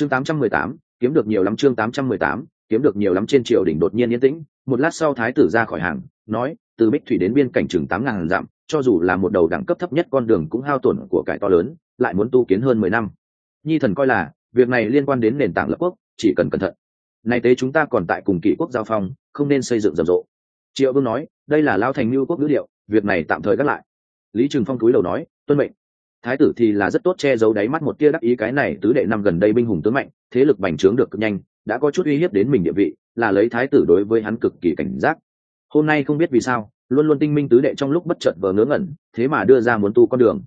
chương 818, kiếm được nhiều lắm chương 818, kiếm được nhiều lắm trên triều đỉnh đột nhiên yên tĩnh một lát sau thái tử ra khỏi hàng nói từ bích thủy đến biên cảnh chừng tám ngàn dặm cho dù là một đầu đẳng cấp thấp nhất con đường cũng hao tổn của cải to lớn lại muốn tu kiến hơn mười năm. Nhi thần coi là việc này liên quan đến nền tảng lập quốc chỉ cần cẩn thận. Nay tế chúng ta còn tại cùng kỷ quốc giao phong không nên xây dựng rầm rộ. Triệu vương nói đây là lao thành mưu quốc ngữ liệu việc này tạm thời gác lại. Lý trừng phong túi đầu nói tuân mệnh thái tử thì là rất tốt che giấu đáy mắt một tia đắc ý cái này tứ đệ năm gần đây binh hùng tướng mạnh, thế lực bành trướng được cực nhanh, đã có chút uy hiếp đến mình địa vị, là lấy thái tử đối với hắn cực kỳ cảnh giác. Hôm nay không biết vì sao, luôn luôn tinh minh tứ đệ trong lúc bất chợt vờ ngớ ngẩn, thế mà đưa ra muốn tu con đường.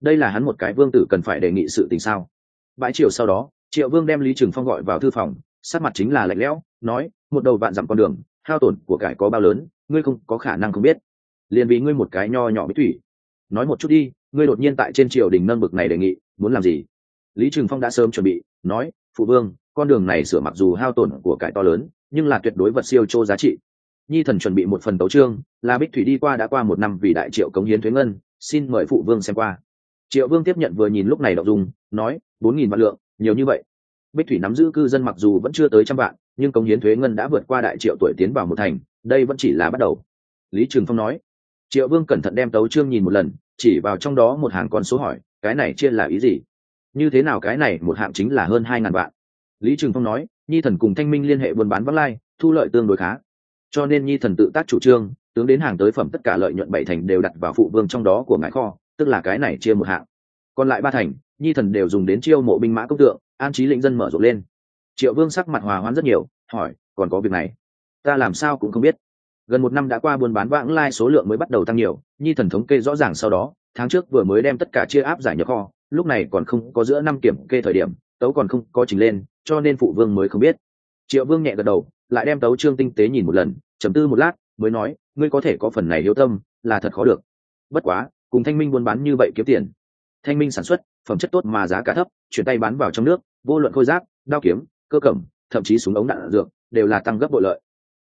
Đây là hắn một cái vương tử cần phải đề nghị sự tình sao? Bãi chiều sau đó, triệu vương đem lý trừng phong gọi vào thư phòng sát mặt chính là lạnh lẽo, nói, một đầu vạn dặm con đường, hao tổn của cải có bao lớn, ngươi không có khả năng không biết. Liền vì ngươi một cái nho nhỏ bí thủy. Nói một chút đi ngươi đột nhiên tại trên triều đình nâng bực này đề nghị, muốn làm gì? Lý trừng phong đã sớm chuẩn bị, nói, phụ vương, con đường này sửa mặc dù hao tổn của cải to lớn, nhưng là tuyệt đối vật siêu chô giá trị. Nhi thần chuẩn bị một phần tấu trương là bích thủy đi qua đã qua một năm vì đại triệu cống hiến thuế ngân, xin mời phụ vương xem qua. Triệu vương tiếp nhận vừa nhìn lúc này đậu dùng nói, bốn nghìn vạn lượng, nhiều như vậy. Bích thủy nắm giữ cư dân mặc dù vẫn chưa tới trăm vạn, nhưng cống hiến thuế ngân đã vượt qua đại triệu tuổi tiến vào một thành, đây vẫn chỉ là bắt đầu. Lý trường phong nói, triệu vương cẩn thận đem tấu trương nhìn một lần chỉ vào trong đó một hàng con số hỏi, cái này chia là ý gì? Như thế nào cái này một hạng chính là hơn hai ngàn vạn? Lý trường phong nói, nhi thần cùng thanh minh liên hệ buôn bán vắng lai, thu lợi tương đối khá. Cho nên nhi thần tự tác chủ trương, tướng đến hàng tới phẩm tất cả lợi nhuận bảy thành đều đặt vào phụ vương trong đó của ngài kho, tức là cái này chia một hạng. Còn lại ba thành, nhi thần đều dùng đến chiêu mộ binh mã công tượng, an trí lĩnh dân mở rộng lên. Triệu vương sắc mặt hòa hoãn rất nhiều, hỏi, còn có việc này? Ta làm sao cũng không biết gần một năm đã qua buôn bán vãng lai số lượng mới bắt đầu tăng nhiều, nhi thần thống kê rõ ràng sau đó, tháng trước vừa mới đem tất cả chia áp giải nhập kho, lúc này còn không có giữa năm kiểm kê thời điểm, tấu còn không có trình lên, cho nên phụ vương mới không biết. Triệu vương nhẹ gật đầu, lại đem tấu trương tinh tế nhìn một lần chấm tư một lát, mới nói, ngươi có thể có phần này hiếu tâm, là thật khó được. Bất quá, cùng thanh minh buôn bán như vậy kiếm tiền. Thanh minh sản xuất, phẩm chất tốt mà giá cả thấp, chuyển tay bán vào trong nước, vô luận khôi giáp, đao kiếm, cơ cẩm, thậm chí súng ống đạn dược, đều là tăng gấp bội lợi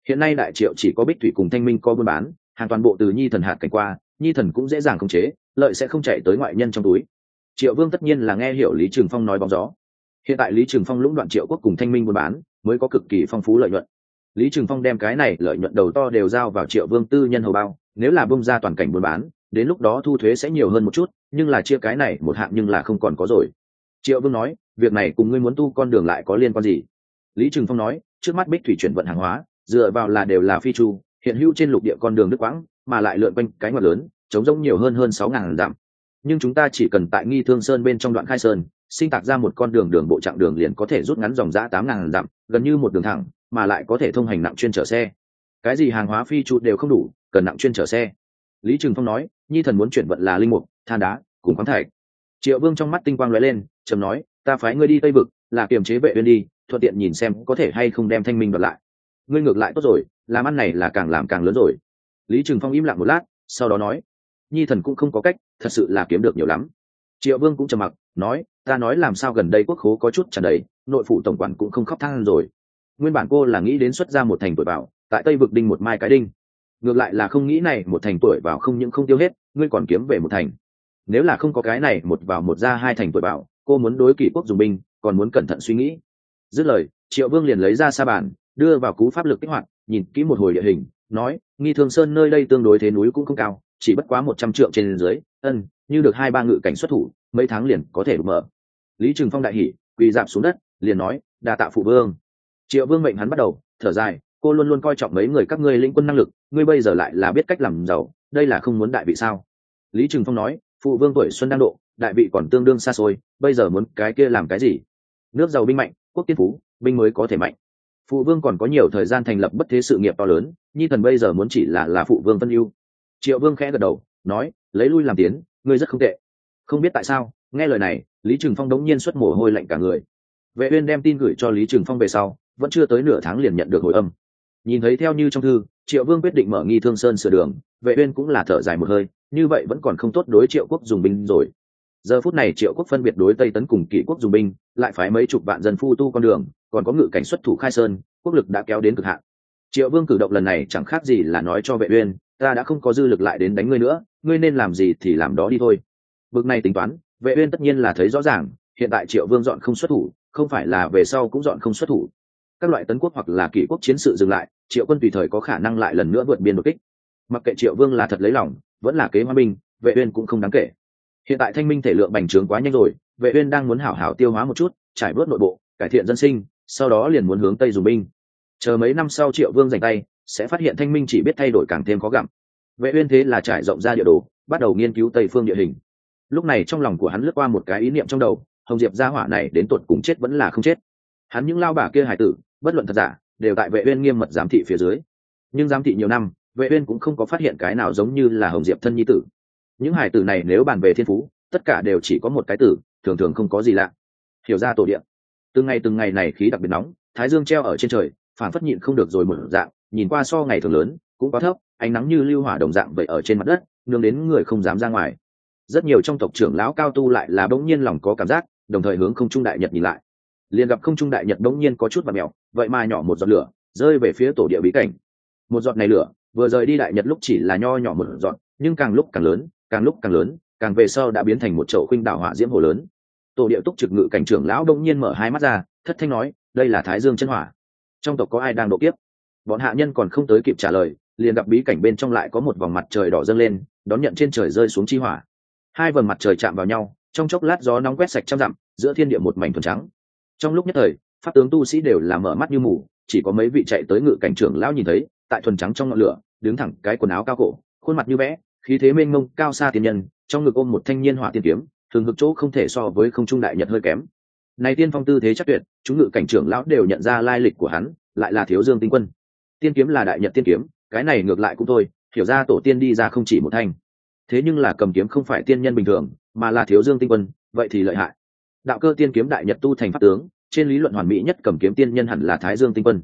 hiện nay đại triệu chỉ có bích thủy cùng thanh minh có buôn bán, hàng toàn bộ từ nhi thần hạt cảnh qua, nhi thần cũng dễ dàng khống chế, lợi sẽ không chạy tới ngoại nhân trong túi. Triệu vương tất nhiên là nghe hiểu lý trường phong nói bóng gió. Hiện tại lý trường phong lũng đoạn triệu quốc cùng thanh minh buôn bán, mới có cực kỳ phong phú lợi nhuận. Lý trường phong đem cái này lợi nhuận đầu to đều giao vào triệu vương tư nhân hầu bao, nếu là bông ra toàn cảnh buôn bán, đến lúc đó thu thuế sẽ nhiều hơn một chút, nhưng là chia cái này một hạng nhưng là không còn có rồi. Triệu vương nói, việc này cùng ngươi muốn tu con đường lại có liên quan gì? Lý trường phong nói, trước mắt bích thủy chuyển vận hàng hóa dựa vào là đều là phi chu, hiện hữu trên lục địa con đường nước quãng, mà lại lượn quanh cái ngoặt lớn chống rông nhiều hơn hơn sáu ngàn dặm. Nhưng chúng ta chỉ cần tại nghi thương sơn bên trong đoạn khai sơn, sinh tạc ra một con đường đường bộ chặng đường liền có thể rút ngắn dòng giã tám ngàn dặm, gần như một đường thẳng, mà lại có thể thông hành nặng chuyên chở xe. Cái gì hàng hóa phi trụ đều không đủ, cần nặng chuyên chở xe. Lý trừng phong nói, nhi thần muốn chuyển vận là linh mục, than đá, cùng khoáng thạch. Triệu vương trong mắt tinh quang lóe lên, trầm nói, ta phái ngươi đi tây vực, là kiềm chế vệ uyên đi, thuận tiện nhìn xem có thể hay không đem thanh minh đoạt lại ngươi ngược lại tốt rồi, làm ăn này là càng làm càng lớn rồi. Lý trừng phong im lặng một lát, sau đó nói, nhi thần cũng không có cách, thật sự là kiếm được nhiều lắm. Triệu vương cũng trầm mặc, nói, ta nói làm sao gần đây quốc khố có chút tràn đầy, nội phủ tổng quản cũng không khóc than rồi. Nguyên bản cô là nghĩ đến xuất ra một thành tuổi bảo, tại tây vực đinh một mai cái đinh. Ngược lại là không nghĩ này một thành tuổi bảo không những không tiêu hết, ngươi còn kiếm về một thành. Nếu là không có cái này một vào một ra hai thành tuổi bảo, cô muốn đối kỷ quốc dùng binh, còn muốn cẩn thận suy nghĩ. Dứt lời, triệu vương liền lấy ra sa bàn đưa vào cú pháp lực kích hoạt, nhìn kỹ một hồi địa hình, nói, nghi thường sơn nơi đây tương đối thế núi cũng không cao, chỉ bất quá một trăm trượng trên dưới, ân, như được hai ba ngự cảnh xuất thủ, mấy tháng liền có thể mở. Lý trừng phong đại hỉ, quỳ dạp xuống đất, liền nói, đa tạ phụ vương. Triệu vương mệnh hắn bắt đầu, thở dài, cô luôn luôn coi trọng mấy người các ngươi lĩnh quân năng lực, ngươi bây giờ lại là biết cách làm giàu, đây là không muốn đại vị sao? Lý trừng phong nói, phụ vương tuổi xuân đang độ, đại vị còn tương đương xa xôi, bây giờ muốn cái kia làm cái gì? Nước giàu binh mạnh, quốc tiên phú, binh mới có thể mạnh phụ vương còn có nhiều thời gian thành lập bất thế sự nghiệp to lớn, nhi thần bây giờ muốn chỉ là là phụ vương vân yêu triệu vương khẽ gật đầu, nói, lấy lui làm tiến, ngươi rất không tệ. Không biết tại sao, nghe lời này, lý trừng phong đống nhiên xuất mồ hôi lạnh cả người. Vệ uyên đem tin gửi cho lý trừng phong về sau, vẫn chưa tới nửa tháng liền nhận được hồi âm. Nhìn thấy theo như trong thư, triệu vương quyết định mở nghi thương sơn sửa đường, vệ uyên cũng là thở dài một hơi, như vậy vẫn còn không tốt đối triệu quốc dùng binh rồi giờ phút này triệu quốc phân biệt đối tây tấn cùng kỷ quốc dùng binh, lại phái mấy chục vạn dân phu tu con đường, còn có ngự cảnh xuất thủ khai sơn, quốc lực đã kéo đến cực hạn. Triệu vương cử động lần này chẳng khác gì là nói cho vệ uyên, ta đã không có dư lực lại đến đánh ngươi nữa, ngươi nên làm gì thì làm đó đi thôi. Bước này tính toán, vệ uyên tất nhiên là thấy rõ ràng, hiện tại triệu vương dọn không xuất thủ, không phải là về sau cũng dọn không xuất thủ. Các loại tấn quốc hoặc là kỷ quốc chiến sự dừng lại, triệu quân tùy thời có khả năng lại lần nữa vượt biên đột kích. Mặc kệ triệu vương là thật lấy lòng, vẫn là kế hoa binh, vệ uyên cũng không đáng kể hiện tại thanh minh thể lượng bành trướng quá nhanh rồi, vệ uyên đang muốn hảo hảo tiêu hóa một chút, trải bớt nội bộ, cải thiện dân sinh, sau đó liền muốn hướng tây dùng binh. Chờ mấy năm sau triệu vương giành tay, sẽ phát hiện thanh minh chỉ biết thay đổi càng thêm khó gặm. Vệ uyên thế là trải rộng ra địa đồ, bắt đầu nghiên cứu tây phương địa hình. Lúc này trong lòng của hắn lướt qua một cái ý niệm trong đầu, hồng diệp gia hỏa này đến tột cùng chết vẫn là không chết. Hắn những lao bà kia hải tử, bất luận thật giả, đều tại vệ uyên nghiêm mật giám thị phía dưới. Nhưng giám thị nhiều năm, vệ uyên cũng không có phát hiện cái nào giống như là hồng diệp thân nhi tử những hải tử này nếu bàn về thiên phú, tất cả đều chỉ có một cái tử, thường thường không có gì lạ. Hiểu ra tổ điện từng ngày từng ngày này khí đặc biệt nóng, thái dương treo ở trên trời phản phất nhịn không được rồi một dạng, nhìn qua so ngày thường lớn, cũng quá thấp, ánh nắng như lưu hỏa đồng dạng vậy ở trên mặt đất, nương đến người không dám ra ngoài. Rất nhiều trong tộc trưởng lão cao tu lại là bỗng nhiên lòng có cảm giác, đồng thời hướng không trung đại nhật nhìn lại. Liền gặp không trung đại nhật bỗng nhiên có chút và mèo, vậy mà nhỏ một giọt lửa, rơi về phía tổ địa bí cảnh. Một giọt này lửa, vừa rời đi đại nhật lúc chỉ là nho nhỏ một giọt, nhưng càng lúc càng lớn càng lúc càng lớn, càng về sau đã biến thành một chậu khuynh đảo hỏa diễm hồ lớn. Tổ địa túc trực ngự cảnh trưởng lão đông nhiên mở hai mắt ra, thất thanh nói, đây là thái dương chân hỏa. Trong tộc có ai đang độ kiếp? Bọn hạ nhân còn không tới kịp trả lời, liền gặp bí cảnh bên trong lại có một vòng mặt trời đỏ dâng lên, đón nhận trên trời rơi xuống chi hỏa. Hai vầng mặt trời chạm vào nhau, trong chốc lát gió nóng quét sạch trăm dặm, giữa thiên địa một mảnh thuần trắng. Trong lúc nhất thời, pháp tướng tu sĩ đều là mở mắt như mù, chỉ có mấy vị chạy tới ngự cảnh trưởng lão nhìn thấy, tại thuần trắng trong ngọn lửa, đứng thẳng cái quần áo cao cổ, khuôn mặt như vẽ khí thế mênh mông cao xa tiên nhân, trong ngực ôm một thanh niên hỏa tiên kiếm, thường ngực chỗ không thể so với không trung đại nhật hơi kém. Này tiên phong tư thế chắc tuyệt, chúng ngự cảnh trưởng lão đều nhận ra lai lịch của hắn, lại là thiếu dương tinh quân. Tiên kiếm là đại nhật tiên kiếm, cái này ngược lại cũng thôi, hiểu ra tổ tiên đi ra không chỉ một thanh. Thế nhưng là cầm kiếm không phải tiên nhân bình thường, mà là thiếu dương tinh quân, vậy thì lợi hại. Đạo cơ tiên kiếm đại nhật tu thành pháp tướng, trên lý luận hoàn mỹ nhất cầm kiếm tiên nhân hẳn là thái dương tinh quân.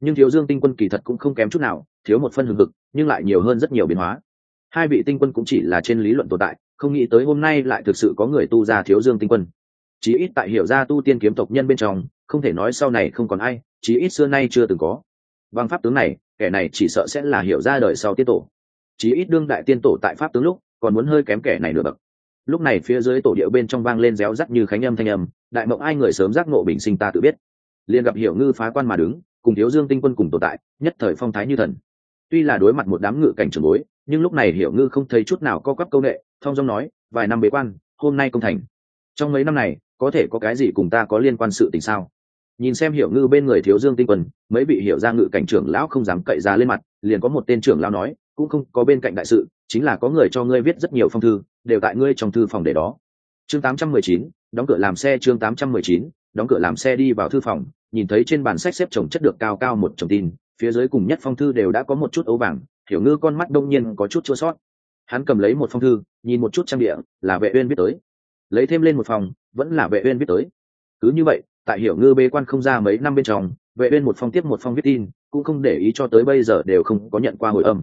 Nhưng thiếu dương tinh quân kỳ thật cũng không kém chút nào, thiếu một phân hừng hực, nhưng lại nhiều hơn rất nhiều biến hóa hai vị tinh quân cũng chỉ là trên lý luận tồn tại, không nghĩ tới hôm nay lại thực sự có người tu ra thiếu dương tinh quân. Chí ít tại hiểu ra tu tiên kiếm tộc nhân bên trong, không thể nói sau này không còn ai, chí ít xưa nay chưa từng có. Bằng pháp tướng này, kẻ này chỉ sợ sẽ là hiểu ra đời sau tiên tổ. Chí ít đương đại tiên tổ tại pháp tướng lúc, còn muốn hơi kém kẻ này nửa bậc. Lúc này phía dưới tổ điệu bên trong vang lên réo rắt như khánh âm thanh âm, đại mộng ai người sớm giác ngộ bình sinh ta tự biết. Liền gặp hiểu ngư phá quan mà đứng, cùng thiếu dương tinh quân cùng tồn tại, nhất thời phong thái như thần. Tuy là đối mặt một đám ngự cảnh trường bối nhưng lúc này hiểu ngư không thấy chút nào co quắp câu nghệ thong dong nói vài năm bế quan hôm nay công thành. Trong mấy năm này có thể có cái gì cùng ta có liên quan sự tình sao? Nhìn xem hiểu ngư bên người thiếu dương tinh quân mấy vị hiểu ra ngự cảnh trưởng lão không dám cậy ra lên mặt liền có một tên trưởng lão nói cũng không có bên cạnh đại sự chính là có người cho ngươi viết rất nhiều phong thư đều tại ngươi trong thư phòng để đó. Chương 819, đóng cửa làm xe chương 819, đóng cửa làm xe đi vào thư phòng nhìn thấy trên bàn sách xếp chồng chất được cao cao một chồng tin phía dưới cùng nhất phong thư đều đã có một chút ấu vàng hiểu ngư con mắt đông nhiên có chút chua sót. Hắn cầm lấy một phong thư, nhìn một chút trang địa, là vệ uyên viết tới. Lấy thêm lên một phòng, vẫn là vệ uyên viết tới. Cứ như vậy, tại hiểu ngư bê quan không ra mấy năm bên trong, vệ uyên một phong tiếp một phong viết tin, cũng không để ý cho tới bây giờ đều không có nhận qua hồi âm.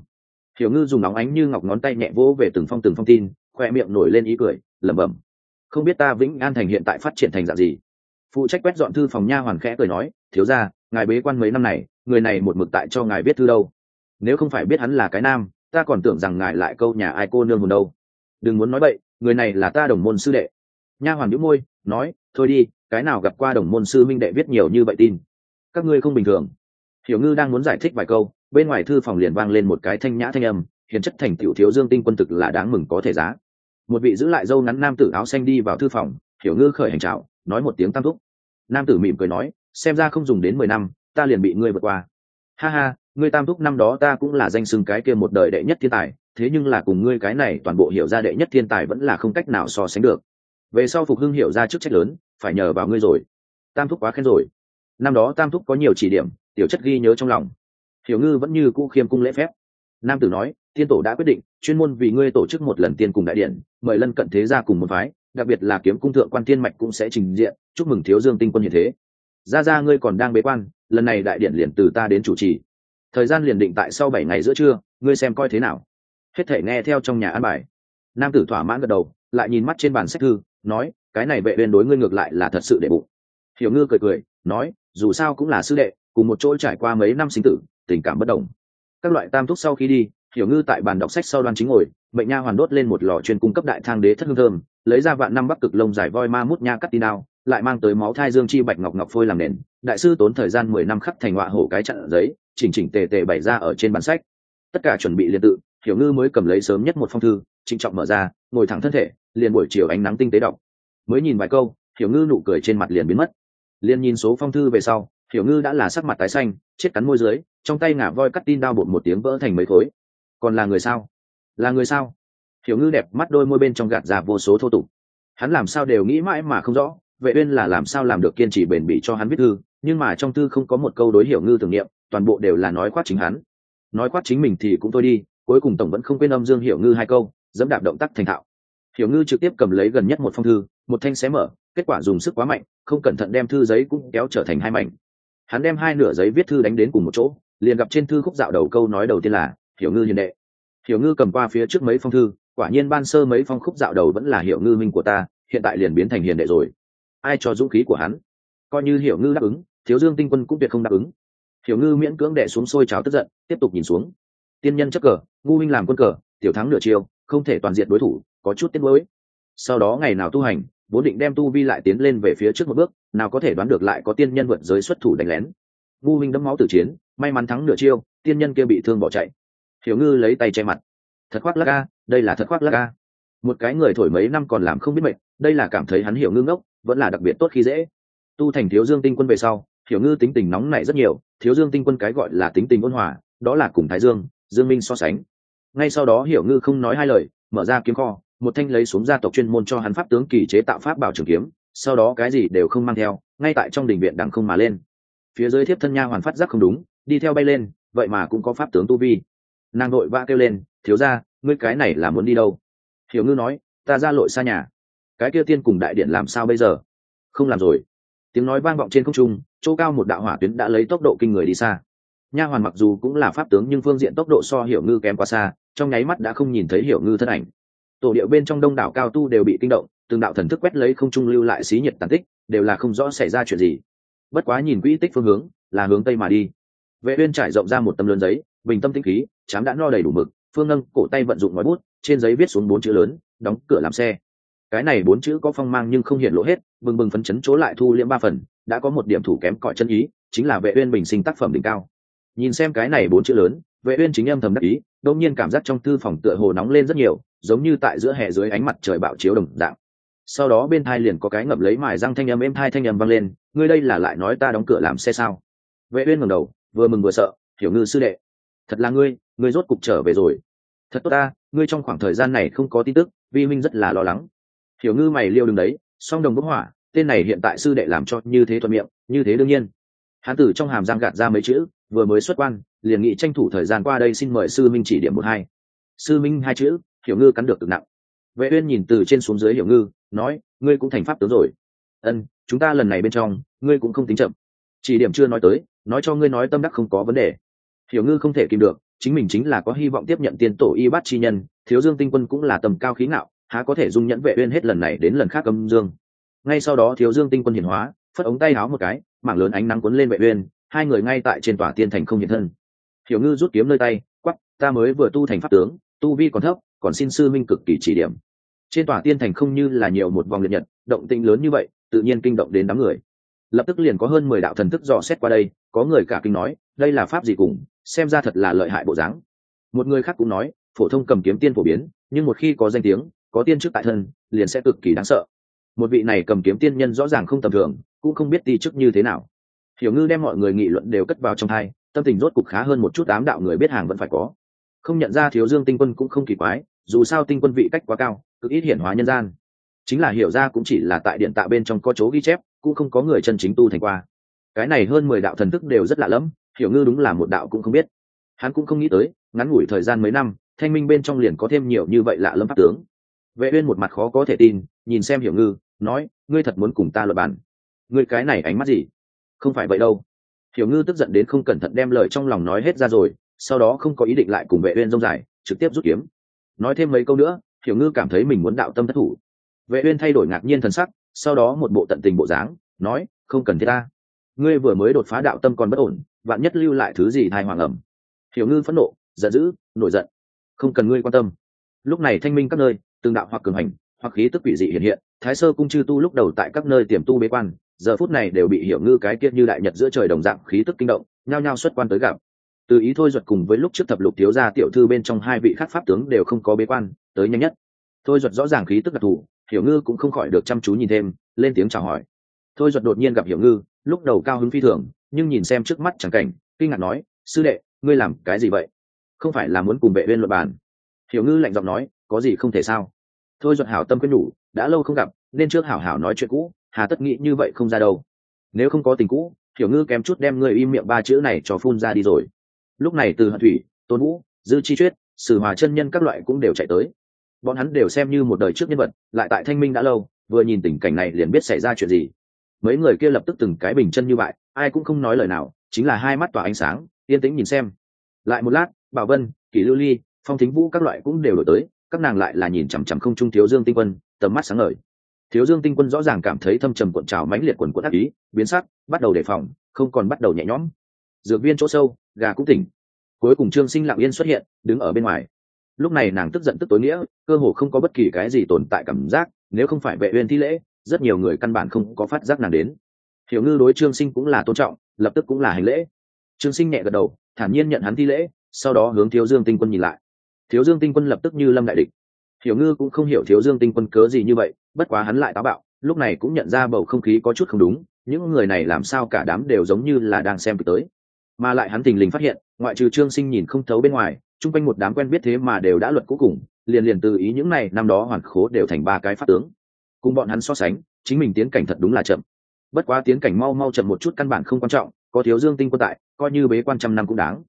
Hiểu ngư dùng nóng ánh như ngọc ngón tay nhẹ vỗ về từng phong từng phong tin, khoe miệng nổi lên ý cười, lẩm bẩm. Không biết ta vĩnh an thành hiện tại phát triển thành dạng gì? Phụ trách quét dọn thư phòng nha hoàn khẽ cười nói, thiếu gia, ngài bế quan mấy năm này, người này một mực tại cho ngài viết thư đâu? Nếu không phải biết hắn là cái nam, ta còn tưởng rằng ngài lại câu nhà ai cô nương hồn đâu. Đừng muốn nói bậy, người này là ta đồng môn sư đệ. Nha hoàn nhũ môi, nói, thôi đi, cái nào gặp qua đồng môn sư minh đệ viết nhiều như vậy tin. Các ngươi không bình thường. Hiểu ngư đang muốn giải thích vài câu, bên ngoài thư phòng liền vang lên một cái thanh nhã thanh âm, hiền chất thành tiểu thiếu dương tinh quân thực là đáng mừng có thể giá. Một vị giữ lại dâu ngắn nam tử áo xanh đi vào thư phòng, hiểu ngư khởi hành trào nói một tiếng tam thúc. Nam tử mỉm cười nói, xem ra không dùng đến mười năm, ta liền bị ngươi vượt qua. Ha ha ngươi tam thúc năm đó ta cũng là danh xưng cái kia một đời đệ nhất thiên tài, thế nhưng là cùng ngươi cái này toàn bộ hiểu ra đệ nhất thiên tài vẫn là không cách nào so sánh được. Về sau phục hưng hiểu ra chức trách lớn, phải nhờ vào ngươi rồi. Tam thúc quá khen rồi. Năm đó tam thúc có nhiều chỉ điểm, tiểu chất ghi nhớ trong lòng. Hiểu ngư vẫn như cũ khiêm cung lễ phép. Nam tử nói, thiên tổ đã quyết định, chuyên môn vì ngươi tổ chức một lần tiên cùng đại điện, mời lân cận thế ra cùng một phái, đặc biệt là kiếm cung thượng quan tiên mạch cũng sẽ trình diện, chúc mừng thiếu dương tinh quân như thế. Ra ra ngươi còn đang bế quan, lần này đại điện liền từ ta đến chủ trì thời gian liền định tại sau bảy ngày giữa trưa, ngươi xem coi thế nào. Hết thể nghe theo trong nhà an bài. Nam tử thỏa mãn gật đầu, lại nhìn mắt trên bàn sách thư, nói, cái này vệ uyên đối ngươi ngược lại là thật sự đệ bụng. Hiểu ngư cười cười, nói, dù sao cũng là sư đệ, cùng một chỗ trải qua mấy năm sinh tử, tình cảm bất đồng. Các loại tam thúc sau khi đi, hiểu ngư tại bàn đọc sách sau đoan chính ngồi, mệnh nha hoàn đốt lên một lò chuyên cung cấp đại thang đế thất hương thơm, lấy ra vạn năm bắc cực lông dài voi ma mút nha cắt tin đao, lại mang tới máu thai dương chi bạch ngọc ngọc phôi làm nền. Đại sư tốn thời gian mười năm khắc thành họa hổ cái chặn giấy chỉnh chỉnh tề tề bày ra ở trên bản sách. Tất cả chuẩn bị liền tự, hiểu ngư mới cầm lấy sớm nhất một phong thư, trịnh trọng mở ra, ngồi thẳng thân thể, liền buổi chiều ánh nắng tinh tế đọc. Mới nhìn vài câu, hiểu ngư nụ cười trên mặt liền biến mất. Liền nhìn số phong thư về sau, hiểu ngư đã là sắc mặt tái xanh, chết cắn môi dưới, trong tay ngả voi cắt tin đao bột một tiếng vỡ thành mấy khối. Còn là người sao? Là người sao? Hiểu ngư đẹp mắt đôi môi bên trong gạt ra vô số thô tục. Hắn làm sao đều nghĩ mãi mà không rõ, vệ uyên là làm sao làm được kiên trì bền bỉ cho hắn viết thư, nhưng mà trong thư không có một câu đối hiểu ngư tưởng niệm toàn bộ đều là nói quát chính hắn. Nói quát chính mình thì cũng thôi đi, cuối cùng tổng vẫn không quên âm dương hiểu ngư hai câu, dẫm đạp động tác thành thạo. Hiểu ngư trực tiếp cầm lấy gần nhất một phong thư, một thanh xé mở, kết quả dùng sức quá mạnh, không cẩn thận đem thư giấy cũng kéo trở thành hai mảnh. Hắn đem hai nửa giấy viết thư đánh đến cùng một chỗ, liền gặp trên thư khúc dạo đầu câu nói đầu tiên là, hiểu ngư hiền đệ. Hiểu ngư cầm qua phía trước mấy phong thư, quả nhiên ban sơ mấy phong khúc dạo đầu vẫn là hiểu ngư minh của ta, hiện tại liền biến thành hiền đệ rồi. Ai cho dũng khí của hắn? Coi như hiểu ngư đáp ứng, thiếu dương tinh quân cũng tuyệt không đáp ứng hiểu ngư miễn cưỡng đẻ xuống sôi cháo tức giận, tiếp tục nhìn xuống. Tiên nhân chấp cờ ngu minh làm quân cờ, tiểu thắng nửa chiều không thể toàn diện đối thủ, có chút tiếc nuối. Sau đó ngày nào tu hành, vốn định đem tu vi lại tiến lên về phía trước một bước, nào có thể đoán được lại có tiên nhân vượt giới xuất thủ đánh lén. Ngu minh đấm máu tử chiến, may mắn thắng nửa chiêu, tiên nhân kia bị thương bỏ chạy. Hiểu ngư lấy tay che mặt. Thật khoác lắc ca đây là thật khoác lắc ca một cái người thổi mấy năm còn làm không biết mệnh, đây là cảm thấy hắn hiểu ngư ngốc, vẫn là đặc biệt tốt khi dễ. Tu thành thiếu dương tinh quân về sau hiểu ngư tính tình nóng nảy rất nhiều, thiếu dương tinh quân cái gọi là tính tình ôn hòa, đó là cùng thái dương dương minh so sánh. Ngay sau đó hiểu ngư không nói hai lời, mở ra kiếm kho, một thanh lấy xuống gia tộc chuyên môn cho hắn pháp tướng kỳ chế tạo pháp bảo trường kiếm, sau đó cái gì đều không mang theo, ngay tại trong đình viện đằng không mà lên. Phía dưới thiếp thân nha hoàn phát giác không đúng, đi theo bay lên, vậy mà cũng có pháp tướng tu vi. Nàng nội vã kêu lên, thiếu ra ngươi cái này là muốn đi đâu? Hiểu ngư nói, ta ra lội xa nhà. Cái kia tiên cùng đại điện làm sao bây giờ? Không làm rồi. Tiếng nói vang vọng trên không trung chỗ cao một đạo hỏa tuyến đã lấy tốc độ kinh người đi xa. Nha hoàn mặc dù cũng là pháp tướng nhưng phương diện tốc độ so hiểu ngư kém quá xa, trong nháy mắt đã không nhìn thấy hiểu ngư thân ảnh. Tổ điệu bên trong đông đảo cao tu đều bị kinh động, từng đạo thần thức quét lấy không trung lưu lại xí nhiệt tàn tích, đều là không rõ xảy ra chuyện gì. Bất quá nhìn quỹ tích phương hướng, là hướng tây mà đi. Vệ uyên trải rộng ra một tấm lớn giấy, bình tâm tinh khí, chám đã no đầy đủ mực, phương nâng cổ tay vận dụng ngói bút, trên giấy viết xuống bốn chữ lớn, đóng cửa làm xe cái này bốn chữ có phong mang nhưng không hiện lộ hết, bừng bừng phấn chấn chỗ lại thu liễm ba phần, đã có một điểm thủ kém cọi chân ý, chính là vệ uyên bình sinh tác phẩm đỉnh cao. Nhìn xem cái này bốn chữ lớn, vệ uyên chính âm thầm đắc ý, đột nhiên cảm giác trong thư phòng tựa hồ nóng lên rất nhiều, giống như tại giữa hè dưới ánh mặt trời bạo chiếu đồng dạng. Sau đó bên thai liền có cái ngậm lấy mài răng thanh âm êm thai thanh âm vang lên, ngươi đây là lại nói ta đóng cửa làm xe sao? Vệ uyên ngẩng đầu, vừa mừng vừa sợ hiểu ngư sư đệ, thật là ngươi ngươi rốt cục trở về rồi. Thật tốt ta, ngươi trong khoảng thời gian này không có tin tức, vi minh rất là lo lắng hiểu ngư mày liêu đứng đấy, song đồng bốc hỏa, tên này hiện tại sư đệ làm cho như thế thuận miệng, như thế đương nhiên. Hán tử trong hàm giang gạt ra mấy chữ, vừa mới xuất quan, liền nghị tranh thủ thời gian qua đây xin mời sư minh chỉ điểm một hai. Sư minh hai chữ hiểu ngư cắn được cực nặng. Vệ uyên nhìn từ trên xuống dưới hiểu ngư, nói, ngươi cũng thành pháp tướng rồi. Ân, chúng ta lần này bên trong, ngươi cũng không tính chậm. Chỉ điểm chưa nói tới, nói cho ngươi nói tâm đắc không có vấn đề. Hiểu ngư không thể kìm được, chính mình chính là có hy vọng tiếp nhận tiền tổ y bát chi nhân, thiếu dương tinh quân cũng là tầm cao khí ngạo há có thể dung nhẫn vệ uyên hết lần này đến lần khác âm dương. Ngay sau đó thiếu dương tinh quân hiển hóa, phất ống tay áo một cái, mảng lớn ánh nắng cuốn lên vệ uyên, hai người ngay tại trên tòa tiên thành không hiện thân. Hiểu ngư rút kiếm nơi tay, quắc, ta mới vừa tu thành pháp tướng, tu vi còn thấp, còn xin sư minh cực kỳ chỉ điểm. Trên tòa tiên thành không như là nhiều một vòng liệt nhật, động tĩnh lớn như vậy, tự nhiên kinh động đến đám người. Lập tức liền có hơn mười đạo thần thức dò xét qua đây, có người cả kinh nói, đây là pháp gì cùng, xem ra thật là lợi hại bộ dáng. Một người khác cũng nói, phổ thông cầm kiếm tiên phổ biến, nhưng một khi có danh tiếng có tiên chức tại thân, liền sẽ cực kỳ đáng sợ. Một vị này cầm kiếm tiên nhân rõ ràng không tầm thường, cũng không biết ti chức như thế nào. Hiểu ngư đem mọi người nghị luận đều cất vào trong thai, tâm tình rốt cục khá hơn một chút ám đạo người biết hàng vẫn phải có. Không nhận ra thiếu dương tinh quân cũng không kỳ quái, dù sao tinh quân vị cách quá cao, cực ít hiển hóa nhân gian. Chính là hiểu ra cũng chỉ là tại điện tạ bên trong có chỗ ghi chép, cũng không có người chân chính tu thành qua. Cái này hơn mười đạo thần thức đều rất lạ lẫm, hiểu ngư đúng là một đạo cũng không biết. Hắn cũng không nghĩ tới, ngắn ngủi thời gian mấy năm, thanh minh bên trong liền có thêm nhiều như vậy lạ lẫm pháp tướng vệ uyên một mặt khó có thể tin, nhìn xem hiểu ngư, nói, ngươi thật muốn cùng ta luận bàn. Ngươi cái này ánh mắt gì? Không phải vậy đâu. Hiểu ngư tức giận đến không cẩn thận đem lời trong lòng nói hết ra rồi, sau đó không có ý định lại cùng vệ uyên rông dài, trực tiếp rút kiếm. Nói thêm mấy câu nữa, hiểu ngư cảm thấy mình muốn đạo tâm thất thủ. Vệ uyên thay đổi ngạc nhiên thần sắc, sau đó một bộ tận tình bộ dáng, nói, không cần thiết ta. Ngươi vừa mới đột phá đạo tâm còn bất ổn, vạn nhất lưu lại thứ gì thai hoàng ẩm. Hiểu ngư phẫn nộ, giận dữ, nổi giận, không cần ngươi quan tâm. Lúc này thanh minh các nơi từng đạo hoặc cường hành, hoặc khí tức quỷ dị hiện hiện, thái sơ cung chư tu lúc đầu tại các nơi tiềm tu bế quan, giờ phút này đều bị hiểu ngư cái kiệt như đại nhật giữa trời đồng dạng khí tức kinh động, nhao nhao xuất quan tới gặp. Từ ý thôi duật cùng với lúc trước thập lục thiếu gia tiểu thư bên trong hai vị khác pháp tướng đều không có bế quan, tới nhanh nhất. Thôi duật rõ ràng khí tức đặc thù, hiểu ngư cũng không khỏi được chăm chú nhìn thêm, lên tiếng chào hỏi. Thôi duật đột nhiên gặp hiểu ngư, lúc đầu cao hứng phi thường, nhưng nhìn xem trước mắt chẳng cảnh, kinh ngạc nói, sư đệ, ngươi làm cái gì vậy? Không phải là muốn cùng vệ bên luật bàn? Hiểu ngư lạnh giọng nói, có gì không thể sao? Thôi duật hảo tâm quyết nhủ, đã lâu không gặp, nên trước hảo hảo nói chuyện cũ, hà tất nghĩ như vậy không ra đâu. Nếu không có tình cũ, hiểu ngư kém chút đem người im miệng ba chữ này cho phun ra đi rồi. Lúc này từ hận thủy, tôn vũ, dư chi chuyết sử hòa chân nhân các loại cũng đều chạy tới. Bọn hắn đều xem như một đời trước nhân vật, lại tại thanh minh đã lâu, vừa nhìn tình cảnh này liền biết xảy ra chuyện gì. Mấy người kia lập tức từng cái bình chân như vậy ai cũng không nói lời nào, chính là hai mắt tỏa ánh sáng, yên tĩnh nhìn xem. Lại một lát, bảo vân, kỷ lưu ly, phong thính vũ các loại cũng đều đổi tới các nàng lại là nhìn chằm chằm không trung thiếu dương tinh quân, tầm mắt sáng ngời. Thiếu dương tinh quân rõ ràng cảm thấy thâm trầm cuộn trào mãnh liệt quần quẫn ác ý, biến sắc, bắt đầu đề phòng, không còn bắt đầu nhẹ nhõm. Dược viên chỗ sâu, gà cũng tỉnh. Cuối cùng trương sinh lặng yên xuất hiện, đứng ở bên ngoài. Lúc này nàng tức giận tức tối nghĩa, cơ hồ không có bất kỳ cái gì tồn tại cảm giác, nếu không phải vệ uyên thi lễ, rất nhiều người căn bản không có phát giác nàng đến. Hiểu ngư đối trương sinh cũng là tôn trọng, lập tức cũng là hành lễ. Trương sinh nhẹ gật đầu, thản nhiên nhận hắn thi lễ, sau đó hướng thiếu dương tinh quân nhìn lại thiếu dương tinh quân lập tức như lâm đại địch. Hiểu ngư cũng không hiểu thiếu dương tinh quân cớ gì như vậy, bất quá hắn lại táo bạo, lúc này cũng nhận ra bầu không khí có chút không đúng, những người này làm sao cả đám đều giống như là đang xem kịch tới. Mà lại hắn tình lình phát hiện, ngoại trừ trương sinh nhìn không thấu bên ngoài, chung quanh một đám quen biết thế mà đều đã luật cuối cùng, liền liền từ ý những này năm đó hoàn khố đều thành ba cái phát tướng. Cùng bọn hắn so sánh, chính mình tiến cảnh thật đúng là chậm. Bất quá tiến cảnh mau mau chậm một chút căn bản không quan trọng, có thiếu dương tinh quân tại, coi như bế quan trăm năm cũng đáng.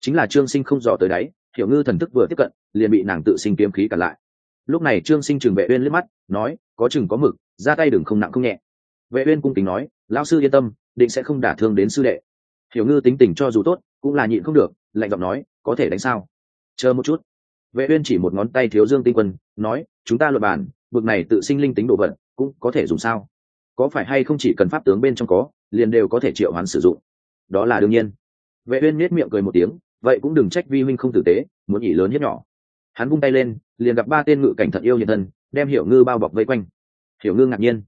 Chính là trương sinh không dò tới đáy hiểu ngư thần thức vừa tiếp cận liền bị nàng tự sinh kiếm khí cản lại. Lúc này trương sinh trường vệ uyên liếc mắt nói có chừng có mực ra tay đừng không nặng không nhẹ. Vệ uyên cung kính nói lão sư yên tâm định sẽ không đả thương đến sư đệ. Hiểu ngư tính tình cho dù tốt cũng là nhịn không được lạnh giọng nói có thể đánh sao? Chờ một chút. Vệ uyên chỉ một ngón tay thiếu dương tinh quân nói chúng ta luận bàn bực này tự sinh linh tính đồ vật, cũng có thể dùng sao? Có phải hay không chỉ cần pháp tướng bên trong có liền đều có thể triệu hoán sử dụng? Đó là đương nhiên. Vệ uyên nét miệng cười một tiếng vậy cũng đừng trách vi huynh không tử tế muốn nhỉ lớn hiếp nhỏ. Hắn vung tay lên liền gặp ba tên ngự cảnh thật yêu nhiệt thân đem hiểu ngư bao bọc vây quanh. Hiểu ngư ngạc nhiên.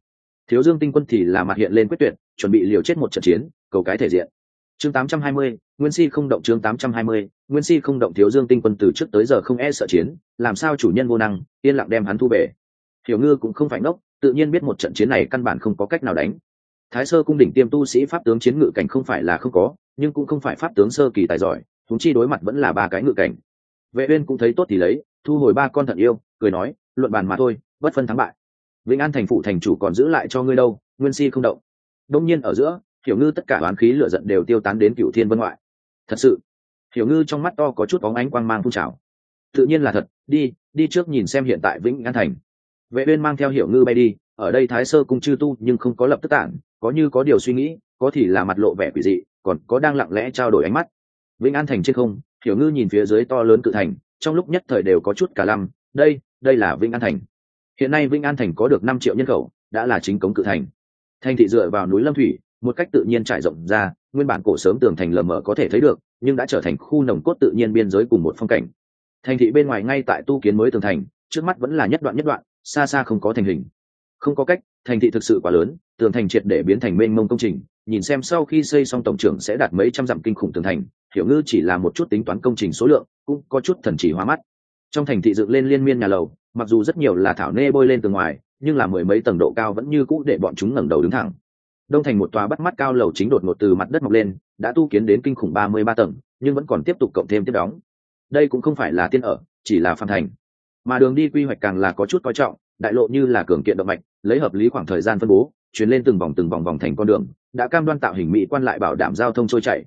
Thiếu dương tinh quân thì là mặt hiện lên quyết tuyệt chuẩn bị liều chết một trận chiến cầu cái thể diện. Chương 820, nguyên si không động chương 820, nguyên si không động thiếu dương tinh quân từ trước tới giờ không e sợ chiến làm sao chủ nhân vô năng yên lặng đem hắn thu về. Hiểu ngư cũng không phải ngốc tự nhiên biết một trận chiến này căn bản không có cách nào đánh. Thái sơ cung đỉnh tiêm tu sĩ pháp tướng chiến ngự cảnh không phải là không có nhưng cũng không phải pháp tướng sơ kỳ tài giỏi húng chi đối mặt vẫn là ba cái ngự cảnh. Vệ uyên cũng thấy tốt thì lấy, thu hồi ba con thận yêu, cười nói, luận bàn mà thôi, bất phân thắng bại. Vĩnh an thành phụ thành chủ còn giữ lại cho ngươi đâu, nguyên si không động. Đông nhiên ở giữa, hiểu ngư tất cả oán khí lửa giận đều tiêu tán đến cựu thiên vân ngoại. Thật sự, hiểu ngư trong mắt to có chút bóng ánh quang mang phun trào. Tự nhiên là thật, đi đi trước nhìn xem hiện tại vĩnh an thành. Vệ uyên mang theo hiểu ngư bay đi, ở đây thái sơ cung chư tu nhưng không có lập tức tản, có như có điều suy nghĩ, có thì là mặt lộ vẻ quỷ dị, còn có đang lặng lẽ trao đổi ánh mắt vĩnh an thành trên không, hiểu ngư nhìn phía dưới to lớn cự thành, trong lúc nhất thời đều có chút cả lăm, đây đây là vĩnh an thành. Hiện nay vĩnh an thành có được năm triệu nhân khẩu, đã là chính cống cự thành. Thành thị dựa vào núi lâm thủy, một cách tự nhiên trải rộng ra, nguyên bản cổ sớm tường thành lờ mờ có thể thấy được, nhưng đã trở thành khu nồng cốt tự nhiên biên giới cùng một phong cảnh. Thành thị bên ngoài ngay tại tu kiến mới tường thành, trước mắt vẫn là nhất đoạn nhất đoạn, xa xa không có thành hình. Không có cách, thành thị thực sự quá lớn, tường thành triệt để biến thành mênh mông công trình, nhìn xem sau khi xây xong tổng trưởng sẽ đạt mấy trăm dặm kinh khủng tường thành hiểu ngư chỉ là một chút tính toán công trình số lượng, cũng có chút thần chỉ hóa mắt. Trong thành thị dựng lên liên miên nhà lầu, mặc dù rất nhiều là thảo nê bôi lên từ ngoài, nhưng là mười mấy tầng độ cao vẫn như cũ để bọn chúng ngẩng đầu đứng thẳng. Đông thành một tòa bắt mắt cao lầu chính đột ngột từ mặt đất mọc lên, đã tu kiến đến kinh khủng ba mươi ba tầng, nhưng vẫn còn tiếp tục cộng thêm tiếp đóng. Đây cũng không phải là tiên ở, chỉ là phan thành. Mà đường đi quy hoạch càng là có chút coi trọng, đại lộ như là cường kiện động mạch, lấy hợp lý khoảng thời gian phân bố, chuyển lên từng vòng từng vòng vòng thành con đường, đã cam đoan tạo hình mỹ quan lại bảo đảm giao thông trôi chảy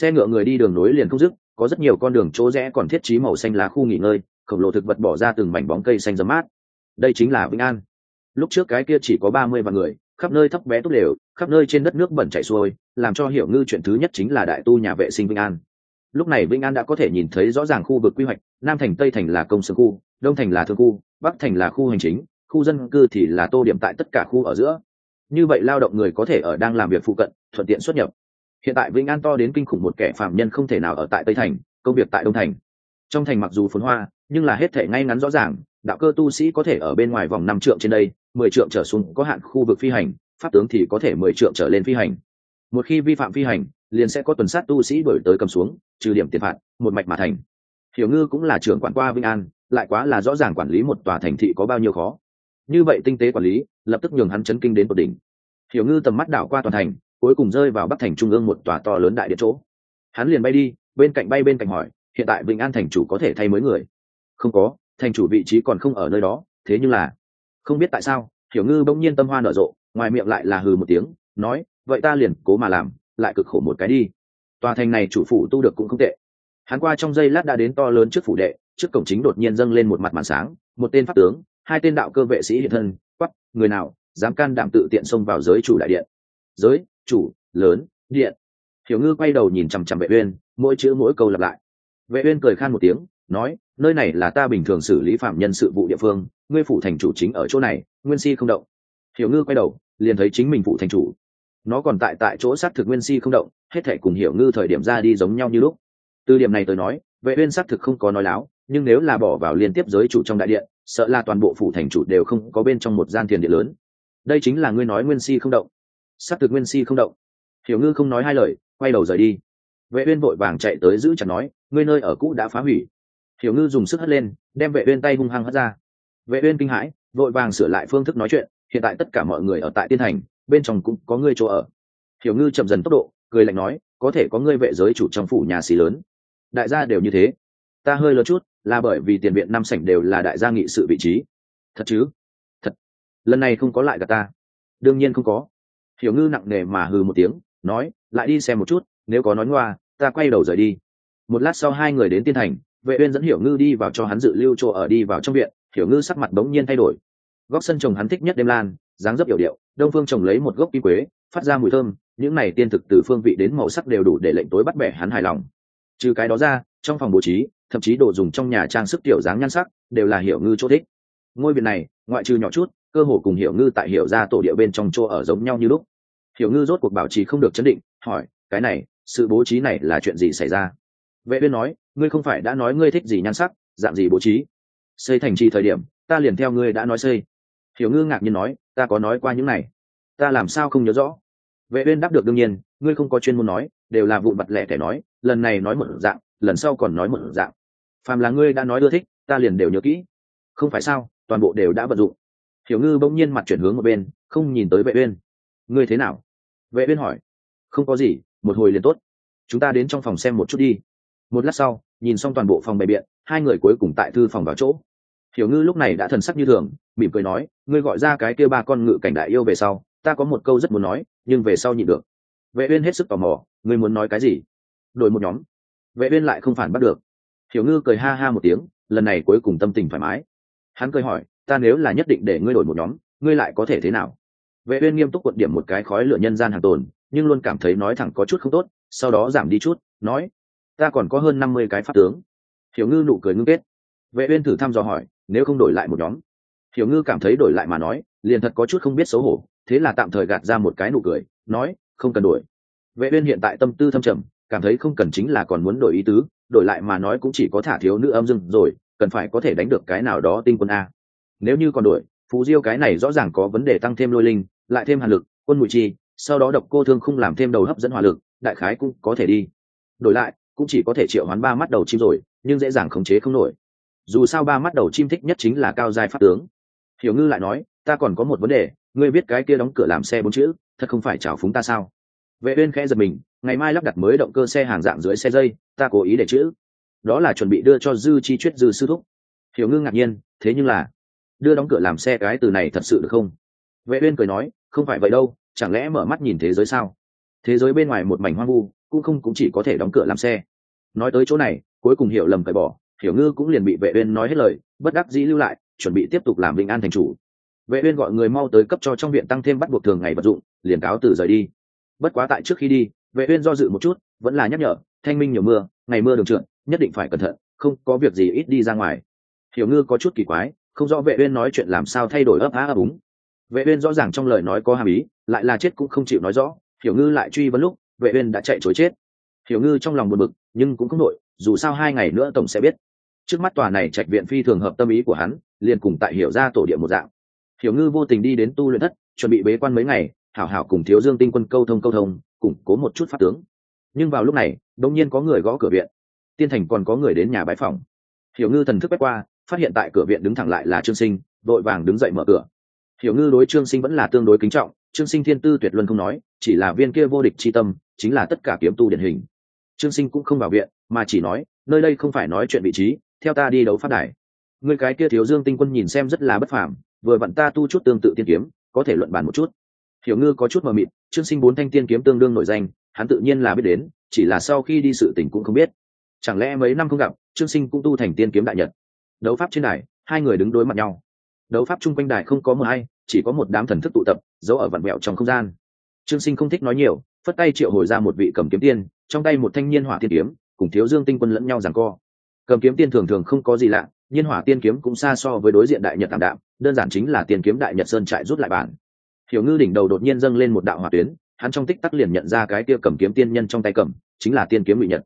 xe ngựa người đi đường nối liền không dứt, có rất nhiều con đường chỗ rẽ còn thiết trí màu xanh lá khu nghỉ ngơi, khổng lồ thực vật bỏ ra từng mảnh bóng cây xanh dấm mát. Đây chính là vĩnh an. Lúc trước cái kia chỉ có ba mươi vạn người, khắp nơi thấp bé tốt đều khắp nơi trên đất nước bẩn chảy xuôi, làm cho hiểu ngư chuyện thứ nhất chính là đại tu nhà vệ sinh vĩnh an. Lúc này vĩnh an đã có thể nhìn thấy rõ ràng khu vực quy hoạch, nam thành, tây thành là công sở khu, đông thành là thương khu, bắc thành là khu hành chính, khu dân cư thì là tô điểm tại tất cả khu ở giữa. Như vậy lao động người có thể ở đang làm việc phụ cận, thuận tiện xuất nhập hiện tại vĩnh an to đến kinh khủng một kẻ phạm nhân không thể nào ở tại tây thành, công việc tại đông thành. Trong thành mặc dù phồn hoa, nhưng là hết thể ngay ngắn rõ ràng, đạo cơ tu sĩ có thể ở bên ngoài vòng năm trượng trên đây, mười trượng trở xuống có hạn khu vực phi hành, pháp tướng thì có thể mười trượng trở lên phi hành. Một khi vi phạm phi hành, liền sẽ có tuần sát tu sĩ đổi tới cầm xuống, trừ điểm tiền phạt, một mạch mà thành. Hiểu ngư cũng là trưởng quản qua vinh an, lại quá là rõ ràng quản lý một tòa thành thị có bao nhiêu khó. Như vậy tinh tế quản lý, lập tức nhường hắn chấn kinh đến tột đỉnh. Hiểu ngư tầm mắt đảo qua toàn thành cuối cùng rơi vào bắc thành trung ương một tòa to lớn đại điện chỗ. Hắn liền bay đi, bên cạnh bay bên cạnh hỏi, hiện tại vĩnh an thành chủ có thể thay mới người? Không có, thành chủ vị trí còn không ở nơi đó, thế nhưng là, không biết tại sao, hiểu ngư bỗng nhiên tâm hoa nở rộ, ngoài miệng lại là hừ một tiếng, nói, vậy ta liền cố mà làm, lại cực khổ một cái đi. Tòa thành này chủ phủ tu được cũng không tệ. Hắn qua trong giây lát đã đến to lớn trước phủ đệ, trước cổng chính đột nhiên dâng lên một mặt màn sáng, một tên pháp tướng, hai tên đạo cơ vệ sĩ hiện thân quắp người nào, dám can đảm tự tiện xông vào giới chủ đại điện. Giới chủ, lớn, điện. Hiểu ngư quay đầu nhìn chằm chằm vệ uyên, mỗi chữ mỗi câu lặp lại. Vệ uyên cười khan một tiếng, nói, nơi này là ta bình thường xử lý phạm nhân sự vụ địa phương, ngươi phụ thành chủ chính ở chỗ này, nguyên si không động. Hiểu ngư quay đầu, liền thấy chính mình phụ thành chủ. Nó còn tại tại chỗ sát thực nguyên si không động, hết thể cùng hiểu ngư thời điểm ra đi giống nhau như lúc. Từ điểm này tôi nói, vệ uyên sát thực không có nói láo, nhưng nếu là bỏ vào liên tiếp giới chủ trong đại điện, sợ là toàn bộ phủ thành chủ đều không có bên trong một gian tiền điện lớn. Đây chính là ngươi nói nguyên si không động sắc thực nguyên si không động. Hiểu ngư không nói hai lời, quay đầu rời đi. Vệ uyên vội vàng chạy tới giữ chặt nói, ngươi nơi ở cũ đã phá hủy. Hiểu ngư dùng sức hất lên, đem vệ uyên tay hung hăng hất ra. Vệ uyên kinh hãi, vội vàng sửa lại phương thức nói chuyện, hiện tại tất cả mọi người ở tại tiên thành, bên trong cũng có ngươi chỗ ở. Hiểu ngư chậm dần tốc độ, cười lạnh nói, có thể có ngươi vệ giới chủ trong phủ nhà xí lớn. Đại gia đều như thế. Ta hơi lớn chút, là bởi vì tiền viện năm sảnh đều là đại gia nghị sự vị trí. Thật chứ? Thật. Lần này không có lại cả ta. Đương nhiên không có hiểu ngư nặng nề mà hừ một tiếng, nói, lại đi xem một chút, nếu có nói ngoa, ta quay đầu rời đi. Một lát sau hai người đến tiên thành, vệ uyên dẫn hiểu ngư đi vào cho hắn dự lưu chỗ ở đi vào trong viện, hiểu ngư sắc mặt bỗng nhiên thay đổi. Góc sân trồng hắn thích nhất đêm lan, dáng dấp hiểu điệu, đông phương trồng lấy một gốc kim quế, phát ra mùi thơm, những này tiên thực từ phương vị đến màu sắc đều đủ để lệnh tối bắt bẻ hắn hài lòng. Trừ cái đó ra, trong phòng bố trí, thậm chí đồ dùng trong nhà trang sức tiểu dáng nhan sắc, đều là hiểu ngư chỗ thích. Ngôi viện này ngoại trừ nhỏ chút, cơ hồ cùng hiểu ngư tại hiểu ra tổ địa bên trong chỗ ở giống nhau như lúc. Hiểu ngư rốt cuộc bảo trì không được chấn định, hỏi, cái này, sự bố trí này là chuyện gì xảy ra? Vệ uyên nói, ngươi không phải đã nói ngươi thích gì nhan sắc, dạng gì bố trí? Xây thành trì thời điểm, ta liền theo ngươi đã nói xây. Hiểu ngư ngạc nhiên nói, ta có nói qua những này. Ta làm sao không nhớ rõ? Vệ uyên đáp được đương nhiên, ngươi không có chuyên môn nói, đều là vụn vặt lẻ tẻ nói, lần này nói một dạng, lần sau còn nói một dạng. Phàm là ngươi đã nói đưa thích, ta liền đều nhớ kỹ. Không phải sao? Toàn bộ đều đã vận dụng. Hiểu ngư bỗng nhiên mặt chuyển hướng một bên, không nhìn tới vệ uyên. Ngươi thế nào? Vệ uyên hỏi. Không có gì, một hồi liền tốt. Chúng ta đến trong phòng xem một chút đi. Một lát sau, nhìn xong toàn bộ phòng bày biện, hai người cuối cùng tại thư phòng vào chỗ. Hiểu ngư lúc này đã thần sắc như thường, mỉm cười nói, ngươi gọi ra cái kia ba con ngự cảnh đại yêu về sau, ta có một câu rất muốn nói, nhưng về sau nhịn được. Vệ uyên hết sức tò mò, ngươi muốn nói cái gì? Đổi một nhóm. Vệ uyên lại không phản bắt được. Hiểu ngư cười ha ha một tiếng, lần này cuối cùng tâm tình thoải mái hắn cười hỏi, ta nếu là nhất định để ngươi đổi một nhóm, ngươi lại có thể thế nào? Vệ uyên nghiêm túc cuộn điểm một cái khói lửa nhân gian hàng tồn, nhưng luôn cảm thấy nói thẳng có chút không tốt, sau đó giảm đi chút, nói, ta còn có hơn năm mươi cái pháp tướng. Hiểu ngư nụ cười ngưng kết. Vệ uyên thử thăm dò hỏi, nếu không đổi lại một nhóm? Hiểu ngư cảm thấy đổi lại mà nói, liền thật có chút không biết xấu hổ, thế là tạm thời gạt ra một cái nụ cười, nói, không cần đổi. Vệ uyên hiện tại tâm tư thâm trầm, cảm thấy không cần chính là còn muốn đổi ý tứ, đổi lại mà nói cũng chỉ có thả thiếu nữ âm dương rồi cần phải có thể đánh được cái nào đó tinh quân a. Nếu như còn đổi phú diêu cái này rõ ràng có vấn đề tăng thêm lôi linh, lại thêm hàn lực, quân mùi chi, sau đó độc cô thương không làm thêm đầu hấp dẫn hỏa lực, đại khái cũng có thể đi. Đổi lại, cũng chỉ có thể triệu hoán ba mắt đầu chim rồi, nhưng dễ dàng khống chế không nổi. Dù sao ba mắt đầu chim thích nhất chính là cao giai pháp tướng. Hiểu ngư lại nói, ta còn có một vấn đề, ngươi biết cái kia đóng cửa làm xe bốn chữ, thật không phải chào phúng ta sao? Vệ uyên khẽ giật mình, ngày mai lắp đặt mới động cơ xe hàng dạng dưới xe dây, ta cố ý để chữ đó là chuẩn bị đưa cho dư chi chuyết dư sư thúc. Hiểu ngư ngạc nhiên, thế nhưng là, đưa đóng cửa làm xe cái từ này thật sự được không? Vệ uyên cười nói, không phải vậy đâu, chẳng lẽ mở mắt nhìn thế giới sao? Thế giới bên ngoài một mảnh hoang vu, cũng không cũng chỉ có thể đóng cửa làm xe. Nói tới chỗ này, cuối cùng hiểu lầm phải bỏ, hiểu ngư cũng liền bị vệ uyên nói hết lời, bất đắc dĩ lưu lại, chuẩn bị tiếp tục làm bình an thành chủ. Vệ uyên gọi người mau tới cấp cho trong viện tăng thêm bắt buộc thường ngày vật dụng, liền cáo từ rời đi. Bất quá tại trước khi đi, vệ uyên do dự một chút, vẫn là nhắc nhở, thanh minh nhiều mưa, ngày mưa đường trượt nhất định phải cẩn thận, không có việc gì ít đi ra ngoài. Hiểu ngư có chút kỳ quái, không rõ vệ uyên nói chuyện làm sao thay đổi ấp á ấp úng. Vệ uyên rõ ràng trong lời nói có hàm ý, lại là chết cũng không chịu nói rõ, hiểu ngư lại truy vấn lúc, vệ uyên đã chạy trốn chết. Hiểu ngư trong lòng buồn bực, nhưng cũng không nổi, dù sao hai ngày nữa tổng sẽ biết. Trước mắt tòa này trạch viện phi thường hợp tâm ý của hắn, liền cùng tại hiểu ra tổ địa một dạng. Hiểu ngư vô tình đi đến tu luyện thất, chuẩn bị bế quan mấy ngày, hảo hảo cùng thiếu dương tinh quân câu thông câu thông, củng cố một chút pháp tướng. Nhưng vào lúc này, đột nhiên có người gõ cửa viện tiên thành còn có người đến nhà bãi phòng hiểu ngư thần thức quét qua, phát hiện tại cửa viện đứng thẳng lại là trương sinh, vội vàng đứng dậy mở cửa. Hiểu ngư đối trương sinh vẫn là tương đối kính trọng, trương sinh thiên tư tuyệt luân không nói, chỉ là viên kia vô địch c tâm, chính là tất cả kiếm tu điển hình. Trương sinh cũng không vào viện, mà chỉ nói, nơi đây không phải nói chuyện vị trí, theo ta đi đấu phát đài. Người cái kia thiếu dương tinh quân nhìn xem rất là bất phàm, vừa vặn ta tu chút tương tự tiên kiếm, có thể luận bàn một chút. Hiểu ngư có chút mờ mịt, trương sinh bốn thanh tiên kiếm tương đương nổi danh, hắn tự nhiên là biết đến, chỉ là sau khi đi sự tình cũng không biết chẳng lẽ mấy năm không gặp, trương sinh cũng tu thành tiên kiếm đại nhật? Đấu pháp trên đài, hai người đứng đối mặt nhau. Đấu pháp chung quanh đài không có mờ hay chỉ có một đám thần thức tụ tập, giấu ở vặn mẹo trong không gian. Trương sinh không thích nói nhiều, phất tay triệu hồi ra một vị cầm kiếm tiên, trong tay một thanh niên hỏa tiên kiếm, cùng thiếu dương tinh quân lẫn nhau rằng co. Cầm kiếm tiên thường thường không có gì lạ nhiên hỏa tiên kiếm cũng xa so với đối diện đại nhật tạm đạm, đơn giản chính là tiên kiếm đại nhật sơn trại rút lại bản. Hiểu ngư đỉnh đầu đột nhiên dâng lên một đạo hỏa tuyến, hắn trong tích tắc liền nhận ra cái kia cầm kiếm tiên nhân trong tay cầm, chính là tiên kiếm ngụy nhật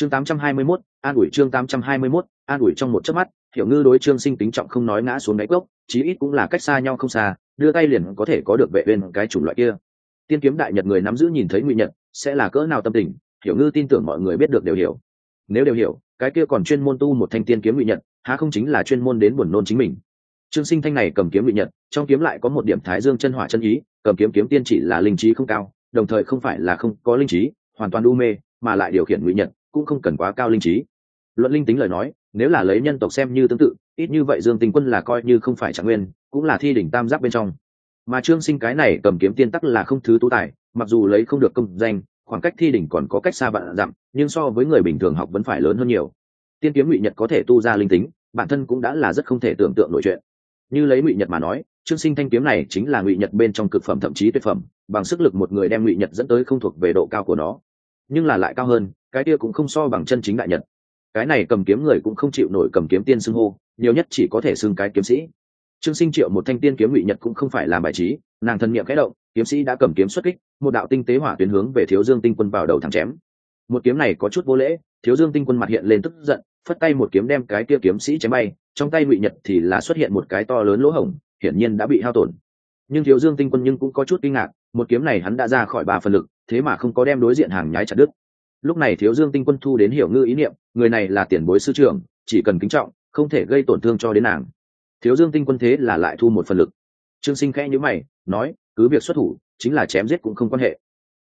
chương 821, an ủi chương 821, an ủi trong một chớp mắt hiểu ngư đối trương sinh tính trọng không nói ngã xuống đáy cốc chí ít cũng là cách xa nhau không xa đưa tay liền có thể có được vệ bên cái chủng loại kia. Tiên kiếm đại nhật người nắm giữ nhìn thấy ngụy nhật sẽ là cỡ nào tâm tình hiểu ngư tin tưởng mọi người biết được đều hiểu. Nếu đều hiểu cái kia còn chuyên môn tu một thanh tiên kiếm ngụy nhật há không chính là chuyên môn đến buồn nôn chính mình? Trương sinh thanh này cầm kiếm ngụy nhật trong kiếm lại có một điểm thái dương chân hỏa chân ý cầm kiếm kiếm tiên chỉ là linh trí không cao đồng thời không phải là không có linh trí hoàn toàn u mê mà lại điều khiển ngụy nhật cũng không cần quá cao linh trí. Luận linh tính lời nói, nếu là lấy nhân tộc xem như tương tự, ít như vậy dương tình quân là coi như không phải trạng nguyên, cũng là thi đỉnh tam giác bên trong. Mà trương sinh cái này cầm kiếm tiên tắc là không thứ tú tài, mặc dù lấy không được công danh, khoảng cách thi đỉnh còn có cách xa vạn dặm, nhưng so với người bình thường học vẫn phải lớn hơn nhiều. Tiên kiếm ngụy nhật có thể tu ra linh tính, bản thân cũng đã là rất không thể tưởng tượng nội chuyện. Như lấy ngụy nhật mà nói, trương sinh thanh kiếm này chính là ngụy nhật bên trong cực phẩm thậm chí tuyệt phẩm, bằng sức lực một người đem ngụy nhật dẫn tới không thuộc về độ cao của nó nhưng là lại cao hơn, cái kia cũng không so bằng chân chính đại nhật. Cái này cầm kiếm người cũng không chịu nổi cầm kiếm tiên xưng hô, nhiều nhất chỉ có thể xưng cái kiếm sĩ. Trương sinh triệu một thanh tiên kiếm ngụy nhật cũng không phải làm bài trí, nàng thân nhiệm kẽ động, kiếm sĩ đã cầm kiếm xuất kích, một đạo tinh tế hỏa tuyến hướng về thiếu dương tinh quân vào đầu thẳng chém. Một kiếm này có chút vô lễ, thiếu dương tinh quân mặt hiện lên tức giận, phất tay một kiếm đem cái kia kiếm sĩ chém bay, trong tay ngụy nhật thì là xuất hiện một cái to lớn lỗ hổng, hiển nhiên đã bị hao tổn nhưng thiếu dương tinh quân nhưng cũng có chút kinh ngạc, một kiếm này hắn đã ra khỏi ba phần lực, thế mà không có đem đối diện hàng nhái chặt đứt. Lúc này thiếu dương tinh quân thu đến hiểu ngư ý niệm, người này là tiền bối sư trưởng, chỉ cần kính trọng, không thể gây tổn thương cho đến nàng. Thiếu dương tinh quân thế là lại thu một phần lực. Trương sinh khẽ nhữ mày, nói, cứ việc xuất thủ, chính là chém giết cũng không quan hệ.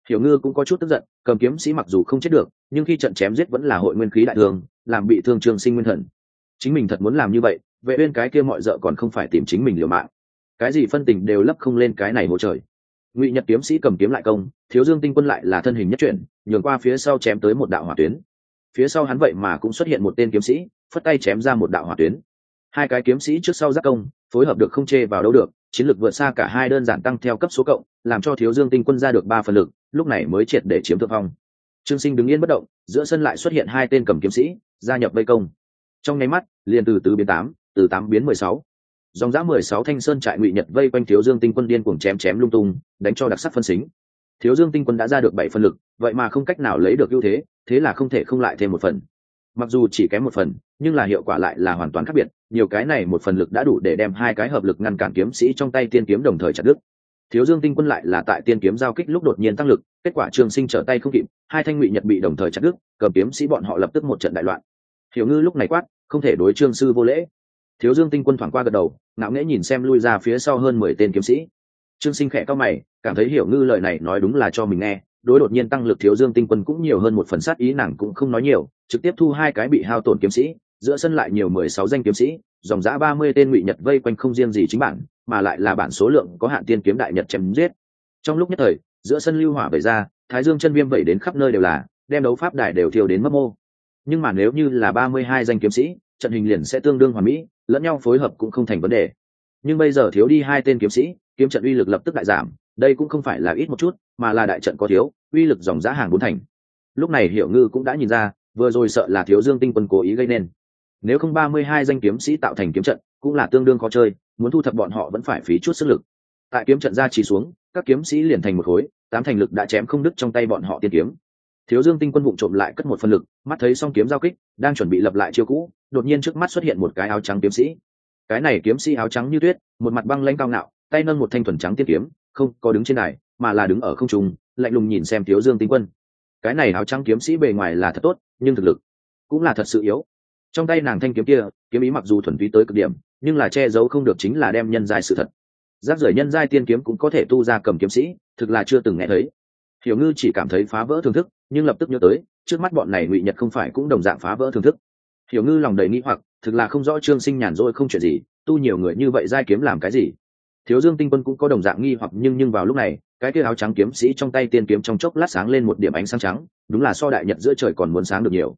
Hiểu ngư cũng có chút tức giận, cầm kiếm sĩ mặc dù không chết được, nhưng khi trận chém giết vẫn là hội nguyên khí đại thương làm bị thương trương sinh nguyên thần. Chính mình thật muốn làm như vậy, vệ uyên cái kia mọi dợ còn không phải tìm chính mình liều mạng cái gì phân tình đều lấp không lên cái này hỗ trời. Ngụy nhật kiếm sĩ cầm kiếm lại công, thiếu dương tinh quân lại là thân hình nhất chuyển, nhường qua phía sau chém tới một đạo hỏa tuyến. Phía sau hắn vậy mà cũng xuất hiện một tên kiếm sĩ, phất tay chém ra một đạo hỏa tuyến. Hai cái kiếm sĩ trước sau giác công, phối hợp được không chê vào đâu được, chiến lược vượt xa cả hai đơn giản tăng theo cấp số cộng, làm cho thiếu dương tinh quân ra được ba phần lực, lúc này mới triệt để chiếm thượng phong. Trương sinh đứng yên bất động, giữa sân lại xuất hiện hai tên cầm kiếm sĩ, gia nhập vây công. Trong nháy mắt, liền từ tứ biến tám, từ tám biến mười sáu dòng giã mười sáu thanh sơn trại ngụy nhật vây quanh thiếu dương tinh quân điên cuồng chém chém lung tung, đánh cho đặc sắc phân xính. Thiếu dương tinh quân đã ra được bảy phân lực, vậy mà không cách nào lấy được ưu thế thế là không thể không lại thêm một phần. Mặc dù chỉ kém một phần, nhưng là hiệu quả lại là hoàn toàn khác biệt, nhiều cái này một phần lực đã đủ để đem hai cái hợp lực ngăn cản kiếm sĩ trong tay tiên kiếm đồng thời chặt đứt. Thiếu dương tinh quân lại là tại tiên kiếm giao kích lúc đột nhiên tăng lực, kết quả trường sinh trở tay không kịp, hai thanh ngụy nhật bị đồng thời chặt đứt, cầm kiếm sĩ bọn họ lập tức một trận đại loạn. Hiểu ngư lúc này quát, không thể đối trương sư vô lễ thiếu dương tinh quân thoảng qua gật đầu, ngạo nghễ nhìn xem lui ra phía sau hơn mười tên kiếm sĩ. Trương sinh khẽ cao mày, cảm thấy hiểu ngư lời này nói đúng là cho mình nghe, đối đột nhiên tăng lực thiếu dương tinh quân cũng nhiều hơn một phần sát ý, nàng cũng không nói nhiều, trực tiếp thu hai cái bị hao tổn kiếm sĩ, giữa sân lại nhiều mười sáu danh kiếm sĩ, dòng giã ba mươi tên ngụy nhật vây quanh không riêng gì chính bản, mà lại là bản số lượng có hạn tiên kiếm đại nhật chém giết. Trong lúc nhất thời, giữa sân lưu hỏa vẩy ra, thái dương chân viêm vẩy đến khắp nơi đều là, đem đấu pháp đài đều thiêu đến mất mô. Nhưng mà nếu như là ba mươi hai danh kiếm sĩ trận hình liền sẽ tương đương hoàn mỹ, lẫn nhau phối hợp cũng không thành vấn đề. Nhưng bây giờ thiếu đi hai tên kiếm sĩ, kiếm trận uy lực lập tức đại giảm, đây cũng không phải là ít một chút, mà là đại trận có thiếu, uy lực dòng giá hàng bốn thành. Lúc này hiểu ngư cũng đã nhìn ra, vừa rồi sợ là thiếu dương tinh quân cố ý gây nên. Nếu không ba mươi hai danh kiếm sĩ tạo thành kiếm trận, cũng là tương đương khó chơi, muốn thu thập bọn họ vẫn phải phí chút sức lực. Tại kiếm trận ra chỉ xuống, các kiếm sĩ liền thành một khối, tám thành lực đã chém không đứt trong tay bọn họ tiên kiếm. Thiếu dương tinh quân bụng trộm lại cất một phần lực, mắt thấy song kiếm giao kích, đang chuẩn bị lập lại chiêu cũ đột nhiên trước mắt xuất hiện một cái áo trắng kiếm sĩ. Cái này kiếm sĩ áo trắng như tuyết một mặt băng lanh cao ngạo tay nâng một thanh thuần trắng tiên kiếm không có đứng trên này, mà là đứng ở không trung lạnh lùng nhìn xem thiếu dương tinh quân. Cái này áo trắng kiếm sĩ bề ngoài là thật tốt nhưng thực lực cũng là thật sự yếu. Trong tay nàng thanh kiếm kia kiếm ý mặc dù thuần túy tới cực điểm nhưng là che giấu không được chính là đem nhân giai sự thật. Giáp rời nhân giai tiên kiếm cũng có thể tu ra cầm kiếm sĩ thực là chưa từng nghe thấy. Hiểu ngư chỉ cảm thấy phá vỡ thưởng thức nhưng lập tức nhớ tới trước mắt bọn này ngụy nhật không phải cũng đồng dạng phá vỡ thưởng thức hiểu ngư lòng đầy nghĩ hoặc, thực là không rõ trương sinh nhàn rỗi không chuyện gì, tu nhiều người như vậy giai kiếm làm cái gì? Thiếu dương tinh quân cũng có đồng dạng nghi hoặc, nhưng nhưng vào lúc này, cái kia áo trắng kiếm sĩ trong tay tiên kiếm trong chốc lát sáng lên một điểm ánh sáng trắng, đúng là so đại nhật giữa trời còn muốn sáng được nhiều.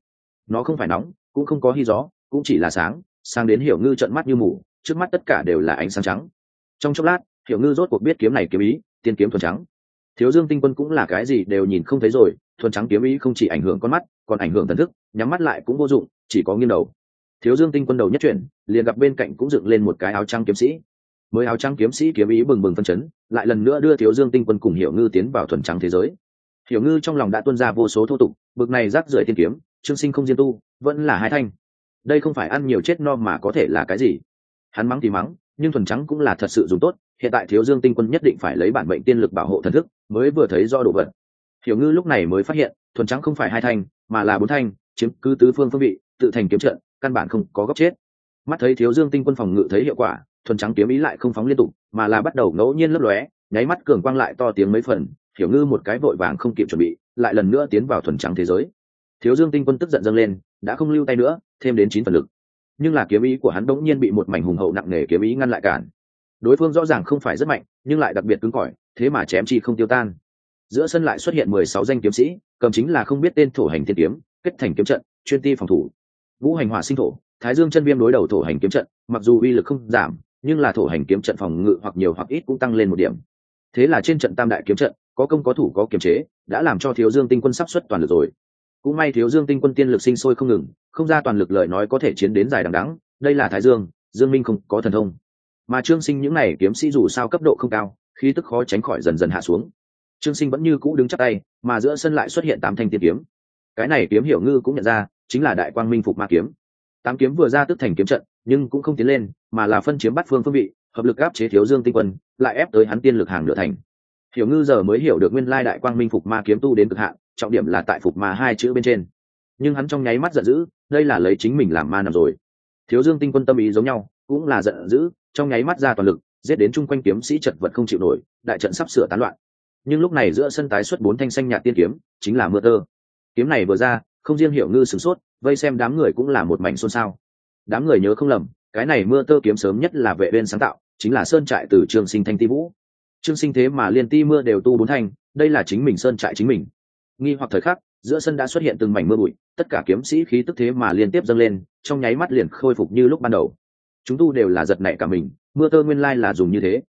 Nó không phải nóng, cũng không có hy gió, cũng chỉ là sáng sáng đến hiểu ngư trận mắt như mù, trước mắt tất cả đều là ánh sáng trắng. Trong chốc lát, hiểu ngư rốt cuộc biết kiếm này kiếm ý, tiên kiếm thuần trắng thiếu dương tinh quân cũng là cái gì đều nhìn không thấy rồi, thuần trắng kiếm ý không chỉ ảnh hưởng con mắt, còn ảnh hưởng thần thức, nhắm mắt lại cũng vô dụng, chỉ có nghiêng đầu. Thiếu dương tinh quân đầu nhất chuyển, liền gặp bên cạnh cũng dựng lên một cái áo trắng kiếm sĩ. Mới áo trắng kiếm sĩ kiếm ý bừng bừng phân chấn, lại lần nữa đưa thiếu dương tinh quân cùng hiểu ngư tiến vào thuần trắng thế giới. Hiểu ngư trong lòng đã tuân ra vô số thô tục, bực này rác rưởi tiên kiếm, trương sinh không diên tu, vẫn là hai thanh. Đây không phải ăn nhiều chết no mà có thể là cái gì? Hắn mắng thì mắng, nhưng thuần trắng cũng là thật sự dùng tốt hiện tại thiếu dương tinh quân nhất định phải lấy bản mệnh tiên lực bảo hộ thần thức, mới vừa thấy do đồ vật. Hiểu ngư lúc này mới phát hiện, thuần trắng không phải hai thanh, mà là bốn thanh, chiếm cứ tứ phương phương vị, tự thành kiếm trận, căn bản không có góc chết. Mắt thấy thiếu dương tinh quân phòng ngự thấy hiệu quả, thuần trắng kiếm ý lại không phóng liên tục, mà là bắt đầu ngẫu nhiên lấp lóe, nháy mắt cường quang lại to tiếng mấy phần, hiểu ngư một cái vội vàng không kịp chuẩn bị, lại lần nữa tiến vào thuần trắng thế giới. Thiếu dương tinh quân tức giận dâng lên, đã không lưu tay nữa, thêm đến chín phần lực. Nhưng là kiếm ý của hắn đống nhiên bị một mảnh hùng hậu nặng nề kiếm ý ngăn lại cản đối phương rõ ràng không phải rất mạnh, nhưng lại đặc biệt cứng cỏi, thế mà chém chi không tiêu tan. Giữa sân lại xuất hiện mười sáu danh kiếm sĩ, cầm chính là không biết tên thổ hành thiên kiếm, kết thành kiếm trận, chuyên ti phòng thủ. Vũ hành hỏa sinh thổ, thái dương chân viêm đối đầu thổ hành kiếm trận, mặc dù uy lực không giảm, nhưng là thổ hành kiếm trận phòng ngự hoặc nhiều hoặc ít cũng tăng lên một điểm. Thế là trên trận tam đại kiếm trận, có công có thủ có kiềm chế, đã làm cho thiếu dương tinh quân sắp xuất toàn lực rồi. Cũng may thiếu dương tinh quân tiên lực sinh sôi không ngừng, không ra toàn lực lời nói có thể chiến đến dài đằng đắng đây là thái dương dương minh không có thần thông mà trương sinh những này kiếm sĩ dù sao cấp độ không cao, khí tức khó tránh khỏi dần dần hạ xuống. Trương sinh vẫn như cũ đứng chắc tay, mà giữa sân lại xuất hiện tám thanh tiên kiếm. Cái này kiếm hiểu ngư cũng nhận ra, chính là đại quang minh phục ma kiếm. Tám kiếm vừa ra tức thành kiếm trận, nhưng cũng không tiến lên, mà là phân chiếm bắt phương phương vị, hợp lực áp chế thiếu dương tinh quân, lại ép tới hắn tiên lực hàng nửa thành. Hiểu ngư giờ mới hiểu được nguyên lai đại quang minh phục ma kiếm tu đến cực hạn, trọng điểm là tại phục ma hai chữ bên trên. Nhưng hắn trong nháy mắt giận dữ, đây là lấy chính mình làm ma nằm rồi. Thiếu dương tinh quân tâm ý giống nhau, cũng là giận dữ trong nháy mắt ra toàn lực, giết đến chung quanh kiếm sĩ chật vật không chịu nổi, đại trận sắp sửa tán loạn. Nhưng lúc này giữa sân tái xuất bốn thanh xanh nhạt tiên kiếm, chính là mưa tơ. Kiếm này vừa ra, không riêng hiểu ngư sửng sốt, vây xem đám người cũng là một mảnh xôn xao. Đám người nhớ không lầm, cái này mưa tơ kiếm sớm nhất là vệ bên sáng tạo, chính là sơn trại từ trường sinh thanh ti vũ. Trương sinh thế mà liên ti mưa đều tu bốn thanh, đây là chính mình sơn trại chính mình. Nghi hoặc thời khắc, giữa sân đã xuất hiện từng mảnh mưa bụi, tất cả kiếm sĩ khí tức thế mà liên tiếp dâng lên, trong nháy mắt liền khôi phục như lúc ban đầu chúng tu đều là giật nảy cả mình, mưa tơ nguyên lai là dùng như thế.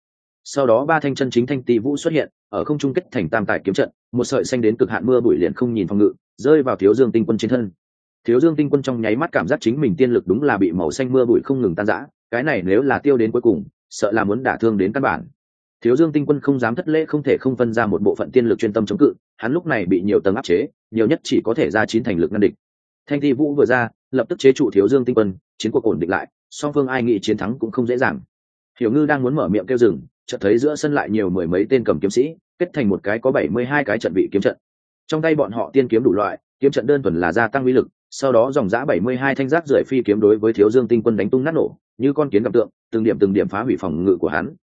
Sau đó ba thanh chân chính thanh ti vũ xuất hiện, ở không trung kết thành tam tài kiếm trận, một sợi xanh đến cực hạn mưa bụi liền không nhìn phòng ngự, rơi vào thiếu dương tinh quân trên thân. Thiếu dương tinh quân trong nháy mắt cảm giác chính mình tiên lực đúng là bị màu xanh mưa bụi không ngừng tan rã, cái này nếu là tiêu đến cuối cùng, sợ là muốn đả thương đến căn bản. Thiếu dương tinh quân không dám thất lễ không thể không phân ra một bộ phận tiên lực chuyên tâm chống cự, hắn lúc này bị nhiều tầng áp chế, nhiều nhất chỉ có thể ra chín thành lực ngăn địch. Thanh thi vũ vừa ra, lập tức chế trụ thiếu dương tinh quân, chiến cuộc ổn định lại song phương ai nghĩ chiến thắng cũng không dễ dàng. Hiểu ngư đang muốn mở miệng kêu rừng chợt thấy giữa sân lại nhiều mười mấy tên cầm kiếm sĩ, kết thành một cái có bảy mươi hai cái trận bị kiếm trận. Trong tay bọn họ tiên kiếm đủ loại, kiếm trận đơn thuần là gia tăng uy lực, sau đó dòng giã bảy mươi hai thanh giác rưỡi phi kiếm đối với thiếu dương tinh quân đánh tung nát nổ, như con kiến gặp tượng, từng điểm từng điểm phá hủy phòng ngự của hắn.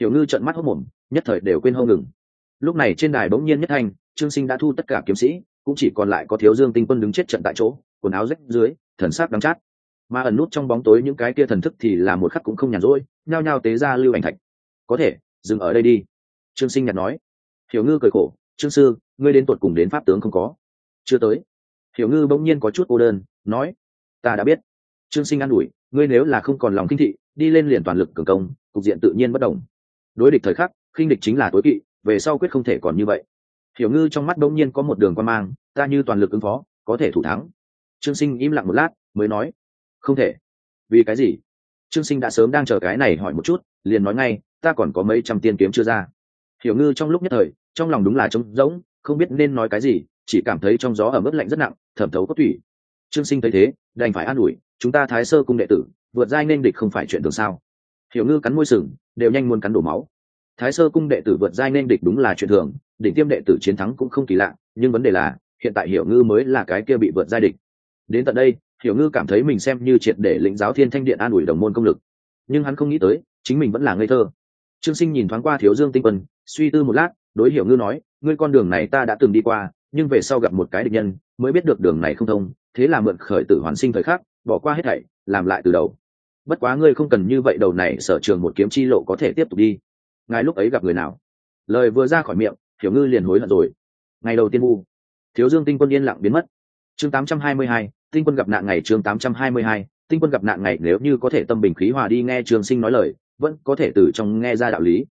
Hiểu ngư trận mắt hốc mồm, nhất thời đều quên hâu ngừng. Lúc này trên đài bỗng nhiên nhất thanh, trương sinh đã thu tất cả kiếm sĩ, cũng chỉ còn lại có thiếu dương tinh quân đứng chết trận tại chỗ, quần áo rách dưới, thần sắc đắng chát mà ẩn nút trong bóng tối những cái kia thần thức thì là một khắc cũng không nhàn rỗi, nhao nhao tế ra lưu ảnh thạch. Có thể, dừng ở đây đi. Trương sinh nhạt nói. Hiểu ngư cười khổ. Trương sư, ngươi đến tuột cùng đến pháp tướng không có. Chưa tới. Hiểu ngư bỗng nhiên có chút cô đơn, nói. Ta đã biết. Trương sinh an ủi. Ngươi nếu là không còn lòng kinh thị, đi lên liền toàn lực cường công, cục diện tự nhiên bất đồng. Đối địch thời khắc, khinh địch chính là tối kỵ, về sau quyết không thể còn như vậy. Hiểu ngư trong mắt bỗng nhiên có một đường quan mang, ta như toàn lực ứng phó, có thể thủ thắng. Trương sinh im lặng một lát, mới nói không thể. Vì cái gì? Trương sinh đã sớm đang chờ cái này hỏi một chút, liền nói ngay, ta còn có mấy trăm tiên kiếm chưa ra. Hiểu ngư trong lúc nhất thời, trong lòng đúng là trống rỗng, không biết nên nói cái gì, chỉ cảm thấy trong gió ở mức lạnh rất nặng, thẩm thấu có thủy trương sinh thấy thế, đành phải an ủi, chúng ta thái sơ cung đệ tử, vượt giai nên địch không phải chuyện thường sao? Hiểu ngư cắn môi sừng, đều nhanh muốn cắn đổ máu. Thái sơ cung đệ tử vượt giai nên địch đúng là chuyện thường, đỉnh tiêm đệ tử chiến thắng cũng không kỳ lạ, nhưng vấn đề là, hiện tại hiểu ngư mới là cái kia bị vượt giai địch. Đến tận đây hiểu ngư cảm thấy mình xem như triệt để lĩnh giáo thiên thanh điện an ủi đồng môn công lực. Nhưng hắn không nghĩ tới chính mình vẫn là ngây thơ. Trương sinh nhìn thoáng qua thiếu dương tinh quân suy tư một lát đối hiểu ngư nói ngươi con đường này ta đã từng đi qua nhưng về sau gặp một cái địch nhân mới biết được đường này không thông thế là mượn khởi tử hoàn sinh thời khắc bỏ qua hết thảy làm lại từ đầu. Bất quá ngươi không cần như vậy đầu này sở trường một kiếm chi lộ có thể tiếp tục đi. Ngài lúc ấy gặp người nào? Lời vừa ra khỏi miệng hiểu ngư liền hối hận rồi. Ngày đầu tiên vu thiếu dương tinh quân yên lặng biến mất. Chương 822, tinh quân gặp nạn ngày chương 822, tinh quân gặp nạn ngày nếu như có thể tâm bình khí hòa đi nghe trường sinh nói lời vẫn có thể từ trong nghe ra đạo lý.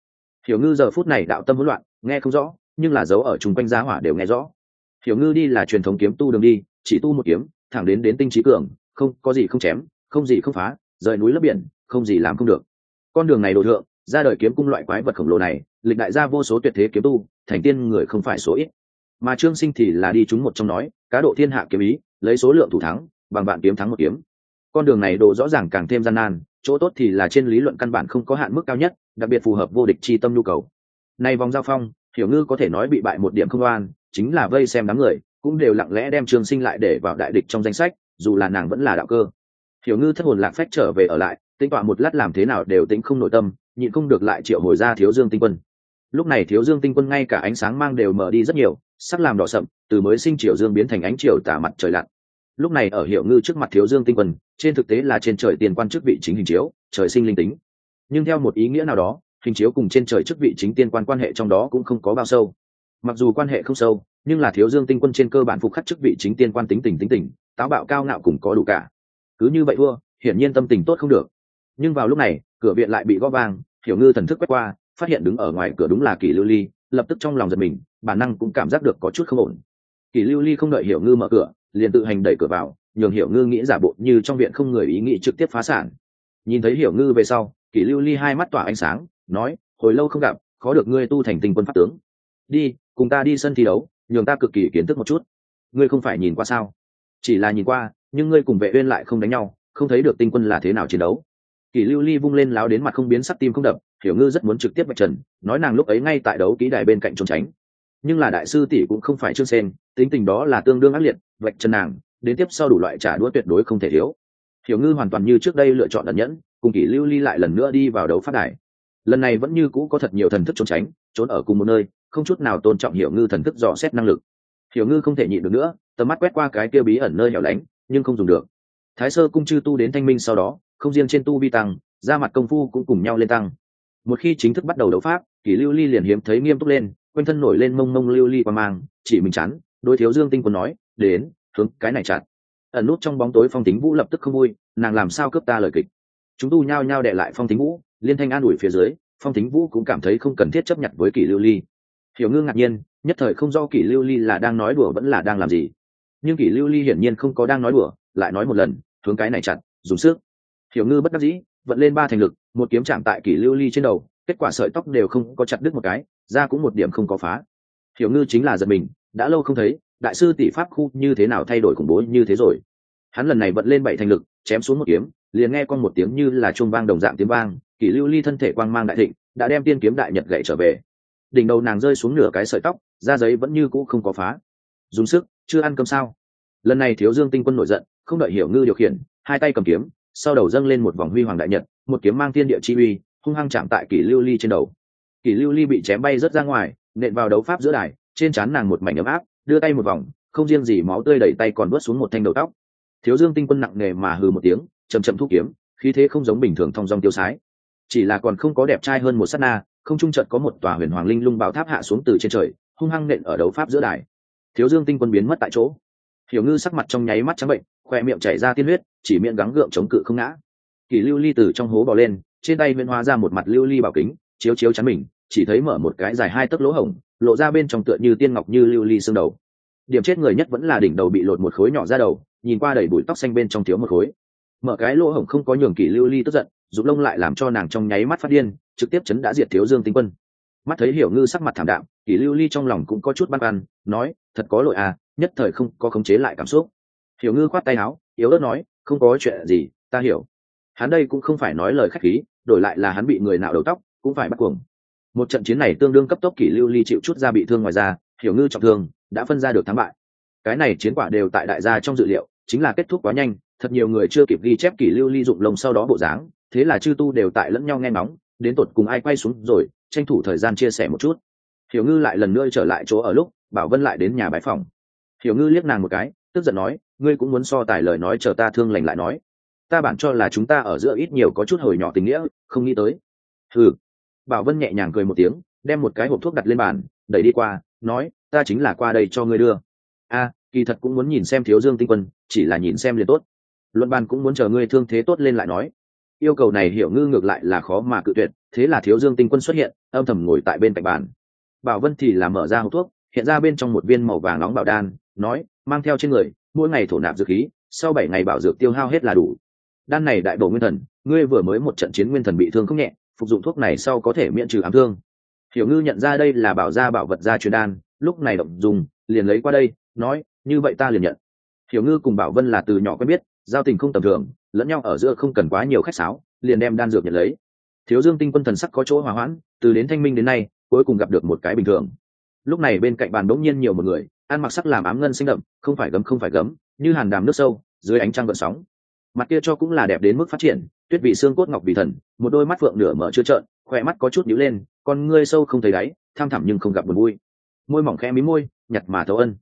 Hiểu ngư giờ phút này đạo tâm hỗn loạn nghe không rõ nhưng là dấu ở chung quanh giá hỏa đều nghe rõ. Hiểu ngư đi là truyền thống kiếm tu đường đi chỉ tu một kiếm thẳng đến đến tinh trí cường không có gì không chém không gì không phá rời núi lấp biển không gì làm không được. Con đường này đồ thượng ra đời kiếm cung loại quái vật khổng lồ này lịch đại gia vô số tuyệt thế kiếm tu thành tiên người không phải số ít. Mà trương sinh thì là đi chúng một trong nói cá độ thiên hạ kiếm ý lấy số lượng thủ thắng, bằng bạn kiếm thắng một kiếm. Con đường này độ rõ ràng càng thêm gian nan, chỗ tốt thì là trên lý luận căn bản không có hạn mức cao nhất, đặc biệt phù hợp vô địch chi tâm nhu cầu. Này vòng giao phong, hiểu ngư có thể nói bị bại một điểm không oan, chính là vây xem đám người, cũng đều lặng lẽ đem trường sinh lại để vào đại địch trong danh sách, dù là nàng vẫn là đạo cơ. Hiểu ngư thất hồn lạc phách trở về ở lại, tính tọa một lát làm thế nào đều tính không nội tâm, nhịn không được lại triệu hồi ra thiếu dương tinh quân. Lúc này thiếu dương tinh quân ngay cả ánh sáng mang đều mở đi rất nhiều sắc làm đỏ sậm, từ mới sinh triều dương biến thành ánh triều tả mặt trời lặn. Lúc này ở hiệu ngư trước mặt thiếu dương tinh quân trên thực tế là trên trời tiền quan chức vị chính hình chiếu, trời sinh linh tính. Nhưng theo một ý nghĩa nào đó, hình chiếu cùng trên trời chức vị chính tiên quan quan hệ trong đó cũng không có bao sâu. Mặc dù quan hệ không sâu, nhưng là thiếu dương tinh quân trên cơ bản phục khắc chức vị chính tiên quan tính tình tính tình, táo bạo cao ngạo cùng có đủ cả. Cứ như vậy thua, hiển nhiên tâm tình tốt không được. Nhưng vào lúc này, cửa viện lại bị gõ vang, hiểu ngư thần thức quét qua, phát hiện đứng ở ngoài cửa đúng là kỳ lưu ly lập tức trong lòng giật mình, bản năng cũng cảm giác được có chút không ổn. Kỳ lưu ly không đợi hiểu ngư mở cửa, liền tự hành đẩy cửa vào, nhường hiểu ngư nghĩ giả bộ như trong viện không người ý nghĩ trực tiếp phá sản. Nhìn thấy hiểu ngư về sau, kỳ lưu ly hai mắt tỏa ánh sáng, nói, hồi lâu không gặp, khó được ngươi tu thành tinh quân pháp tướng. Đi, cùng ta đi sân thi đấu, nhường ta cực kỳ kiến thức một chút. Ngươi không phải nhìn qua sao? Chỉ là nhìn qua, nhưng ngươi cùng vệ uyên lại không đánh nhau, không thấy được tinh quân là thế nào chiến đấu. Kỳ lưu ly vung lên láo đến mặt không biến sắc tim không đập hiểu ngư rất muốn trực tiếp bạch trần, nói nàng lúc ấy ngay tại đấu ký đài bên cạnh trốn tránh. Nhưng là đại sư tỷ cũng không phải trương sen, tính tình đó là tương đương ác liệt vạch trần nàng, đến tiếp sau đủ loại trả đũa tuyệt đối không thể thiếu. Hiểu ngư hoàn toàn như trước đây lựa chọn ẩn nhẫn, cùng kỷ lưu ly lại lần nữa đi vào đấu phát đài. Lần này vẫn như cũ có thật nhiều thần thức trốn tránh, trốn ở cùng một nơi, không chút nào tôn trọng hiểu ngư thần thức dò xét năng lực. Hiểu ngư không thể nhịn được nữa, tầm mắt quét qua cái kia bí ẩn nơi hẻo lánh, nhưng không dùng được. Thái sơ cung chư tu đến thanh minh sau đó, không riêng trên tu vi tăng ra mặt công phu cũng cùng nhau lên tăng một khi chính thức bắt đầu đấu pháp kỷ lưu ly liền hiếm thấy nghiêm túc lên, quanh thân nổi lên mông mông lưu ly qua mang, chỉ mình chắn đối thiếu dương tinh quân nói, đến, hướng cái này chặt. Ẩn nút trong bóng tối phong tính vũ lập tức không vui, nàng làm sao cướp ta lời kịch? Chúng tu nhao nhao đệ lại phong tính vũ, liên thanh an ủi phía dưới, phong tính vũ cũng cảm thấy không cần thiết chấp nhận với kỷ lưu ly. Hiểu ngưng ngạc nhiên, nhất thời không do kỷ lưu ly là đang nói đùa vẫn là đang làm gì. Nhưng kỷ lưu ly hiển nhiên không có đang nói đùa, lại nói một lần, hướng cái này chặt, dùng sức. Hiểu ngư bất đắc dĩ vận lên ba thành lực, một kiếm chạm tại kỷ lưu ly trên đầu, kết quả sợi tóc đều không có chặt đứt một cái, da cũng một điểm không có phá. Hiểu ngư chính là giật mình, đã lâu không thấy, đại sư tỷ pháp khu như thế nào thay đổi khủng bố như thế rồi. Hắn lần này vận lên bảy thành lực, chém xuống một kiếm, liền nghe con một tiếng như là chuông vang đồng dạng tiếng vang, kỷ lưu ly thân thể quang mang đại thịnh, đã đem tiên kiếm đại nhật gậy trở về. Đỉnh đầu nàng rơi xuống nửa cái sợi tóc, da giấy vẫn như cũ không có phá. Dùng sức, chưa ăn cơm sao? Lần này thiếu dương tinh quân nổi giận, không đợi hiểu ngư điều khiển, hai tay cầm kiếm sau đầu dâng lên một vòng huy hoàng đại nhật, một kiếm mang thiên địa chi uy, hung hăng chạm tại kỷ lưu ly trên đầu. Kỷ lưu ly bị chém bay rớt ra ngoài, nện vào đấu pháp giữa đài, trên trán nàng một mảnh ấm áp, đưa tay một vòng, không riêng gì máu tươi đẩy tay còn vớt xuống một thanh đầu tóc. Thiếu dương tinh quân nặng nề mà hừ một tiếng chầm chậm thu kiếm, khí thế không giống bình thường thong dong tiêu sái. Chỉ là còn không có đẹp trai hơn một sát na, không trung trận có một tòa huyền hoàng linh lung bảo tháp hạ xuống từ trên trời, hung hăng nện ở đấu pháp giữa đài. Thiếu dương tinh quân biến mất tại chỗ. Hiểu ngư sắc mặt trong nháy mắt trắng bệnh khoe miệng chảy ra tiên huyết, chỉ miệng gắng gượng chống cự không ngã. Kỳ lưu ly từ trong hố bò lên, trên tay huyễn hóa ra một mặt lưu ly bảo kính, chiếu chiếu chắn mình, chỉ thấy mở một cái dài hai tấc lỗ hổng, lộ ra bên trong tựa như tiên ngọc như lưu ly xương đầu. Điểm chết người nhất vẫn là đỉnh đầu bị lột một khối nhỏ ra đầu, nhìn qua đầy bụi tóc xanh bên trong thiếu một khối. Mở cái lỗ hổng không có nhường kỳ lưu ly tức giận dục lông lại làm cho nàng trong nháy mắt phát điên, trực tiếp chấn đã diệt thiếu dương tinh quân. Mắt thấy hiểu ngư sắc mặt thảm đạm, kỳ lưu ly trong lòng cũng có chút băn khoăn, nói, thật có lỗi à nhất thời không có khống chế lại cảm xúc hiểu ngư khoát tay áo, yếu ớt nói, không có chuyện gì, ta hiểu. Hắn đây cũng không phải nói lời khách khí, đổi lại là hắn bị người nào đầu tóc, cũng phải bắt cuồng. Một trận chiến này tương đương cấp tốc kỷ lưu ly chịu chút ra bị thương ngoài ra, hiểu ngư trọng thương, đã phân ra được thắng bại. Cái này chiến quả đều tại đại gia trong dự liệu, chính là kết thúc quá nhanh, thật nhiều người chưa kịp ghi chép kỷ lưu ly dụng lồng sau đó bộ dáng, thế là chư tu đều tại lẫn nhau nghe nóng đến tột cùng ai quay xuống rồi, tranh thủ thời gian chia sẻ một chút. Hiểu ngư lại lần nữa trở lại chỗ ở lúc, bảo vân lại đến nhà bãi phòng. Hiểu ngư liếc nàng một cái, tức giận nói ngươi cũng muốn so tài lời nói chờ ta thương lành lại nói. Ta bản cho là chúng ta ở giữa ít nhiều có chút hồi nhỏ tình nghĩa, không nghĩ tới. Ừ bảo vân nhẹ nhàng cười một tiếng, đem một cái hộp thuốc đặt lên bàn, đẩy đi qua, nói, ta chính là qua đây cho ngươi đưa. A, kỳ thật cũng muốn nhìn xem thiếu dương tinh quân, chỉ là nhìn xem liền tốt. Luận bàn cũng muốn chờ ngươi thương thế tốt lên lại nói. Yêu cầu này hiểu ngư ngược lại là khó mà cự tuyệt, thế là thiếu dương tinh quân xuất hiện, âm thầm ngồi tại bên cạnh bàn. Bảo vân thì là mở ra hộp thuốc, hiện ra bên trong một viên màu vàng nóng bảo đan, nói, mang theo trên người mỗi ngày thổ nạp dược khí, sau bảy ngày bảo dược tiêu hao hết là đủ. Đan này đại bổ nguyên thần, ngươi vừa mới một trận chiến nguyên thần bị thương không nhẹ, phục dụng thuốc này sau có thể miễn trừ ám thương. Hiểu ngư nhận ra đây là bảo gia bảo vật gia truyền đan, lúc này động dùng, liền lấy qua đây, nói, như vậy ta liền nhận. Hiểu ngư cùng bảo vân là từ nhỏ quen biết, giao tình không tầm thường, lẫn nhau ở giữa không cần quá nhiều khách sáo, liền đem đan dược nhận lấy. Thiếu dương tinh quân thần sắc có chỗ hòa hoãn, từ đến thanh minh đến nay, cuối cùng gặp được một cái bình thường. Lúc này bên cạnh bàn đống nhiên nhiều một người ăn mặc sắc làm ám ngân xinh đậm, không phải gấm, không phải gấm, như hàn đàm nước sâu, dưới ánh trăng gợn sóng. Mặt kia cho cũng là đẹp đến mức phát triển, tuyết vị xương cốt ngọc vị thần, một đôi mắt phượng nửa mở chưa trợn, khỏe mắt có chút nhíu lên, con ngươi sâu không thấy đáy, tham thẳm nhưng không gặp buồn vui. Môi mỏng khẽ mí môi, nhặt mà thấu ân.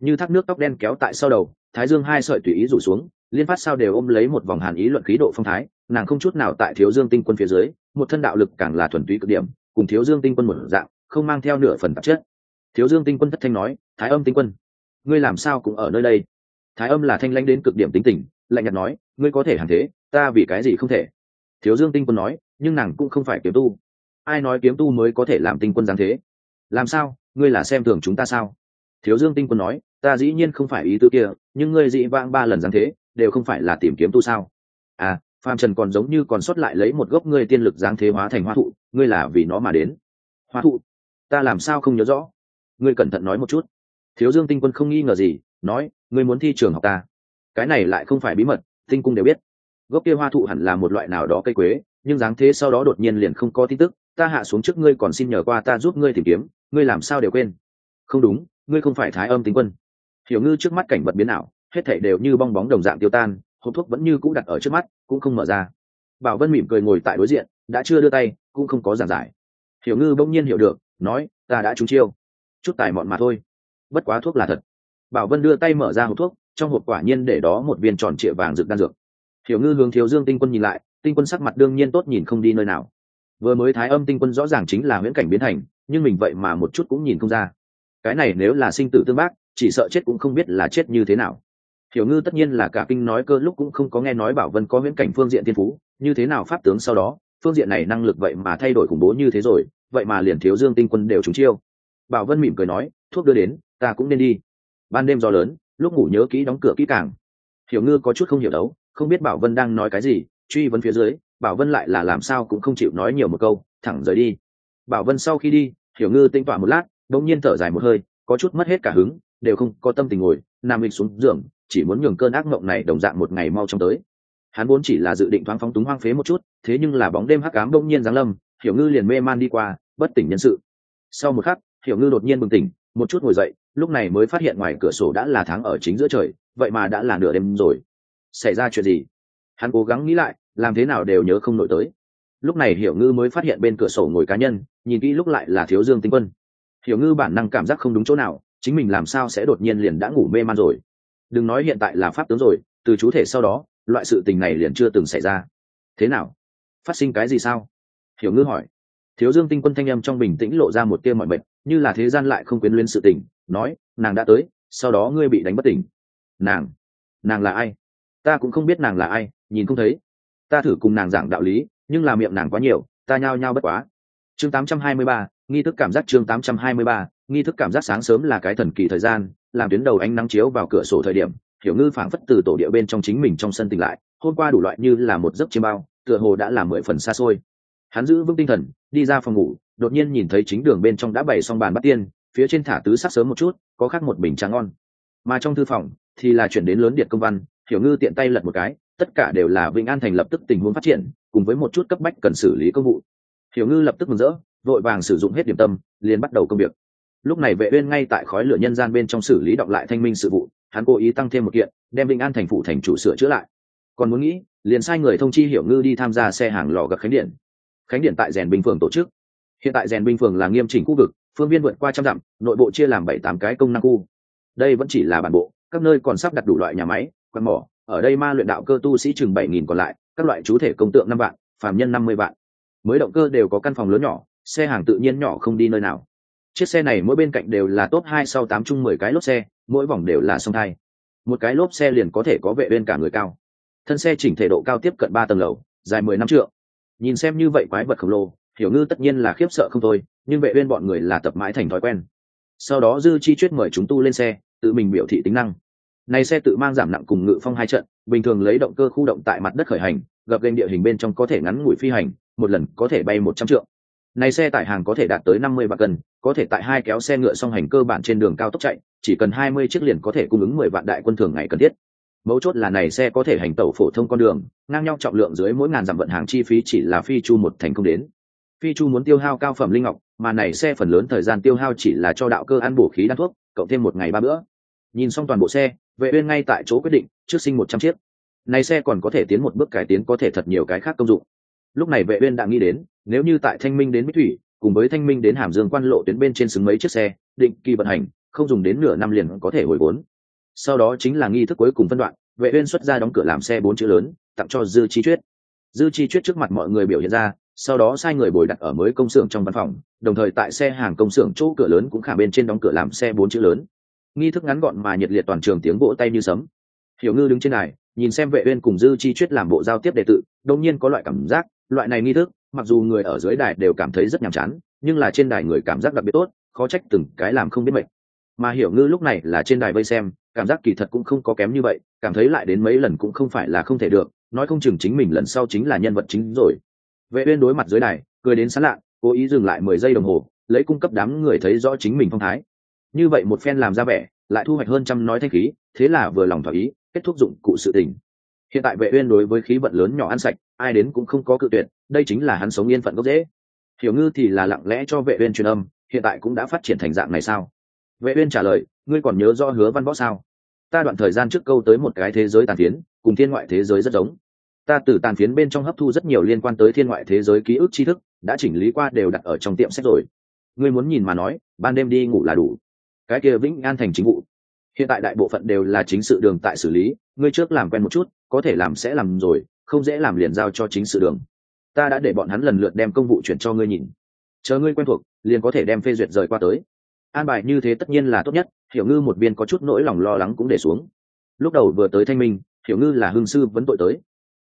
Như thác nước tóc đen kéo tại sau đầu, thái dương hai sợi tùy ý rủ xuống, liên phát sao đều ôm lấy một vòng hàn ý luận khí độ phong thái, nàng không chút nào tại thiếu dương tinh quân phía dưới, một thân đạo lực càng là thuần túy cực điểm, cùng thiếu dương tinh quân một dạng, không mang theo nửa phần tạp chất thiếu dương tinh quân thất thanh nói, thái âm tinh quân, ngươi làm sao cũng ở nơi đây? Thái âm là thanh lãnh đến cực điểm tính tình, lạnh nhạt nói, ngươi có thể hàng thế, ta vì cái gì không thể? Thiếu dương tinh quân nói, nhưng nàng cũng không phải kiếm tu. Ai nói kiếm tu mới có thể làm tinh quân giáng thế? Làm sao? Ngươi là xem thường chúng ta sao? Thiếu dương tinh quân nói, ta dĩ nhiên không phải ý tư kia, nhưng ngươi dị vãng ba lần giáng thế, đều không phải là tìm kiếm tu sao? À phàm trần còn giống như còn sót lại lấy một gốc ngươi tiên lực giáng thế hóa thành hoa thụ, ngươi là vì nó mà đến. Hoa thụ? Ta làm sao không nhớ rõ? Ngươi cẩn thận nói một chút. Thiếu dương tinh quân không nghi ngờ gì, nói, ngươi muốn thi trường học ta. Cái này lại không phải bí mật, tinh cung đều biết. Gốc kia hoa thụ hẳn là một loại nào đó cây quế, nhưng dáng thế sau đó đột nhiên liền không có tin tức. Ta hạ xuống trước ngươi còn xin nhờ qua ta giúp ngươi tìm kiếm, ngươi làm sao đều quên. Không đúng, ngươi không phải thái âm tinh quân. Hiểu ngư trước mắt cảnh vật biến ảo, hết thảy đều như bong bóng đồng dạng tiêu tan, hộp thuốc vẫn như cũ đặt ở trước mắt, cũng không mở ra. Bảo vân mỉm cười ngồi tại đối diện, đã chưa đưa tay, cũng không có giảng giải. Hiểu ngư bỗng nhiên hiểu được, nói, ta đã trúng chiêu chút tài mọn mà thôi. Bất quá thuốc là thật. Bảo vân đưa tay mở ra hộp thuốc, trong hộp quả nhiên để đó một viên tròn trịa vàng rực đan dược. Hiểu ngư hướng thiếu dương tinh quân nhìn lại, tinh quân sắc mặt đương nhiên tốt nhìn không đi nơi nào. Vừa mới thái âm tinh quân rõ ràng chính là huyễn cảnh biến thành, nhưng mình vậy mà một chút cũng nhìn không ra. Cái này nếu là sinh tử tương bác, chỉ sợ chết cũng không biết là chết như thế nào. Hiểu ngư tất nhiên là cả kinh nói cơ lúc cũng không có nghe nói bảo vân có huyễn cảnh phương diện thiên phú, như thế nào pháp tướng sau đó, phương diện này năng lực vậy mà thay đổi khủng bố như thế rồi, vậy mà liền thiếu dương tinh quân đều trúng chiêu bảo vân mỉm cười nói, thuốc đưa đến, ta cũng nên đi. Ban đêm gió lớn, lúc ngủ nhớ kỹ đóng cửa kỹ càng. Hiểu ngư có chút không hiểu đấu, không biết bảo vân đang nói cái gì, truy vấn phía dưới, bảo vân lại là làm sao cũng không chịu nói nhiều một câu, thẳng rời đi. Bảo vân sau khi đi, hiểu ngư tinh tỏa một lát đ ỗ n g nhiên thở dài một hơi, có chút mất hết cả hứng, đều không có tâm tình ngồi nam lịch xuống giường, chỉ muốn nhường cơn ác mộng này đồng dạng một ngày mau trong tới. Hắn vốn chỉ là dự định thoáng phóng túng hoang phế một chút, thế nhưng là bóng đêm hắc cám bỗng nhiên giáng lâm, hiểu ngư liền mê man đi qua, bất tỉnh nhân sự. Sau một khắc hiểu ngư đột nhiên bừng tỉnh, một chút ngồi dậy, lúc này mới phát hiện ngoài cửa sổ đã là tháng ở chính giữa trời, vậy mà đã là nửa đêm rồi. Xảy ra chuyện gì? Hắn cố gắng nghĩ lại, làm thế nào đều nhớ không nổi tới. Lúc này hiểu ngư mới phát hiện bên cửa sổ ngồi cá nhân, nhìn kỹ lúc lại là thiếu dương tinh quân. Hiểu ngư bản năng cảm giác không đúng chỗ nào, chính mình làm sao sẽ đột nhiên liền đã ngủ mê man rồi. Đừng nói hiện tại là pháp tướng rồi, từ chú thể sau đó, loại sự tình này liền chưa từng xảy ra. Thế nào? Phát sinh cái gì sao? Hiểu ngư hỏi. Thiếu dương tinh quân thanh âm trong bình tĩnh lộ ra một tia mọi mệt như là thế gian lại không quyến luyến sự tình nói nàng đã tới sau đó ngươi bị đánh bất tỉnh. Nàng nàng là ai? Ta cũng không biết nàng là ai nhìn không thấy. Ta thử cùng nàng giảng đạo lý nhưng là miệng nàng quá nhiều ta nhao nhao bất quá. Chương 823, nghi thức cảm giác chương 823, nghi thức cảm giác sáng sớm là cái thần kỳ thời gian làm tuyến đầu ánh nắng chiếu vào cửa sổ thời điểm hiểu ngư phảng phất từ tổ địa bên trong chính mình trong sân tỉnh lại hôm qua đủ loại như là một giấc chiêm bao tựa hồ đã là mười phần xa xôi hắn giữ vững tinh thần, đi ra phòng ngủ, đột nhiên nhìn thấy chính đường bên trong đã bày xong bàn bắt tiên, phía trên thả tứ sắc sớm một chút, có khác một bình trà ngon. Mà trong thư phòng, thì là chuyển đến lớn điện công văn, hiểu ngư tiện tay lật một cái, tất cả đều là vĩnh an thành lập tức tình huống phát triển, cùng với một chút cấp bách cần xử lý công vụ. Hiểu ngư lập tức mừng rỡ, vội vàng sử dụng hết điểm tâm, liền bắt đầu công việc. Lúc này vệ uyên ngay tại khói lửa nhân gian bên trong xử lý đọc lại thanh minh sự vụ, hắn cố ý tăng thêm một kiện, đem vĩnh an thành phủ thành chủ sửa chữa lại. Còn muốn nghĩ, liền sai người thông chi hiểu ngư đi tham gia xe hàng lò gặp khánh điện khánh điện tại rèn binh phường tổ chức. Hiện tại rèn binh phường là nghiêm chỉnh khu vực, phương viên vượt qua trăm dặm, nội bộ chia làm bảy tám cái công năng khu. Đây vẫn chỉ là bản bộ, các nơi còn sắp đặt đủ loại nhà máy quan mỏ, ở đây ma luyện đạo cơ tu sĩ chừng bảy nghìn còn lại, các loại chú thể công tượng năm vạn, phàm nhân năm mươi vạn. Mới động cơ đều có căn phòng lớn nhỏ, xe hàng tự nhiên nhỏ không đi nơi nào. Chiếc xe này mỗi bên cạnh đều là top hai sau tám chung mười cái lốp xe, mỗi vòng đều là song thai. Một cái lốp xe liền có thể có vệ bên cả người cao. Thân xe chỉnh thể độ cao tiếp cận ba tầng lầu, dài mười năm trượng nhìn xem như vậy quái vật khổng lồ, hiểu ngư tất nhiên là khiếp sợ không thôi, nhưng vệ uyên bọn người là tập mãi thành thói quen. Sau đó dư chi chuyết mời chúng tu lên xe, tự mình biểu thị tính năng. Này xe tự mang giảm nặng cùng ngự phong hai trận, bình thường lấy động cơ khu động tại mặt đất khởi hành, gặp lên địa hình bên trong có thể ngắn ngủi phi hành, một lần có thể bay một trăm trượng. Này xe tải hàng có thể đạt tới năm mươi vạn cân, có thể tại hai kéo xe ngựa song hành cơ bản trên đường cao tốc chạy, chỉ cần hai mươi chiếc liền có thể cung ứng mười vạn đại quân thường ngày cần thiết mấu chốt là này xe có thể hành tẩu phổ thông con đường, ngang nhau trọng lượng dưới mỗi ngàn dặm vận hàng chi phí chỉ là phi chu một thành công đến. Phi chu muốn tiêu hao cao phẩm linh ngọc, mà này xe phần lớn thời gian tiêu hao chỉ là cho đạo cơ ăn bổ khí đan thuốc, cộng thêm một ngày ba bữa. Nhìn xong toàn bộ xe, vệ uyên ngay tại chỗ quyết định, trước sinh một trăm chiếc. Này xe còn có thể tiến một bước cải tiến có thể thật nhiều cái khác công dụng. Lúc này vệ uyên đã nghĩ đến, nếu như tại thanh minh đến mỹ thủy, cùng với thanh minh đến hàm dương quan lộ tuyến bên trên xứng mấy chiếc xe, định kỳ vận hành, không dùng đến nửa năm liền có thể hồi vốn sau đó chính là nghi thức cuối cùng phân đoạn, vệ uyên xuất ra đóng cửa làm xe bốn chữ lớn, tặng cho dư chi tuyết. Dư chi tuyết trước mặt mọi người biểu hiện ra, sau đó sai người bồi đặt ở mới công xưởng trong văn phòng, đồng thời tại xe hàng công xưởng chỗ cửa lớn cũng khả bên trên đóng cửa làm xe bốn chữ lớn. Nghi thức ngắn gọn mà nhiệt liệt toàn trường tiếng vỗ tay như sấm. Hiểu ngư đứng trên này nhìn xem vệ uyên cùng dư chi chuyết làm bộ giao tiếp đệ tự, đột nhiên có loại cảm giác, loại này nghi thức, mặc dù người ở dưới đài đều cảm thấy rất nhàm chán, nhưng là trên đài người cảm giác đặc biệt tốt, khó trách từng cái làm không biết mệt. Mà hiểu ngư lúc này là trên đài vây xem cảm giác kỳ thật cũng không có kém như vậy, cảm thấy lại đến mấy lần cũng không phải là không thể được, nói không chừng chính mình lần sau chính là nhân vật chính rồi. Vệ uyên đối mặt dưới này cười đến sán lạ, cố ý dừng lại mười giây đồng hồ, lấy cung cấp đám người thấy rõ chính mình phong thái. Như vậy một phen làm ra vẻ, lại thu hoạch hơn trăm nói thanh khí, thế là vừa lòng thỏa ý, kết thúc dụng cụ sự tình. Hiện tại vệ uyên đối với khí vận lớn nhỏ ăn sạch, ai đến cũng không có cự tuyệt, đây chính là hắn sống yên phận gốc dễ hiểu ngư thì là lặng lẽ cho vệ uyên truyền âm, hiện tại cũng đã phát triển thành dạng này sao? Vệ uyên trả lời ngươi còn nhớ do hứa văn võ sao? Ta đoạn thời gian trước câu tới một cái thế giới tàn phiến, cùng thiên ngoại thế giới rất giống. Ta từ tàn phiến bên trong hấp thu rất nhiều liên quan tới thiên ngoại thế giới ký ức tri thức, đã chỉnh lý qua đều đặt ở trong tiệm sách rồi. Ngươi muốn nhìn mà nói, ban đêm đi ngủ là đủ. Cái kia vĩnh an thành chính vụ. Hiện tại đại bộ phận đều là chính sự đường tại xử lý, ngươi trước làm quen một chút, có thể làm sẽ làm rồi, không dễ làm liền giao cho chính sự đường. Ta đã để bọn hắn lần lượt đem công vụ chuyển cho ngươi nhìn. Chờ ngươi quen thuộc, liền có thể đem phê duyệt rời qua tới an bài như thế tất nhiên là tốt nhất, hiểu ngư một viên có chút nỗi lòng lo lắng cũng để xuống. Lúc đầu vừa tới thanh minh, hiểu ngư là hương sư vẫn tội tới.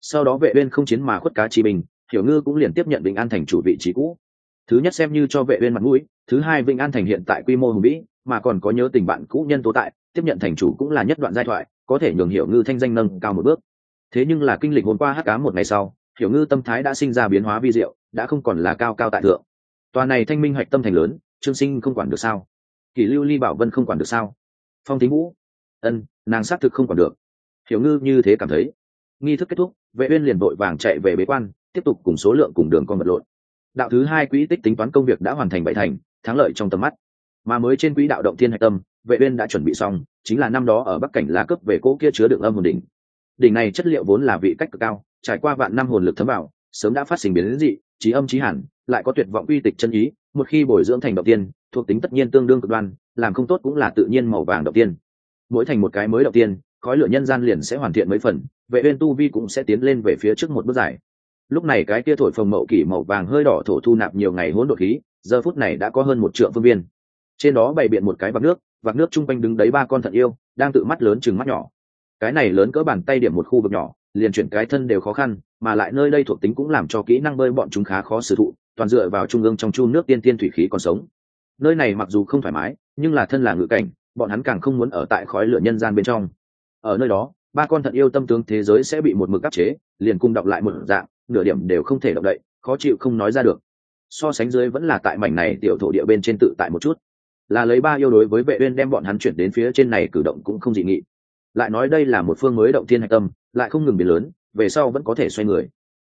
Sau đó vệ uyên không chiến mà khuất cá chi bình, hiểu ngư cũng liền tiếp nhận bình an thành chủ vị trí cũ. Thứ nhất xem như cho vệ uyên mặt mũi, thứ hai vinh an thành hiện tại quy mô hùng vĩ, mà còn có nhớ tình bạn cũ nhân tố tại, tiếp nhận thành chủ cũng là nhất đoạn giai thoại, có thể nhường hiểu ngư thanh danh nâng cao một bước. Thế nhưng là kinh lịch hôm qua hắc cá một ngày sau, hiểu ngư tâm thái đã sinh ra biến hóa vi diệu, đã không còn là cao cao tại thượng. Tòa này thanh minh hoạch tâm thành lớn, trương sinh không quản được sao kỷ lưu ly bảo vân không quản được sao? Phong thính vũ. Ân, nàng xác thực không quản được. Hiểu ngư như thế cảm thấy. Nghi thức kết thúc, vệ uyên liền vội vàng chạy về bế quan, tiếp tục cùng số lượng cùng đường con vật lộn. Đạo thứ hai quỹ tích tính toán công việc đã hoàn thành bảy thành, thắng lợi trong tầm mắt. Mà mới trên quỹ đạo động thiên hạch tâm, vệ uyên đã chuẩn bị xong, chính là năm đó ở bắc cảnh lá cấp về cỗ kia chứa đựng âm hồn đỉnh. Đỉnh này chất liệu vốn là vị cách cực cao, trải qua vạn năm hồn lực thấm vào, sớm đã phát sinh biến dị, trí âm trí hẳn, lại có tuyệt vọng uy tịch chân ý, một khi bồi dưỡng thành động tiên thuộc tính tất nhiên tương đương cực đoan, làm không tốt cũng là tự nhiên màu vàng đầu tiên. Mỗi thành một cái mới đầu tiên, khói lửa nhân gian liền sẽ hoàn thiện mấy phần, vệ uyên tu vi cũng sẽ tiến lên về phía trước một bước dài. Lúc này cái kia thổi phồng mậu kỷ màu vàng hơi đỏ thổ thu nạp nhiều ngày hỗn độn khí, giờ phút này đã có hơn một trượng phương viên. Trên đó bày biện một cái vạc nước vạc nước chung quanh đứng đấy ba con thận yêu, đang tự mắt lớn chừng mắt nhỏ. Cái này lớn cỡ bàn tay điểm một khu vực nhỏ, liền chuyển cái thân đều khó khăn, mà lại nơi đây thuộc tính cũng làm cho kỹ năng bơi bọn chúng khá khó sử thụ toàn dựa vào trung ương trong chu nước tiên tiên thủy khí còn sống nơi này mặc dù không thoải mái, nhưng là thân là ngự cảnh, bọn hắn càng không muốn ở tại khói lửa nhân gian bên trong. Ở nơi đó, ba con thận yêu tâm tướng thế giới sẽ bị một mực áp chế, liền cung đọc lại một dạng, nửa điểm đều không thể động đậy, khó chịu không nói ra được. So sánh dưới vẫn là tại mảnh này tiểu thổ địa bên trên tự tại một chút. Là lấy ba yêu đối với vệ uyên đem bọn hắn chuyển đến phía trên này cử động cũng không dị nghị. Lại nói đây là một phương mới động thiên hạch tâm, lại không ngừng biến lớn, về sau vẫn có thể xoay người.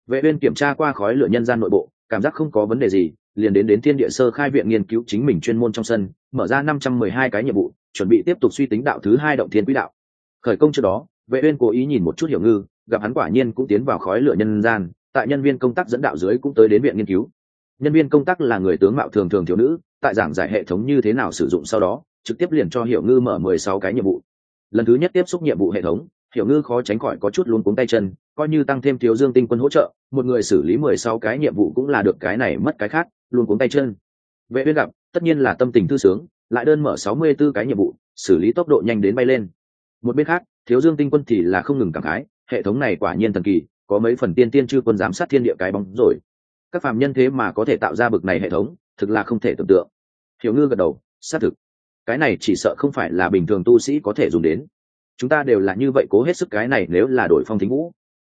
Vệ uyên kiểm tra qua khói lửa nhân gian nội bộ cảm giác không có vấn đề gì, liền đến đến thiên địa sơ khai viện nghiên cứu chính mình chuyên môn trong sân, mở ra 512 cái nhiệm vụ, chuẩn bị tiếp tục suy tính đạo thứ hai động thiên quỹ đạo. Khởi công trước đó, vệ uyên cố ý nhìn một chút hiểu ngư, gặp hắn quả nhiên cũng tiến vào khói lửa nhân gian, tại nhân viên công tác dẫn đạo dưới cũng tới đến viện nghiên cứu. Nhân viên công tác là người tướng mạo thường thường thiếu nữ, tại giảng giải hệ thống như thế nào sử dụng sau đó, trực tiếp liền cho hiểu ngư mở 16 cái nhiệm vụ. Lần thứ nhất tiếp xúc nhiệm vụ hệ thống, hiểu ngư khó tránh khỏi có chút luôn cuống tay chân coi như tăng thêm thiếu dương tinh quân hỗ trợ, một người xử lý 16 cái nhiệm vụ cũng là được cái này mất cái khác, luôn cuống tay chân. Vệ uyên gặp, tất nhiên là tâm tình thư sướng, lại đơn mở 64 cái nhiệm vụ, xử lý tốc độ nhanh đến bay lên. Một bên khác, thiếu dương tinh quân thì là không ngừng cảm khái, hệ thống này quả nhiên thần kỳ, có mấy phần tiên tiên chư quân giám sát thiên địa cái bóng rồi. Các phạm nhân thế mà có thể tạo ra bực này hệ thống, thực là không thể tưởng tượng. Hiểu ngư gật đầu, xác thực. Cái này chỉ sợ không phải là bình thường tu sĩ có thể dùng đến. Chúng ta đều là như vậy cố hết sức cái này nếu là đổi phong thính vũ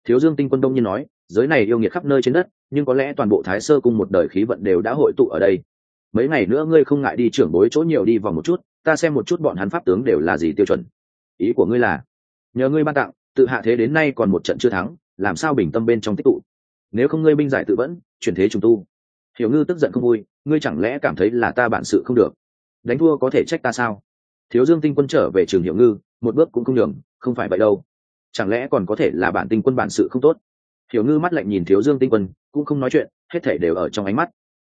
thiếu dương tinh quân đông nhiên nói, giới này yêu nghiệt khắp nơi trên đất, nhưng có lẽ toàn bộ thái sơ cung một đời khí vận đều đã hội tụ ở đây. Mấy ngày nữa ngươi không ngại đi trưởng bối chỗ nhiều đi vòng một chút, ta xem một chút bọn hắn pháp tướng đều là gì tiêu chuẩn. Ý của ngươi là, nhờ ngươi ban tặng, tự hạ thế đến nay còn một trận chưa thắng, làm sao bình tâm bên trong tích tụ? Nếu không ngươi binh giải tự vẫn, chuyển thế trùng tu. Hiểu ngư tức giận không vui, ngươi chẳng lẽ cảm thấy là ta bản sự không được? Đánh thua có thể trách ta sao? Thiếu dương tinh quân trở về trường hiểu ngư, một bước cũng không nhường, không phải vậy đâu chẳng lẽ còn có thể là bản tinh quân bản sự không tốt? Hiểu ngư mắt lạnh nhìn thiếu dương tinh quân cũng không nói chuyện hết thể đều ở trong ánh mắt.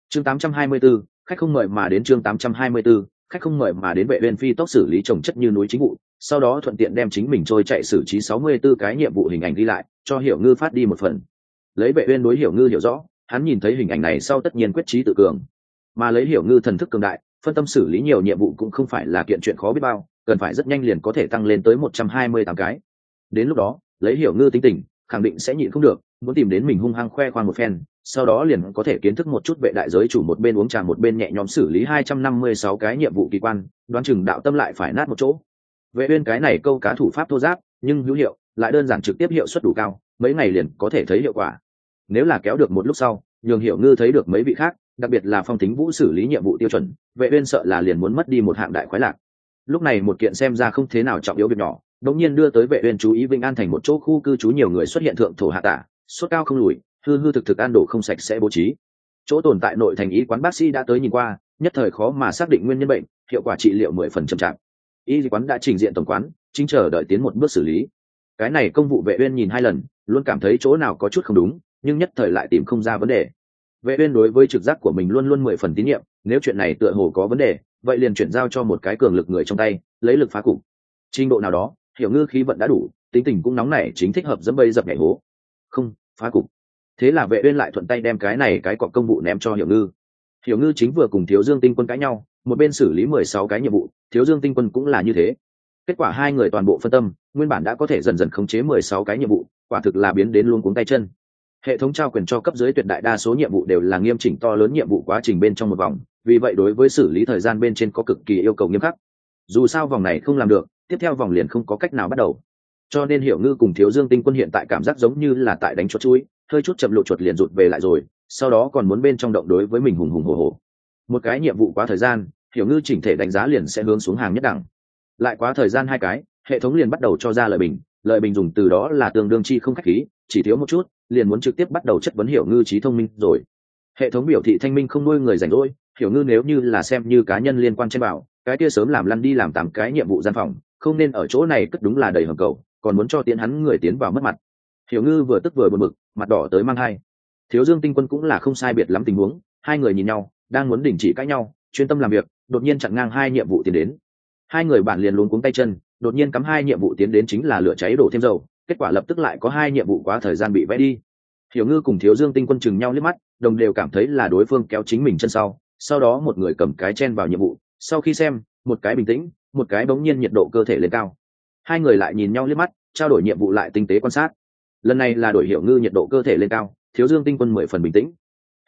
Chương 824, khách không mời mà đến chương 824, khách không mời mà đến vệ uyên phi tốc xử lý trồng chất như núi chính vụ sau đó thuận tiện đem chính mình trôi chạy xử trí 64 cái nhiệm vụ hình ảnh đi lại cho hiểu ngư phát đi một phần. Lấy vệ uyên đối hiểu ngư hiểu rõ hắn nhìn thấy hình ảnh này sau tất nhiên quyết trí tự cường. Mà lấy hiểu ngư thần thức cường đại phân tâm xử lý nhiều nhiệm vụ cũng không phải là kiện chuyện khó biết bao cần phải rất nhanh liền có thể tăng lên tới 128 cái đến lúc đó, lấy hiểu ngư tính tình, khẳng định sẽ nhịn không được, muốn tìm đến mình hung hăng khoe khoang một phen, sau đó liền có thể kiến thức một chút vệ đại giới chủ một bên uống trà một bên nhẹ nhõm xử lý 256 cái nhiệm vụ kỳ quan, đoán chừng đạo tâm lại phải nát một chỗ. Vệ uyên cái này câu cá thủ pháp thô giáp, nhưng hữu hiệu, lại đơn giản trực tiếp hiệu suất đủ cao, mấy ngày liền có thể thấy hiệu quả. Nếu là kéo được một lúc sau, nhường hiểu ngư thấy được mấy vị khác, đặc biệt là phong tính vũ xử lý nhiệm vụ tiêu chuẩn, vệ uyên sợ là liền muốn mất đi một hạng đại khoái lạc. Lúc này một kiện xem ra không thế nào trọng yếu việc nhỏ đột nhiên đưa tới vệ uyên chú ý vinh an thành một chỗ khu cư trú nhiều người xuất hiện thượng thổ hạ tả suất cao không lùi, hư hư thực thực ăn đồ không sạch sẽ bố trí. Chỗ tồn tại nội thành y quán bác sĩ đã tới nhìn qua, nhất thời khó mà xác định nguyên nhân bệnh, hiệu quả trị liệu mười phần chậm chạp. Y quán đã trình diện tổng quán, chính chờ đợi tiến một bước xử lý. Cái này công vụ vệ uyên nhìn hai lần, luôn cảm thấy chỗ nào có chút không đúng, nhưng nhất thời lại tìm không ra vấn đề. Vệ uyên đối với trực giác của mình luôn luôn mười phần tín nhiệm, nếu chuyện này tựa hồ có vấn đề, vậy liền chuyển giao cho một cái cường lực người trong tay, lấy lực phá cục. Trình độ nào đó hiểu ngư khí vận đã đủ, tính tình cũng nóng nảy, chính thích hợp dẫm bây dập nhảy hố. Không, phá cục. Thế là vệ uyên lại thuận tay đem cái này cái cọc công vụ ném cho hiểu ngư. Hiểu ngư chính vừa cùng thiếu dương tinh quân cãi nhau, một bên xử lý 16 cái nhiệm vụ, thiếu dương tinh quân cũng là như thế. Kết quả hai người toàn bộ phân tâm, nguyên bản đã có thể dần dần khống chế 16 cái nhiệm vụ, quả thực là biến đến luôn cuống tay chân. Hệ thống trao quyền cho cấp dưới tuyệt đại đa số nhiệm vụ đều là nghiêm chỉnh to lớn nhiệm vụ quá trình bên trong một vòng, vì vậy đối với xử lý thời gian bên trên có cực kỳ yêu cầu nghiêm khắc. Dù sao vòng này không làm được tiếp theo vòng liền không có cách nào bắt đầu. Cho nên hiểu ngư cùng thiếu dương tinh quân hiện tại cảm giác giống như là tại đánh chuột chuối hơi chút chậm lộ chuột liền rụt về lại rồi, sau đó còn muốn bên trong động đối với mình hùng hùng hồ hồ một cái nhiệm vụ quá thời gian, hiểu ngư chỉnh thể đánh giá liền sẽ hướng xuống hàng nhất đẳng. Lại quá thời gian hai cái, hệ thống liền bắt đầu cho ra lời bình lời bình dùng từ đó là tương đương chi không khách khí, chỉ thiếu một chút, liền muốn trực tiếp bắt đầu chất vấn hiểu ngư trí thông minh rồi. Hệ thống biểu thị thanh minh không nuôi người rảnh rỗi, hiểu ngư nếu như là xem như cá nhân liên quan trên bảo, cái kia sớm làm lăn đi làm tám cái nhiệm vụ gian phòng không nên ở chỗ này cất đúng là đầy hầm cầu, còn muốn cho tiến hắn người tiến vào mất mặt. Hiểu ngư vừa tức vừa buồn bực, mặt đỏ tới mang hai thiếu dương tinh quân cũng là không sai biệt lắm tình huống, hai người nhìn nhau, đang muốn đình chỉ cãi nhau, chuyên tâm làm việc, đột nhiên chặn ngang hai nhiệm vụ tiến đến. Hai người bạn liền luống cuống tay chân, đột nhiên cắm hai nhiệm vụ tiến đến chính là lửa cháy đổ thêm dầu, kết quả lập tức lại có hai nhiệm vụ quá thời gian bị vẽ đi. Hiểu ngư cùng thiếu dương tinh quân chừng nhau liếc mắt, đồng đều cảm thấy là đối phương kéo chính mình chân sau sau đó một người cầm cái chen vào nhiệm vụ, sau khi xem một cái bình tĩnh, một cái bỗng nhiên nhiệt độ cơ thể lên cao. Hai người lại nhìn nhau liếc mắt, trao đổi nhiệm vụ lại tinh tế quan sát. Lần này là đổi hiểu ngư nhiệt độ cơ thể lên cao, thiếu dương tinh quân mười phần bình tĩnh.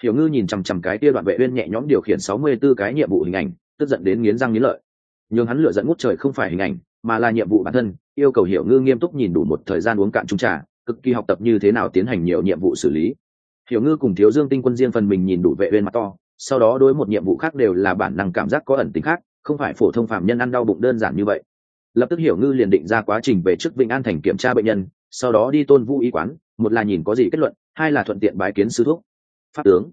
Hiểu ngư nhìn chằm chằm cái kia đoạn vệ uyên nhẹ nhõm điều khiển sáu mươi 64 cái nhiệm vụ hình ảnh, tức giận đến nghiến răng nghiến lợi. Nhưng hắn lựa dẫn ngút trời không phải hình ảnh, mà là nhiệm vụ bản thân, yêu cầu hiểu ngư nghiêm túc nhìn đủ một thời gian uống cạn chung trà, cực kỳ học tập như thế nào tiến hành nhiều nhiệm vụ xử lý. Hiểu ngư cùng thiếu dương tinh quân riêng phần mình nhìn đủ vệ uyên mặt to, sau đó đối một nhiệm vụ khác đều là bản năng cảm giác có ẩn tính khác không phải phổ thông phạm nhân ăn đau bụng đơn giản như vậy. Lập tức hiểu ngư liền định ra quá trình về trước vĩnh an thành kiểm tra bệnh nhân, sau đó đi tôn vũ y quán, một là nhìn có gì kết luận, hai là thuận tiện bái kiến sư thúc. Pháp tướng.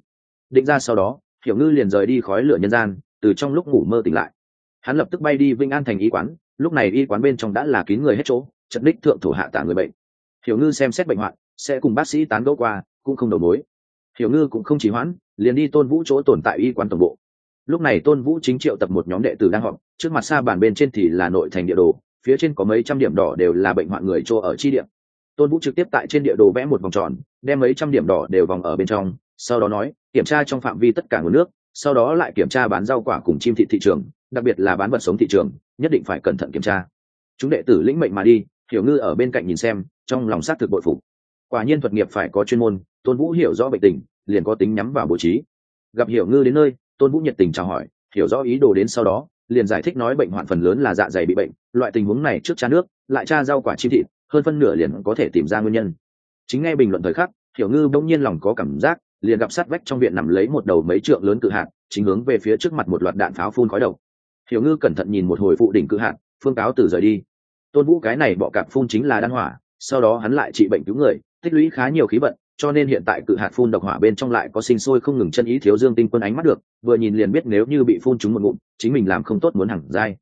Định ra sau đó, hiểu ngư liền rời đi khói lửa nhân gian, từ trong lúc ngủ mơ tỉnh lại. Hắn lập tức bay đi vinh an thành y quán, lúc này y quán bên trong đã là kín người hết chỗ chật đích thượng thủ hạ tả người bệnh. Hiểu ngư xem xét bệnh hoạn, sẽ cùng bác sĩ tán gẫu qua, cũng không đầu mối. Hiểu ngư cũng không chỉ hoãn, liền đi tôn vũ chỗ tồn tại y quán tổng bộ lúc này tôn vũ chính triệu tập một nhóm đệ tử đang họp, trước mặt xa bàn bên trên thì là nội thành địa đồ, phía trên có mấy trăm điểm đỏ đều là bệnh hoạn người chỗ ở chi điểm tôn vũ trực tiếp tại trên địa đồ vẽ một vòng tròn, đem mấy trăm điểm đỏ đều vòng ở bên trong, sau đó nói, kiểm tra trong phạm vi tất cả nguồn nước, sau đó lại kiểm tra bán rau quả cùng chim thị thị trường, đặc biệt là bán vật sống thị trường, nhất định phải cẩn thận kiểm tra. Chúng đệ tử lĩnh mệnh mà đi, hiểu ngư ở bên cạnh nhìn xem, trong lòng sát thực bội phục. Quả nhiên thuật nghiệp phải có chuyên môn, tôn vũ hiểu rõ bệnh tình, liền có tính nhắm vào bố trí. Gặp hiểu ngư đến nơi tôn vũ nhiệt tình chào hỏi, hiểu rõ ý đồ đến sau đó, liền giải thích nói bệnh hoạn phần lớn là dạ dày bị bệnh, loại tình huống này trước cha nước, lại cha rau quả chi thịt, hơn phân nửa liền có thể tìm ra nguyên nhân. Chính ngay bình luận thời khắc, hiểu ngư bỗng nhiên lòng có cảm giác, liền gặp sát vách trong viện nằm lấy một đầu mấy trượng lớn cự hạt, chính hướng về phía trước mặt một loạt đạn pháo phun khói đầu hiểu ngư cẩn thận nhìn một hồi phụ đỉnh cự hạt, phương cáo từ rời đi. Tôn vũ cái này bọ cạp phun chính là đan hỏa, sau đó hắn lại trị bệnh cứu người, tích lũy khá nhiều khí vận cho nên hiện tại cự hạt phun độc hỏa bên trong lại có sinh sôi không ngừng chân ý thiếu dương tinh quân ánh mắt được, vừa nhìn liền biết nếu như bị phun trúng một ngụm, chính mình làm không tốt muốn hẳn dai.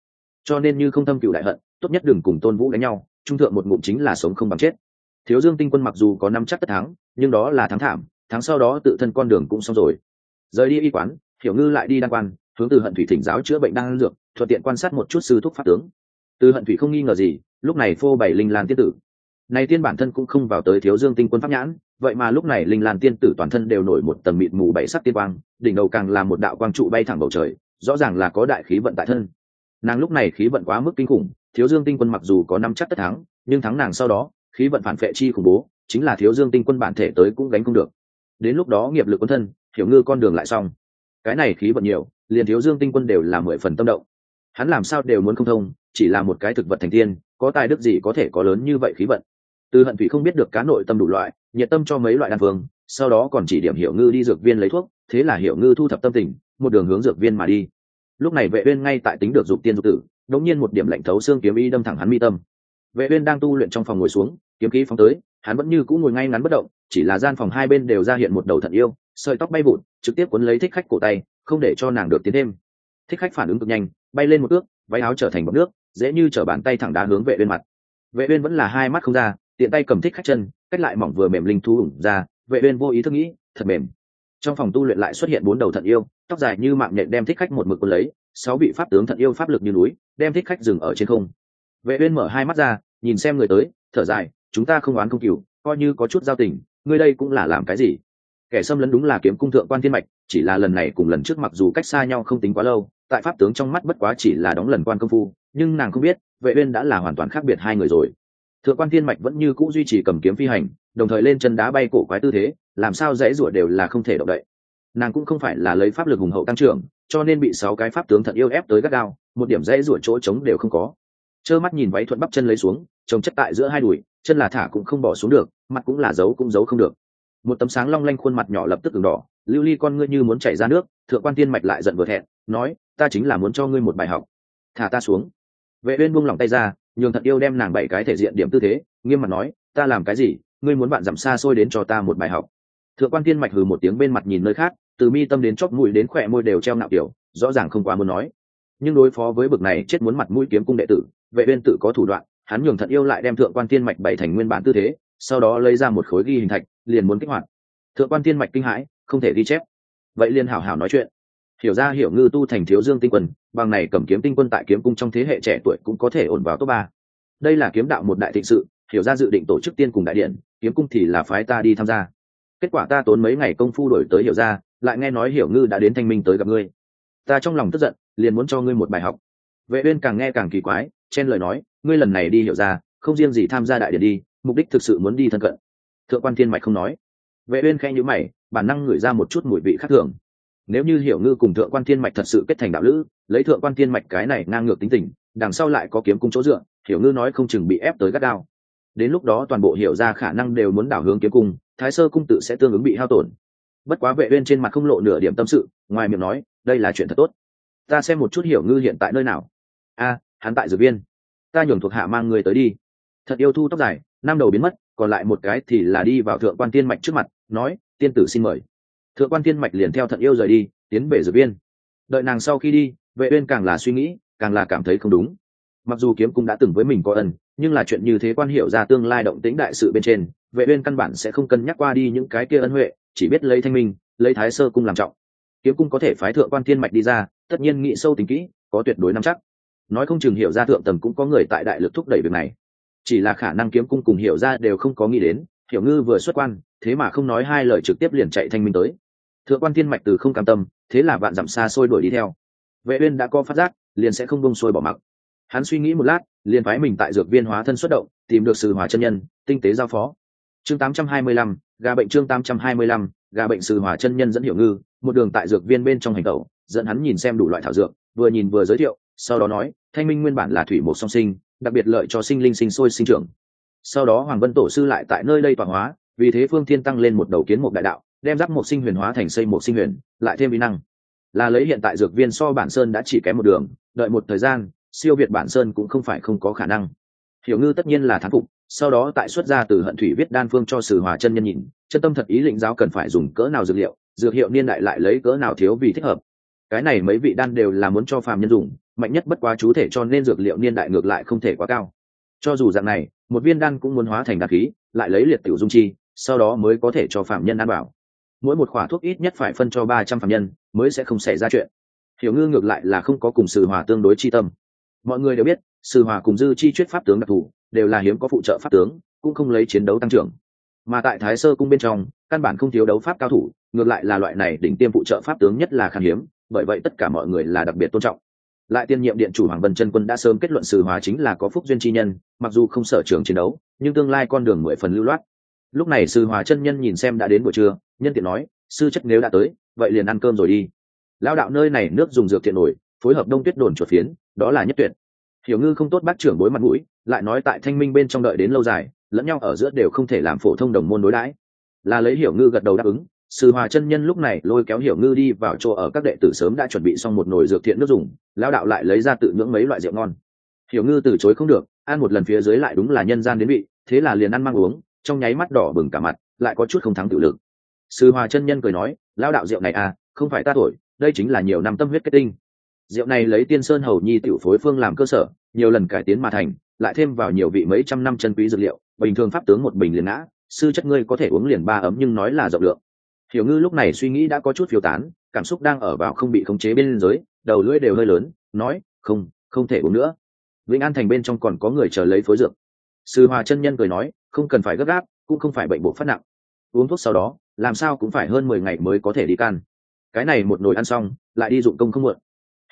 Cho nên như không thâm cựu đại hận, tốt nhất đừng cùng tôn vũ đánh nhau, trung thượng một ngụm chính là sống không bằng chết. Thiếu dương tinh quân mặc dù có năm chắc tất thắng, nhưng đó là thắng thảm tháng sau đó tự thân con đường cũng xong rồi. Rời đi y quán, hiểu ngư lại đi đăng quan, hướng từ hận thủy thỉnh giáo chữa bệnh đang dược, thuận tiện quan sát một chút sư thúc pháp tướng. Từ hận thủy không nghi ngờ gì, lúc này phô bảy linh lan tiết tử. Này tiên bản thân cũng không vào tới thiếu dương tinh quân pháp nhãn vậy mà lúc này linh lan tiên tử toàn thân đều nổi một tầng mịt mù bảy sắc tiên quang, đỉnh đầu càng là một đạo quang trụ bay thẳng bầu trời, rõ ràng là có đại khí vận tại thân. Nàng lúc này khí vận quá mức kinh khủng, thiếu dương tinh quân mặc dù có năm chắc tất thắng, nhưng thắng nàng sau đó, khí vận phản vệ chi khủng bố, chính là thiếu dương tinh quân bản thể tới cũng gánh không được. Đến lúc đó nghiệp lực quân thân, hiểu ngư con đường lại xong. Cái này khí vận nhiều, liền thiếu dương tinh quân đều là mười phần tâm động. Hắn làm sao đều muốn không thông, chỉ là một cái thực vật thành tiên, có tài đức gì có thể có lớn như vậy khí vận. Từ hận thủy không biết được cá nội tâm đủ loại nhiệt tâm cho mấy loại đan phương, sau đó còn chỉ điểm hiểu ngư đi dược viên lấy thuốc, thế là hiểu ngư thu thập tâm tình, một đường hướng dược viên mà đi. Lúc này vệ uyên ngay tại tính được dục tiên dục tử đống nhiên một điểm lạnh thấu xương kiếm y đâm thẳng hắn mi tâm. Vệ uyên đang tu luyện trong phòng ngồi xuống, kiếm khí phóng tới, hắn vẫn như cũ ngồi ngay ngắn bất động, chỉ là gian phòng hai bên đều ra hiện một đầu thận yêu, sợi tóc bay vụn trực tiếp cuốn lấy thích khách cổ tay, không để cho nàng được tiến thêm. Thích khách phản ứng cực nhanh, bay lên một ước váy áo trở thành bọt nước, dễ như trở bàn tay thẳng đá hướng vệ uyên mặt. Vệ uyên vẫn là hai mắt không ra, tiện tay cầm thích khách chân cách lại mỏng vừa mềm linh thú ủng ra, vệ uyên vô ý thức nghĩ, thật mềm. Trong phòng tu luyện lại xuất hiện bốn đầu thận yêu, tóc dài như mạng nhện đem thích khách một mực cuốn lấy, sáu vị pháp tướng thận yêu pháp lực như núi, đem thích khách dừng ở trên không. Vệ uyên mở hai mắt ra, nhìn xem người tới, thở dài, chúng ta không oán không cừu, coi như có chút giao tình, ngươi đây cũng là làm cái gì? Kẻ xâm lấn đúng là kiếm cung thượng quan thiên mạch, chỉ là lần này cùng lần trước mặc dù cách xa nhau không tính quá lâu, tại pháp tướng trong mắt bất quá chỉ là đóng lần quan công phu, nhưng nàng không biết, vệ uyên đã là hoàn toàn khác biệt hai người rồi thượng quan thiên mạch vẫn như cũ duy trì cầm kiếm phi hành, đồng thời lên chân đá bay cổ quái tư thế, làm sao dễ rủa đều là không thể động đậy. Nàng cũng không phải là lấy pháp lực hùng hậu tăng trưởng, cho nên bị sáu cái pháp tướng thận yêu ép tới gắt gao, một điểm dễ rủa chỗ trống đều không có. Trơ mắt nhìn váy thuận bắp chân lấy xuống trồng chất tại giữa hai đùi, chân là thả cũng không bỏ xuống được, mặt cũng là giấu cũng giấu không được. Một tấm sáng long lanh khuôn mặt nhỏ lập tức từng đỏ, lưu ly, con ngươi như muốn chảy ra nước. Thượng quan tiên mạch lại giận vừa thẹn, nói, ta chính là muốn cho ngươi một bài học. Thả ta xuống. Vệ uyên buông lỏng tay ra nhường thật yêu đem nàng bảy cái thể diện điểm tư thế, nghiêm mặt nói, ta làm cái gì? Ngươi muốn bạn giảm xa xôi đến cho ta một bài học. Thượng quan tiên mạch hừ một tiếng bên mặt nhìn nơi khác, từ mi tâm đến chóp mũi đến khỏe môi đều treo nạo kiểu, rõ ràng không quá muốn nói. Nhưng đối phó với bực này chết muốn mặt mũi kiếm cung đệ tử, vệ bên tự có thủ đoạn, hắn nhường thật yêu lại đem thượng quan tiên mạch bảy thành nguyên bản tư thế, sau đó lấy ra một khối ghi hình thạch, liền muốn kích hoạt. Thượng quan tiên mạch kinh hãi, không thể ghi chép. Vậy liền hảo hảo nói chuyện hiểu ra hiểu ngư tu thành thiếu dương tinh quân bằng này cầm kiếm tinh quân tại kiếm cung trong thế hệ trẻ tuổi cũng có thể ổn vào top ba. Đây là kiếm đạo một đại thịnh sự, hiểu ra dự định tổ chức tiên cùng đại điện, kiếm cung thì là phái ta đi tham gia. Kết quả ta tốn mấy ngày công phu đổi tới hiểu ra, lại nghe nói hiểu ngư đã đến thanh minh tới gặp ngươi. Ta trong lòng tức giận, liền muốn cho ngươi một bài học. Vệ uyên càng nghe càng kỳ quái, chen lời nói, ngươi lần này đi hiểu ra, không riêng gì tham gia đại điện đi, mục đích thực sự muốn đi thân cận. Thượng quan thiên mạch không nói. Vệ uyên khẽ nhíu mày, bản năng ngửi ra một chút mùi vị khác thường nếu như hiểu ngư cùng thượng quan thiên mạch thật sự kết thành đạo lữ, lấy thượng quan thiên mạch cái này ngang ngược tính tình, đằng sau lại có kiếm cung chỗ dựa, hiểu ngư nói không chừng bị ép tới gắt đao đến lúc đó toàn bộ hiểu ra khả năng đều muốn đảo hướng kiếm cung, thái sơ cung tự sẽ tương ứng bị hao tổn. Bất quá vệ uyên trên mặt không lộ nửa điểm tâm sự, ngoài miệng nói, đây là chuyện thật tốt. Ta xem một chút hiểu ngư hiện tại nơi nào. A, hắn tại dược viên. Ta nhường thuộc hạ mang người tới đi. Thật yêu thu tóc dài, năm đầu biến mất, còn lại một cái thì là đi vào thượng quan tiên mạch trước mặt, nói, tiên tử xin mời thượng quan Thiên mạch liền theo thận yêu rời đi, tiến về dược viên. Đợi nàng sau khi đi, vệ uyên càng là suy nghĩ, càng là cảm thấy không đúng. Mặc dù kiếm cũng đã từng với mình có ân, nhưng là chuyện như thế quan hiệu ra tương lai động tĩnh đại sự bên trên, vệ uyên căn bản sẽ không cân nhắc qua đi những cái kia ân huệ, chỉ biết lấy thanh minh, lấy thái sơ cung làm trọng. Kiếm cung có thể phái thượng quan thiên mạch đi ra, tất nhiên nghĩ sâu tính kỹ, có tuyệt đối nắm chắc. Nói không chừng hiểu ra thượng tầng cũng có người tại đại lực thúc đẩy việc này. Chỉ là khả năng kiếm cung cùng hiểu ra đều không có nghĩ đến, hiểu ngư vừa xuất quan, thế mà không nói hai lời trực tiếp liền chạy thanh minh tới thượng quan thiên mạch từ không cam tâm thế là vạn dặm xa xôi đuổi đi theo. Vệ uyên đã có phát giác liền sẽ không bông xuôi bỏ mặc. Hắn suy nghĩ một lát liền phái mình tại dược viên hóa thân xuất động tìm được sự hòa chân nhân tinh tế giao phó. Chương 825, gà bệnh chương 825, gà bệnh sự hòa chân nhân dẫn hiểu ngư một đường tại dược viên bên trong hành tẩu dẫn hắn nhìn xem đủ loại thảo dược vừa nhìn vừa giới thiệu sau đó nói thanh minh nguyên bản là thủy một song sinh đặc biệt lợi cho sinh linh sinh sôi sinh trưởng. Sau đó hoàng vân tổ sư lại tại nơi đây tọa hóa vì thế phương thiên tăng lên một đầu kiến một đại đạo đem giáp một sinh huyền hóa thành xây một sinh huyền, lại thêm vi năng. Là lấy hiện tại dược viên so bản sơn đã chỉ kém một đường, đợi một thời gian, siêu việt bản sơn cũng không phải không có khả năng. Hiểu ngư tất nhiên là thắng phục, sau đó tại xuất ra từ hận thủy viết đan phương cho sử hòa chân nhân nhìn, chân tâm thật ý lĩnh giáo cần phải dùng cỡ nào dược liệu, dược hiệu niên đại lại lấy cỡ nào thiếu vì thích hợp. Cái này mấy vị đan đều là muốn cho phàm nhân dùng, mạnh nhất bất quá chú thể cho nên dược liệu niên đại ngược lại không thể quá cao. Cho dù dạng này, một viên đan cũng muốn hóa thành đan khí, lại lấy liệt tiểu dung chi, sau đó mới có thể cho phạm nhân ăn bảo mỗi một khỏa thuốc ít nhất phải phân cho ba trăm phạm nhân, mới sẽ không xảy ra chuyện. Hiểu ngư ngược lại là không có cùng sự hòa tương đối chi tâm. Mọi người đều biết sự hòa cùng dư chi chuyết pháp tướng đặc thù, đều là hiếm có phụ trợ pháp tướng, cũng không lấy chiến đấu tăng trưởng. Mà tại thái sơ cung bên trong, căn bản không thiếu đấu pháp cao thủ, ngược lại là loại này đỉnh tiêm phụ trợ pháp tướng nhất là khan hiếm, bởi vậy tất cả mọi người là đặc biệt tôn trọng. Lại tiên nhiệm điện chủ hoàng vân chân quân đã sớm kết luận sử hòa chính là có phúc duyên chi nhân, mặc dù không sở trường chiến đấu, nhưng tương lai con đường mười phần lưu loát. Lúc này sư hòa chân nhân nhìn xem đã đến buổi trưa nhân tiện nói, sư chất nếu đã tới, vậy liền ăn cơm rồi đi. Lao đạo nơi này nước dùng dược thiện nổi, phối hợp đông tuyết đồn chuột phiến, đó là nhất tuyệt. Hiểu ngư không tốt bác trưởng bối mặt mũi, lại nói tại thanh minh bên trong đợi đến lâu dài, lẫn nhau ở giữa đều không thể làm phổ thông đồng môn đối đãi. Là lấy hiểu ngư gật đầu đáp ứng, sư hòa chân nhân lúc này lôi kéo hiểu ngư đi vào chỗ ở các đệ tử sớm đã chuẩn bị xong một nồi dược thiện nước dùng lao đạo lại lấy ra tự nhưỡng mấy loại rượu ngon. Hiểu ngư từ chối không được, ăn một lần phía dưới lại đúng là nhân gian đến vị, thế là liền ăn mang uống, trong nháy mắt đỏ bừng cả mặt, lại có chút không thắng tự lực sư hòa chân nhân cười nói lao đạo rượu này à không phải ta thổi, đây chính là nhiều năm tâm huyết kết tinh. Rượu này lấy tiên sơn hầu nhi tiểu phối phương làm cơ sở, nhiều lần cải tiến mà thành, lại thêm vào nhiều vị mấy trăm năm chân quý dược liệu, bình thường pháp tướng một bình liền ngã, sư chất ngươi có thể uống liền ba ấm nhưng nói là rộng lượng. Hiểu ngư lúc này suy nghĩ đã có chút phiêu tán, cảm xúc đang ở vào không bị khống chế bên dưới, đầu lưỡi đều hơi lớn, nói, không không thể uống nữa. Vĩnh an thành bên trong còn có người chờ lấy phối dược. Sư hòa chân nhân cười nói, không cần phải gấp gáp, cũng không phải bệnh bộ phát nặng. Uống thuốc sau đó làm sao cũng phải hơn mười ngày mới có thể đi can. Cái này một nồi ăn xong, lại đi dụng công không muộn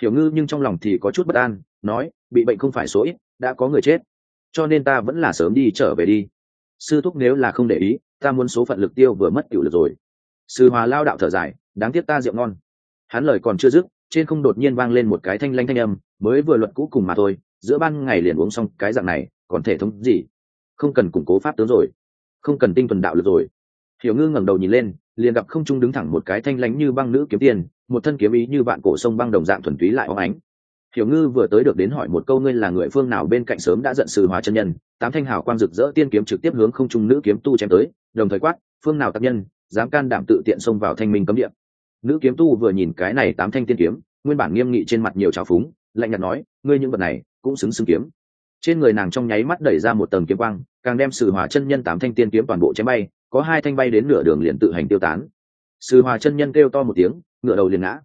hiểu ngư nhưng trong lòng thì có chút bất an, nói, bị bệnh không phải số ít, đã có người chết. Cho nên ta vẫn là sớm đi trở về đi. Sư thúc nếu là không để ý, ta muốn số phận lực tiêu vừa mất tiểu lực rồi. Sư hòa lao đạo thở dài, đáng tiếc ta rượu ngon. Hắn lời còn chưa dứt, trên không đột nhiên vang lên một cái thanh lanh thanh âm, mới vừa luật cũ cùng mà thôi, giữa ban ngày liền uống xong cái dạng này, còn thể thống gì? Không cần củng cố pháp tướng rồi. Không cần tinh thuần đạo lực rồi hiểu ngư ngẩng đầu nhìn lên, liền gặp không trung đứng thẳng một cái thanh lánh như băng nữ kiếm tiền một thân kiếm ý như vạn cổ sông băng đồng dạng thuần túy lại óng ánh. Hiểu ngư vừa tới được đến hỏi một câu ngươi là người phương nào bên cạnh sớm đã giận sự hóa chân nhân, tám thanh hào quang rực rỡ tiên kiếm trực tiếp hướng không trung nữ kiếm tu chém tới, đồng thời quát, phương nào tác nhân, dám can đảm tự tiện xông vào thanh minh cấm địa. Nữ kiếm tu vừa nhìn cái này tám thanh tiên kiếm, nguyên bản nghiêm nghị trên mặt nhiều trào phúng, lạnh nhạt nói, ngươi những vật này, cũng xứng xứng kiếm. Trên người nàng trong nháy mắt đẩy ra một tầng kiếm quang, càng đem sự hòa chân nhân tám thanh tiên kiếm toàn bộ chém bay có hai thanh bay đến nửa đường liền tự hành tiêu tán. Sử hòa chân nhân kêu to một tiếng ngựa đầu liền ngã.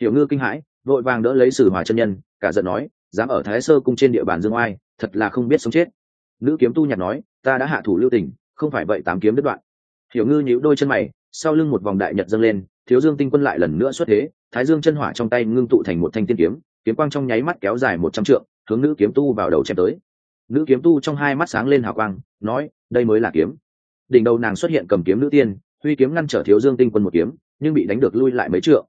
Hiểu ngư kinh hãi, vội vàng đỡ lấy sử hòa chân nhân, cả giận nói, dám ở thái sơ cung trên địa bàn dương oai, thật là không biết sống chết. Nữ kiếm tu nhặt nói, ta đã hạ thủ lưu tình, không phải vậy tám kiếm đứt đoạn. Hiểu ngư nhíu đôi chân mày, sau lưng một vòng đại nhật dâng lên, thiếu dương tinh quân lại lần nữa xuất thế, thái dương chân hỏa trong tay ngưng tụ thành một thanh tiên kiếm kiếm quang trong nháy mắt kéo dài một trăm trượng, hướng nữ kiếm tu vào đầu chém tới. Nữ kiếm tu trong hai mắt sáng lên hào quang, nói, đây mới là kiếm đỉnh đầu nàng xuất hiện cầm kiếm nữ tiên, huy kiếm ngăn trở thiếu dương tinh quân một kiếm, nhưng bị đánh được lui lại mấy trượng.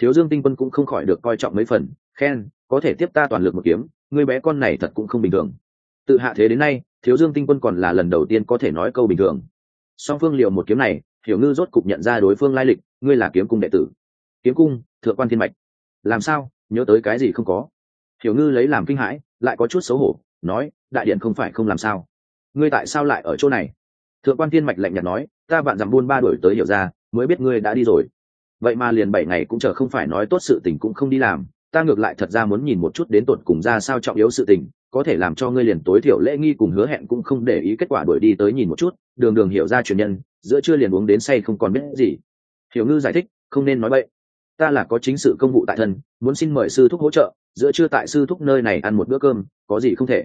Thiếu dương tinh quân cũng không khỏi được coi trọng mấy phần, khen, có thể tiếp ta toàn lực một kiếm người bé con này thật cũng không bình thường. Tự hạ thế đến nay, thiếu dương tinh quân còn là lần đầu tiên có thể nói câu bình thường. Song phương liệu một kiếm này, hiểu ngư rốt cục nhận ra đối phương lai lịch, ngươi là kiếm cung đệ tử. Kiếm cung, thượng quan thiên mạch. Làm sao? Nhớ tới cái gì không có? Hiểu ngư lấy làm kinh hãi, lại có chút xấu hổ, nói, đại điện không phải không làm sao? Ngươi tại sao lại ở chỗ này? Thượng quan thiên mạch lạnh nhạt nói, ta vạn dặm buôn ba đổi tới hiểu ra, mới biết ngươi đã đi rồi. Vậy mà liền bảy ngày cũng chờ không phải nói tốt sự tình cũng không đi làm, ta ngược lại thật ra muốn nhìn một chút đến tột cùng ra sao trọng yếu sự tình, có thể làm cho ngươi liền tối thiểu lễ nghi cùng hứa hẹn cũng không để ý kết quả đuổi đi tới nhìn một chút, đường đường hiểu ra truyền nhân, giữa chưa liền uống đến say không còn biết gì. Hiểu ngư giải thích, không nên nói vậy ta là có chính sự công vụ tại thân, muốn xin mời sư thúc hỗ trợ, giữa chưa tại sư thúc nơi này ăn một bữa cơm, có gì không thể.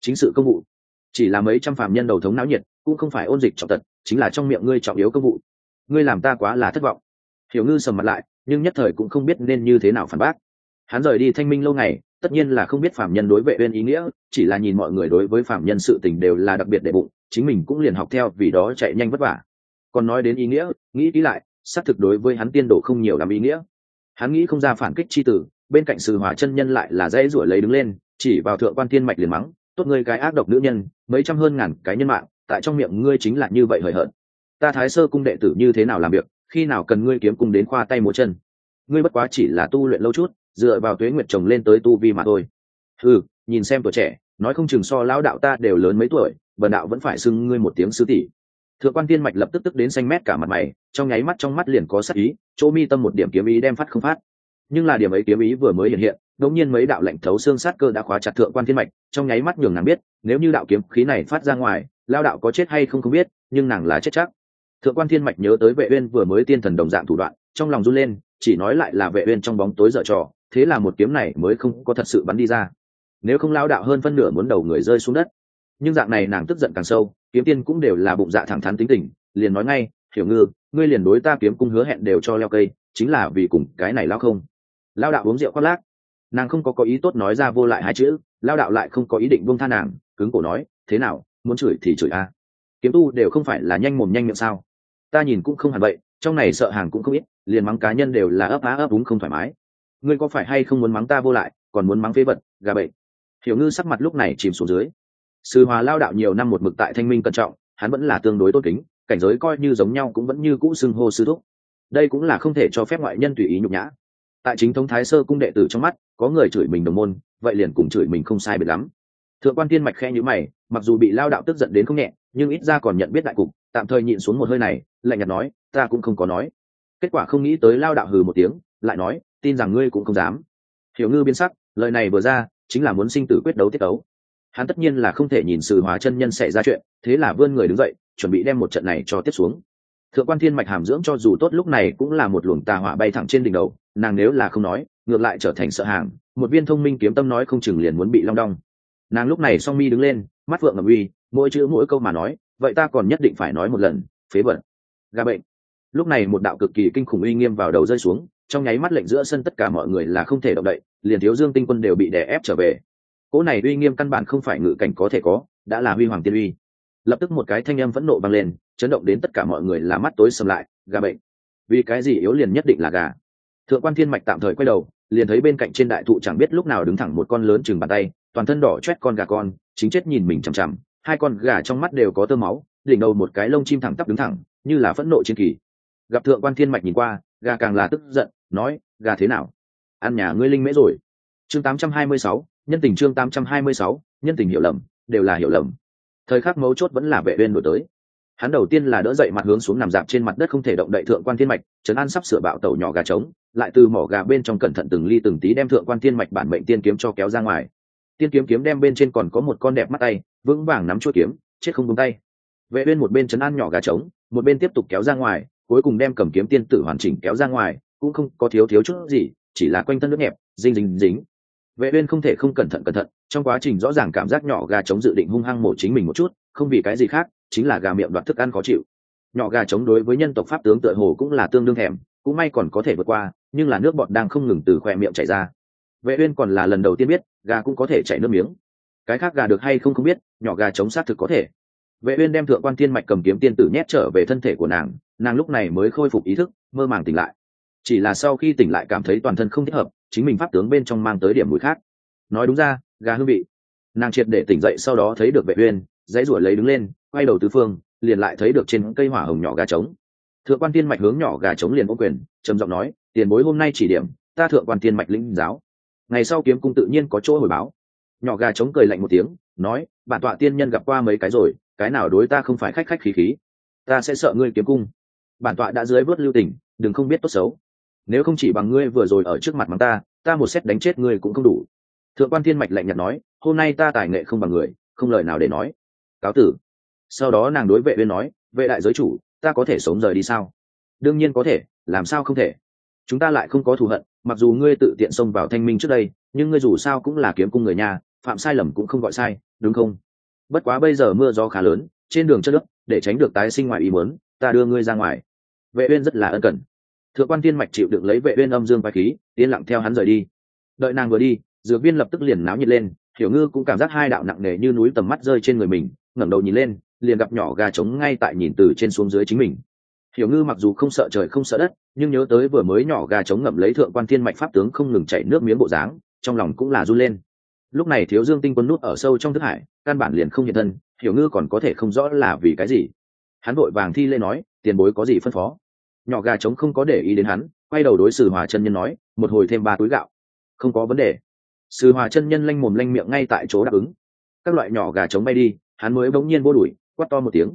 Chính sự công vụ chỉ là mấy trăm phạm nhân đầu thống náo nhiệt, cũng không phải ôn dịch trọng tật, chính là trong miệng ngươi trọng yếu công vụ. Ngươi làm ta quá là thất vọng. Hiểu ngư sầm mặt lại, nhưng nhất thời cũng không biết nên như thế nào phản bác. Hắn rời đi thanh minh lâu ngày, tất nhiên là không biết phạm nhân đối vệ uyên ý nghĩa, chỉ là nhìn mọi người đối với phạm nhân sự tình đều là đặc biệt đệ bụng, chính mình cũng liền học theo, vì đó chạy nhanh vất vả. Còn nói đến ý nghĩa, nghĩ kỹ lại, xác thực đối với hắn tiên độ không nhiều làm ý nghĩa. Hắn nghĩ không ra phản kích chi tử, bên cạnh sự hòa chân nhân lại là dễ ruổi lấy đứng lên, chỉ vào thượng quan thiên mạch liền mắng tốt ngươi cái ác độc nữ nhân, mấy trăm hơn ngàn cái nhân mạng, tại trong miệng ngươi chính là như vậy hời hợt. Ta thái sơ cung đệ tử như thế nào làm việc, khi nào cần ngươi kiếm cung đến khoa tay múa chân? Ngươi bất quá chỉ là tu luyện lâu chút, dựa vào tuế nguyệt chồng lên tới tu vi mà thôi. Ừ nhìn xem tuổi trẻ, nói không chừng so lão đạo ta đều lớn mấy tuổi, bần đạo vẫn phải xưng ngươi một tiếng sư tỷ. Thượng quan tiên mạch lập tức tức đến xanh mét cả mặt mày, trong nháy mắt trong mắt liền có sắc ý, chỗ mi tâm một điểm kiếm ý đem phát không phát. Nhưng là điểm ấy kiếm ý vừa mới hiện hiện đột nhiên mấy đạo lệnh thấu xương sát cơ đã khóa chặt thượng quan thiên mạch, trong nháy mắt nhường nàng biết, nếu như đạo kiếm khí này phát ra ngoài, lao đạo có chết hay không không biết, nhưng nàng là chết chắc. Thượng quan thiên mạch nhớ tới vệ uyên vừa mới tiên thần đồng dạng thủ đoạn, trong lòng run lên, chỉ nói lại là vệ uyên trong bóng tối dở trò, thế là một kiếm này mới không có thật sự bắn đi ra. Nếu không lao đạo hơn phân nửa muốn đầu người rơi xuống đất. Nhưng dạng này nàng tức giận càng sâu, kiếm tiên cũng đều là bụng dạ thẳng thắn tính tình, liền nói ngay, hiểu ngư, ngươi liền đối ta kiếm cung hứa hẹn đều cho leo cây, chính là vì cùng cái này lao không. Lao đạo uống rượu khoác lác nàng không có có ý tốt nói ra vô lại hai chữ lao đạo lại không có ý định buông tha nàng cứng cổ nói thế nào muốn chửi thì chửi a. Kiếm tu đều không phải là nhanh mồm nhanh miệng sao? Ta nhìn cũng không hẳn vậy trong này sợ hàng cũng không ít liền mắng cá nhân đều là ấp á ấp đúng không thoải mái. Ngươi có phải hay không muốn mắng ta vô lại còn muốn mắng phế vật gà bậy, hiểu ngư sắc mặt lúc này chìm xuống dưới. Sư hòa lao đạo nhiều năm một mực tại thanh minh cẩn trọng hắn vẫn là tương đối tốt kính cảnh giới coi như giống nhau cũng vẫn như cũ xưng hô sư thúc. Đây cũng là không thể cho phép ngoại nhân tùy ý nhục nhã. Tại chính thống thái sơ cung đệ tử trong mắt có người chửi mình đồng môn, vậy liền cùng chửi mình không sai biệt lắm. Thượng quan tiên mạch khe nhữ mày, mặc dù bị lao đạo tức giận đến không nhẹ, nhưng ít ra còn nhận biết đại cục, tạm thời nhịn xuống một hơi này, lạnh nhạt nói, ta cũng không có nói. Kết quả không nghĩ tới lao đạo hừ một tiếng, lại nói, tin rằng ngươi cũng không dám. Hiểu ngư biên sắc, lời này vừa ra, chính là muốn sinh tử quyết đấu tiết đấu hắn tất nhiên là không thể nhìn sự hóa chân nhân xảy ra chuyện, thế là vươn người đứng dậy, chuẩn bị đem một trận này cho tiếp xuống. Thượng quan thiên mạch hàm dưỡng cho dù tốt lúc này cũng là một luồng tà hỏa bay thẳng trên đỉnh đầu nàng nếu là không nói, ngược lại trở thành sợ hàng, một viên thông minh kiếm tâm nói không chừng liền muốn bị long đong. Nàng lúc này song mi đứng lên, mắt vượng ngầm uy, mỗi chữ mỗi câu mà nói, vậy ta còn nhất định phải nói một lần, phế bẩn gà bệnh. Lúc này một đạo cực kỳ kinh khủng uy nghiêm vào đầu rơi xuống, trong nháy mắt lệnh giữa sân tất cả mọi người là không thể động đậy, liền thiếu dương tinh quân đều bị đè ép trở về. Cỗ này uy nghiêm căn bản không phải ngự cảnh có thể có, đã là huy hoàng tiên uy. Lập tức một cái thanh âm phẫn nộ vang lên, chấn động đến tất cả mọi người là mắt tối sầm lại gà bệnh. Vì cái gì yếu liền nhất định là gà thượng quan thiên mạch tạm thời quay đầu liền thấy bên cạnh trên đại thụ chẳng biết lúc nào đứng thẳng một con lớn chừng bàn tay toàn thân đỏ chét con gà con chính chết nhìn mình chằm chằm hai con gà trong mắt đều có tơ máu đỉnh đầu một cái lông chim thẳng tắp đứng thẳng như là phẫn nộ chiến kỳ. Gặp thượng quan thiên mạch nhìn qua gà càng là tức giận nói gà thế nào? Ăn nhà ngươi linh mễ rồi. Chương 826, nhân tình chương 826, nhân tình hiểu lầm đều là hiểu lầm. Thời khắc mấu chốt vẫn là vệ uyên đổi tới hắn đầu tiên là đỡ dậy mặt hướng xuống nằm dạp trên mặt đất không thể động đậy thượng quan thiên mạch, trấn an sắp sửa bạo tẩu nhỏ gà trống, lại từ mỏ gà bên trong cẩn thận từng ly từng tí đem thượng quan thiên mạch bản mệnh tiên kiếm cho kéo ra ngoài. Tiên kiếm kiếm đem bên trên còn có một con đẹp mắt tay, vững vàng nắm chuôi kiếm, chết không buông tay. Vệ uyên một bên trấn an nhỏ gà trống, một bên tiếp tục kéo ra ngoài, cuối cùng đem cầm kiếm tiên tử hoàn chỉnh kéo ra ngoài, cũng không có thiếu thiếu chút gì, chỉ là quanh thân nước nhẹp dinh dính dính. Vệ uyên không thể không cẩn thận cẩn thận, trong quá trình rõ ràng cảm giác nhỏ gà trống dự định hung hăng mổ chính mình một chút, không vì cái gì khác chính là gà miệng đoạt thức ăn khó chịu. Nhỏ gà chống đối với nhân tộc pháp tướng tựa hồ cũng là tương đương thèm, cũng may còn có thể vượt qua, nhưng là nước bọt đang không ngừng từ khoe miệng chảy ra. Vệ uyên còn là lần đầu tiên biết, gà cũng có thể chảy nước miếng. Cái khác gà được hay không không biết, nhỏ gà chống sát thực có thể. Vệ uyên đem thượng quan thiên mạch cầm kiếm tiên tử nhét trở về thân thể của nàng nàng lúc này mới khôi phục ý thức, mơ màng tỉnh lại. Chỉ là sau khi tỉnh lại cảm thấy toàn thân không thích hợp, chính mình pháp tướng bên trong mang tới điểm mùi khác. Nói đúng ra, gà hương vị. Nàng triệt để tỉnh dậy sau đó thấy được vệ uyên dãy ruổi lấy đứng lên, quay đầu tứ phương, liền lại thấy được trên cây hỏa hồng nhỏ gà trống. Thượng quan tiên mạch hướng nhỏ gà trống liền ô quyền, trầm giọng nói, tiền bối hôm nay chỉ điểm, ta thượng quan tiên mạch lĩnh giáo. Ngày sau kiếm cung tự nhiên có chỗ hồi báo. Nhỏ gà trống cười lạnh một tiếng, nói, bản tọa tiên nhân gặp qua mấy cái rồi, cái nào đối ta không phải khách khách khí khí. Ta sẽ sợ ngươi kiếm cung. Bản tọa đã dưới vớt lưu tình, đừng không biết tốt xấu. Nếu không chỉ bằng ngươi vừa rồi ở trước mặt mắng ta ta một xét đánh chết ngươi cũng không đủ. Thượng quan thiên mạch lạnh nhạt nói, hôm nay ta tài nghệ không bằng người, không lời nào để nói cáo tử. Sau đó nàng đối vệ uyên nói, vệ đại giới chủ, ta có thể sống rời đi sao? Đương nhiên có thể, làm sao không thể? Chúng ta lại không có thù hận, mặc dù ngươi tự tiện xông vào thanh minh trước đây, nhưng ngươi dù sao cũng là kiếm cung người nhà, phạm sai lầm cũng không gọi sai, đúng không? Bất quá bây giờ mưa gió khá lớn, trên đường chất nước để tránh được tái sinh ngoài ý muốn, ta đưa ngươi ra ngoài. Vệ uyên rất là ân cần. Thượng quan tiên mạch chịu đựng lấy vệ uyên âm dương vai khí tiến lặng theo hắn rời đi. Đợi nàng vừa đi, dược viên lập tức liền náo nhiệt lên hiểu ngư cũng cảm giác hai đạo nặng nề như núi tầm mắt rơi trên người mình ngẩng đầu nhìn lên, liền gặp nhỏ gà trống ngay tại nhìn từ trên xuống dưới chính mình. Hiểu ngư mặc dù không sợ trời không sợ đất, nhưng nhớ tới vừa mới nhỏ gà trống ngậm lấy thượng quan thiên mạch pháp tướng không ngừng chảy nước miếng bộ dáng, trong lòng cũng là run lên. Lúc này thiếu dương tinh quân nút ở sâu trong thức hải, căn bản liền không hiện thân, hiểu ngư còn có thể không rõ là vì cái gì. Hắn vội vàng thi lê nói, tiền bối có gì phân phó? Nhỏ gà trống không có để ý đến hắn, quay đầu đối xử hòa chân nhân nói, một hồi thêm ba túi gạo. Không có vấn đề. Sư hòa chân nhân lanh mồm lanh miệng ngay tại chỗ đáp ứng. Các loại nhỏ gà trống bay đi hắn mới bỗng nhiên vô đuổi, quát to một tiếng.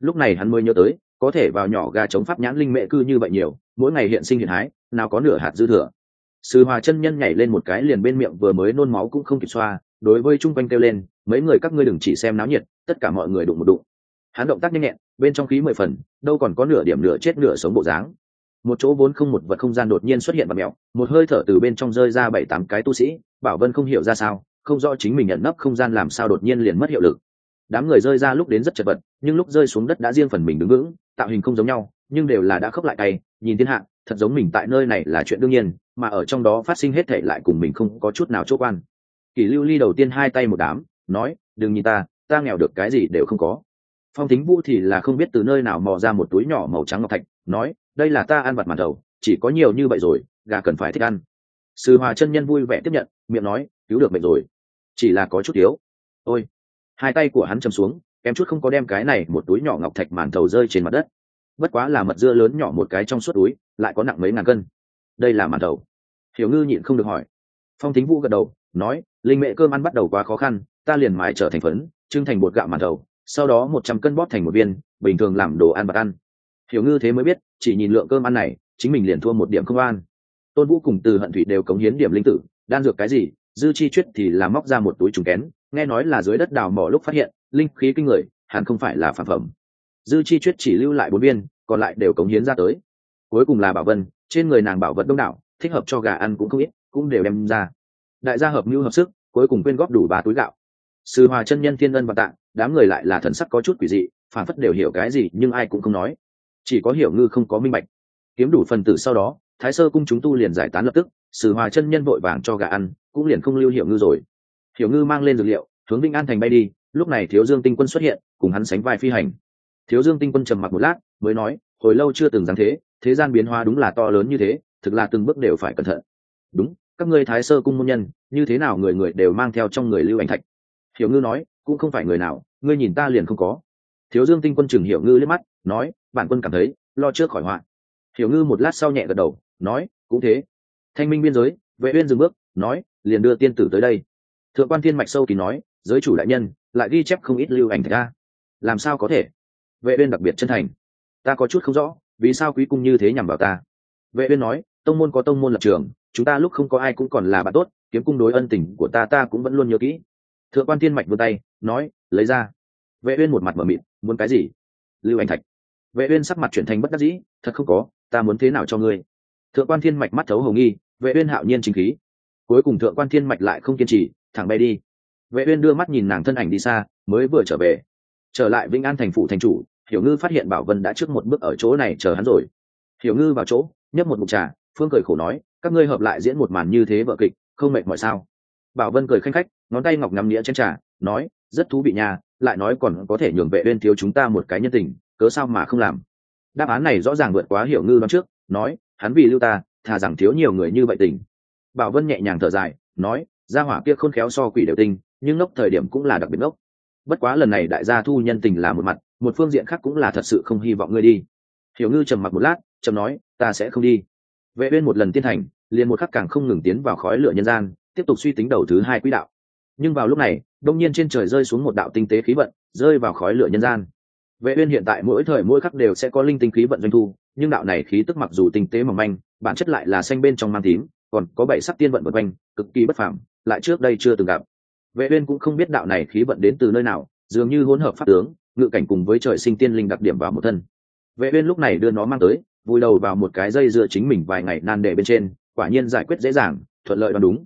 Lúc này hắn mới nhớ tới, có thể vào nhỏ gà chống pháp nhãn linh mệ cư như vậy nhiều, mỗi ngày hiện sinh hiện hái, nào có nửa hạt dư thừa. Sư hòa chân nhân nhảy lên một cái liền bên miệng vừa mới nôn máu cũng không kịp xoa, đối với chung quanh kêu lên, mấy người các ngươi đừng chỉ xem náo nhiệt, tất cả mọi người đụng một đụng. Hắn động tác nhanh nhẹn, bên trong khí mười phần, đâu còn có nửa điểm nửa chết nửa sống bộ dáng. Một chỗ vốn không một vật không gian đột nhiên xuất hiện và mẹo, một hơi thở từ bên trong rơi ra bảy tám cái tu sĩ, bảo vân không hiểu ra sao, không rõ chính mình nhận nấp không gian làm sao đột nhiên liền mất hiệu lực đám người rơi ra lúc đến rất chật vật nhưng lúc rơi xuống đất đã riêng phần mình đứng vững tạo hình không giống nhau nhưng đều là đã khóc lại tay nhìn thiên hạ thật giống mình tại nơi này là chuyện đương nhiên mà ở trong đó phát sinh hết thể lại cùng mình không có chút nào chốt quan. Kỷ lưu ly đầu tiên hai tay một đám nói đừng nhìn ta ta nghèo được cái gì đều không có. Phong thính vũ thì là không biết từ nơi nào mò ra một túi nhỏ màu trắng ngọc thạch nói đây là ta ăn vặt màn đầu, chỉ có nhiều như vậy rồi gà cần phải thích ăn. Sư hòa chân nhân vui vẻ tiếp nhận miệng nói cứu được mệnh rồi chỉ là có chút yếu. Ôi hai tay của hắn chầm xuống, kém chút không có đem cái này một túi nhỏ ngọc thạch màn thầu rơi trên mặt đất. Bất quá là mật dưa lớn nhỏ một cái trong suốt túi, lại có nặng mấy ngàn cân. Đây là màn thầu. Hiểu ngư nhịn không được hỏi. Phong thính vũ gật đầu, nói, linh mẹ cơm ăn bắt đầu quá khó khăn, ta liền mãi trở thành phấn, trưng thành bột gạo màn thầu, sau đó một trăm cân bóp thành một viên, bình thường làm đồ ăn bạc ăn. Hiểu ngư thế mới biết, chỉ nhìn lượng cơm ăn này, chính mình liền thua một điểm không an tôn vũ cùng từ hận thủy đều cống hiến điểm linh tử, đan dược cái gì, dư chi chuyết thì là móc ra một túi trùng kén nghe nói là dưới đất đào mỏ lúc phát hiện, linh khí kinh người, hẳn không phải là phản phẩm. Dư chi chuyết chỉ lưu lại bốn viên, còn lại đều cống hiến ra tới. Cuối cùng là bảo vân, trên người nàng bảo vật đông đảo, thích hợp cho gà ăn cũng không ít, cũng đều đem ra. Đại gia hợp mưu hợp sức, cuối cùng quyên góp đủ ba túi gạo. Sư hòa chân nhân thiên ân và tạng, đám người lại là thần sắc có chút quỷ dị, phản phất đều hiểu cái gì, nhưng ai cũng không nói. Chỉ có hiểu ngư không có minh bạch. Kiếm đủ phần tử sau đó, thái sơ cung chúng tu liền giải tán lập tức sử hòa chân nhân vội vàng cho gà ăn, cũng liền không lưu hiểu ngư rồi hiểu ngư mang lên dược liệu, hướng vinh an thành bay đi, lúc này thiếu dương tinh quân xuất hiện, cùng hắn sánh vai phi hành. Thiếu dương tinh quân trầm mặc một lát, mới nói, hồi lâu chưa từng dáng thế thế gian biến hóa đúng là to lớn như thế, thực là từng bước đều phải cẩn thận. Đúng, các ngươi thái sơ cung môn nhân, như thế nào người người đều mang theo trong người lưu ảnh thạch? Hiểu ngư nói, cũng không phải người nào, ngươi nhìn ta liền không có. Thiếu dương tinh quân chừng hiểu ngư liếc mắt, nói, bản quân cảm thấy, lo trước khỏi họa. Hiểu ngư một lát sau nhẹ gật đầu, nói, cũng thế. Thanh minh biên giới, vệ uyên dừng bước, nói, liền đưa tiên tử tới đây thượng quan thiên mạch sâu kỳ nói giới chủ đại nhân lại ghi chép không ít lưu ảnh thạch ra làm sao có thể? Vệ uyên đặc biệt chân thành. Ta có chút không rõ vì sao quý cung như thế nhằm vào ta? Vệ uyên nói tông môn có tông môn lập trường chúng ta lúc không có ai cũng còn là bạn tốt kiếm cung đối ân tình của ta ta cũng vẫn luôn nhớ kỹ. Thượng quan thiên mạch vươn tay nói lấy ra. Vệ uyên một mặt mở miệng, muốn cái gì? Lưu ảnh thạch. Vệ uyên sắc mặt chuyển thành bất đắc dĩ thật không có ta muốn thế nào cho ngươi? Thượng quan thiên mạch mắt thấu hồng nghi vệ uyên hạo nhiên chính khí. Cuối cùng thượng quan thiên mạch lại không kiên trì thẳng bay đi. Vệ uyên đưa mắt nhìn nàng thân ảnh đi xa, mới vừa trở về. Trở lại vĩnh an thành phủ thành chủ, hiểu ngư phát hiện bảo vân đã trước một bước ở chỗ này chờ hắn rồi. Hiểu ngư vào chỗ, nhấp một mục trà, phương cười khổ nói, các ngươi hợp lại diễn một màn như thế vợ kịch, không mệt mỏi sao? Bảo vân cười khanh khách, ngón tay ngọc nắm nghĩa trên trà, nói, rất thú vị nha, lại nói còn có thể nhường vệ uyên thiếu chúng ta một cái nhân tình, cớ sao mà không làm? Đáp án này rõ ràng vượt quá hiểu ngư đoán trước, nói, hắn vì lưu ta, thà rằng thiếu nhiều người như vậy tình. Bảo vân nhẹ nhàng thở dài, nói gia hỏa kia khôn khéo so quỷ đều tinh, nhưng ngốc thời điểm cũng là đặc biệt ngốc. Bất quá lần này đại gia thu nhân tình là một mặt, một phương diện khác cũng là thật sự không hy vọng ngươi đi. Hiểu ngư trầm mặc một lát, trầm nói, ta sẽ không đi. Vệ uyên một lần tiên thành, liền một khắc càng không ngừng tiến vào khói lửa nhân gian, tiếp tục suy tính đầu thứ hai quỹ đạo. Nhưng vào lúc này, đông nhiên trên trời rơi xuống một đạo tinh tế khí vận, rơi vào khói lửa nhân gian. Vệ uyên hiện tại mỗi thời mỗi khắc đều sẽ có linh tinh khí vận doanh thu, nhưng đạo này khí tức mặc dù tinh tế mỏng manh, bản chất lại là xanh bên trong mang tím, còn có bảy sắc tiên vận vần quanh, cực kỳ bất phàm lại trước đây chưa từng gặp. Vệ uyên cũng không biết đạo này khí vận đến từ nơi nào dường như hỗn hợp pháp tướng ngự cảnh cùng với trời sinh tiên linh đặc điểm vào một thân. Vệ uyên lúc này đưa nó mang tới vùi đầu vào một cái dây dựa chính mình vài ngày nan đề bên trên quả nhiên giải quyết dễ dàng thuận lợi đoán đúng.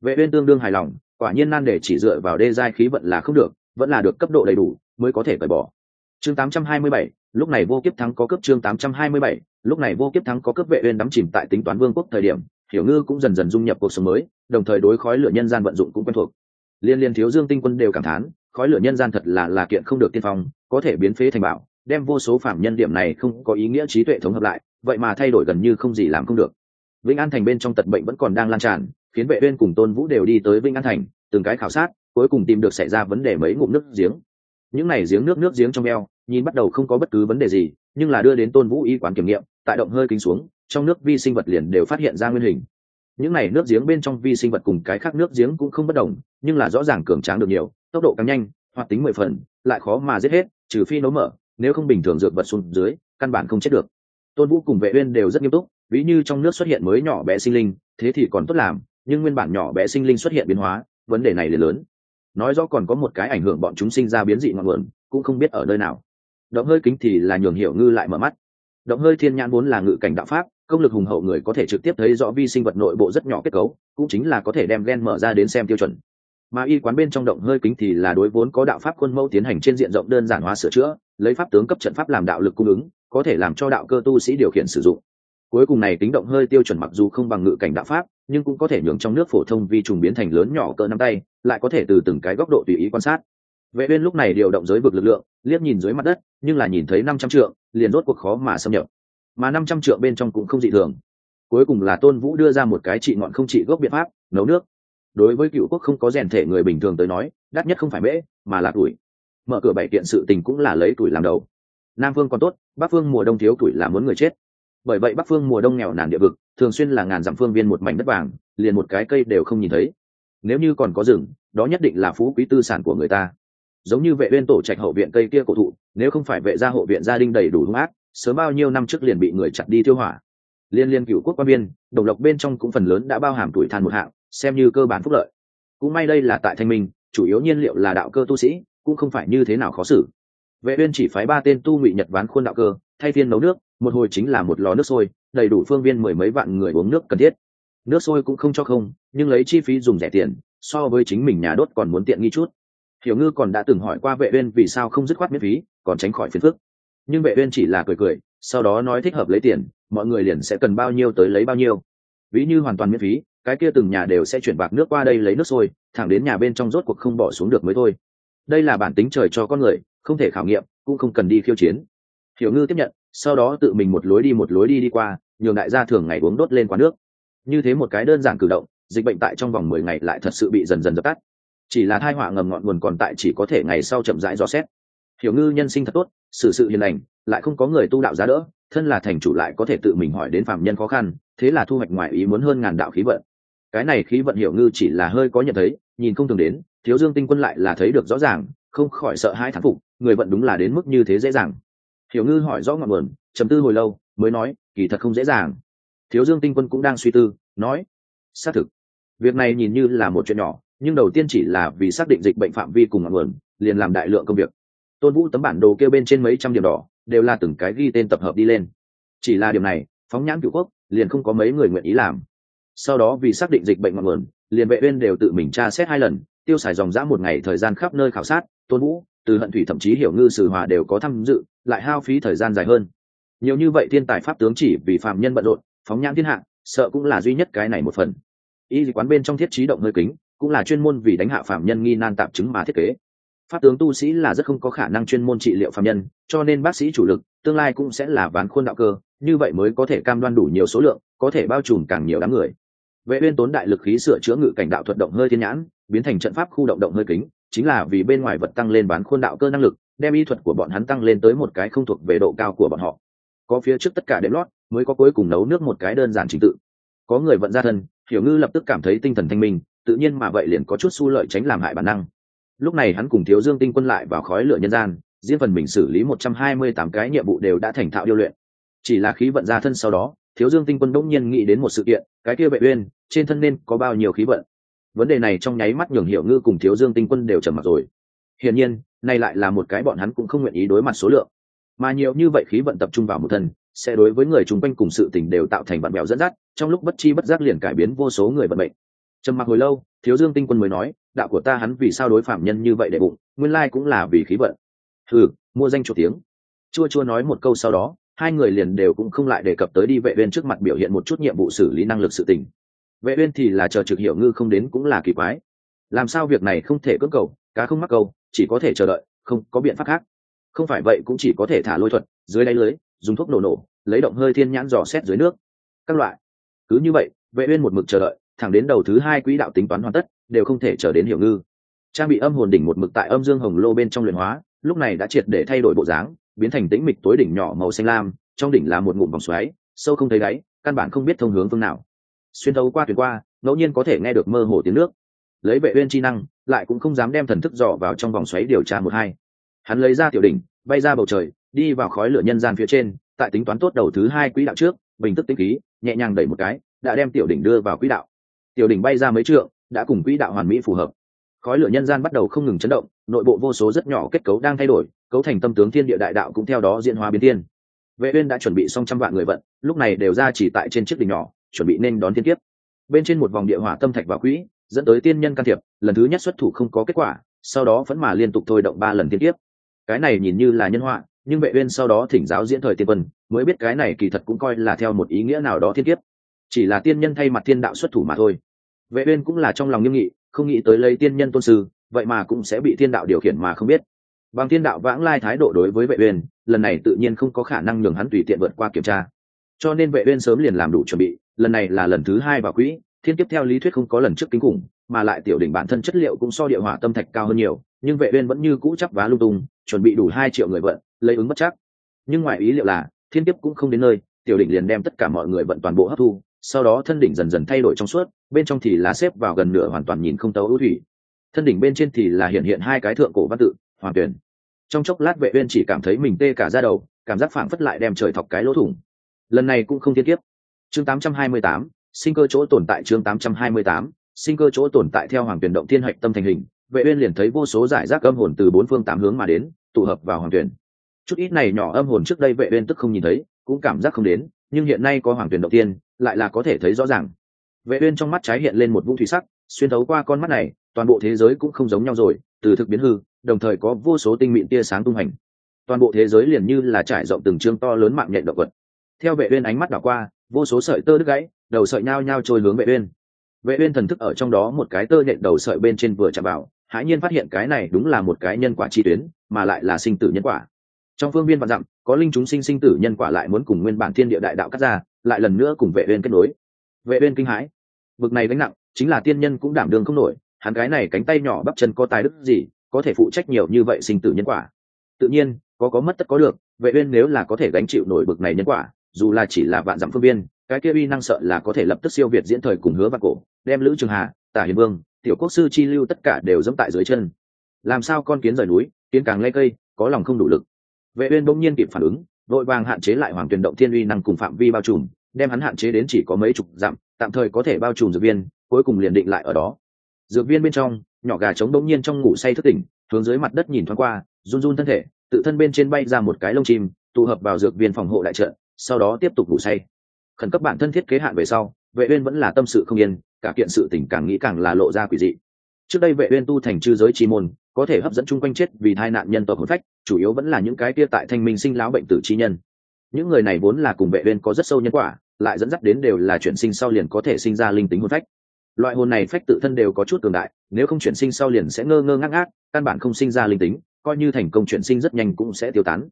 Vệ uyên tương đương hài lòng quả nhiên nan đề chỉ dựa vào đê giai khí vận là không được vẫn là được cấp độ đầy đủ mới có thể cởi bỏ. Chương 827, lúc này vô kiếp thắng có cấp chương 827, lúc này vô kiếp thắng có cấp vệ uyên đắm chìm tại tính toán vương quốc thời điểm hiểu ngư cũng dần dần dung nhập cuộc sống mới, đồng thời đối khói lửa nhân gian vận dụng cũng quen thuộc. Liên liên thiếu dương tinh quân đều cảm thán, khói lửa nhân gian thật là là kiện không được tiên phong, có thể biến phế thành bảo đem vô số phạm nhân điểm này không có ý nghĩa trí tuệ thống hợp lại, vậy mà thay đổi gần như không gì làm không được. Vĩnh an thành bên trong tật bệnh vẫn còn đang lan tràn, khiến vệ uyên cùng tôn vũ đều đi tới vĩnh an thành, từng cái khảo sát, cuối cùng tìm được xảy ra vấn đề mấy ngụm nước giếng. Những này giếng nước nước giếng trong eo, nhìn bắt đầu không có bất cứ vấn đề gì, nhưng là đưa đến tôn vũ y quán kiểm nghiệm, tại động hơi kính xuống trong nước vi sinh vật liền đều phát hiện ra nguyên hình. Những này nước giếng bên trong vi sinh vật cùng cái khác nước giếng cũng không bất đồng, nhưng là rõ ràng cường tráng được nhiều, tốc độ càng nhanh, hoạt tính mười phần, lại khó mà giết hết, trừ phi nấu mở, nếu không bình thường dược vật xuống dưới, căn bản không chết được. Tôn vũ cùng vệ uyên đều rất nghiêm túc, ví như trong nước xuất hiện mới nhỏ bé sinh linh, thế thì còn tốt làm, nhưng nguyên bản nhỏ bé sinh linh xuất hiện biến hóa, vấn đề này liền lớn. Nói rõ còn có một cái ảnh hưởng bọn chúng sinh ra biến dị ngọn nguồn, cũng không biết ở nơi nào. Động hơi kính thì là nhường hiểu ngư lại mở mắt động hơi thiên nhãn vốn là ngự cảnh đạo pháp, công lực hùng hậu người có thể trực tiếp thấy rõ vi sinh vật nội bộ rất nhỏ kết cấu, cũng chính là có thể đem gen mở ra đến xem tiêu chuẩn. Mà y quán bên trong động hơi kính thì là đối vốn có đạo pháp khuôn mẫu tiến hành trên diện rộng đơn giản hóa sửa chữa, lấy pháp tướng cấp trận pháp làm đạo lực cung ứng, có thể làm cho đạo cơ tu sĩ điều khiển sử dụng. Cuối cùng này tính động hơi tiêu chuẩn mặc dù không bằng ngự cảnh đạo pháp, nhưng cũng có thể nhường trong nước phổ thông vi trùng biến thành lớn nhỏ cỡ nắm tay, lại có thể từ từng cái góc độ tùy ý quan sát vệ uyên lúc này điều động giới vực lực lượng, liếc nhìn dưới mặt đất, nhưng là nhìn thấy 500 trượng, liền rốt cuộc khó mà xâm nhập. Mà 500 trượng bên trong cũng không dị thường. Cuối cùng là tôn vũ đưa ra một cái trị ngọn không trị gốc biện pháp, nấu nước. Đối với cựu quốc không có rèn thể người bình thường tới nói, đắt nhất không phải mễ mà là tuổi. Mở cửa bảy kiện sự tình cũng là lấy tuổi làm đầu. Nam phương còn tốt, bắc phương mùa đông thiếu tuổi là muốn người chết. Bởi vậy bắc phương mùa đông nghèo nàn địa vực, thường xuyên là ngàn dặm phương viên một mảnh đất vàng, liền một cái cây đều không nhìn thấy. Nếu như còn có rừng, đó nhất định là phú quý tư sản của người ta giống như vệ uyên tổ trạch hậu viện cây kia cổ thụ, nếu không phải vệ gia hộ viện gia đình đầy đủ hung ác, sớm bao nhiêu năm trước liền bị người chặt đi tiêu hỏa. Liên liên cựu quốc quan biên, đồng lộc bên trong cũng phần lớn đã bao hàm tuổi than một hạng, xem như cơ bản phúc lợi. Cũng may đây là tại thanh minh, chủ yếu nhiên liệu là đạo cơ tu sĩ, cũng không phải như thế nào khó xử. Vệ uyên chỉ phái ba tên tu ngụy nhật ván khuôn đạo cơ, thay phiên nấu nước, một hồi chính là một lò nước sôi, đầy đủ phương viên mười mấy vạn người uống nước cần thiết. Nước sôi cũng không cho không, nhưng lấy chi phí dùng rẻ tiền, so với chính mình nhà đốt còn muốn tiện nghi chút hiểu ngư còn đã từng hỏi qua vệ uyên vì sao không dứt khoát miễn phí, còn tránh khỏi phiền phức. Nhưng vệ uyên chỉ là cười cười, sau đó nói thích hợp lấy tiền, mọi người liền sẽ cần bao nhiêu tới lấy bao nhiêu. Ví như hoàn toàn miễn phí, cái kia từng nhà đều sẽ chuyển bạc nước qua đây lấy nước sôi, thẳng đến nhà bên trong rốt cuộc không bỏ xuống được mới thôi. Đây là bản tính trời cho con người, không thể khảo nghiệm, cũng không cần đi khiêu chiến. Hiểu ngư tiếp nhận, sau đó tự mình một lối đi một lối đi đi qua, nhường đại gia thường ngày uống đốt lên quán nước. Như thế một cái đơn giản cử động, dịch bệnh tại trong vòng mười ngày lại thật sự bị dần dần dập tắt chỉ là thai họa ngầm ngọn nguồn còn tại chỉ có thể ngày sau chậm rãi dò xét. Hiểu ngư nhân sinh thật tốt, xử sự hiền lành, lại không có người tu đạo giá đỡ, thân là thành chủ lại có thể tự mình hỏi đến phạm nhân khó khăn, thế là thu hoạch ngoài ý muốn hơn ngàn đạo khí vận. Cái này khí vận hiểu ngư chỉ là hơi có nhận thấy, nhìn không thường đến, thiếu dương tinh quân lại là thấy được rõ ràng, không khỏi sợ hai thán phục, người vận đúng là đến mức như thế dễ dàng. Hiểu ngư hỏi rõ ngọn nguồn chấm tư hồi lâu, mới nói, kỳ thật không dễ dàng. Thiếu dương tinh quân cũng đang suy tư, nói, xác thực, việc này nhìn như là một chuyện nhỏ nhưng đầu tiên chỉ là vì xác định dịch bệnh phạm vi cùng ngọn nguồn, liền làm đại lượng công việc. Tôn vũ tấm bản đồ kêu bên trên mấy trăm điểm đỏ, đều là từng cái ghi tên tập hợp đi lên. Chỉ là điểm này, phóng nhãn cựu quốc, liền không có mấy người nguyện ý làm. Sau đó vì xác định dịch bệnh ngọn nguồn, liền vệ uyên đều tự mình tra xét hai lần, tiêu xài dòng dã một ngày thời gian khắp nơi khảo sát, tôn vũ, từ hận thủy thậm chí hiểu ngư sử hòa đều có tham dự, lại hao phí thời gian dài hơn. Nhiều như vậy thiên tài pháp tướng chỉ vì phạm nhân bận rộn, phóng nhãn thiên hạ, sợ cũng là duy nhất cái này một phần. Y quán bên trong thiết trí động hơi kính cũng là chuyên môn vì đánh hạ phạm nhân nghi nan tạm chứng mà thiết kế. Pháp tướng tu sĩ là rất không có khả năng chuyên môn trị liệu phạm nhân, cho nên bác sĩ chủ lực tương lai cũng sẽ là ván khuôn đạo cơ, như vậy mới có thể cam đoan đủ nhiều số lượng, có thể bao trùm càng nhiều đám người. Vệ uyên tốn đại lực khí sửa chữa ngự cảnh đạo thuật động hơi thiên nhãn, biến thành trận pháp khu động động hơi kính, chính là vì bên ngoài vật tăng lên bán khuôn đạo cơ năng lực, đem y thuật của bọn hắn tăng lên tới một cái không thuộc về độ cao của bọn họ. Có phía trước tất cả đệm lót, mới có cuối cùng nấu nước một cái đơn giản trình tự. Có người vận ra thân, hiểu ngư lập tức cảm thấy tinh thần thanh minh tự nhiên mà vậy liền có chút xu lợi tránh làm hại bản năng. Lúc này hắn cùng thiếu dương tinh quân lại vào khói lửa nhân gian, riêng phần mình xử lý một trăm hai mươi tám cái nhiệm vụ đều đã thành thạo điêu luyện. Chỉ là khí vận ra thân sau đó, thiếu dương tinh quân đỗng nhiên nghĩ đến một sự kiện, cái kia bệ uyên, trên thân nên có bao nhiêu khí vận? Vấn đề này trong nháy mắt nhường hiểu ngư cùng thiếu dương tinh quân đều trầm mặt rồi. Hiển nhiên, này lại là một cái bọn hắn cũng không nguyện ý đối mặt số lượng. Mà nhiều như vậy khí vận tập trung vào một thân, sẽ đối với người chung quanh cùng sự tình đều tạo thành bạn bèo dẫn dắt, trong lúc bất chi bất giác liền cải biến vô số người vận mệnh trầm mặc hồi lâu, thiếu dương tinh quân mới nói, đạo của ta hắn vì sao đối phạm nhân như vậy để bụng, nguyên lai cũng là vì khí vận. Thử mua danh chủ tiếng. Chua chua nói một câu sau đó, hai người liền đều cũng không lại đề cập tới đi vệ viên trước mặt biểu hiện một chút nhiệm vụ xử lý năng lực sự tình. Vệ viên thì là chờ trực hiểu ngư không đến cũng là kỳ quái. Làm sao việc này không thể cưỡng cầu, cá không mắc câu, chỉ có thể chờ đợi, không, có biện pháp khác. Không phải vậy cũng chỉ có thể thả lôi thuật, dưới đáy lưới, dùng thuốc nổ nổ, lấy động hơi thiên nhãn dò xét dưới nước. Các loại. Cứ như vậy, vệ uyên một mực chờ đợi thẳng đến đầu thứ hai quỹ đạo tính toán hoàn tất, đều không thể chờ đến hiểu ngư. Trang bị âm hồn đỉnh một mực tại âm dương hồng lô bên trong luyện hóa, lúc này đã triệt để thay đổi bộ dáng, biến thành tĩnh mịch tối đỉnh nhỏ màu xanh lam, trong đỉnh là một ngụm vòng xoáy, sâu không thấy đáy, căn bản không biết thông hướng phương nào. Xuyên thấu qua tuyến qua, ngẫu nhiên có thể nghe được mơ hồ tiếng nước. Lấy vệ uyên chi năng, lại cũng không dám đem thần thức dò vào trong vòng xoáy điều tra một hai. Hắn lấy ra tiểu đỉnh, bay ra bầu trời, đi vào khói lửa nhân gian phía trên, tại tính toán tốt đầu thứ hai quỹ đạo trước, bình tức tinh khí, nhẹ nhàng đẩy một cái, đã đem tiểu đỉnh đưa vào quỹ đạo tiểu đỉnh bay ra mấy trượng, đã cùng quỹ đạo hoàn mỹ phù hợp. Khói lửa nhân gian bắt đầu không ngừng chấn động, nội bộ vô số rất nhỏ kết cấu đang thay đổi, cấu thành tâm tướng thiên địa đại đạo cũng theo đó diễn hóa biến thiên. Vệ uyên đã chuẩn bị xong trăm vạn người vận, lúc này đều ra chỉ tại trên chiếc đỉnh nhỏ, chuẩn bị nên đón thiên kiếp. Bên trên một vòng địa hỏa tâm thạch và quỹ, dẫn tới tiên nhân can thiệp, lần thứ nhất xuất thủ không có kết quả, sau đó vẫn mà liên tục thôi động ba lần thiên kiếp. Cái này nhìn như là nhân họa, nhưng vệ uyên sau đó thỉnh giáo diễn thời tiên quân, mới biết cái này kỳ thật cũng coi là theo một ý nghĩa nào đó thiên kiếp. Chỉ là tiên nhân thay mặt thiên đạo xuất thủ mà thôi vệ uyên cũng là trong lòng nghiêm nghị, không nghĩ tới lấy tiên nhân tôn sư, vậy mà cũng sẽ bị thiên đạo điều khiển mà không biết. Bằng thiên đạo vãng lai thái độ đối với vệ uyên, lần này tự nhiên không có khả năng nhường hắn tùy tiện vượt qua kiểm tra. Cho nên vệ uyên sớm liền làm đủ chuẩn bị, lần này là lần thứ hai vào quỹ, thiên tiếp theo lý thuyết không có lần trước kinh khủng, mà lại tiểu đỉnh bản thân chất liệu cũng so địa hỏa tâm thạch cao hơn nhiều, nhưng vệ uyên vẫn như cũ chắp vá lung tung, chuẩn bị đủ hai triệu người vận, lấy ứng bất chắc. Nhưng ngoài ý liệu là, thiên tiếp cũng không đến nơi, tiểu đỉnh liền đem tất cả mọi người vận toàn bộ hấp thu sau đó thân đỉnh dần dần thay đổi trong suốt bên trong thì lá xếp vào gần nửa hoàn toàn nhìn không tấu ưu thủy. Thân đỉnh bên trên thì là hiện hiện hai cái thượng cổ văn tự hoàn tuyển. Trong chốc lát vệ uyên chỉ cảm thấy mình tê cả da đầu cảm giác phảng phất lại đem trời thọc cái lỗ thủng. Lần này cũng không thiên kiếp. Chương 828, sinh cơ chỗ tồn tại chương 828, sinh cơ chỗ tồn tại theo hoàng tuyển động thiên hạch tâm thành hình vệ uyên liền thấy vô số giải rác âm hồn từ bốn phương tám hướng mà đến tụ hợp vào hoàng tuyển. Chút ít này nhỏ âm hồn trước đây vệ uyên tức không nhìn thấy cũng cảm giác không đến nhưng hiện nay có hoàng tuyển động thiên lại là có thể thấy rõ ràng. Vệ uyên trong mắt trái hiện lên một vũng thủy sắc, xuyên thấu qua con mắt này, toàn bộ thế giới cũng không giống nhau rồi, từ thực biến hư, đồng thời có vô số tinh mịn tia sáng tung hành. Toàn bộ thế giới liền như là trải rộng từng chương to lớn mạng nhện động vật. Theo vệ uyên ánh mắt đảo qua, vô số sợi tơ đứt gãy, đầu sợi nhao nhao trôi hướng vệ uyên. Vệ uyên thần thức ở trong đó một cái tơ nhện đầu sợi bên trên vừa chạm vào, hãi nhiên phát hiện cái này đúng là một cái nhân quả chi tuyến, mà lại là sinh tử nhân quả trong phương viên vạn dặm, có linh chúng sinh sinh tử nhân quả lại muốn cùng nguyên bản thiên địa đại đạo cắt ra, lại lần nữa cùng vệ uyên kết nối. Vệ uyên kinh hãi. Bực này gánh nặng, chính là tiên nhân cũng đảm đương không nổi, hắn cái này cánh tay nhỏ bắp chân có tài đức gì, có thể phụ trách nhiều như vậy sinh tử nhân quả. Tự nhiên, có có mất tất có được, vệ uyên nếu là có thể gánh chịu nổi bực này nhân quả, dù là chỉ là vạn dặm phương viên, cái kia uy năng sợ là có thể lập tức siêu việt diễn thời cùng hứa và cổ, đem lữ trường hà, tả hiền vương, tiểu quốc sư chi lưu tất cả đều dẫm tại dưới chân. Làm sao con kiến rời núi, kiến càng lây cây, có lòng không đủ lực vệ uyên bỗng nhiên kịp phản ứng vội vàng hạn chế lại hoàng tuyển động thiên uy năng cùng phạm vi bao trùm, đem hắn hạn chế đến chỉ có mấy chục dặm, tạm thời có thể bao trùm dược viên, cuối cùng liền định lại ở đó. Dược viên bên trong, nhỏ gà trống bỗng nhiên trong ngủ say thức tỉnh, hướng dưới mặt đất nhìn thoáng qua, run run thân thể, tự thân bên trên bay ra một cái lông chim, tụ hợp vào dược viên phòng hộ đại trận, sau đó tiếp tục ngủ say. Khẩn cấp bản thân thiết kế hạn về sau, vệ uyên vẫn là tâm sự không yên, cả kiện sự tình càng nghĩ càng là lộ ra quỷ dị trước đây vệ uyên tu thành chư giới chi môn, có thể hấp dẫn chung quanh chết vì tai nạn nhân tộc hồn phách, chủ yếu vẫn là những cái kia tại thanh minh sinh lão bệnh tử chi nhân. Những người này vốn là cùng vệ uyên có rất sâu nhân quả, lại dẫn dắt đến đều là chuyển sinh sau liền có thể sinh ra linh tính hồn phách. Loại hồn này phách tự thân đều có chút cường đại, nếu không chuyển sinh sau liền sẽ ngơ ngơ ngác ngác, căn bản không sinh ra linh tính, coi như thành công chuyển sinh rất nhanh cũng sẽ tiêu tán.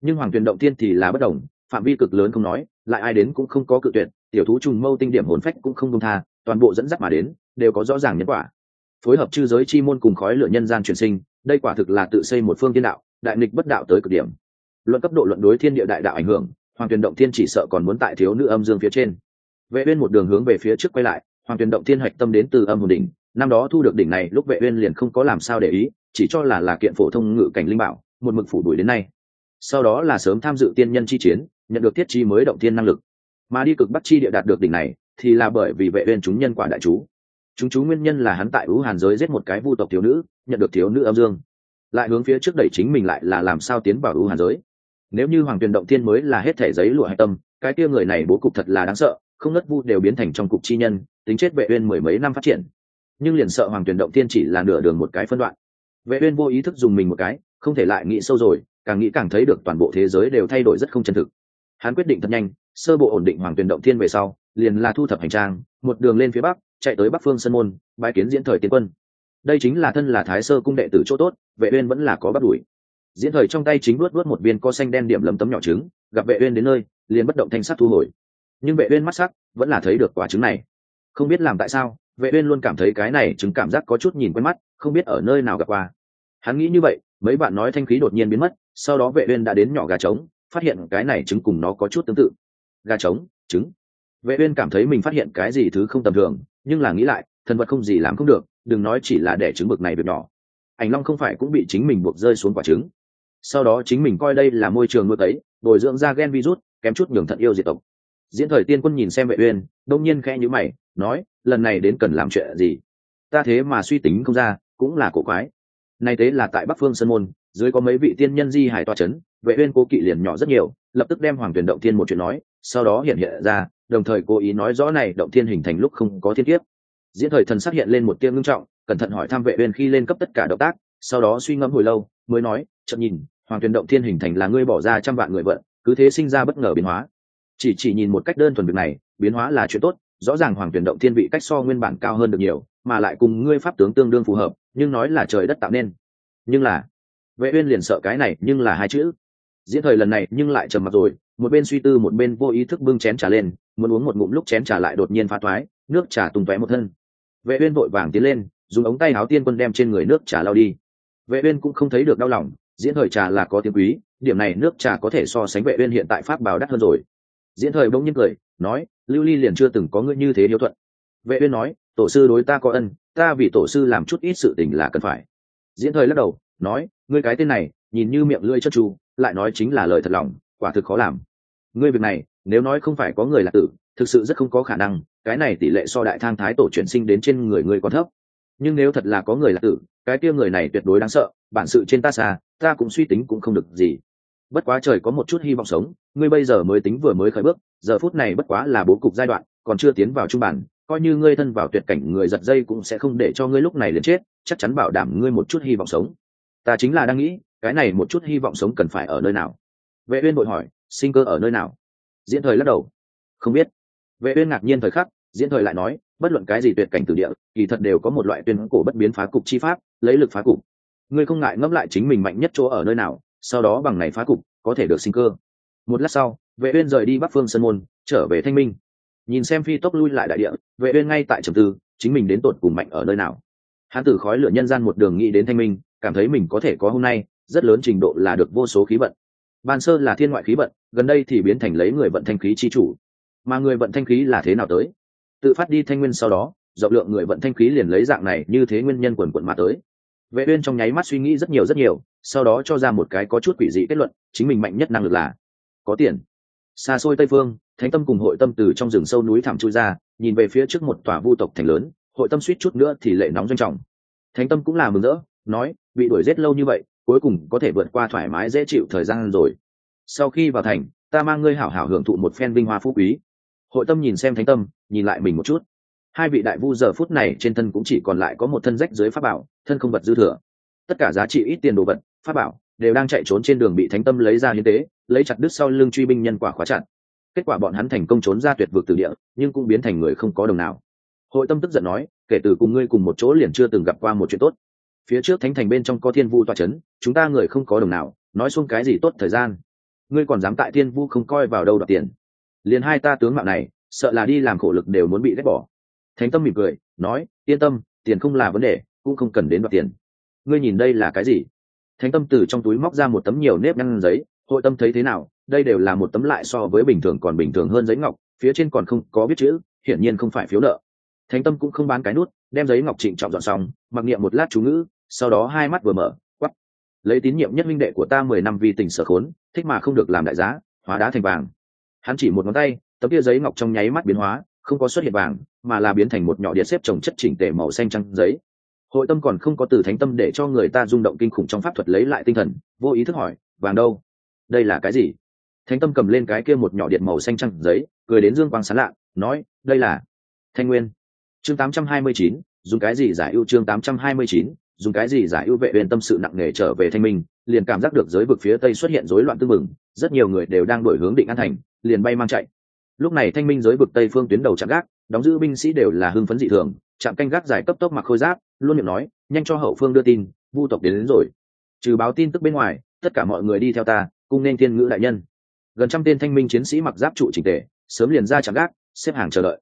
Nhưng hoàng tuyền động tiên thì là bất đồng, phạm vi cực lớn không nói, lại ai đến cũng không có cự tuyệt, tiểu thú trùng mâu tinh điểm hồn phách cũng không công tha, toàn bộ dẫn dắt mà đến, đều có rõ ràng nhân quả phối hợp chư giới chi môn cùng khói lửa nhân gian chuyển sinh, đây quả thực là tự xây một phương thiên đạo, đại nghịch bất đạo tới cực điểm. Luận cấp độ luận đối thiên địa đại đạo ảnh hưởng, hoàng tuyền động thiên chỉ sợ còn muốn tại thiếu nữ âm dương phía trên. Vệ uyên một đường hướng về phía trước quay lại, hoàng tuyền động thiên hạch tâm đến từ âm hồn đỉnh, năm đó thu được đỉnh này, lúc vệ uyên liền không có làm sao để ý, chỉ cho là là kiện phổ thông ngự cảnh linh bảo, một mực phủ đuổi đến nay. Sau đó là sớm tham dự tiên nhân chi chiến, nhận được thiết chi mới động thiên năng lực. Mà đi cực bắc chi địa đạt được đỉnh này, thì là bởi vì vệ uyên chúng nhân quả đại chú chúng chú nguyên nhân là hắn tại ưu hàn giới giết một cái vu tộc thiếu nữ, nhận được thiếu nữ âm dương. Lại hướng phía trước đẩy chính mình lại là làm sao tiến vào ưu hàn giới. Nếu như hoàng tuyền động thiên mới là hết thể giấy lụa hay tâm, cái kia người này bố cục thật là đáng sợ, không ngất vu đều biến thành trong cục chi nhân, tính chết vệ uyên mười mấy năm phát triển. Nhưng liền sợ hoàng tuyền động thiên chỉ là nửa đường một cái phân đoạn. Vệ uyên vô ý thức dùng mình một cái, không thể lại nghĩ sâu rồi, càng nghĩ càng thấy được toàn bộ thế giới đều thay đổi rất không chân thực. Hắn quyết định thật nhanh, sơ bộ ổn định hoàng tuyền động thiên về sau, liền là thu thập hành trang một đường lên phía bắc, chạy tới bắc phương sân môn, bái kiến diễn thời tiến quân. Đây chính là thân là thái sơ cung đệ tử chỗ tốt, vệ uyên vẫn là có bắt đuổi. Diễn thời trong tay chính luốt luốt một viên co xanh đen điểm lấm tấm nhỏ trứng, gặp vệ uyên đến nơi, liền bất động thanh sắc thu hồi. Nhưng vệ uyên mắt sắc, vẫn là thấy được quả trứng này. Không biết làm tại sao, vệ uyên luôn cảm thấy cái này trứng cảm giác có chút nhìn quen mắt, không biết ở nơi nào gặp qua. Hắn nghĩ như vậy, mấy bạn nói thanh khí đột nhiên biến mất, sau đó vệ uyên đã đến nhỏ gà trống, phát hiện cái này trứng cùng nó có chút tương tự. Gà trống, trứng vệ uyên cảm thấy mình phát hiện cái gì thứ không tầm thường, nhưng là nghĩ lại, thần vật không gì làm không được, đừng nói chỉ là để trứng bực này việc nhỏ. Ảnh long không phải cũng bị chính mình buộc rơi xuống quả trứng. Sau đó chính mình coi đây là môi trường nuôi tấy bồi dưỡng ra gen virus, kém chút nhường thận yêu diệt tộc. Diễn thời tiên quân nhìn xem vệ uyên, đông nhiên khẽ nhíu mày, nói, lần này đến cần làm chuyện gì? Ta thế mà suy tính không ra, cũng là cổ quái. Nay thế là tại bắc phương sơn môn, dưới có mấy vị tiên nhân di hải toa chấn, vệ uyên cố kỵ liền nhỏ rất nhiều, lập tức đem hoàng tuyển động Tiên một chuyện nói sau đó hiện hiện ra, đồng thời cố ý nói rõ này động thiên hình thành lúc không có thiên kiếp. Diễn thời thần xác hiện lên một tia ngưng trọng, cẩn thận hỏi tham vệ uyên khi lên cấp tất cả động tác, sau đó suy ngẫm hồi lâu, mới nói chậm nhìn, hoàng tuyển động thiên hình thành là ngươi bỏ ra trăm vạn người vận, cứ thế sinh ra bất ngờ biến hóa. Chỉ chỉ nhìn một cách đơn thuần việc này, biến hóa là chuyện tốt, rõ ràng hoàng tuyển động thiên vị cách so nguyên bản cao hơn được nhiều, mà lại cùng ngươi pháp tướng tương đương phù hợp, nhưng nói là trời đất tạo nên. Nhưng là, vệ uyên liền sợ cái này, nhưng là hai chữ diễn thời lần này nhưng lại trầm mặt rồi, một bên suy tư, một bên vô ý thức bưng chén trà lên, muốn uống một ngụm lúc chén trà lại đột nhiên phá thoái, nước trà tung tóe một thân. Vệ uyên vội vàng tiến lên, dùng ống tay áo tiên quân đem trên người nước trà lao đi. Vệ uyên cũng không thấy được đau lòng, diễn thời trà là có tiếng quý, điểm này nước trà có thể so sánh vệ uyên hiện tại pháp bảo đắt hơn rồi. Diễn thời bỗng nhiên cười, nói, lưu ly liền chưa từng có ngươi như thế hiếu thuận. Vệ uyên nói, tổ sư đối ta có ân, ta vì tổ sư làm chút ít sự tình là cần phải. Diễn thời lắc đầu, nói, ngươi cái tên này, nhìn như miệng lưỡi chất chu lại nói chính là lời thật lòng, quả thực khó làm. Ngươi việc này, nếu nói không phải có người là tử, thực sự rất không có khả năng, cái này tỷ lệ so đại thang thái tổ chuyển sinh đến trên người ngươi còn thấp. Nhưng nếu thật là có người là tử, cái kia người này tuyệt đối đáng sợ, bản sự trên ta xa, ta cũng suy tính cũng không được gì. Bất quá trời có một chút hy vọng sống, ngươi bây giờ mới tính vừa mới khởi bước, giờ phút này bất quá là bố cục giai đoạn, còn chưa tiến vào trung bản, coi như ngươi thân vào tuyệt cảnh, người giật dây cũng sẽ không để cho ngươi lúc này liền chết, chắc chắn bảo đảm ngươi một chút hy vọng sống. Ta chính là đang nghĩ cái này một chút hy vọng sống cần phải ở nơi nào? Vệ uyên bội hỏi, sinh cơ ở nơi nào? Diễn thời lắc đầu, không biết. Vệ uyên ngạc nhiên thời khắc, diễn thời lại nói, bất luận cái gì tuyệt cảnh tử địa, kỳ thật đều có một loại tuyên cổ bất biến phá cục chi pháp, lấy lực phá cục. Ngươi không ngại ngấp lại chính mình mạnh nhất chỗ ở nơi nào, sau đó bằng này phá cục, có thể được sinh cơ. Một lát sau, vệ uyên rời đi bắc phương sơn môn, trở về thanh minh. Nhìn xem phi tốc lui lại đại địa, vệ uyên ngay tại trầm tư, chính mình đến tột cùng mạnh ở nơi nào? Hắn từ khói lửa nhân gian một đường nghĩ đến thanh minh, cảm thấy mình có thể có hôm nay rất lớn trình độ là được vô số khí vận. Ban sơ là thiên ngoại khí vận, gần đây thì biến thành lấy người vận thanh khí chi chủ. Mà người vận thanh khí là thế nào tới? Tự phát đi thanh nguyên sau đó, rộng lượng người vận thanh khí liền lấy dạng này như thế nguyên nhân quần quận mà tới. Vệ uyên trong nháy mắt suy nghĩ rất nhiều rất nhiều, sau đó cho ra một cái có chút quỷ dị kết luận, chính mình mạnh nhất năng lực là có tiền. Xa xôi tây phương, thánh tâm cùng hội tâm từ trong rừng sâu núi thẳm chui ra, nhìn về phía trước một tòa vu tộc thành lớn, hội tâm suýt chút nữa thì lệ nóng doanh trọng. Thánh tâm cũng là mừng rỡ, nói, bị đuổi giết lâu như vậy cuối cùng có thể vượt qua thoải mái dễ chịu thời gian rồi. Sau khi vào thành, ta mang ngươi hảo hảo hưởng thụ một phen vinh hoa phú quý. Hội tâm nhìn xem thánh tâm, nhìn lại mình một chút. Hai vị đại vu giờ phút này trên thân cũng chỉ còn lại có một thân rách dưới pháp bảo, thân không vật dư thừa. Tất cả giá trị ít tiền đồ vật, pháp bảo, đều đang chạy trốn trên đường bị thánh tâm lấy ra hiến tế, lấy chặt đứt sau lưng truy binh nhân quả khóa chặt. Kết quả bọn hắn thành công trốn ra tuyệt vực từ địa, nhưng cũng biến thành người không có đồng nào. Hội tâm tức giận nói, kể từ cùng ngươi cùng một chỗ liền chưa từng gặp qua một chuyện tốt phía trước thánh thành bên trong có thiên vu toa c h ấ n chúng ta người không có đồng nào, nói xuống cái gì tốt thời gian. Ngươi còn dám tại thiên vu không coi vào đâu đoạt tiền. Liền hai ta tướng mạo này, sợ là đi làm khổ lực đều muốn bị ghét bỏ. Thánh tâm mỉm cười, nói, yên tâm, tiền không là vấn đề, cũng không cần đến đoạt tiền. Ngươi nhìn đây là cái gì? Thánh tâm từ trong túi móc ra một tấm nhiều nếp nhăn giấy, hội tâm thấy thế nào, đây đều là một tấm lại so với bình thường còn bình thường hơn giấy ngọc, phía trên còn không có biết chữ, hiển nhiên không phải phiếu nợ. Thánh tâm cũng không bán cái nút, đem giấy ngọc trịnh trọng dọn xong, mặc niệm một lát chú ngữ sau đó hai mắt vừa mở quắp lấy tín nhiệm nhất minh đệ của ta mười năm vì tình sở khốn thích mà không được làm đại giá hóa đá thành vàng. Hắn chỉ một ngón tay tấm kia giấy ngọc trong nháy mắt biến hóa không có xuất hiện vàng mà là biến thành một nhỏ điện xếp trồng chất chỉnh tề màu xanh trắng giấy. Hội tâm còn không có từ thánh tâm để cho người ta rung động kinh khủng trong pháp thuật lấy lại tinh thần vô ý thức hỏi vàng đâu? Đây là cái gì? Thánh tâm cầm lên cái kia một nhỏ điện màu xanh trắng giấy cười đến dương quang sán lạ nói đây là thanh nguyên. Chương 829, dùng cái gì giải ưu chương 829, dùng cái gì giải ưu vệ bên tâm sự nặng nề trở về thanh minh liền cảm giác được giới vực phía tây xuất hiện rối loạn tư mừng rất nhiều người đều đang đổi hướng định an thành liền bay mang chạy. Lúc này thanh minh giới vực tây phương tuyến đầu chạm gác đóng giữ binh sĩ đều là hưng phấn dị thường chạm canh gác giải cấp tốc mặc khôi giáp luôn miệng nói nhanh cho hậu phương đưa tin vu tộc đến, đến rồi. Trừ báo tin tức bên ngoài tất cả mọi người đi theo ta cùng nên thiên ngữ đại nhân. Gần trăm tên thanh minh chiến sĩ mặc giáp trụ trình tề sớm liền ra chạm gác xếp hàng chờ đợi.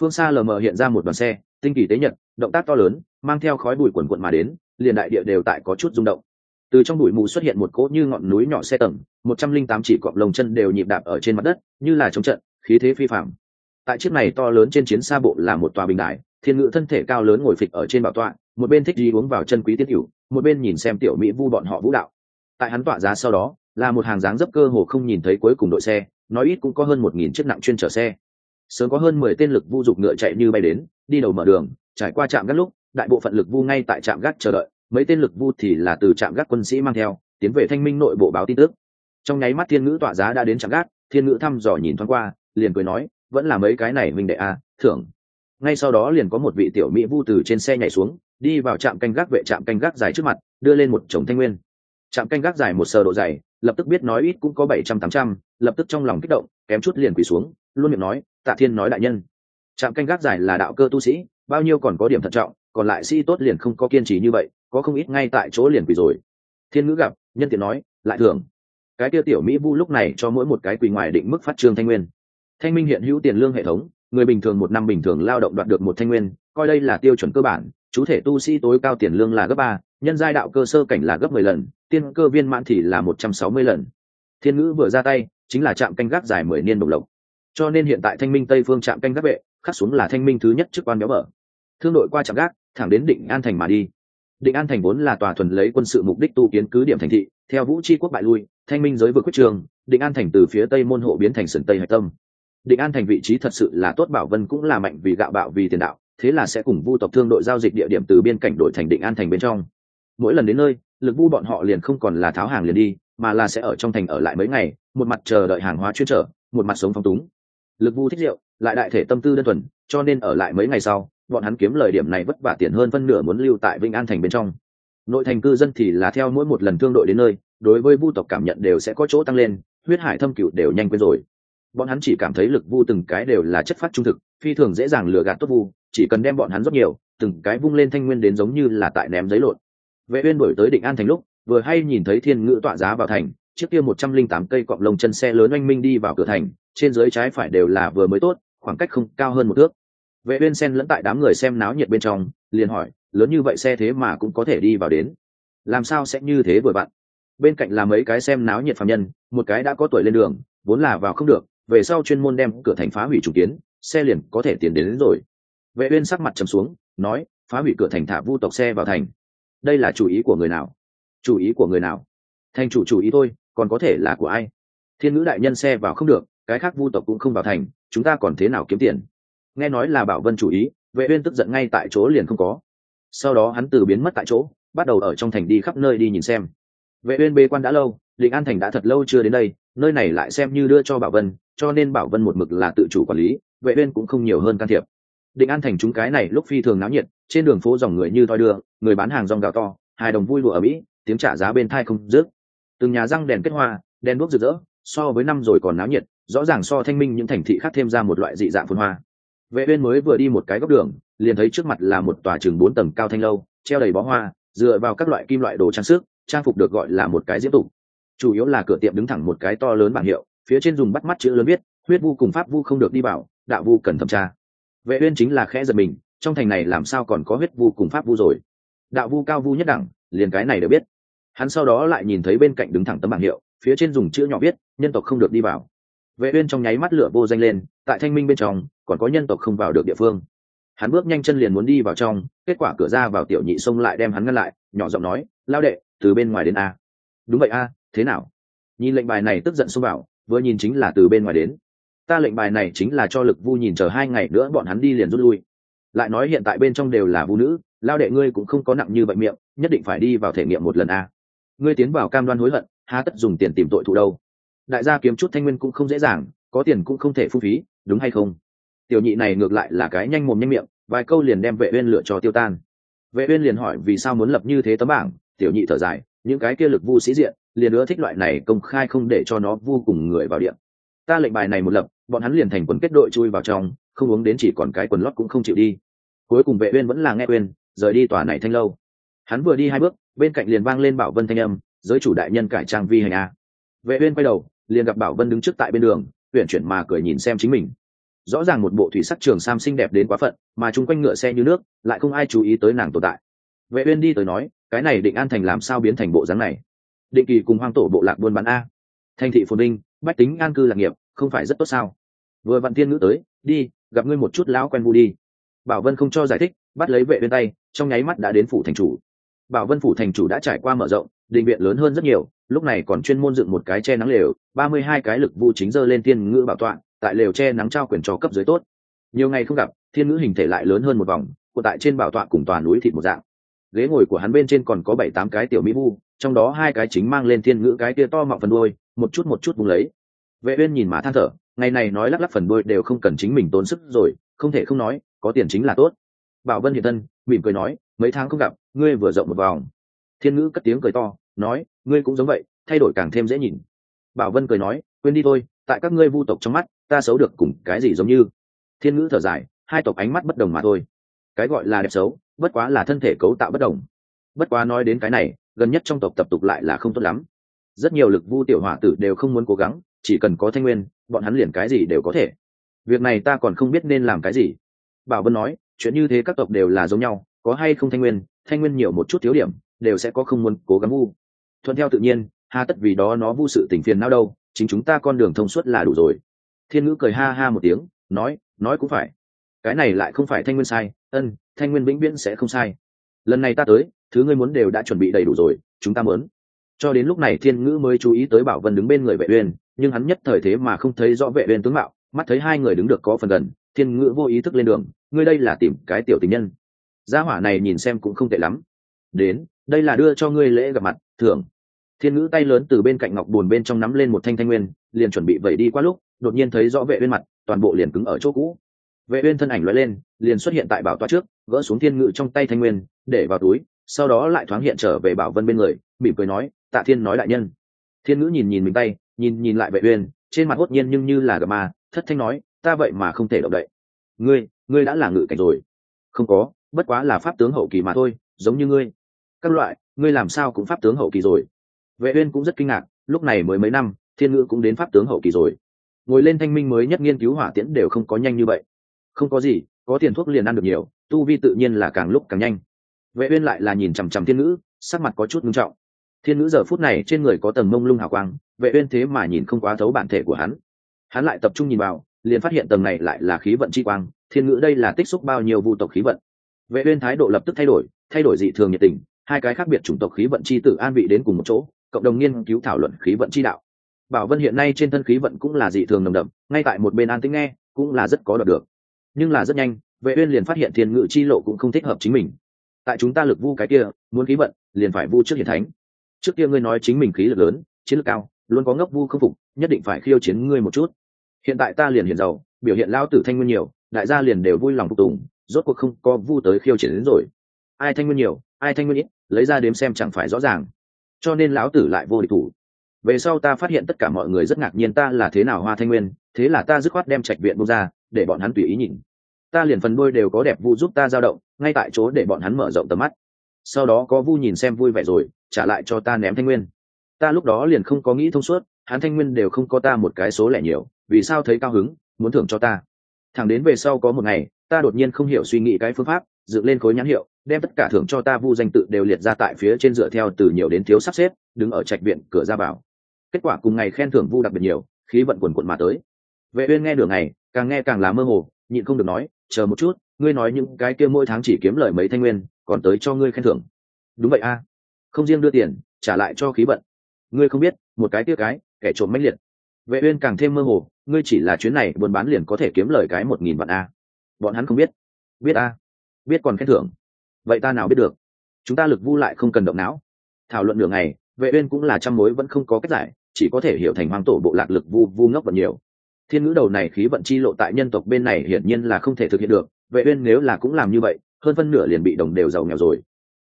Phương xa lờ mờ hiện ra một đoàn xe tinh kỳ tế nhật động tác to lớn mang theo khói bụi quần quận mà đến, liền đại địa đều tại có chút rung động. Từ trong bụi mù xuất hiện một cỗ như ngọn núi nhỏ xe tầng, một trăm linh tám chỉ cọp lồng chân đều nhịp đạp ở trên mặt đất, như là chống trận, khí thế phi phạm tại chiếc này to lớn trên chiến xa bộ là một tòa bình đại thiên ngự thân thể cao lớn ngồi phịch ở trên bảo tọa, một bên thích đi uống vào chân quý tiết cửu một bên nhìn xem tiểu mỹ vu bọn họ vũ đạo. Tại hắn tọa giá sau đó, là một hàng dáng dấp cơ hồ không nhìn thấy cuối cùng đội xe, nói ít cũng có hơn một nghìn chiếc nặng chuyên chở xe. Sớm có hơn mười tên lực vu dục ngựa chạy như bay đến, đi đầu mở đường, trải qua trạm các lúc đại bộ phận lực vu ngay tại trạm gác chờ đợi mấy tên lực vu thì là từ trạm gác quân sĩ mang theo tiến về thanh minh nội bộ báo tin tức. Trong nháy mắt thiên ngữ tọa giá đã đến trạm gác thiên ngữ thăm dò nhìn thoáng qua liền cười nói vẫn là mấy cái này mình đệ a à, thưởng. Ngay sau đó liền có một vị tiểu mỹ vu từ trên xe nhảy xuống đi vào trạm canh gác vệ trạm canh gác dài trước mặt đưa lên một chồng thanh nguyên. Trạm canh gác dài một sờ độ dày lập tức biết nói ít cũng có bảy trăm tám trăm lập tức trong lòng kích động kém chút liền quỳ xuống luôn miệng nói tạ thiên nói đại nhân. Trạm canh gác dài là đạo cơ tu sĩ bao nhiêu còn có điểm thận trọng còn lại sĩ tốt liền không có kiên trì như vậy, có không ít ngay tại chỗ liền quỳ rồi. Thiên ngữ gặp, nhân tiện nói, lại thường cái kia tiểu mỹ vu lúc này cho mỗi một cái quỳ ngoài định mức phát trương thanh nguyên. Thanh minh hiện hữu tiền lương hệ thống, người bình thường một năm bình thường lao động đoạt được một thanh nguyên, coi đây là tiêu chuẩn cơ bản, chú thể tu sĩ tối cao tiền lương là gấp ba, nhân giai đạo cơ sơ cảnh là gấp mười lần, tiên cơ viên mãn thì là một trăm sáu mươi lần. Thiên ngữ vừa ra tay, chính là trạm canh gác dài mười niên đồng lộc. Cho nên hiện tại thanh minh tây phương trạm canh gác vệ, khắc xuống là thanh minh thứ nhất chức quan béo bở thương đội qua trạm gác, thẳng đến định an thành mà đi. Định an thành vốn là tòa thuần lấy quân sự mục đích tu kiến cứ điểm thành thị, theo vũ tri quốc bại lui, thanh minh giới vượt quyết trường, định an thành từ phía tây môn hộ biến thành sườn tây hạch tâm. Định an thành vị trí thật sự là tốt bảo vân cũng là mạnh vì gạo bạo vì tiền đạo, thế là sẽ cùng vu tộc thương đội giao dịch địa điểm từ biên cảnh đội thành định an thành bên trong. Mỗi lần đến nơi, lực vu bọn họ liền không còn là tháo hàng liền đi, mà là sẽ ở trong thành ở lại mấy ngày, một mặt chờ đợi hàng hóa chuyên trở, một mặt sống phong túng. Lực vu thích rượu, lại đại thể tâm tư đơn thuần, cho nên ở lại mấy ngày sau bọn hắn kiếm lời điểm này vất vả tiền hơn phân nửa muốn lưu tại vinh an thành bên trong. Nội thành cư dân thì là theo mỗi một lần thương đội đến nơi, đối với vu tộc cảm nhận đều sẽ có chỗ tăng lên, huyết hải thâm cựu đều nhanh quên rồi. Bọn hắn chỉ cảm thấy lực vu từng cái đều là chất phát trung thực, phi thường dễ dàng lừa gạt tốt vu, chỉ cần đem bọn hắn rất nhiều, từng cái vung lên thanh nguyên đến giống như là tại ném giấy lộn. Vệ uyên đổi tới định an thành lúc, vừa hay nhìn thấy thiên ngữ tọa giá vào thành, chiếc kia một trăm linh tám cây cọp lông chân xe lớn oanh minh đi vào cửa thành, trên dưới trái phải đều là vừa mới tốt, khoảng cách không cao hơn một thước vệ uyên sen lẫn tại đám người xem náo nhiệt bên trong liền hỏi lớn như vậy xe thế mà cũng có thể đi vào đến? Làm sao sẽ như thế vừa vặn? bên cạnh là mấy cái xem náo nhiệt phàm nhân một cái đã có tuổi lên đường vốn là vào không được về sau chuyên môn đem cửa thành phá hủy chủ kiến xe liền có thể tiến đến, đến rồi. Vệ uyên sắc mặt trầm xuống nói phá hủy cửa thành thả vu tộc xe vào thành. Đây là chủ ý của người nào? Chủ ý của người nào? Thành chủ chủ ý thôi còn có thể là của ai? Thiên ngữ đại nhân xe vào không được cái khác vu tộc cũng không vào thành chúng ta còn thế nào kiếm tiền? Nghe nói là bảo vân chủ ý, vệ uyên tức giận ngay tại chỗ liền không có. Sau đó hắn từ biến mất tại chỗ, bắt đầu ở trong thành đi khắp nơi đi nhìn xem. Vệ uyên bế quan đã lâu, định an thành đã thật lâu chưa đến đây, nơi này lại xem như đưa cho bảo vân, cho nên bảo vân một mực là tự chủ quản lý, vệ uyên cũng không nhiều hơn can thiệp. Định an thành chúng cái này lúc phi thường náo nhiệt, trên đường phố dòng người như thoi đưa, người bán hàng rong gạo to hai đồng vui lụa ở mỹ, tiếng trả giá bên thai không dứt. Từng nhà răng đèn kết hoa, đèn đuốc rực rỡ, so với năm rồi còn náo nhiệt, rõ ràng so thanh minh những thành thị khác thêm ra một loại dị dạng phồn hoa vệ uyên mới vừa đi một cái góc đường, liền thấy trước mặt là một tòa trường bốn tầng cao thanh lâu, treo đầy bó hoa, dựa vào các loại kim loại đồ trang sức, trang phục được gọi là một cái diễm tục. Chủ yếu là cửa tiệm đứng thẳng một cái to lớn bảng hiệu, phía trên dùng bắt mắt chữ lớn viết, huyết vu cùng pháp vu không được đi vào, đạo vu cần thẩm tra. Vệ uyên chính là khẽ giật mình, trong thành này làm sao còn có huyết vu cùng pháp vu rồi? Đạo vu cao vu nhất đẳng, liền cái này đều biết. Hắn sau đó lại nhìn thấy bên cạnh đứng thẳng tấm bảng hiệu, phía trên dùng chữ nhỏ viết, nhân tộc không được đi vào vệ uyên trong nháy mắt lửa vô danh lên, tại thanh minh bên trong, còn có nhân tộc không vào được địa phương. Hắn bước nhanh chân liền muốn đi vào trong, kết quả cửa ra vào tiểu nhị xông lại đem hắn ngăn lại, nhỏ giọng nói, lao đệ, từ bên ngoài đến a. Đúng vậy a, thế nào? Nhìn lệnh bài này tức giận xông vào, vừa nhìn chính là từ bên ngoài đến. Ta lệnh bài này chính là cho lực vu nhìn chờ hai ngày nữa bọn hắn đi liền rút lui. Lại nói hiện tại bên trong đều là vu nữ, lao đệ ngươi cũng không có nặng như vậy miệng, nhất định phải đi vào thể nghiệm một lần a. Ngươi tiến vào cam đoan hối hận, há tất dùng tiền tìm tội thụ đâu? Đại gia kiếm chút thanh nguyên cũng không dễ dàng, có tiền cũng không thể phung phí, đúng hay không? Tiểu nhị này ngược lại là cái nhanh mồm nhanh miệng, vài câu liền đem vệ uyên lựa cho tiêu tan. Vệ uyên liền hỏi vì sao muốn lập như thế tấm bảng, tiểu nhị thở dài, những cái kia lực vu sĩ diện, liền nữa thích loại này công khai không để cho nó vô cùng người vào điện. Ta lệnh bài này một lập, bọn hắn liền thành quần kết đội chui vào trong, không uống đến chỉ còn cái quần lót cũng không chịu đi. Cuối cùng vệ uyên vẫn là nghe uyên rời đi tòa này thanh lâu. Hắn vừa đi hai bước, bên cạnh liền vang lên bảo vân thanh âm, giới chủ đại nhân cải trang vi hành a. Vệ uyên quay đầu liền gặp bảo vân đứng trước tại bên đường, uyển chuyển mà cười nhìn xem chính mình. Rõ ràng một bộ thủy sắc trường sam xinh đẹp đến quá phận, mà chung quanh ngựa xe như nước, lại không ai chú ý tới nàng tồn tại. Vệ uyên đi tới nói, cái này định an thành làm sao biến thành bộ dáng này? Định kỳ cùng hoang tổ bộ lạc buôn bán a. Thành thị phồn vinh, bách tính an cư lạc nghiệp, không phải rất tốt sao? Vừa vạn thiên ngữ tới, đi, gặp ngươi một chút lão quen vu đi. Bảo vân không cho giải thích, bắt lấy vệ uyên tay, trong nháy mắt đã đến phủ thành chủ. Bảo vân phủ thành chủ đã trải qua mở rộng định viện lớn hơn rất nhiều lúc này còn chuyên môn dựng một cái che nắng lều, ba mươi hai cái lực vu chính dơ lên thiên ngữ bảo tọa, tại lều che nắng trao quyền cho cấp dưới tốt. Nhiều ngày không gặp, thiên ngữ hình thể lại lớn hơn một vòng, của tại trên bảo tọa cùng toàn núi thịt một dạng. Ghế ngồi của hắn bên trên còn có bảy tám cái tiểu mỹ vu, trong đó hai cái chính mang lên thiên ngữ cái kia to mọng phần đuôi, một chút một chút bùng lấy. Vệ uyên nhìn mà than thở, ngày này nói lắc lắc phần đuôi đều không cần chính mình tốn sức rồi, không thể không nói, có tiền chính là tốt. Bảo vân hiện thân, mỉm cười nói, mấy tháng không gặp, ngươi vừa rộng một vòng. Thiên ngữ cất tiếng cười to nói, ngươi cũng giống vậy, thay đổi càng thêm dễ nhìn. Bảo vân cười nói, quên đi thôi, tại các ngươi vu tộc trong mắt, ta xấu được cùng cái gì giống như. Thiên ngữ thở dài, hai tộc ánh mắt bất đồng mà thôi. Cái gọi là đẹp xấu, bất quá là thân thể cấu tạo bất đồng. Bất quá nói đến cái này, gần nhất trong tộc tập tục lại là không tốt lắm. Rất nhiều lực vu tiểu hỏa tử đều không muốn cố gắng, chỉ cần có thanh nguyên, bọn hắn liền cái gì đều có thể. Việc này ta còn không biết nên làm cái gì. Bảo vân nói, chuyện như thế các tộc đều là giống nhau, có hay không thanh nguyên thanh nguyên nhiều một chút thiếu điểm, đều sẽ có không muốn cố gắng vu thuận theo tự nhiên, hà tất vì đó nó vu sự tình phiền nào đâu, chính chúng ta con đường thông suốt là đủ rồi. Thiên ngữ cười ha ha một tiếng, nói nói cũng phải. Cái này lại không phải thanh nguyên sai, ân, thanh nguyên vĩnh viễn sẽ không sai. Lần này ta tới, thứ ngươi muốn đều đã chuẩn bị đầy đủ rồi, chúng ta muốn. Cho đến lúc này thiên ngữ mới chú ý tới bảo vân đứng bên người vệ uyên, nhưng hắn nhất thời thế mà không thấy rõ vệ uyên tướng mạo, mắt thấy hai người đứng được có phần gần, thiên ngữ vô ý thức lên đường, ngươi đây là tìm cái tiểu tình nhân. Gia hỏa này nhìn xem cũng không tệ lắm. Đến, đây là đưa cho ngươi lễ gặp mặt, thưởng thiên ngữ tay lớn từ bên cạnh ngọc buồn bên trong nắm lên một thanh thanh nguyên, liền chuẩn bị vẩy đi qua lúc, đột nhiên thấy rõ vệ uyên mặt, toàn bộ liền cứng ở chỗ cũ. Vệ uyên thân ảnh lóe lên, liền xuất hiện tại bảo toa trước, gỡ xuống thiên ngữ trong tay thanh nguyên, để vào túi, sau đó lại thoáng hiện trở về bảo vân bên người, mỉm cười nói, tạ thiên nói đại nhân. Thiên ngữ nhìn nhìn mình tay, nhìn nhìn lại vệ uyên, trên mặt hốt nhiên nhưng như là gà ma, thất thanh nói, ta vậy mà không thể động đậy. Ngươi ngươi đã là ngự cảnh rồi. Không có, bất quá là pháp tướng hậu kỳ mà thôi, giống như ngươi. Các loại, ngươi làm sao cũng pháp tướng hậu kỳ rồi vệ uyên cũng rất kinh ngạc, lúc này mới mấy năm, thiên ngữ cũng đến pháp tướng hậu kỳ rồi. Ngồi lên thanh minh mới nhất nghiên cứu hỏa tiễn đều không có nhanh như vậy. Không có gì, có tiền thuốc liền ăn được nhiều, tu vi tự nhiên là càng lúc càng nhanh. Vệ uyên lại là nhìn chằm chằm thiên ngữ, sắc mặt có chút nghiêm trọng. Thiên ngữ giờ phút này trên người có tầng mông lung hào quang, vệ uyên thế mà nhìn không quá thấu bản thể của hắn. Hắn lại tập trung nhìn vào, liền phát hiện tầng này lại là khí vận chi quang, thiên ngữ đây là tích xúc bao nhiêu vu tộc khí vận. Vệ uyên thái độ lập tức thay đổi thay đổi dị thường nhiệt tình, hai cái khác biệt chủng tộc khí vận chi tử an vị đến cùng một chỗ cộng đồng nghiên cứu thảo luận khí vận chi đạo. Bảo vân hiện nay trên thân khí vận cũng là dị thường nồng đậm, ngay tại một bên an tĩnh nghe, cũng là rất có đọc được. Nhưng là rất nhanh, vệ uyên liền phát hiện thiên ngự chi lộ cũng không thích hợp chính mình. Tại chúng ta lực vu cái kia, muốn khí vận, liền phải vu trước hiển thánh. Trước kia ngươi nói chính mình khí lực lớn, chiến lực cao, luôn có ngốc vu không phục, nhất định phải khiêu chiến ngươi một chút. Hiện tại ta liền hiện giàu, biểu hiện lao tử thanh nguyên nhiều, đại gia liền đều vui lòng phục tùng, rốt cuộc không có vu tới khiêu chiến đến rồi. Ai thanh nguyên nhiều, ai thanh nguyên ít, lấy ra đếm xem chẳng phải rõ ràng cho nên lão tử lại vô địch thủ. Về sau ta phát hiện tất cả mọi người rất ngạc nhiên ta là thế nào hoa thanh nguyên, thế là ta dứt khoát đem trạch viện bông ra, để bọn hắn tùy ý nhìn. Ta liền phần đôi đều có đẹp vu giúp ta dao động, ngay tại chỗ để bọn hắn mở rộng tầm mắt. Sau đó có vu nhìn xem vui vẻ rồi, trả lại cho ta ném thanh nguyên. Ta lúc đó liền không có nghĩ thông suốt, hắn thanh nguyên đều không có ta một cái số lẻ nhiều, vì sao thấy cao hứng, muốn thưởng cho ta. Thẳng đến về sau có một ngày, ta đột nhiên không hiểu suy nghĩ cái phương pháp, dựng lên khối nhãn hiệu đem tất cả thưởng cho ta vu danh tự đều liệt ra tại phía trên dựa theo từ nhiều đến thiếu sắp xếp, đứng ở trạch viện, cửa ra vào. Kết quả cùng ngày khen thưởng vu đặc biệt nhiều, khí vận quần quận mà tới. Vệ uyên nghe đường này càng nghe càng là mơ hồ, nhịn không được nói, chờ một chút, ngươi nói những cái kia mỗi tháng chỉ kiếm lời mấy thanh nguyên, còn tới cho ngươi khen thưởng. Đúng vậy a. Không riêng đưa tiền, trả lại cho khí vận. Ngươi không biết, một cái kia cái, kẻ trộm mãnh liệt. Vệ uyên càng thêm mơ hồ, ngươi chỉ là chuyến này buôn bán liền có thể kiếm lời cái một nghìn vạn a. Bọn hắn không biết. Biết a. Biết còn khen thưởng vậy ta nào biết được? Chúng ta lực vu lại không cần động não. Thảo luận nửa ngày, vệ uyên cũng là trăm mối vẫn không có cách giải, chỉ có thể hiểu thành hoang tổ bộ lạc lực vu vu ngốc vận nhiều. Thiên ngữ đầu này khí vận chi lộ tại nhân tộc bên này hiển nhiên là không thể thực hiện được, vệ uyên nếu là cũng làm như vậy, hơn phân nửa liền bị đồng đều giàu nghèo rồi.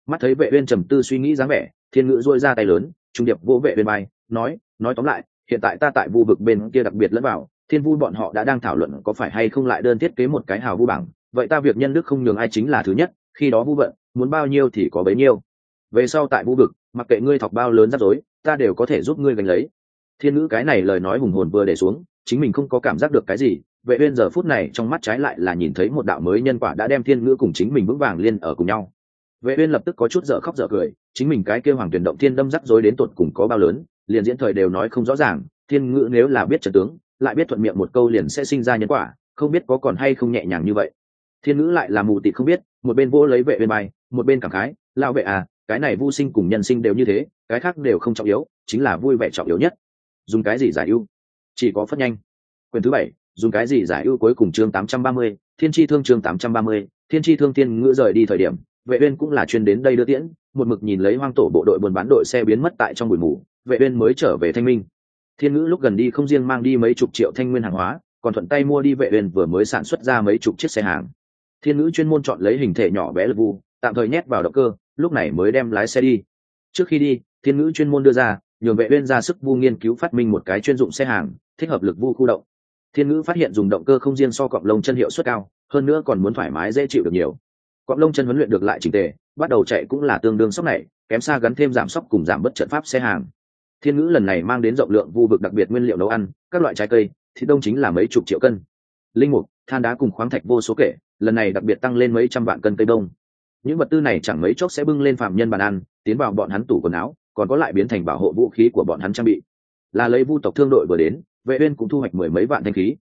Mắt thấy vệ uyên trầm tư suy nghĩ dáng vẻ, thiên ngữ duỗi ra tay lớn, trung điệp vô vệ bên bay nói nói tóm lại, hiện tại ta tại vu vực bên kia đặc biệt lẫn vào, thiên vu bọn họ đã đang thảo luận có phải hay không lại đơn thiết kế một cái hào vu bảng, vậy ta việc nhân đức không nhường ai chính là thứ nhất khi đó vũ vận, muốn bao nhiêu thì có bấy nhiêu. Về sau tại vũ vực, mặc kệ ngươi thọc bao lớn rắc rối, ta đều có thể giúp ngươi gánh lấy. Thiên ngữ cái này lời nói hùng hồn vừa để xuống, chính mình không có cảm giác được cái gì vệ uyên giờ phút này trong mắt trái lại là nhìn thấy một đạo mới nhân quả đã đem thiên ngữ cùng chính mình vững vàng liên ở cùng nhau. Vệ uyên lập tức có chút dở khóc dở cười, chính mình cái kia hoàng tuyển động thiên đâm rắc rối đến tột cùng có bao lớn, liền diễn thời đều nói không rõ ràng, thiên ngữ nếu là biết trận tướng, lại biết thuận miệng một câu liền sẽ sinh ra nhân quả, không biết có còn hay không nhẹ nhàng như vậy thiên ngữ lại là mù tịt không biết một bên vỗ lấy vệ bên bay một bên cảm khái lao vệ à cái này vô sinh cùng nhân sinh đều như thế cái khác đều không trọng yếu chính là vui vẻ trọng yếu nhất. Dùng cái gì giải ưu? Chỉ có phất nhanh. Quyền thứ bảy dùng cái gì giải ưu cuối cùng chương 830, thiên chi thương chương 830, thiên chi thương thiên ngữ rời đi thời điểm vệ uyên cũng là chuyên đến đây đưa tiễn một mực nhìn lấy hoang tổ bộ đội buôn bán đội xe biến mất tại trong bụi mù vệ uyên mới trở về thanh minh. Thiên ngữ lúc gần đi không riêng mang đi mấy chục triệu thanh nguyên hàng hóa còn thuận tay mua đi vệ uyên vừa mới sản xuất ra mấy chục chiếc xe hàng thiên ngữ chuyên môn chọn lấy hình thể nhỏ bé lực vu, tạm thời nhét vào động cơ, lúc này mới đem lái xe đi. Trước khi đi, thiên ngữ chuyên môn đưa ra, nhường vệ uyên ra sức vu nghiên cứu phát minh một cái chuyên dụng xe hàng, thích hợp lực vu khu động. Thiên ngữ phát hiện dùng động cơ không riêng so cọp lông chân hiệu suất cao, hơn nữa còn muốn thoải mái dễ chịu được nhiều. Cọp lông chân huấn luyện được lại chỉnh tề, bắt đầu chạy cũng là tương đương sốc này, kém xa gắn thêm giảm sốc cùng giảm bất trận pháp xe hàng. Thiên ngữ lần này mang đến rộng lượng vu vực đặc biệt nguyên liệu nấu ăn, các loại trái cây, thịt đông chính là mấy chục triệu cân. Linh mục, than đá cùng khoáng thạch vô số kể lần này đặc biệt tăng lên mấy trăm vạn cân cây đông những vật tư này chẳng mấy chốc sẽ bưng lên phạm nhân bàn ăn, tiến vào bọn hắn tủ quần áo, còn có lại biến thành bảo hộ vũ khí của bọn hắn trang bị. Là lấy vu tộc thương đội vừa đến, vệ uyên cũng thu hoạch mười mấy vạn thanh khí.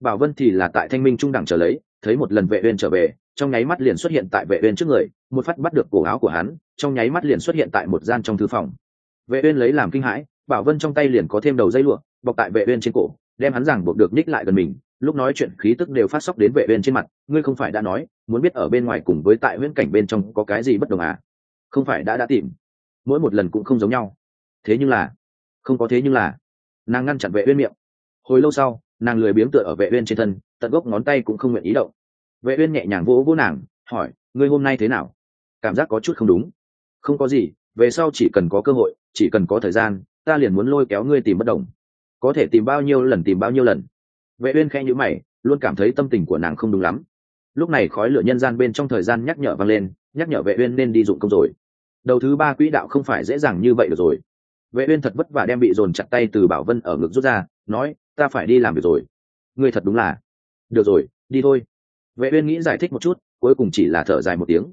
Bảo vân thì là tại thanh minh trung đẳng trở lấy, thấy một lần vệ uyên trở về, trong nháy mắt liền xuất hiện tại vệ uyên trước người, một phát bắt được cổ áo của hắn, trong nháy mắt liền xuất hiện tại một gian trong thư phòng. Vệ uyên lấy làm kinh hãi, bảo vân trong tay liền có thêm đầu dây lụa, bọc tại vệ uyên trên cổ, đem hắn giằng buộc được nhích lại gần mình lúc nói chuyện khí tức đều phát sốc đến vệ uyên trên mặt, ngươi không phải đã nói, muốn biết ở bên ngoài cùng với tại huyễn cảnh bên trong có cái gì bất đồng à? Không phải đã đã tìm. Mỗi một lần cũng không giống nhau. Thế nhưng là, không có thế nhưng là, nàng ngăn chặn vệ uyên miệng. Hồi lâu sau, nàng lười biếng tựa ở vệ uyên trên thân, tận gốc ngón tay cũng không nguyện ý động. Vệ uyên nhẹ nhàng vỗ vỗ nàng, hỏi, ngươi hôm nay thế nào? Cảm giác có chút không đúng. Không có gì, về sau chỉ cần có cơ hội, chỉ cần có thời gian, ta liền muốn lôi kéo ngươi tìm bất đồng. Có thể tìm bao nhiêu lần tìm bao nhiêu lần vệ uyên khẽ nhíu mày, luôn cảm thấy tâm tình của nàng không đúng lắm. Lúc này khói lửa nhân gian bên trong thời gian nhắc nhở vang lên, nhắc nhở vệ uyên nên đi dụng công rồi. Đầu thứ ba quỹ đạo không phải dễ dàng như vậy được rồi. Vệ uyên thật vất vả đem bị dồn chặt tay từ bảo vân ở ngực rút ra, nói, ta phải đi làm việc rồi. Ngươi thật đúng là. Được rồi, đi thôi. Vệ uyên nghĩ giải thích một chút, cuối cùng chỉ là thở dài một tiếng.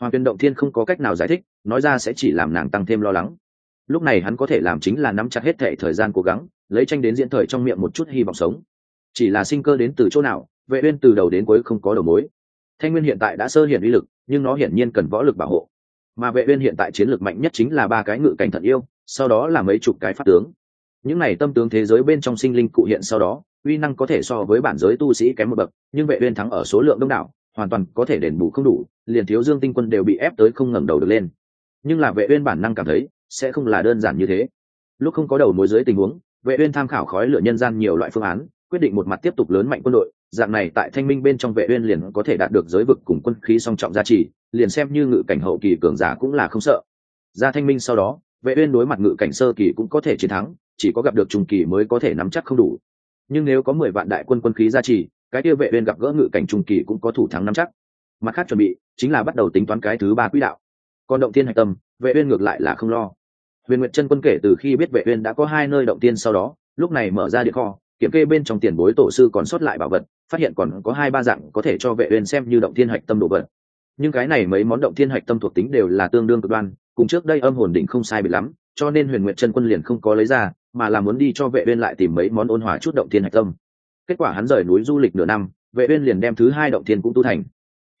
Hoàng tuyên động thiên không có cách nào giải thích, nói ra sẽ chỉ làm nàng tăng thêm lo lắng. Lúc này hắn có thể làm chính là nắm chặt hết thệ thời gian cố gắng, lấy tranh đến diễn thời trong miệng một chút hy vọng sống chỉ là sinh cơ đến từ chỗ nào, vệ uyên từ đầu đến cuối không có đầu mối. Thanh nguyên hiện tại đã sơ hiển uy lực, nhưng nó hiển nhiên cần võ lực bảo hộ. Mà vệ uyên hiện tại chiến lược mạnh nhất chính là ba cái ngự cảnh thận yêu, sau đó là mấy chục cái phát tướng. Những này tâm tướng thế giới bên trong sinh linh cụ hiện sau đó, uy năng có thể so với bản giới tu sĩ kém một bậc, nhưng vệ uyên thắng ở số lượng đông đảo, hoàn toàn có thể đền bù không đủ, liền thiếu dương tinh quân đều bị ép tới không ngẩng đầu được lên. Nhưng là vệ uyên bản năng cảm thấy, sẽ không là đơn giản như thế. Lúc không có đầu mối dưới tình huống, vệ uyên tham khảo khói lửa nhân gian nhiều loại phương án quyết định một mặt tiếp tục lớn mạnh quân đội, dạng này tại thanh minh bên trong vệ uyên liền có thể đạt được giới vực cùng quân khí song trọng gia trì, liền xem như ngự cảnh hậu kỳ cường giả cũng là không sợ. Ra thanh minh sau đó, vệ uyên đối mặt ngự cảnh sơ kỳ cũng có thể chiến thắng, chỉ có gặp được trung kỳ mới có thể nắm chắc không đủ. Nhưng nếu có mười vạn đại quân quân khí gia trì, cái kia vệ uyên gặp gỡ ngự cảnh trung kỳ cũng có thủ thắng nắm chắc. Mặt khác chuẩn bị, chính là bắt đầu tính toán cái thứ ba quỹ đạo. Còn động thiên hạch tâm, vệ uyên ngược lại là không lo. Huyền nguyệt chân quân kể từ khi biết vệ uyên đã có hai nơi động thiên sau đó, lúc này mở ra địa kho kiểm kê bên trong tiền bối tổ sư còn sót lại bảo vật phát hiện còn có hai ba dạng có thể cho vệ uyên xem như động thiên hạch tâm đồ vật. Nhưng cái này mấy món động thiên hạch tâm thuộc tính đều là tương đương cực đoan cùng trước đây âm hồn đỉnh không sai bị lắm cho nên huyền nguyệt chân quân liền không có lấy ra mà là muốn đi cho vệ uyên lại tìm mấy món ôn hòa chút động thiên hạch tâm. Kết quả hắn rời núi du lịch nửa năm vệ uyên liền đem thứ hai động thiên cũng tu thành.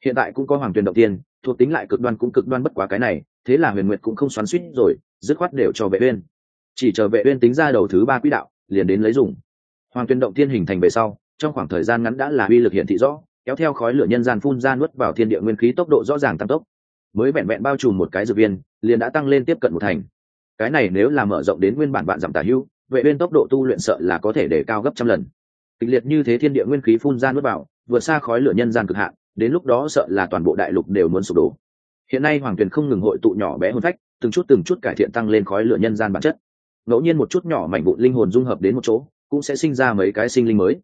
Hiện tại cũng có hoàng tuyền động thiên, thuộc tính lại cực đoan cũng cực đoan bất quá cái này thế là huyền nguyệt cũng không xoắn suýt rồi dứt khoát đều cho vệ uyên. Chỉ chờ vệ uyên tính ra đầu thứ ba quỹ đạo liền đến lấy dùng hoàng Tuyên động tiên hình thành về sau, trong khoảng thời gian ngắn đã là uy lực hiện thị rõ, kéo theo khói lửa nhân gian phun ra nuốt vào thiên địa nguyên khí tốc độ rõ ràng tăng tốc. Mới vẹn vẹn bao trùm một cái dược viên, liền đã tăng lên tiếp cận một thành. Cái này nếu là mở rộng đến nguyên bản bạn giảm tả hưu vệ bên tốc độ tu luyện sợ là có thể để cao gấp trăm lần. Kịch liệt như thế thiên địa nguyên khí phun ra nuốt vào, vượt xa khói lửa nhân gian cực hạn, đến lúc đó sợ là toàn bộ đại lục đều muốn sụp đổ. Hiện nay hoàng tuyền không ngừng hội tụ nhỏ bé hôn phách, từng chút từng chút cải thiện tăng lên khói lửa nhân gian bản chất. Ngẫu nhiên một chút nhỏ mảnh vụn linh hồn dung hợp đến một chỗ cũng sẽ sinh ra mấy cái sinh linh mới.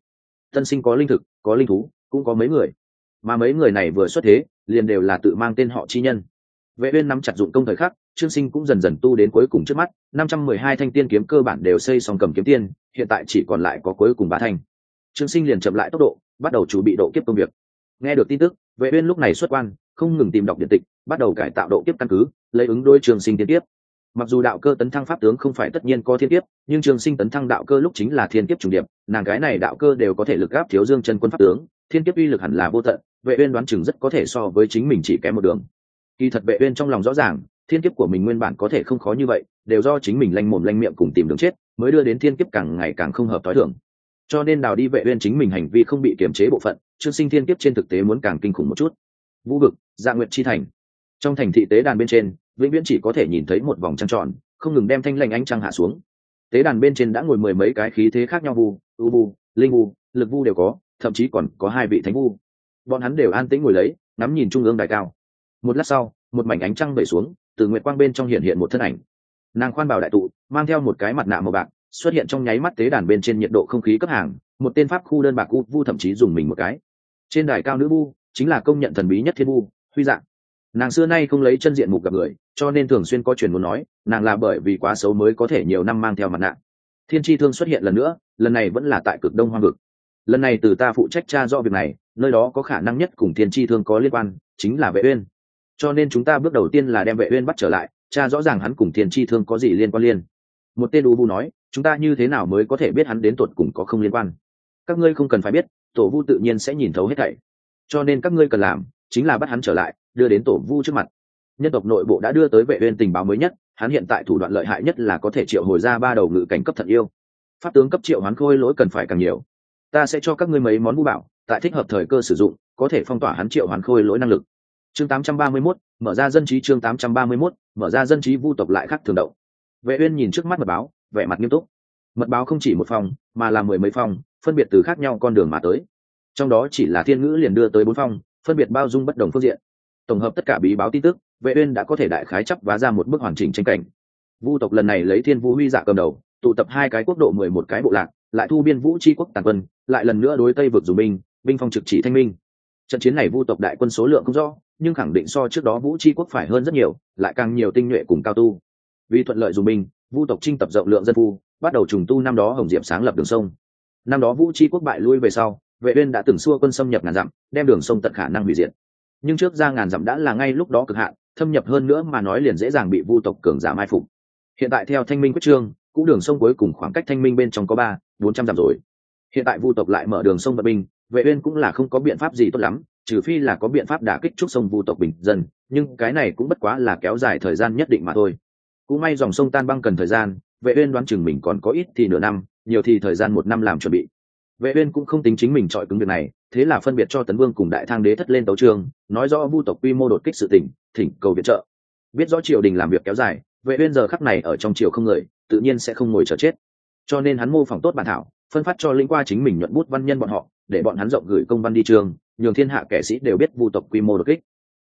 Tân sinh có linh thực, có linh thú, cũng có mấy người. Mà mấy người này vừa xuất thế, liền đều là tự mang tên họ chi nhân. Vệ uyên nắm chặt dụng công thời khắc, trương sinh cũng dần dần tu đến cuối cùng trước mắt 512 thanh tiên kiếm cơ bản đều xây xong cầm kiếm tiên, hiện tại chỉ còn lại có cuối cùng ba thanh. Trương sinh liền chậm lại tốc độ, bắt đầu chuẩn bị độ kiếp công việc. Nghe được tin tức, vệ uyên lúc này xuất quan, không ngừng tìm đọc điện tịch, bắt đầu cải tạo độ kiếp căn cứ, lấy ứng đối trường sinh tiên tiếp mặc dù đạo cơ tấn thăng pháp tướng không phải tất nhiên có thiên kiếp, nhưng trường sinh tấn thăng đạo cơ lúc chính là thiên kiếp trùng điệp, nàng cái này đạo cơ đều có thể lực gáp thiếu dương chân quân pháp tướng, thiên kiếp uy lực hẳn là vô tận, vệ uyên đoán chừng rất có thể so với chính mình chỉ kém một đường. Kỳ thật vệ uyên trong lòng rõ ràng, thiên kiếp của mình nguyên bản có thể không khó như vậy, đều do chính mình lanh mồm lanh miệng cùng tìm đường chết, mới đưa đến thiên kiếp càng ngày càng không hợp thói thường. Cho nên đào đi vệ uyên chính mình hành vi không bị kiềm chế bộ phận, trương sinh thiên kiếp trên thực tế muốn càng kinh khủng một chút. Vũ vực dạ nguyệt chi thành. Trong thành thị tế đàn bên trên vĩnh viễn chỉ có thể nhìn thấy một vòng trăng tròn, không ngừng đem thanh lanh ánh trăng hạ xuống. Tế đàn bên trên đã ngồi mười mấy cái khí thế khác nhau vu u vu, linh vu, lực vu đều có, thậm chí còn có hai vị thánh vu. Bọn hắn đều an tĩnh ngồi lấy, ngắm nhìn trung ương đài cao. Một lát sau, một mảnh ánh trăng bẩy xuống, từ nguyệt quang bên trong hiện hiện một thân ảnh. Nàng khoan bảo đại tụ, mang theo một cái mặt nạ màu bạc, xuất hiện trong nháy mắt tế đàn bên trên nhiệt độ không khí cấp hàng, một tên pháp khu đơn bạc u vu thậm chí dùng mình một cái. Trên đài cao nữ vu, chính là công nhận thần bí nhất thiên vu, huy dạng nàng xưa nay không lấy chân diện mục gặp người cho nên thường xuyên có chuyện muốn nói, nàng là bởi vì quá xấu mới có thể nhiều năm mang theo mặt nạ. Thiên tri thương xuất hiện lần nữa, lần này vẫn là tại cực đông hoang vực. Lần này từ ta phụ trách tra do việc này, nơi đó có khả năng nhất cùng thiên tri thương có liên quan, chính là vệ uyên. Cho nên chúng ta bước đầu tiên là đem vệ uyên bắt trở lại cha rõ ràng hắn cùng thiên tri thương có gì liên quan liên. Một tên u bu nói, chúng ta như thế nào mới có thể biết hắn đến tuột cùng có không liên quan? Các ngươi không cần phải biết, tổ vu tự nhiên sẽ nhìn thấu hết thảy. Cho nên các ngươi cần làm, chính là bắt hắn trở lại, đưa đến tổ vu trước mặt nhân tộc nội bộ đã đưa tới vệ uyên tình báo mới nhất hắn hiện tại thủ đoạn lợi hại nhất là có thể triệu hồi ra ba đầu ngự cảnh cấp thận yêu. Pháp tướng cấp triệu hoán khôi lỗi cần phải càng nhiều. Ta sẽ cho các ngươi mấy món vũ bảo tại thích hợp thời cơ sử dụng có thể phong tỏa hắn triệu hoán khôi lỗi năng lực. Chương 831, mở ra dân trí chương 831, mở ra dân trí vu tộc lại khác thường động. Vệ uyên nhìn trước mắt mật báo vẻ mặt nghiêm túc. Mật báo không chỉ một phòng mà là mười mấy phòng phân biệt từ khác nhau con đường mà tới. Trong đó chỉ là thiên ngữ liền đưa tới bốn phòng phân biệt bao dung bất đồng phương diện tổng hợp tất cả bí báo tin tức, vệ uyên đã có thể đại khái chấp vá ra một bức hoàn chỉnh tranh cảnh. Vu tộc lần này lấy thiên vũ huy dạ cầm đầu, tụ tập hai cái quốc độ mười một cái bộ lạc, lại thu biên vũ chi quốc tàn quân, lại lần nữa đối tây vực dùng binh binh phong trực chỉ thanh minh. Trận chiến này vu tộc đại quân số lượng không rõ, nhưng khẳng định so trước đó vũ chi quốc phải hơn rất nhiều, lại càng nhiều tinh nhuệ cùng cao tu. Vì thuận lợi dùng binh, vu tộc trinh tập rộng lượng dân phu, bắt đầu trùng tu năm đó hồng diệm sáng lập đường sông. Năm đó vũ chi quốc bại lui về sau, vệ uyên đã từng xua quân xâm nhập ngàn dặm, đem đường sông tận khả năng hủy diệt nhưng trước ra ngàn dặm đã là ngay lúc đó cực hạn, thâm nhập hơn nữa mà nói liền dễ dàng bị vu tộc cường giả mai phục. Hiện tại theo thanh minh quyết trương cũ đường sông cuối cùng khoảng cách thanh minh bên trong có ba, bốn trăm dặm rồi. Hiện tại vu tộc lại mở đường sông vận binh vệ uyên cũng là không có biện pháp gì tốt lắm, trừ phi là có biện pháp đả kích trúc sông vu tộc bình dân, nhưng cái này cũng bất quá là kéo dài thời gian nhất định mà thôi. Cũng may dòng sông tan băng cần thời gian, vệ uyên đoán chừng mình còn có ít thì nửa năm, nhiều thì thời gian một năm làm chuẩn bị. Vệ uyên cũng không tính chính mình trọi cứng việc này thế là phân biệt cho tấn vương cùng đại thang đế thất lên tấu trường, nói rõ vu tộc quy mô đột kích sự tình, thỉnh cầu viện trợ. Biết rõ triều đình làm việc kéo dài, vệ uyên giờ khắc này ở trong triều không người, tự nhiên sẽ không ngồi chờ chết. Cho nên hắn mô phỏng tốt bản thảo, phân phát cho linh qua chính mình nhuận bút văn nhân bọn họ, để bọn hắn rộng gửi công văn đi trường, nhường thiên hạ kẻ sĩ đều biết vu tộc quy mô đột kích.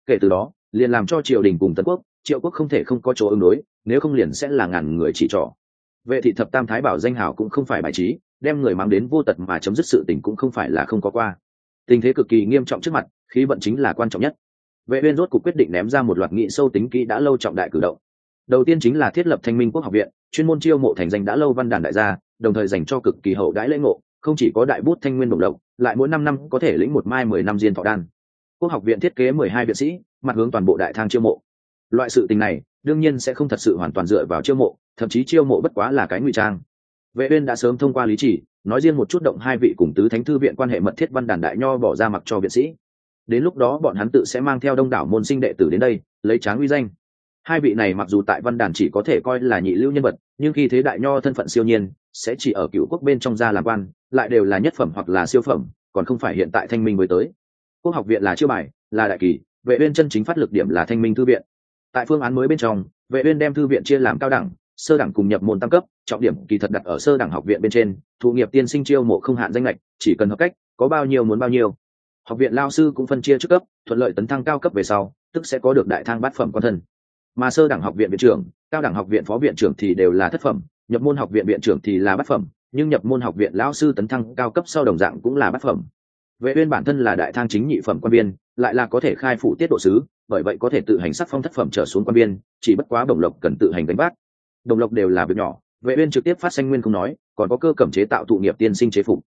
Kể từ đó, liền làm cho triều đình cùng tấn quốc, triệu quốc không thể không có chỗ ứng đối, nếu không liền sẽ là ngàn người chỉ trỏ. Vệ thị thập tam thái bảo danh hào cũng không phải bài trí, đem người mang đến vô tật mà chấm dứt sự tình cũng không phải là không có qua tình thế cực kỳ nghiêm trọng trước mặt khí vận chính là quan trọng nhất. Vệ uyên rốt cuộc quyết định ném ra một loạt nghị sâu tính kỹ đã lâu trọng đại cử động. Đầu tiên chính là thiết lập thanh minh quốc học viện chuyên môn chiêu mộ thành danh đã lâu văn đàn đại gia đồng thời dành cho cực kỳ hậu đãi lễ ngộ không chỉ có đại bút thanh nguyên đồng động, lại mỗi năm năm có thể lĩnh một mai mười năm diên thọ đan. Quốc học viện thiết kế mười hai viện sĩ mặt hướng toàn bộ đại thang chiêu mộ. Loại sự tình này đương nhiên sẽ không thật sự hoàn toàn dựa vào chiêu mộ thậm chí chiêu mộ bất quá là cái ngụy trang. Vệ uyên đã sớm thông qua lý chỉ nói riêng một chút động hai vị cùng tứ thánh thư viện quan hệ mật thiết văn đàn đại nho bỏ ra mặc cho viện sĩ. Đến lúc đó bọn hắn tự sẽ mang theo đông đảo môn sinh đệ tử đến đây, lấy tráng uy danh. Hai vị này mặc dù tại văn đàn chỉ có thể coi là nhị lưu nhân vật, nhưng khi thế đại nho thân phận siêu nhiên, sẽ chỉ ở cựu quốc bên trong gia làm quan, lại đều là nhất phẩm hoặc là siêu phẩm, còn không phải hiện tại thanh minh mới tới. Quốc học viện là chiêu bài, là đại kỳ, vệ uyên chân chính phát lực điểm là thanh minh thư viện. Tại phương án mới bên trong, vệ uyên đem thư viện chia làm cao đẳng sơ đẳng cùng nhập môn tăng cấp, trọng điểm kỳ thật đặt ở sơ đẳng học viện bên trên, thụ nghiệp tiên sinh chiêu mộ không hạn danh lệch chỉ cần học cách, có bao nhiêu muốn bao nhiêu. Học viện lao sư cũng phân chia chức cấp, thuận lợi tấn thăng cao cấp về sau, tức sẽ có được đại thang bát phẩm quan thân. Mà sơ đẳng học viện viện trưởng, cao đẳng học viện phó viện trưởng thì đều là thất phẩm, nhập môn học viện viện trưởng thì là bát phẩm, nhưng nhập môn học viện lão sư tấn thăng cao cấp sau đồng dạng cũng là bát phẩm. Vệ uyên bản thân là đại thang chính nhị phẩm quan viên, lại là có thể khai phụ tiết độ sứ, bởi vậy có thể tự hành sắc phong thất phẩm trở xuống quan viên, chỉ bất quá bổng lộc cần tự hành đánh bát đồng lộc đều là việc nhỏ, vệ uyên trực tiếp phát sanh nguyên không nói, còn có cơ cẩm chế tạo tụ nghiệp tiên sinh chế phục.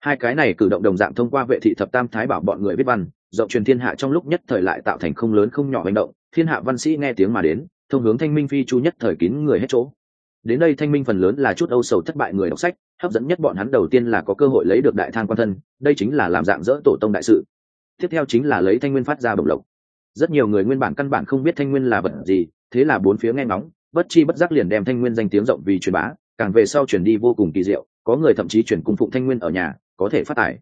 Hai cái này cử động đồng dạng thông qua vệ thị thập tam thái bảo bọn người viết văn, rộng truyền thiên hạ trong lúc nhất thời lại tạo thành không lớn không nhỏ hành động, thiên hạ văn sĩ nghe tiếng mà đến, thông hướng thanh minh phi chu nhất thời kín người hết chỗ. Đến đây thanh minh phần lớn là chút âu sầu thất bại người đọc sách, hấp dẫn nhất bọn hắn đầu tiên là có cơ hội lấy được đại thang quan thân, đây chính là làm dạng dỡ tổ tông đại sự. Tiếp theo chính là lấy thanh nguyên phát ra bổng lộc. Rất nhiều người nguyên bản căn bản không biết thanh nguyên là vật gì, thế là bốn phía nghe ngóng bất chi bất giác liền đem thanh nguyên danh tiếng rộng vì truyền bá, càng về sau chuyển đi vô cùng kỳ diệu, có người thậm chí chuyển cung phụng thanh nguyên ở nhà, có thể phát tải.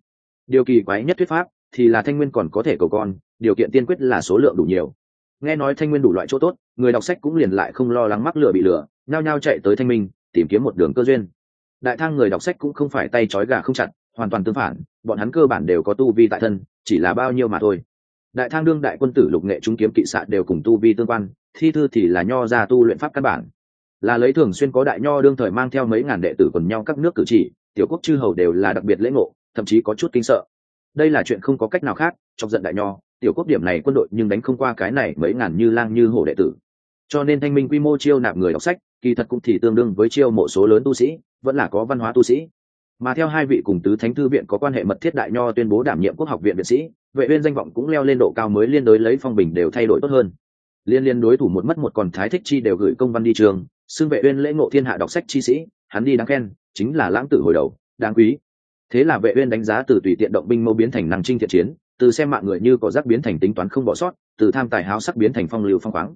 Điều kỳ quái nhất thuyết pháp thì là thanh nguyên còn có thể cầu con, điều kiện tiên quyết là số lượng đủ nhiều. Nghe nói thanh nguyên đủ loại chỗ tốt, người đọc sách cũng liền lại không lo lắng mắc lửa bị lửa nhao nhao chạy tới thanh minh, tìm kiếm một đường cơ duyên. Đại thang người đọc sách cũng không phải tay trói gà không chặt, hoàn toàn tương phản, bọn hắn cơ bản đều có tu vi tại thân, chỉ là bao nhiêu mà thôi đại thang đương đại quân tử lục nghệ trung kiếm kỵ xạ đều cùng tu vi tương quan, thi thư thì là nho ra tu luyện pháp căn bản. Là lấy thường xuyên có đại nho đương thời mang theo mấy ngàn đệ tử quần nhau các nước cử chỉ, tiểu quốc chư hầu đều là đặc biệt lễ ngộ, thậm chí có chút kinh sợ. Đây là chuyện không có cách nào khác, trong giận đại nho, tiểu quốc điểm này quân đội nhưng đánh không qua cái này mấy ngàn như lang như hổ đệ tử. Cho nên thanh minh quy mô chiêu nạp người đọc sách, kỳ thật cũng thì tương đương với chiêu mộ số lớn tu sĩ, vẫn là có văn hóa tu sĩ mà theo hai vị cùng tứ thánh thư viện có quan hệ mật thiết đại nho tuyên bố đảm nhiệm quốc học viện viện sĩ, vệ uyên danh vọng cũng leo lên độ cao mới liên đối lấy phong bình đều thay đổi tốt hơn. Liên liên đối thủ một mất một còn thái thích chi đều gửi công văn đi trường, xưng vệ uyên lễ ngộ thiên hạ đọc sách chi sĩ, hắn đi đáng khen, chính là lãng tử hồi đầu, đáng quý. Thế là vệ uyên đánh giá từ tùy tiện động binh mâu biến thành năng trinh thiện chiến, từ xem mạng người như có giác biến thành tính toán không bỏ sót, từ tham tài háo sắc biến thành phong lưu phong khoáng.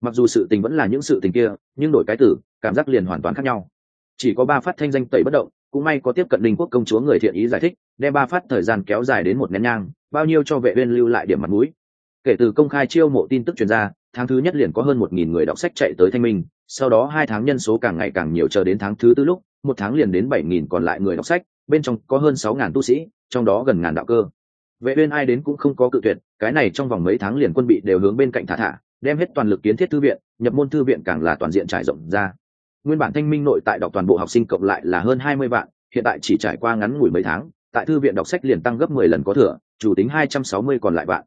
Mặc dù sự tình vẫn là những sự tình kia, nhưng đổi cái tử, cảm giác liền hoàn toàn khác nhau. Chỉ có ba phát thanh danh tẩy bất động cũng may có tiếp cận linh quốc công chúa người thiện ý giải thích, đem ba phát thời gian kéo dài đến một nén nhang, bao nhiêu cho vệ uyên lưu lại điểm mặt mũi. Kể từ công khai chiêu mộ tin tức truyền ra, tháng thứ nhất liền có hơn một nghìn người đọc sách chạy tới thanh minh, sau đó hai tháng nhân số càng ngày càng nhiều chờ đến tháng thứ tư lúc, một tháng liền đến bảy nghìn còn lại người đọc sách, bên trong có hơn sáu ngàn tu sĩ, trong đó gần ngàn đạo cơ. Vệ uyên ai đến cũng không có cự tuyệt, cái này trong vòng mấy tháng liền quân bị đều hướng bên cạnh thả thả, đem hết toàn lực kiến thiết thư viện, nhập môn thư viện càng là toàn diện trải rộng ra nguyên bản thanh minh nội tại đọc toàn bộ học sinh cộng lại là hơn hai mươi vạn, hiện tại chỉ trải qua ngắn ngủi mấy tháng, tại thư viện đọc sách liền tăng gấp mười lần có thừa, chủ tính hai trăm sáu mươi còn lại vạn.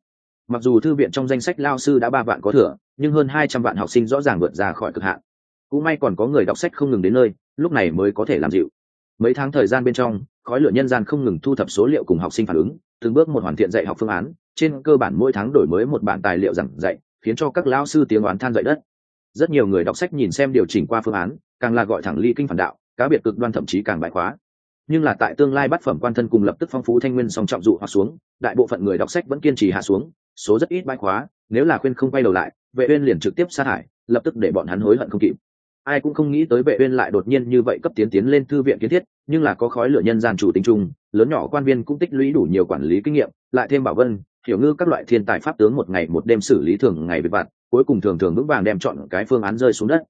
Mặc dù thư viện trong danh sách lao sư đã ba vạn có thừa, nhưng hơn hai trăm vạn học sinh rõ ràng vượt ra khỏi cực hạn. Cũng may còn có người đọc sách không ngừng đến nơi, lúc này mới có thể làm dịu. Mấy tháng thời gian bên trong, khói lửa nhân gian không ngừng thu thập số liệu cùng học sinh phản ứng, từng bước một hoàn thiện dạy học phương án, trên cơ bản mỗi tháng đổi mới một bản tài liệu giảng dạy, khiến cho các lao sư tiếng oán than dậy đất. Rất nhiều người đọc sách nhìn xem điều chỉnh qua phương án càng là gọi thẳng ly kinh phản đạo, cá biệt cực đoan thậm chí càng bại khóa. Nhưng là tại tương lai bắt phẩm quan thân cùng lập tức phong phú thanh nguyên song trọng dụ hoặc xuống, đại bộ phận người đọc sách vẫn kiên trì hạ xuống, số rất ít bãi khóa, nếu là khuyên không quay đầu lại, vệ uyên liền trực tiếp sa thải, lập tức để bọn hắn hối hận không kịp. Ai cũng không nghĩ tới vệ uyên lại đột nhiên như vậy cấp tiến tiến lên thư viện kiến thiết, nhưng là có khói lửa nhân gian chủ tính chung, lớn nhỏ quan viên cũng tích lũy đủ nhiều quản lý kinh nghiệm, lại thêm bảo vân, hiểu ngư các loại thiên tài pháp tướng một ngày một đêm xử lý thường ngày với vặt, cuối cùng thường thường vững vàng đem chọn cái phương án rơi xuống đất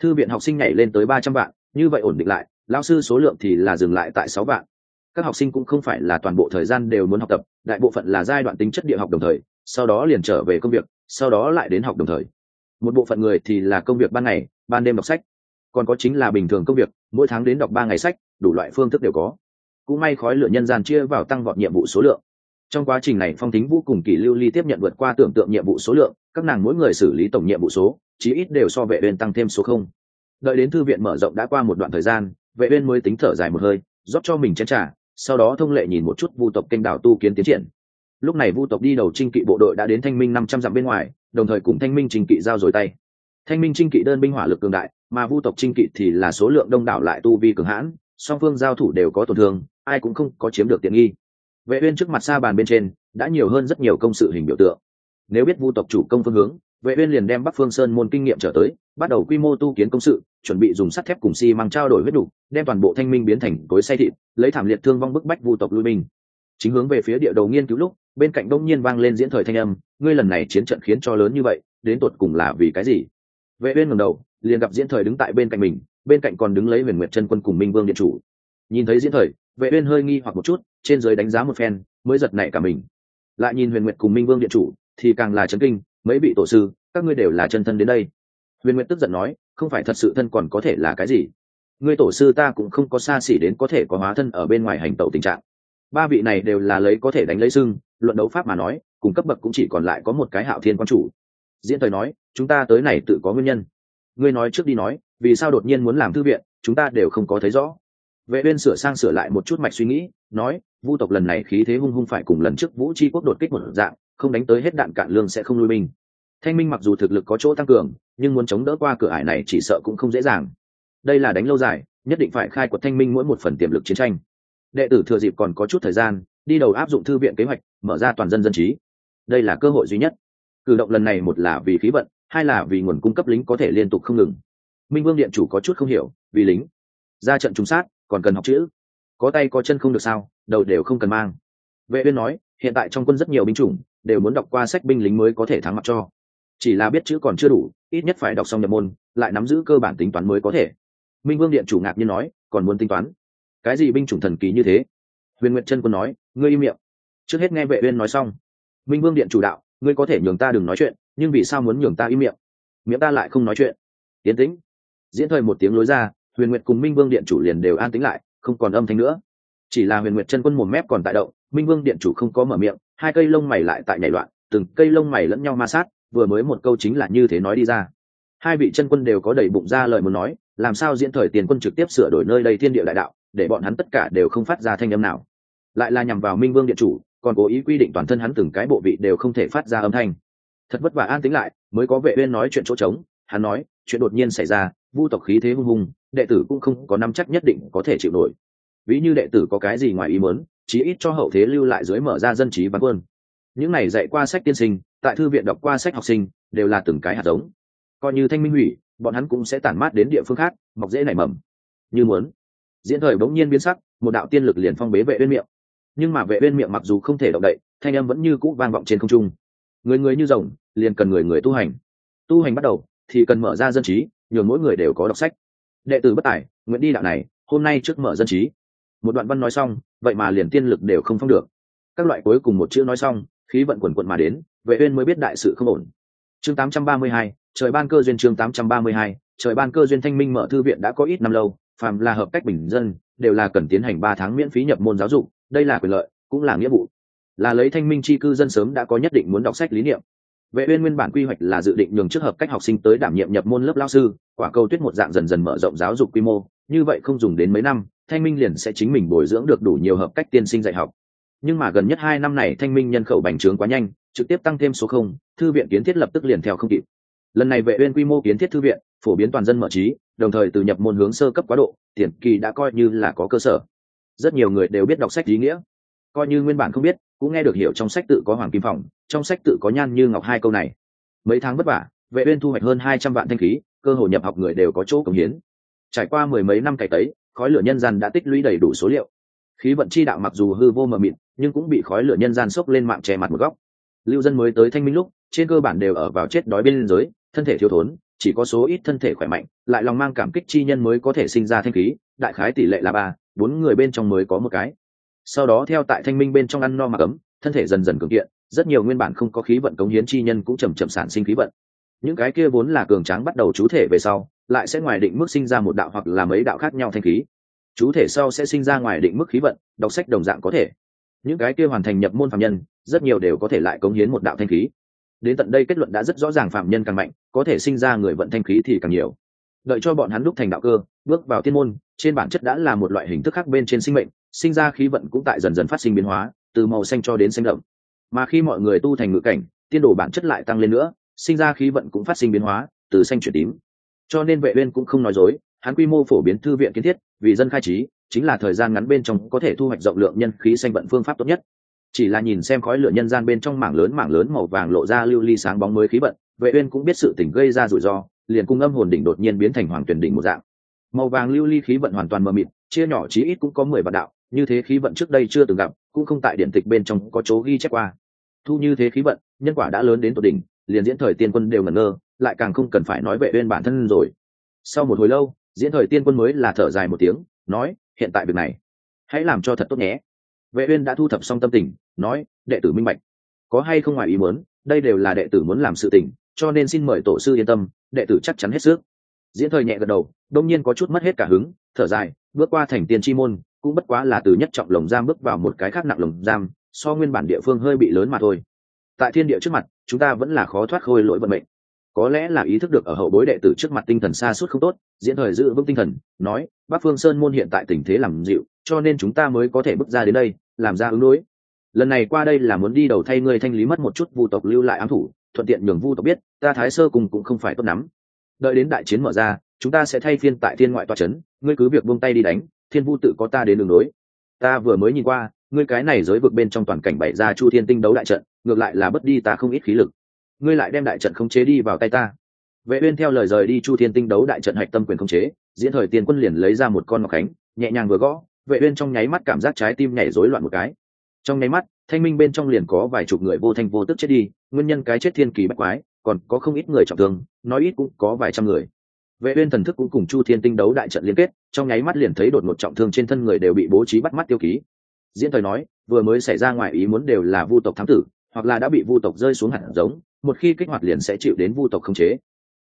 thư viện học sinh nhảy lên tới ba trăm vạn, như vậy ổn định lại lao sư số lượng thì là dừng lại tại sáu vạn. Các học sinh cũng không phải là toàn bộ thời gian đều muốn học tập, đại bộ phận là giai đoạn tính chất địa học đồng thời, sau đó liền trở về công việc, sau đó lại đến học đồng thời. Một bộ phận người thì là công việc ban ngày, ban đêm đọc sách. Còn có chính là bình thường công việc, mỗi tháng đến đọc ba ngày sách, đủ loại phương thức đều có. Cũng may khói lửa nhân gian chia vào tăng vọt nhiệm vụ số lượng. Trong quá trình này, phong tính vũ cùng kỳ lưu ly tiếp nhận vượt qua tưởng tượng nhiệm vụ số lượng, các nàng mỗi người xử lý tổng nhiệm vụ số chí ít đều so vệ uyên tăng thêm số không. Đợi đến thư viện mở rộng đã qua một đoạn thời gian, vệ uyên mới tính thở dài một hơi, rót cho mình chén trà, sau đó thông lệ nhìn một chút vu tộc kênh đảo tu kiến tiến triển. Lúc này vu tộc đi đầu trinh kỵ bộ đội đã đến thanh minh năm trăm dặm bên ngoài, đồng thời cùng thanh minh trinh kỵ giao rồi tay. Thanh minh trinh kỵ đơn binh hỏa lực cường đại, mà vu tộc trinh kỵ thì là số lượng đông đảo lại tu vi cường hãn, song phương giao thủ đều có tổn thương, ai cũng không có chiếm được tiện nghi. Vệ uyên trước mặt xa bàn bên trên, đã nhiều hơn rất nhiều công sự hình biểu tượng. Nếu biết vu tộc chủ công phương hướng vệ uyên liền đem bắc phương sơn môn kinh nghiệm trở tới, bắt đầu quy mô tu kiến công sự, chuẩn bị dùng sắt thép cùng xi măng trao đổi huyết đủ, đem toàn bộ thanh minh biến thành cối xay thịt, lấy thảm liệt thương vong bức bách vu tộc lui binh. Chính hướng về phía địa đầu nghiên cứu lúc, bên cạnh đông nhiên vang lên diễn thời thanh âm, ngươi lần này chiến trận khiến cho lớn như vậy, đến tột cùng là vì cái gì? Vệ uyên ngẩng đầu, liền gặp diễn thời đứng tại bên cạnh mình, bên cạnh còn đứng lấy huyền nguyệt chân quân cùng minh vương điện chủ. Nhìn thấy diễn thời, vệ uyên hơi nghi hoặc một chút, trên dưới đánh giá một phen, mới giật nảy cả mình. Lại nhìn huyền nguyệt cùng minh vương điện chủ, thì càng là chấn kinh mấy vị tổ sư, các ngươi đều là chân thân đến đây. Huyền nguyệt tức giận nói, không phải thật sự thân còn có thể là cái gì? Ngươi tổ sư ta cũng không có xa xỉ đến có thể có hóa thân ở bên ngoài hành tẩu tình trạng. Ba vị này đều là lấy có thể đánh lấy sưng luận đấu pháp mà nói, cùng cấp bậc cũng chỉ còn lại có một cái hạo thiên quan chủ. Diễn thời nói, chúng ta tới này tự có nguyên nhân. Ngươi nói trước đi nói, vì sao đột nhiên muốn làm thư viện, chúng ta đều không có thấy rõ. Vệ uyên sửa sang sửa lại một chút mạch suy nghĩ, nói, vu tộc lần này khí thế hung hung phải cùng lần trước vũ chi quốc đột kích một dạng không đánh tới hết đạn cạn lương sẽ không lui binh. Thanh minh mặc dù thực lực có chỗ tăng cường, nhưng muốn chống đỡ qua cửa ải này chỉ sợ cũng không dễ dàng. Đây là đánh lâu dài, nhất định phải khai quật thanh minh mỗi một phần tiềm lực chiến tranh. Đệ tử thừa dịp còn có chút thời gian, đi đầu áp dụng thư viện kế hoạch, mở ra toàn dân dân trí. Đây là cơ hội duy nhất. Cử động lần này một là vì khí vận, hai là vì nguồn cung cấp lính có thể liên tục không ngừng. Minh vương điện chủ có chút không hiểu, vì lính. Ra trận trúng sát, còn cần học chữ. Có tay có chân không được sao, đầu đều không cần mang vệ uyên nói, hiện tại trong quân rất nhiều binh chủng đều muốn đọc qua sách binh lính mới có thể thắng mặt cho. Chỉ là biết chữ còn chưa đủ, ít nhất phải đọc xong nhập môn, lại nắm giữ cơ bản tính toán mới có thể. Minh vương điện chủ ngạc nhiên nói, còn muốn tính toán? Cái gì binh chủng thần kỳ như thế? Huyền nguyệt chân quân nói, ngươi im miệng. Trước hết nghe vệ uyên nói xong. Minh vương điện chủ đạo, ngươi có thể nhường ta đừng nói chuyện, nhưng vì sao muốn nhường ta im miệng? Miệng ta lại không nói chuyện. Tiến tĩnh. Diễn thời một tiếng lối ra, huyền nguyệt cùng minh vương điện chủ liền đều an tĩnh lại, không còn âm thanh nữa. Chỉ là huyền nguyệt chân quân mồm mép còn tại động minh vương điện chủ không có mở miệng, hai cây lông mày lại tại nhảy loạn, từng cây lông mày lẫn nhau ma sát, vừa mới một câu chính là như thế nói đi ra. Hai vị chân quân đều có đầy bụng ra lời muốn nói, làm sao diễn thời tiền quân trực tiếp sửa đổi nơi đây thiên địa đại đạo, để bọn hắn tất cả đều không phát ra thanh âm nào. Lại là nhằm vào minh vương điện chủ, còn cố ý quy định toàn thân hắn từng cái bộ vị đều không thể phát ra âm thanh. Thật vất vả an tính lại, mới có vệ uyên nói chuyện chỗ trống, hắn nói, chuyện đột nhiên xảy ra, vu tộc khí thế hung hùng, đệ tử cũng không có nắm chắc nhất định có thể chịu nổi. Ví như đệ tử có cái gì ngoài ý muốn chí ít cho hậu thế lưu lại dưới mở ra dân trí văn quân. Những này dạy qua sách tiên sinh, tại thư viện đọc qua sách học sinh, đều là từng cái hạt giống. Coi như thanh minh hủy, bọn hắn cũng sẽ tản mát đến địa phương khác, mọc dễ nảy mầm. Như muốn. Diễn thời bỗng nhiên biến sắc, một đạo tiên lực liền phong bế vệ bên miệng. Nhưng mà vệ bên miệng mặc dù không thể động đậy, thanh âm vẫn như cũ vang vọng trên không trung. Người người như rồng, liền cần người người tu hành. Tu hành bắt đầu, thì cần mở ra dân trí, nhường mỗi người đều có đọc sách. Đệ tử bất tài, nguyện đi đạo này, hôm nay trước mở dân trí một đoạn văn nói xong vậy mà liền tiên lực đều không phong được. Các loại cuối cùng một chữ nói xong khí vận quần quận mà đến vệ uyên mới biết đại sự không ổn. Chương 832, trời ban cơ duyên chương 832, trời ban cơ duyên thanh minh mở thư viện đã có ít năm lâu phàm là hợp cách bình dân đều là cần tiến hành ba tháng miễn phí nhập môn giáo dục đây là quyền lợi cũng là nghĩa vụ. Là lấy thanh minh chi cư dân sớm đã có nhất định muốn đọc sách lý niệm. Vệ uyên nguyên bản quy hoạch là dự định nhường trước hợp cách học sinh tới đảm nhiệm nhập môn lớp lao sư quả cầu tuyết một dạng dần dần mở rộng giáo dục quy mô như vậy không dùng đến mấy năm thanh minh liền sẽ chính mình bồi dưỡng được đủ nhiều hợp cách tiên sinh dạy học. Nhưng mà gần nhất hai năm này thanh minh nhân khẩu bành trướng quá nhanh, trực tiếp tăng thêm số không, thư viện kiến thiết lập tức liền theo không kịp. Lần này vệ uyên quy mô kiến thiết thư viện, phổ biến toàn dân mở trí, đồng thời từ nhập môn hướng sơ cấp quá độ, tiền kỳ đã coi như là có cơ sở. Rất nhiều người đều biết đọc sách ý nghĩa. Coi như nguyên bản không biết, cũng nghe được hiểu trong sách tự có hoàng kim phòng, trong sách tự có nhan như ngọc hai câu này. Mấy tháng vất vả, vệ uyên thu hoạch hơn hai trăm vạn thanh khí, cơ hội nhập học người đều có chỗ cống hiến. Trải qua mười mấy năm cày tấy khói lửa nhân gian đã tích lũy đầy đủ số liệu. Khí vận chi đạo mặc dù hư vô mờ mịt, nhưng cũng bị khói lửa nhân gian sốc lên mạng che mặt một góc. Lưu dân mới tới thanh minh lúc, trên cơ bản đều ở vào chết đói bên giới thân thể thiếu thốn, chỉ có số ít thân thể khỏe mạnh, lại lòng mang cảm kích chi nhân mới có thể sinh ra thanh khí, đại khái tỷ lệ là ba, bốn người bên trong mới có một cái. Sau đó theo tại thanh minh bên trong ăn no mặc ấm, thân thể dần dần cường kiện, rất nhiều nguyên bản không có khí vận cống hiến chi nhân cũng chầm chậm sản sinh khí vận. Những cái kia vốn là cường tráng bắt đầu chú thể về sau lại sẽ ngoài định mức sinh ra một đạo hoặc là mấy đạo khác nhau thanh khí. Chú thể sau sẽ sinh ra ngoài định mức khí vận, đọc sách đồng dạng có thể. Những cái kia hoàn thành nhập môn phạm nhân, rất nhiều đều có thể lại cống hiến một đạo thanh khí. Đến tận đây kết luận đã rất rõ ràng phạm nhân càng mạnh, có thể sinh ra người vận thanh khí thì càng nhiều. Đợi cho bọn hắn đúc thành đạo cơ, bước vào thiên môn, trên bản chất đã là một loại hình thức khác bên trên sinh mệnh, sinh ra khí vận cũng tại dần dần phát sinh biến hóa, từ màu xanh cho đến xanh đậm. Mà khi mọi người tu thành ngự cảnh, tiên đồ bản chất lại tăng lên nữa, sinh ra khí vận cũng phát sinh biến hóa, từ xanh chuyển tím cho nên vệ uyên cũng không nói dối, hắn quy mô phổ biến thư viện kiến thiết, vì dân khai trí, chính là thời gian ngắn bên trong có thể thu hoạch rộng lượng nhân khí xanh vận phương pháp tốt nhất. Chỉ là nhìn xem khói lửa nhân gian bên trong mảng lớn mảng lớn màu vàng lộ ra lưu ly sáng bóng mới khí vận, vệ uyên cũng biết sự tình gây ra rủi ro, liền cung âm hồn đỉnh đột nhiên biến thành hoàng tuyển đỉnh một dạng. Màu vàng lưu ly khí vận hoàn toàn mờ mịt, chia nhỏ chí ít cũng có mười vạn đạo, như thế khí vận trước đây chưa từng gặp, cũng không tại điện tịch bên trong có chỗ ghi chép qua. Thu như thế khí vận, nhân quả đã lớn đến tột đỉnh, liền diễn thời tiên quân đều ngẩn ngơ lại càng không cần phải nói vệ uyên bản thân rồi. Sau một hồi lâu, diễn thời tiên quân mới là thở dài một tiếng, nói, hiện tại việc này, hãy làm cho thật tốt nhé. Vệ uyên đã thu thập xong tâm tình, nói, đệ tử minh bạch. Có hay không ngoài ý muốn, đây đều là đệ tử muốn làm sự tình, cho nên xin mời tổ sư yên tâm, đệ tử chắc chắn hết sức. Diễn thời nhẹ gật đầu, đông nhiên có chút mất hết cả hứng, thở dài, bước qua thành tiên chi môn, cũng bất quá là từ nhất trọng lồng giam bước vào một cái khác nặng lồng giam, so nguyên bản địa phương hơi bị lớn mà thôi. Tại thiên địa trước mặt, chúng ta vẫn là khó thoát khôi lỗi vận mệnh có lẽ là ý thức được ở hậu bối đệ tử trước mặt tinh thần xa suốt không tốt, diễn thời giữ vững tinh thần, nói bắc phương sơn môn hiện tại tình thế làm dịu, cho nên chúng ta mới có thể bước ra đến đây, làm ra ứng đối. Lần này qua đây là muốn đi đầu thay ngươi thanh lý mất một chút vu tộc lưu lại ám thủ, thuận tiện nhường vu tộc biết, ta thái sơ cùng cũng không phải tốt lắm. Đợi đến đại chiến mở ra, chúng ta sẽ thay phiên tại thiên ngoại toa c h ấ n ngươi cứ việc buông tay đi đánh, thiên vu tự có ta đến đường đối ta vừa mới nhìn qua, ngươi cái này giới vực bên trong toàn cảnh bày ra chu thiên tinh đấu đại trận, ngược lại là bất đi ta không ít khí lực ngươi lại đem đại trận khống chế đi vào tay ta. Vệ uyên theo lời rời đi chu thiên tinh đấu đại trận hạch tâm quyền khống chế, diễn thời tiên quân liền lấy ra một con ngọc khánh, nhẹ nhàng vừa gõ, vệ uyên trong nháy mắt cảm giác trái tim nhảy rối loạn một cái. Trong nháy mắt, thanh minh bên trong liền có vài chục người vô thanh vô tức chết đi, nguyên nhân cái chết thiên kỳ bách quái, còn có không ít người trọng thương, nói ít cũng có vài trăm người. Vệ uyên thần thức cũng cùng chu thiên tinh đấu đại trận liên kết, trong nháy mắt liền thấy đột ngột trọng thương trên thân người đều bị bố trí bắt mắt tiêu ký. Diễn thời nói, vừa mới xảy ra ngoài ý muốn đều là vu tộc thám tử hoặc là đã bị vu tộc rơi xuống hạt giống, một khi kích hoạt liền sẽ chịu đến vu tộc khống chế.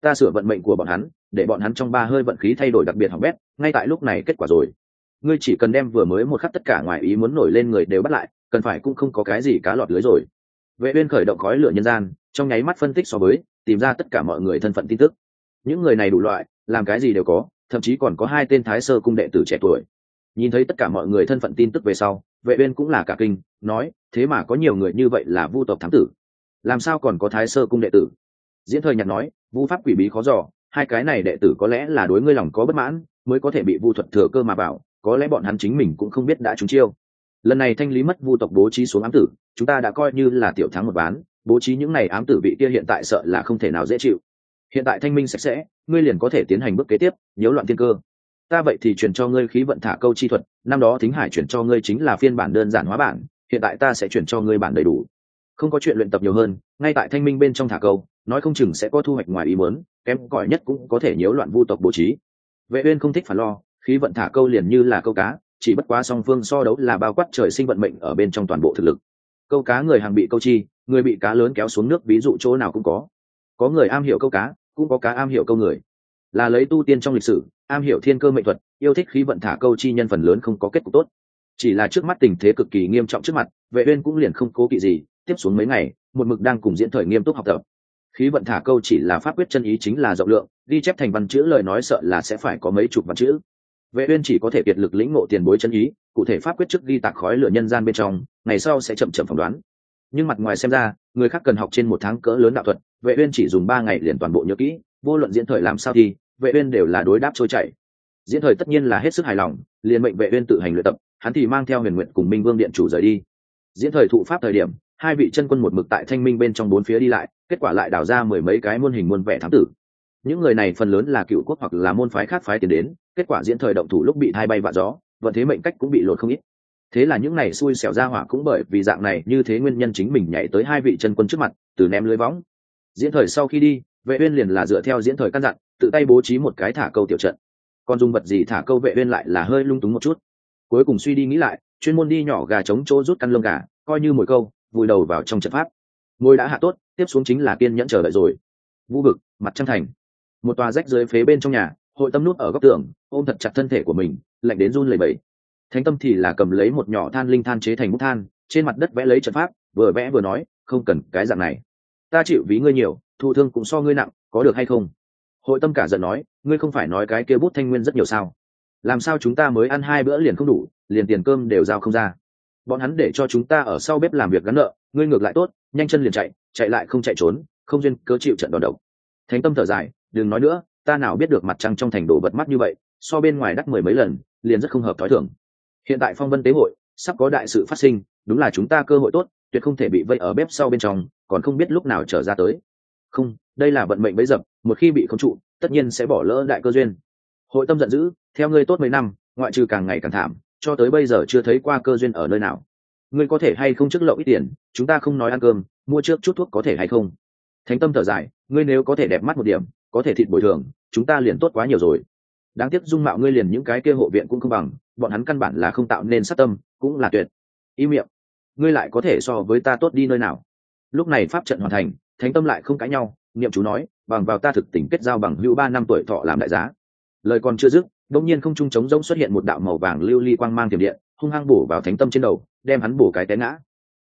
Ta sửa vận mệnh của bọn hắn, để bọn hắn trong ba hơi vận khí thay đổi đặc biệt hỏng bét, ngay tại lúc này kết quả rồi. Ngươi chỉ cần đem vừa mới một khắc tất cả ngoài ý muốn nổi lên người đều bắt lại, cần phải cũng không có cái gì cá lọt lưới rồi. Vệ uyên khởi động khói lửa nhân gian, trong nháy mắt phân tích so với, tìm ra tất cả mọi người thân phận tin tức. Những người này đủ loại, làm cái gì đều có, thậm chí còn có hai tên thái sơ cung đệ tử trẻ tuổi nhìn thấy tất cả mọi người thân phận tin tức về sau, vệ uyên cũng là cả kinh, nói, thế mà có nhiều người như vậy là vu tộc thám tử. Làm sao còn có thái sơ cung đệ tử? Diễn thời nhặt nói, vu pháp quỷ bí khó dò, hai cái này đệ tử có lẽ là đối ngươi lòng có bất mãn, mới có thể bị vu thuật thừa cơ mà bảo, có lẽ bọn hắn chính mình cũng không biết đã trúng chiêu. Lần này thanh lý mất vu tộc bố trí xuống ám tử, chúng ta đã coi như là tiểu thắng một ván, bố trí những này ám tử vị kia hiện tại sợ là không thể nào dễ chịu. Hiện tại thanh minh sạch sẽ, ngươi liền có thể tiến hành bước kế tiếp, nhiễu loạn thiên cơ ta vậy thì chuyển cho ngươi khí vận thả câu chi thuật, năm đó thính hải chuyển cho ngươi chính là phiên bản đơn giản hóa bản, hiện tại ta sẽ chuyển cho ngươi bản đầy đủ. Không có chuyện luyện tập nhiều hơn, ngay tại thanh minh bên trong thả câu, nói không chừng sẽ có thu hoạch ngoài ý muốn, kém cỏi nhất cũng có thể nhiễu loạn vu tộc bố trí. Vệ uyên không thích phản lo, khí vận thả câu liền như là câu cá, chỉ bất quá song phương so đấu là bao quát trời sinh vận mệnh ở bên trong toàn bộ thực lực. Câu cá người hàng bị câu chi, người bị cá lớn kéo xuống nước, ví dụ chỗ nào cũng có. Có người am hiểu câu cá, cũng có cá am hiểu câu người. Là lấy tu tiên trong lịch sử am hiểu thiên cơ mệnh thuật, yêu thích khí vận thả câu chi nhân phần lớn không có kết cục tốt. Chỉ là trước mắt tình thế cực kỳ nghiêm trọng trước mặt, vệ uyên cũng liền không cố kỵ gì, tiếp xuống mấy ngày, một mực đang cùng diễn thời nghiêm túc học tập. Khí vận thả câu chỉ là pháp quyết chân ý chính là rộng lượng, ghi chép thành văn chữ lời nói sợ là sẽ phải có mấy chục văn chữ. Vệ uyên chỉ có thể kiệt lực lĩnh ngộ tiền bối chân ý, cụ thể pháp quyết trước ghi tạc khói lửa nhân gian bên trong, ngày sau sẽ chậm chậm phỏng đoán. Nhưng mặt ngoài xem ra, người khác cần học trên một tháng cỡ lớn đạo thuật, vệ uyên chỉ dùng ba ngày liền toàn bộ nhớ kỹ, vô luận diễn thời làm sao thì vệ uyên đều là đối đáp trôi chảy. Diễn thời tất nhiên là hết sức hài lòng, liền mệnh vệ uyên tự hành luyện tập, hắn thì mang theo huyền nguyện cùng minh vương điện chủ rời đi. Diễn thời thụ pháp thời điểm, hai vị chân quân một mực tại thanh minh bên trong bốn phía đi lại, kết quả lại đào ra mười mấy cái muôn hình muôn vẻ thám tử. Những người này phần lớn là cựu quốc hoặc là môn phái khác phái tiền đến, kết quả diễn thời động thủ lúc bị hai bay vạ gió, vận thế mệnh cách cũng bị lột không ít. Thế là những này xui xẻo ra hỏa cũng bởi vì dạng này như thế nguyên nhân chính mình nhảy tới hai vị chân quân trước mặt, từ ném lưới võng. Diễn thời sau khi đi, vệ uyên liền là dựa theo diễn thời căn dặn tự tay bố trí một cái thả câu tiểu trận. Còn dùng vật gì thả câu vệ uyên lại là hơi lung túng một chút. Cuối cùng suy đi nghĩ lại, chuyên môn đi nhỏ gà chống chỗ rút căn lông gà, coi như mồi câu, vùi đầu vào trong trận pháp. Ngôi đã hạ tốt, tiếp xuống chính là kiên nhẫn chờ đợi rồi. Vũ vực, mặt trăng thành. Một tòa rách dưới phế bên trong nhà, hội tâm nút ở góc tường, ôm thật chặt thân thể của mình, lạnh đến run lẩy bẩy. Thánh tâm thì là cầm lấy một nhỏ than linh than chế thành bút than, trên mặt đất vẽ lấy trận pháp, vừa vẽ vừa nói, không cần cái dạng này. Ta chịu ví ngươi nhiều, thụ thương cũng so ngươi nặng, có được hay không? Hội tâm cả giận nói, ngươi không phải nói cái kia bút thanh nguyên rất nhiều sao? Làm sao chúng ta mới ăn hai bữa liền không đủ, liền tiền cơm đều giao không ra? Bọn hắn để cho chúng ta ở sau bếp làm việc gắn nợ, ngươi ngược lại tốt, nhanh chân liền chạy chạy lại không chạy trốn, không duyên cớ chịu trận đòn độc. Thánh tâm thở dài, đừng nói nữa, ta nào biết được mặt trăng trong thành đồ vật mắt như vậy, so bên ngoài đắt mười mấy lần, liền rất không hợp thói thường. Hiện tại phong vân tế hội, sắp có đại sự phát sinh, đúng là chúng ta cơ hội tốt, tuyệt không thể bị vây ở bếp sau bên trong, còn không biết lúc nào trở ra tới. Không đây là vận mệnh bấy dập, một khi bị không trụ, tất nhiên sẽ bỏ lỡ đại cơ duyên. Hội tâm giận dữ, theo ngươi tốt mấy năm, ngoại trừ càng ngày càng thảm, cho tới bây giờ chưa thấy qua cơ duyên ở nơi nào. Ngươi có thể hay không trước lậu ít tiền, chúng ta không nói ăn cơm, mua trước chút thuốc có thể hay không? Thánh tâm thở dài, ngươi nếu có thể đẹp mắt một điểm, có thể thịt bồi thường, chúng ta liền tốt quá nhiều rồi. Đáng tiếc dung mạo ngươi liền những cái kia hộ viện cũng không bằng, bọn hắn căn bản là không tạo nên sát tâm, cũng là tuyệt. Y miệng. Ngươi lại có thể so với ta tốt đi nơi nào? Lúc này pháp trận hoàn thành, thánh tâm lại không cãi nhau niệm chú nói, bằng vào ta thực tình kết giao bằng hữu ba năm tuổi thọ làm đại giá. Lời còn chưa dứt đông nhiên không trung trống rỗng xuất hiện một đạo màu vàng lưu ly quang mang tiềm điện, hung hăng bổ vào thánh tâm trên đầu, đem hắn bổ cái té ngã.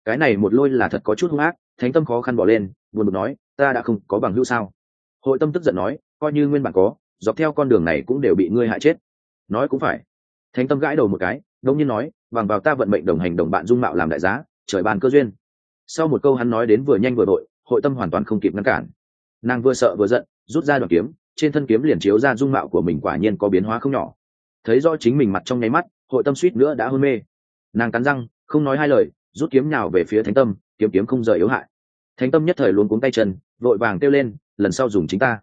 Cái này một lôi là thật có chút hung ác, thánh tâm khó khăn bỏ lên, buồn bực nói, ta đã không có bằng hữu sao? Hội tâm tức giận nói, coi như nguyên bản có, dọc theo con đường này cũng đều bị ngươi hại chết. Nói cũng phải. Thánh tâm gãi đầu một cái đông nhiên nói, bằng vào ta vận mệnh đồng hành đồng bạn dung mạo làm đại giá, trời bàn cơ duyên. Sau một câu hắn nói đến vừa nhanh vừa đội, hội tâm hoàn toàn không kịp ngăn cản nàng vừa sợ vừa giận, rút ra đoạn kiếm, trên thân kiếm liền chiếu ra dung mạo của mình quả nhiên có biến hóa không nhỏ. Thấy rõ chính mình mặt trong nháy mắt, hội tâm suýt nữa đã hôn mê. Nàng cắn răng, không nói hai lời, rút kiếm nhào về phía thánh tâm, kiếm kiếm không rời yếu hại. Thánh tâm nhất thời luôn cuống tay chân, vội vàng kêu lên, lần sau dùng chính ta.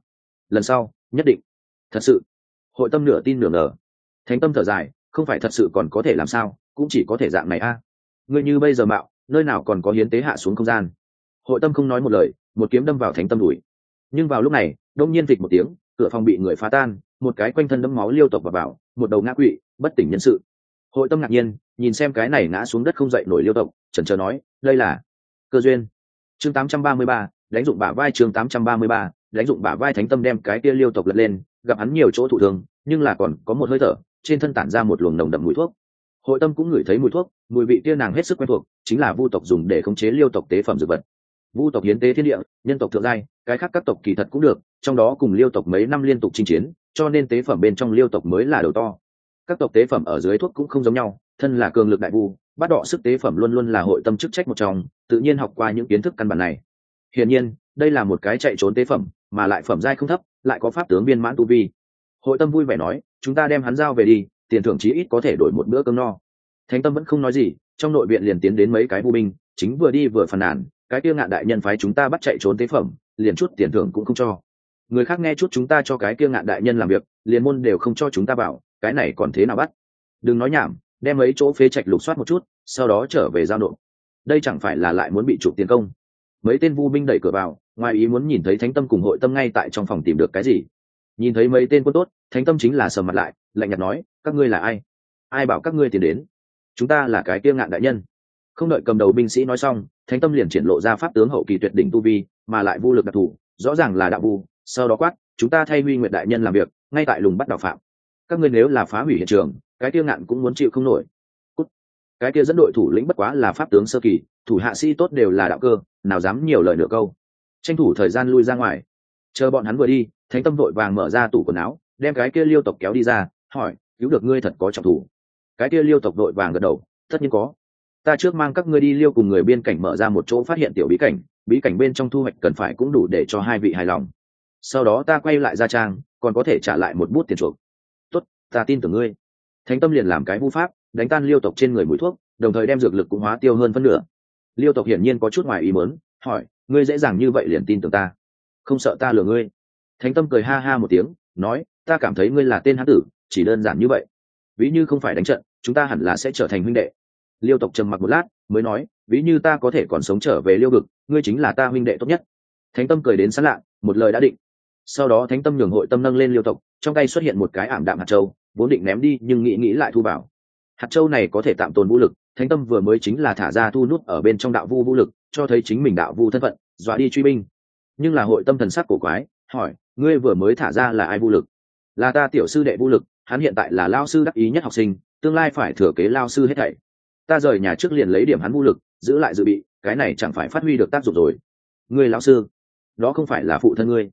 Lần sau, nhất định. Thật sự, hội tâm nửa tin nửa ngờ. Thánh tâm thở dài, không phải thật sự còn có thể làm sao, cũng chỉ có thể dạng này a. À. ngươi như bây giờ mạo, nơi nào còn có hiến tế hạ xuống không gian? Hội tâm không nói một lời, một kiếm đâm vào thánh tâm đùi nhưng vào lúc này đông nhiên vịch một tiếng cửa phòng bị người phá tan một cái quanh thân đấm máu liêu tộc vào bảo một đầu ngã quỵ bất tỉnh nhân sự. Hội tâm ngạc nhiên nhìn xem cái này ngã xuống đất không dậy nổi liêu tộc chần chờ nói đây là cơ duyên. Chương 833, đánh dụng bả vai chương 833, đánh dụng bả vai thánh tâm đem cái kia liêu tộc lật lên gặp hắn nhiều chỗ thụ thường nhưng là còn có một hơi thở trên thân tản ra một luồng nồng đậm mùi thuốc. Hội tâm cũng ngửi thấy mùi thuốc mùi vị kia nàng hết sức quen thuộc chính là vu tộc dùng để khống chế liêu tộc tế phẩm dược vật. Vu tộc hiến tế thiên địa nhân tộc thượng giai cái khác các tộc kỳ thật cũng được, trong đó cùng liêu tộc mấy năm liên tục chinh chiến, cho nên tế phẩm bên trong liêu tộc mới là đầu to. Các tộc tế phẩm ở dưới thuốc cũng không giống nhau, thân là cường lực đại vu bắt đọ sức tế phẩm luôn luôn là hội tâm chức trách một trong, tự nhiên học qua những kiến thức căn bản này. Hiển nhiên, đây là một cái chạy trốn tế phẩm, mà lại phẩm giai không thấp, lại có pháp tướng viên mãn tu vi. Hội tâm vui vẻ nói, chúng ta đem hắn giao về đi, tiền thưởng chí ít có thể đổi một bữa cơm no. Thánh tâm vẫn không nói gì, trong nội viện liền tiến đến mấy cái vu binh, chính vừa đi vừa phàn nàn, cái kia ngạn đại nhân phái chúng ta bắt chạy trốn tế phẩm liền chút tiền thưởng cũng không cho. Người khác nghe chút chúng ta cho cái kia ngạn đại nhân làm việc, liền môn đều không cho chúng ta bảo cái này còn thế nào bắt? Đừng nói nhảm, đem mấy chỗ phế trạch lục soát một chút, sau đó trở về giao nộp. Đây chẳng phải là lại muốn bị chụp tiền công? Mấy tên vu binh đẩy cửa vào, ngoài ý muốn nhìn thấy thánh tâm cùng hội tâm ngay tại trong phòng tìm được cái gì. Nhìn thấy mấy tên quân tốt, thánh tâm chính là sờ mặt lại, lạnh nhạt nói, các ngươi là ai? Ai bảo các ngươi tiền đến? Chúng ta là cái kia ngạn đại nhân. Không đợi cầm đầu binh sĩ nói xong, thánh tâm liền triển lộ ra pháp tướng hậu kỳ tuyệt đỉnh tu vi mà lại vô lực đặc thù, rõ ràng là đạo vu, sau đó quát, chúng ta thay huy nguyện đại nhân làm việc, ngay tại lùng bắt đạo phạm. Các ngươi nếu là phá hủy hiện trường, cái kia ngạn cũng muốn chịu không nổi. Cút. cái kia dẫn đội thủ lĩnh bất quá là pháp tướng sơ kỳ, thủ hạ sĩ tốt đều là đạo cơ, nào dám nhiều lời nửa câu. Tranh thủ thời gian lui ra ngoài. Chờ bọn hắn vừa đi, thánh tâm vội vàng mở ra tủ quần áo, đem cái kia liêu tộc kéo đi ra, hỏi, cứu được ngươi thật có trọng thủ? Cái kia liêu tộc vội vàng gật đầu, tất nhiên có. Ta trước mang các ngươi đi liêu cùng người biên cảnh mở ra một chỗ phát hiện tiểu bí cảnh bí cảnh bên trong thu hoạch cần phải cũng đủ để cho hai vị hài lòng. Sau đó ta quay lại gia trang, còn có thể trả lại một bút tiền chuộc. Tốt, ta tin tưởng ngươi. Thánh tâm liền làm cái vu pháp, đánh tan liêu tộc trên người mũi thuốc, đồng thời đem dược lực cũng hóa tiêu hơn phân nửa. Liêu tộc hiển nhiên có chút ngoài ý mớn hỏi, ngươi dễ dàng như vậy liền tin tưởng ta. Không sợ ta lừa ngươi. Thánh tâm cười ha ha một tiếng, nói, ta cảm thấy ngươi là tên hán tử, chỉ đơn giản như vậy. Ví như không phải đánh trận, chúng ta hẳn là sẽ trở thành huynh đệ. Liêu tộc trầm mặc một lát, mới nói ví như ta có thể còn sống trở về liêu vực, ngươi chính là ta huynh đệ tốt nhất. Thánh tâm cười đến sán lạ, một lời đã định. Sau đó thánh tâm nhường hội tâm nâng lên liêu tộc, trong tay xuất hiện một cái ảm đạm hạt châu, vốn định ném đi, nhưng nghĩ nghĩ lại thu vào. Hạt châu này có thể tạm tồn vũ lực, thánh tâm vừa mới chính là thả ra thu nút ở bên trong đạo vu vũ lực, cho thấy chính mình đạo vu thân phận, dọa đi truy binh. Nhưng là hội tâm thần sắc cổ quái, hỏi, ngươi vừa mới thả ra là ai vũ lực? Là ta tiểu sư đệ vũ lực, hắn hiện tại là lao sư đắc ý nhất học sinh, tương lai phải thừa kế lao sư hết thảy. Ta rời nhà trước liền lấy điểm hắn vũ lực giữ lại dự bị, cái này chẳng phải phát huy được tác dụng rồi. Ngươi lão sư, đó không phải là phụ thân ngươi.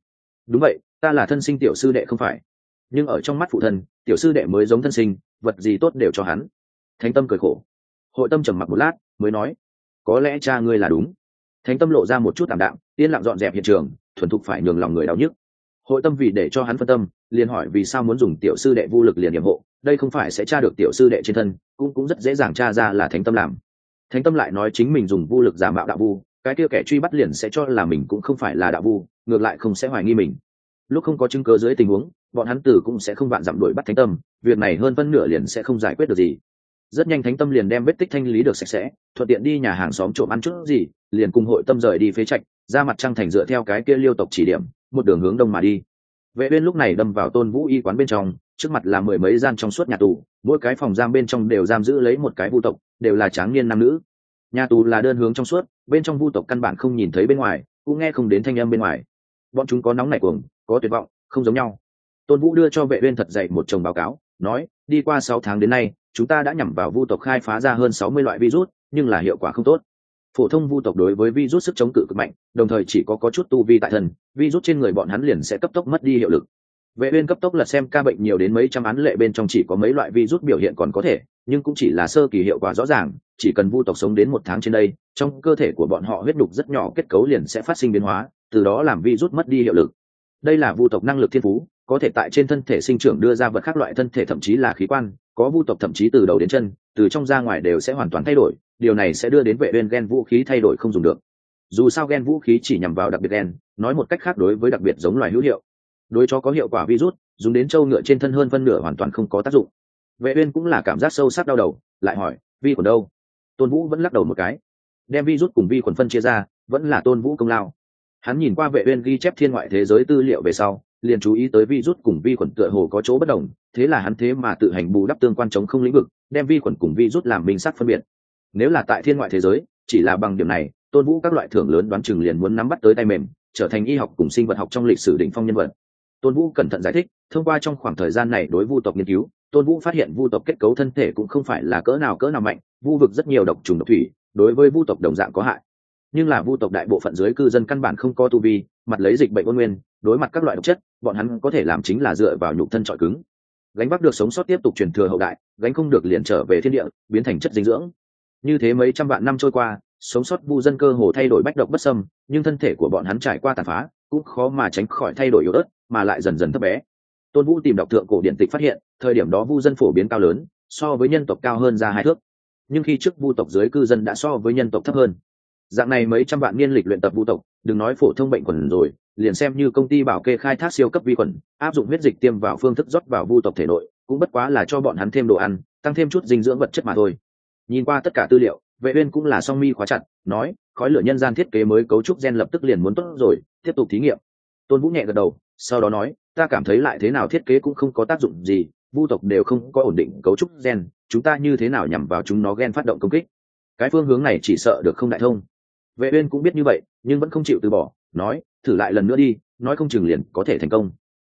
Đúng vậy, ta là thân sinh tiểu sư đệ không phải. Nhưng ở trong mắt phụ thân, tiểu sư đệ mới giống thân sinh, vật gì tốt đều cho hắn. Thánh tâm cười khổ. Hội tâm trầm mặc một lát, mới nói, có lẽ cha ngươi là đúng. Thánh tâm lộ ra một chút tạm đạm, yên lặng dọn dẹp hiện trường, thuần thục phải nhường lòng người đau nhức. Hội tâm vì để cho hắn phân tâm, liền hỏi vì sao muốn dùng tiểu sư đệ vô lực liền nhiệm hộ, đây không phải sẽ tra được tiểu sư đệ trên thân, cũng cũng rất dễ dàng tra ra là thánh tâm làm thánh tâm lại nói chính mình dùng vô lực giả mạo đạo vu, cái kia kẻ truy bắt liền sẽ cho là mình cũng không phải là đạo vu, ngược lại không sẽ hoài nghi mình. Lúc không có chứng cớ dưới tình huống, bọn hắn tử cũng sẽ không vạn dặm đuổi bắt thánh tâm, việc này hơn phân nửa liền sẽ không giải quyết được gì. Rất nhanh thánh tâm liền đem vết tích thanh lý được sạch sẽ, thuận tiện đi nhà hàng xóm trộm ăn chút gì, liền cùng hội tâm rời đi phế trạch, ra mặt trăng thành dựa theo cái kia liêu tộc chỉ điểm, một đường hướng đông mà đi vệ uyên lúc này đâm vào tôn vũ y quán bên trong, trước mặt là mười mấy gian trong suốt nhà tù, mỗi cái phòng giam bên trong đều giam giữ lấy một cái vu tộc, đều là tráng niên nam nữ. Nhà tù là đơn hướng trong suốt, bên trong vu tộc căn bản không nhìn thấy bên ngoài, cũng nghe không đến thanh âm bên ngoài. Bọn chúng có nóng nảy cuồng, có tuyệt vọng, không giống nhau. Tôn vũ đưa cho vệ uyên thật dày một chồng báo cáo, nói, đi qua sáu tháng đến nay, chúng ta đã nhắm vào vu tộc khai phá ra hơn sáu mươi loại virus, nhưng là hiệu quả không tốt phổ thông vu tộc đối với virus sức chống cự cực mạnh, đồng thời chỉ có có chút tu vi tại thân, virus trên người bọn hắn liền sẽ cấp tốc mất đi hiệu lực. Vệ uyên cấp tốc là xem ca bệnh nhiều đến mấy trăm án lệ bên trong chỉ có mấy loại virus biểu hiện còn có thể, nhưng cũng chỉ là sơ kỳ hiệu quả rõ ràng, chỉ cần vu tộc sống đến một tháng trên đây, trong cơ thể của bọn họ huyết đục rất nhỏ kết cấu liền sẽ phát sinh biến hóa, từ đó làm virus mất đi hiệu lực. Đây là vu tộc năng lực thiên phú, có thể tại trên thân thể sinh trưởng đưa ra vật khác loại thân thể thậm chí là khí quan, có vu tộc thậm chí từ đầu đến chân từ trong ra ngoài đều sẽ hoàn toàn thay đổi, điều này sẽ đưa đến vệ uyên gen vũ khí thay đổi không dùng được. Dù sao gen vũ khí chỉ nhằm vào đặc biệt gen, nói một cách khác đối với đặc biệt giống loài hữu hiệu. Đối cho có hiệu quả virus, dùng đến trâu ngựa trên thân hơn phân nửa hoàn toàn không có tác dụng. Vệ uyên cũng là cảm giác sâu sắc đau đầu, lại hỏi, vi khuẩn đâu? Tôn vũ vẫn lắc đầu một cái. Đem virus cùng vi khuẩn phân chia ra, vẫn là tôn vũ công lao. Hắn nhìn qua vệ uyên ghi chép thiên ngoại thế giới tư liệu về sau, liền chú ý tới virus cùng vi khuẩn tựa hồ có chỗ bất đồng, thế là hắn thế mà tự hành bù đắp tương quan chống không lĩnh vực đem vi khuẩn cùng vi rút làm minh sắc phân biệt. Nếu là tại thiên ngoại thế giới, chỉ là bằng điểm này, tôn vũ các loại thưởng lớn đoán chừng liền muốn nắm bắt tới tay mềm trở thành y học cùng sinh vật học trong lịch sử đỉnh phong nhân vật. Tôn vũ cẩn thận giải thích, thông qua trong khoảng thời gian này đối vu tộc nghiên cứu, tôn vũ phát hiện vu tộc kết cấu thân thể cũng không phải là cỡ nào cỡ nào mạnh, vu vực rất nhiều độc trùng độc thủy, đối với vu tộc đồng dạng có hại. Nhưng là vu tộc đại bộ phận dưới cư dân căn bản không có tu vi, mặt lấy dịch bệnh ôn nguyên, đối mặt các loại độc chất, bọn hắn có thể làm chính là dựa vào nhục thân trọi cứng gánh vác được sống sót tiếp tục truyền thừa hậu đại, gánh không được liền trở về thiên địa, biến thành chất dinh dưỡng. Như thế mấy trăm vạn năm trôi qua, sống sót vu dân cơ hồ thay đổi bách độc bất sâm nhưng thân thể của bọn hắn trải qua tàn phá, cũng khó mà tránh khỏi thay đổi yếu ớt, mà lại dần dần thấp bé. Tôn vũ tìm đọc thượng cổ điện tịch phát hiện, thời điểm đó vu dân phổ biến cao lớn, so với nhân tộc cao hơn ra hai thước. Nhưng khi trước vu tộc dưới cư dân đã so với nhân tộc thấp hơn. Dạng này mấy trăm vạn niên lịch luyện tập vu tộc, đừng nói phổ thông bệnh quần rồi liền xem như công ty bảo kê khai thác siêu cấp vi khuẩn, áp dụng huyết dịch tiêm vào phương thức rót vào vu tộc thể nội, cũng bất quá là cho bọn hắn thêm đồ ăn, tăng thêm chút dinh dưỡng vật chất mà thôi. Nhìn qua tất cả tư liệu, vệ uyên cũng là song mi khóa chặt, nói, khói lửa nhân gian thiết kế mới cấu trúc gen lập tức liền muốn tốt rồi, tiếp tục thí nghiệm. Tôn vũ nhẹ gật đầu, sau đó nói, ta cảm thấy lại thế nào thiết kế cũng không có tác dụng gì, vu tộc đều không có ổn định cấu trúc gen, chúng ta như thế nào nhằm vào chúng nó gen phát động công kích? Cái phương hướng này chỉ sợ được không đại thông. Vệ uyên cũng biết như vậy, nhưng vẫn không chịu từ bỏ, nói thử lại lần nữa đi, nói không chừng liền có thể thành công.